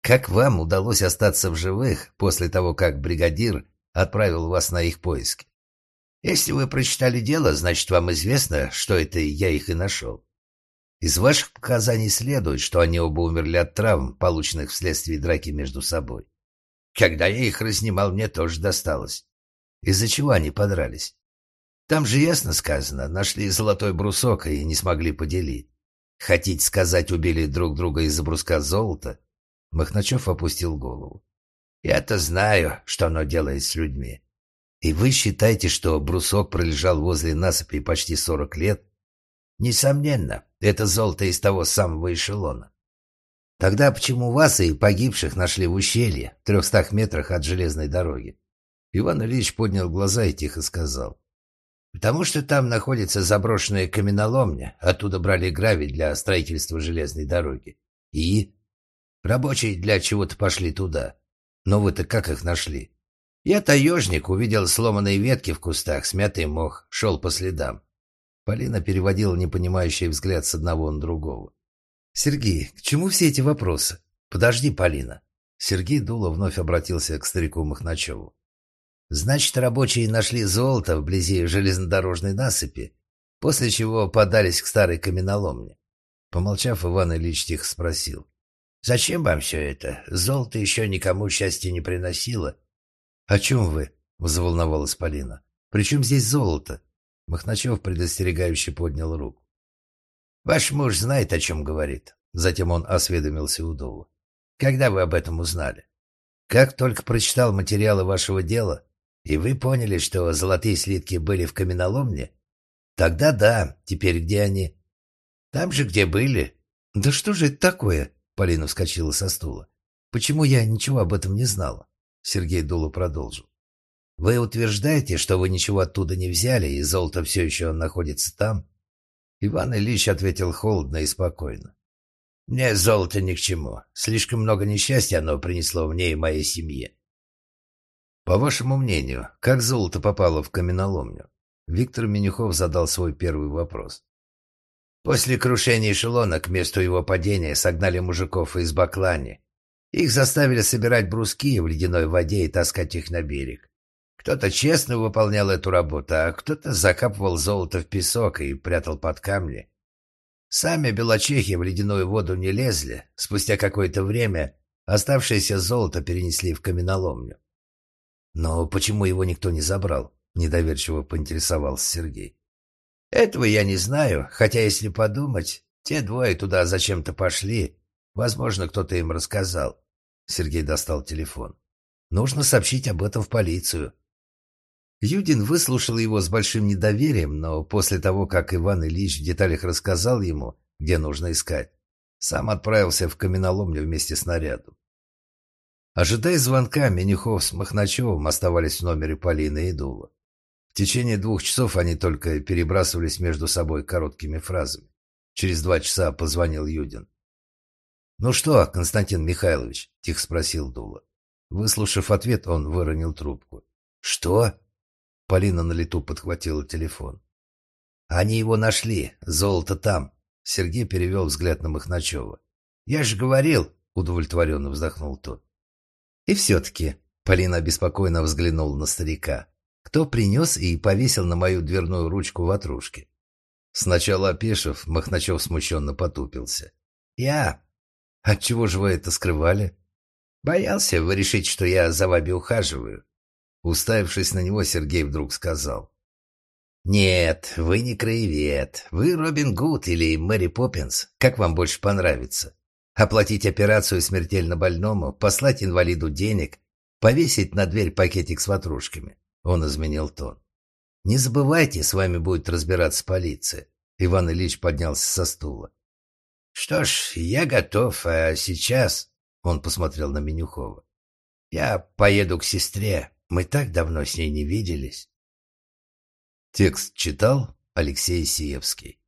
Как вам удалось остаться в живых после того, как бригадир отправил вас на их поиски? Если вы прочитали дело, значит, вам известно, что это я их и нашел. Из ваших показаний следует, что они оба умерли от травм, полученных вследствие драки между собой. Когда я их разнимал, мне тоже досталось. Из-за чего они подрались? Там же ясно сказано, нашли золотой брусок и не смогли поделить. Хотите сказать, убили друг друга из-за бруска золота? Махначев опустил голову. Я-то знаю, что оно делает с людьми. И вы считаете, что брусок пролежал возле насыпи почти сорок лет? Несомненно, это золото из того самого эшелона. Тогда почему вас и погибших нашли в ущелье, в трехстах метрах от железной дороги? Иван Ильич поднял глаза и тихо сказал. Потому что там находится заброшенная каменоломня, оттуда брали гравий для строительства железной дороги. И? Рабочие для чего-то пошли туда. Но вы-то как их нашли? Я таежник, увидел сломанные ветки в кустах, смятый мох, шел по следам. Полина переводила непонимающий взгляд с одного на другого. «Сергей, к чему все эти вопросы?» «Подожди, Полина». Сергей Дула вновь обратился к старику Махначеву. Значит, рабочие нашли золото вблизи железнодорожной насыпи, после чего подались к старой каменоломне. Помолчав, Иван Ильич тихо спросил. «Зачем вам все это? Золото еще никому счастья не приносило». «О чем вы?» — взволновалась Полина. «При чем здесь золото?» Махначев предостерегающе поднял руку. «Ваш муж знает, о чем говорит». Затем он осведомился у Дова. «Когда вы об этом узнали?» «Как только прочитал материалы вашего дела, и вы поняли, что золотые слитки были в каменоломне? Тогда да, теперь где они? Там же, где были. Да что же это такое? Полина вскочила со стула. Почему я ничего об этом не знала? Сергей Дула продолжил. Вы утверждаете, что вы ничего оттуда не взяли, и золото все еще находится там? Иван Ильич ответил холодно и спокойно. Мне золото ни к чему. Слишком много несчастья оно принесло мне и моей семье. По вашему мнению, как золото попало в каменоломню? Виктор Менюхов задал свой первый вопрос. После крушения эшелона к месту его падения согнали мужиков из Баклани. Их заставили собирать бруски в ледяной воде и таскать их на берег. Кто-то честно выполнял эту работу, а кто-то закапывал золото в песок и прятал под камни. Сами белочехи в ледяную воду не лезли. Спустя какое-то время оставшееся золото перенесли в каменоломню. «Но почему его никто не забрал?» – недоверчиво поинтересовался Сергей. «Этого я не знаю, хотя, если подумать, те двое туда зачем-то пошли. Возможно, кто-то им рассказал». Сергей достал телефон. «Нужно сообщить об этом в полицию». Юдин выслушал его с большим недоверием, но после того, как Иван Ильич в деталях рассказал ему, где нужно искать, сам отправился в каменоломню вместе с нарядом. Ожидая звонка, Менюхов с Махначевым оставались в номере Полины и Дула. В течение двух часов они только перебрасывались между собой короткими фразами. Через два часа позвонил Юдин. «Ну что, Константин Михайлович?» – тихо спросил Дула. Выслушав ответ, он выронил трубку. «Что?» – Полина на лету подхватила телефон. «Они его нашли. Золото там». Сергей перевел взгляд на Махначева. «Я же говорил», – удовлетворенно вздохнул тот. И все-таки Полина беспокойно взглянула на старика. Кто принес и повесил на мою дверную ручку ватрушки? Сначала опешив, Махначев смущенно потупился. «Я. Отчего же вы это скрывали?» «Боялся вы решить, что я за вами ухаживаю». Уставившись на него, Сергей вдруг сказал. «Нет, вы не краевед. Вы Робин Гуд или Мэри Поппинс. Как вам больше понравится?» Оплатить операцию смертельно больному, послать инвалиду денег, повесить на дверь пакетик с ватрушками. Он изменил тон. «Не забывайте, с вами будет разбираться полиция». Иван Ильич поднялся со стула. «Что ж, я готов, а сейчас...» Он посмотрел на Менюхова. «Я поеду к сестре. Мы так давно с ней не виделись». Текст читал Алексей Сиевский.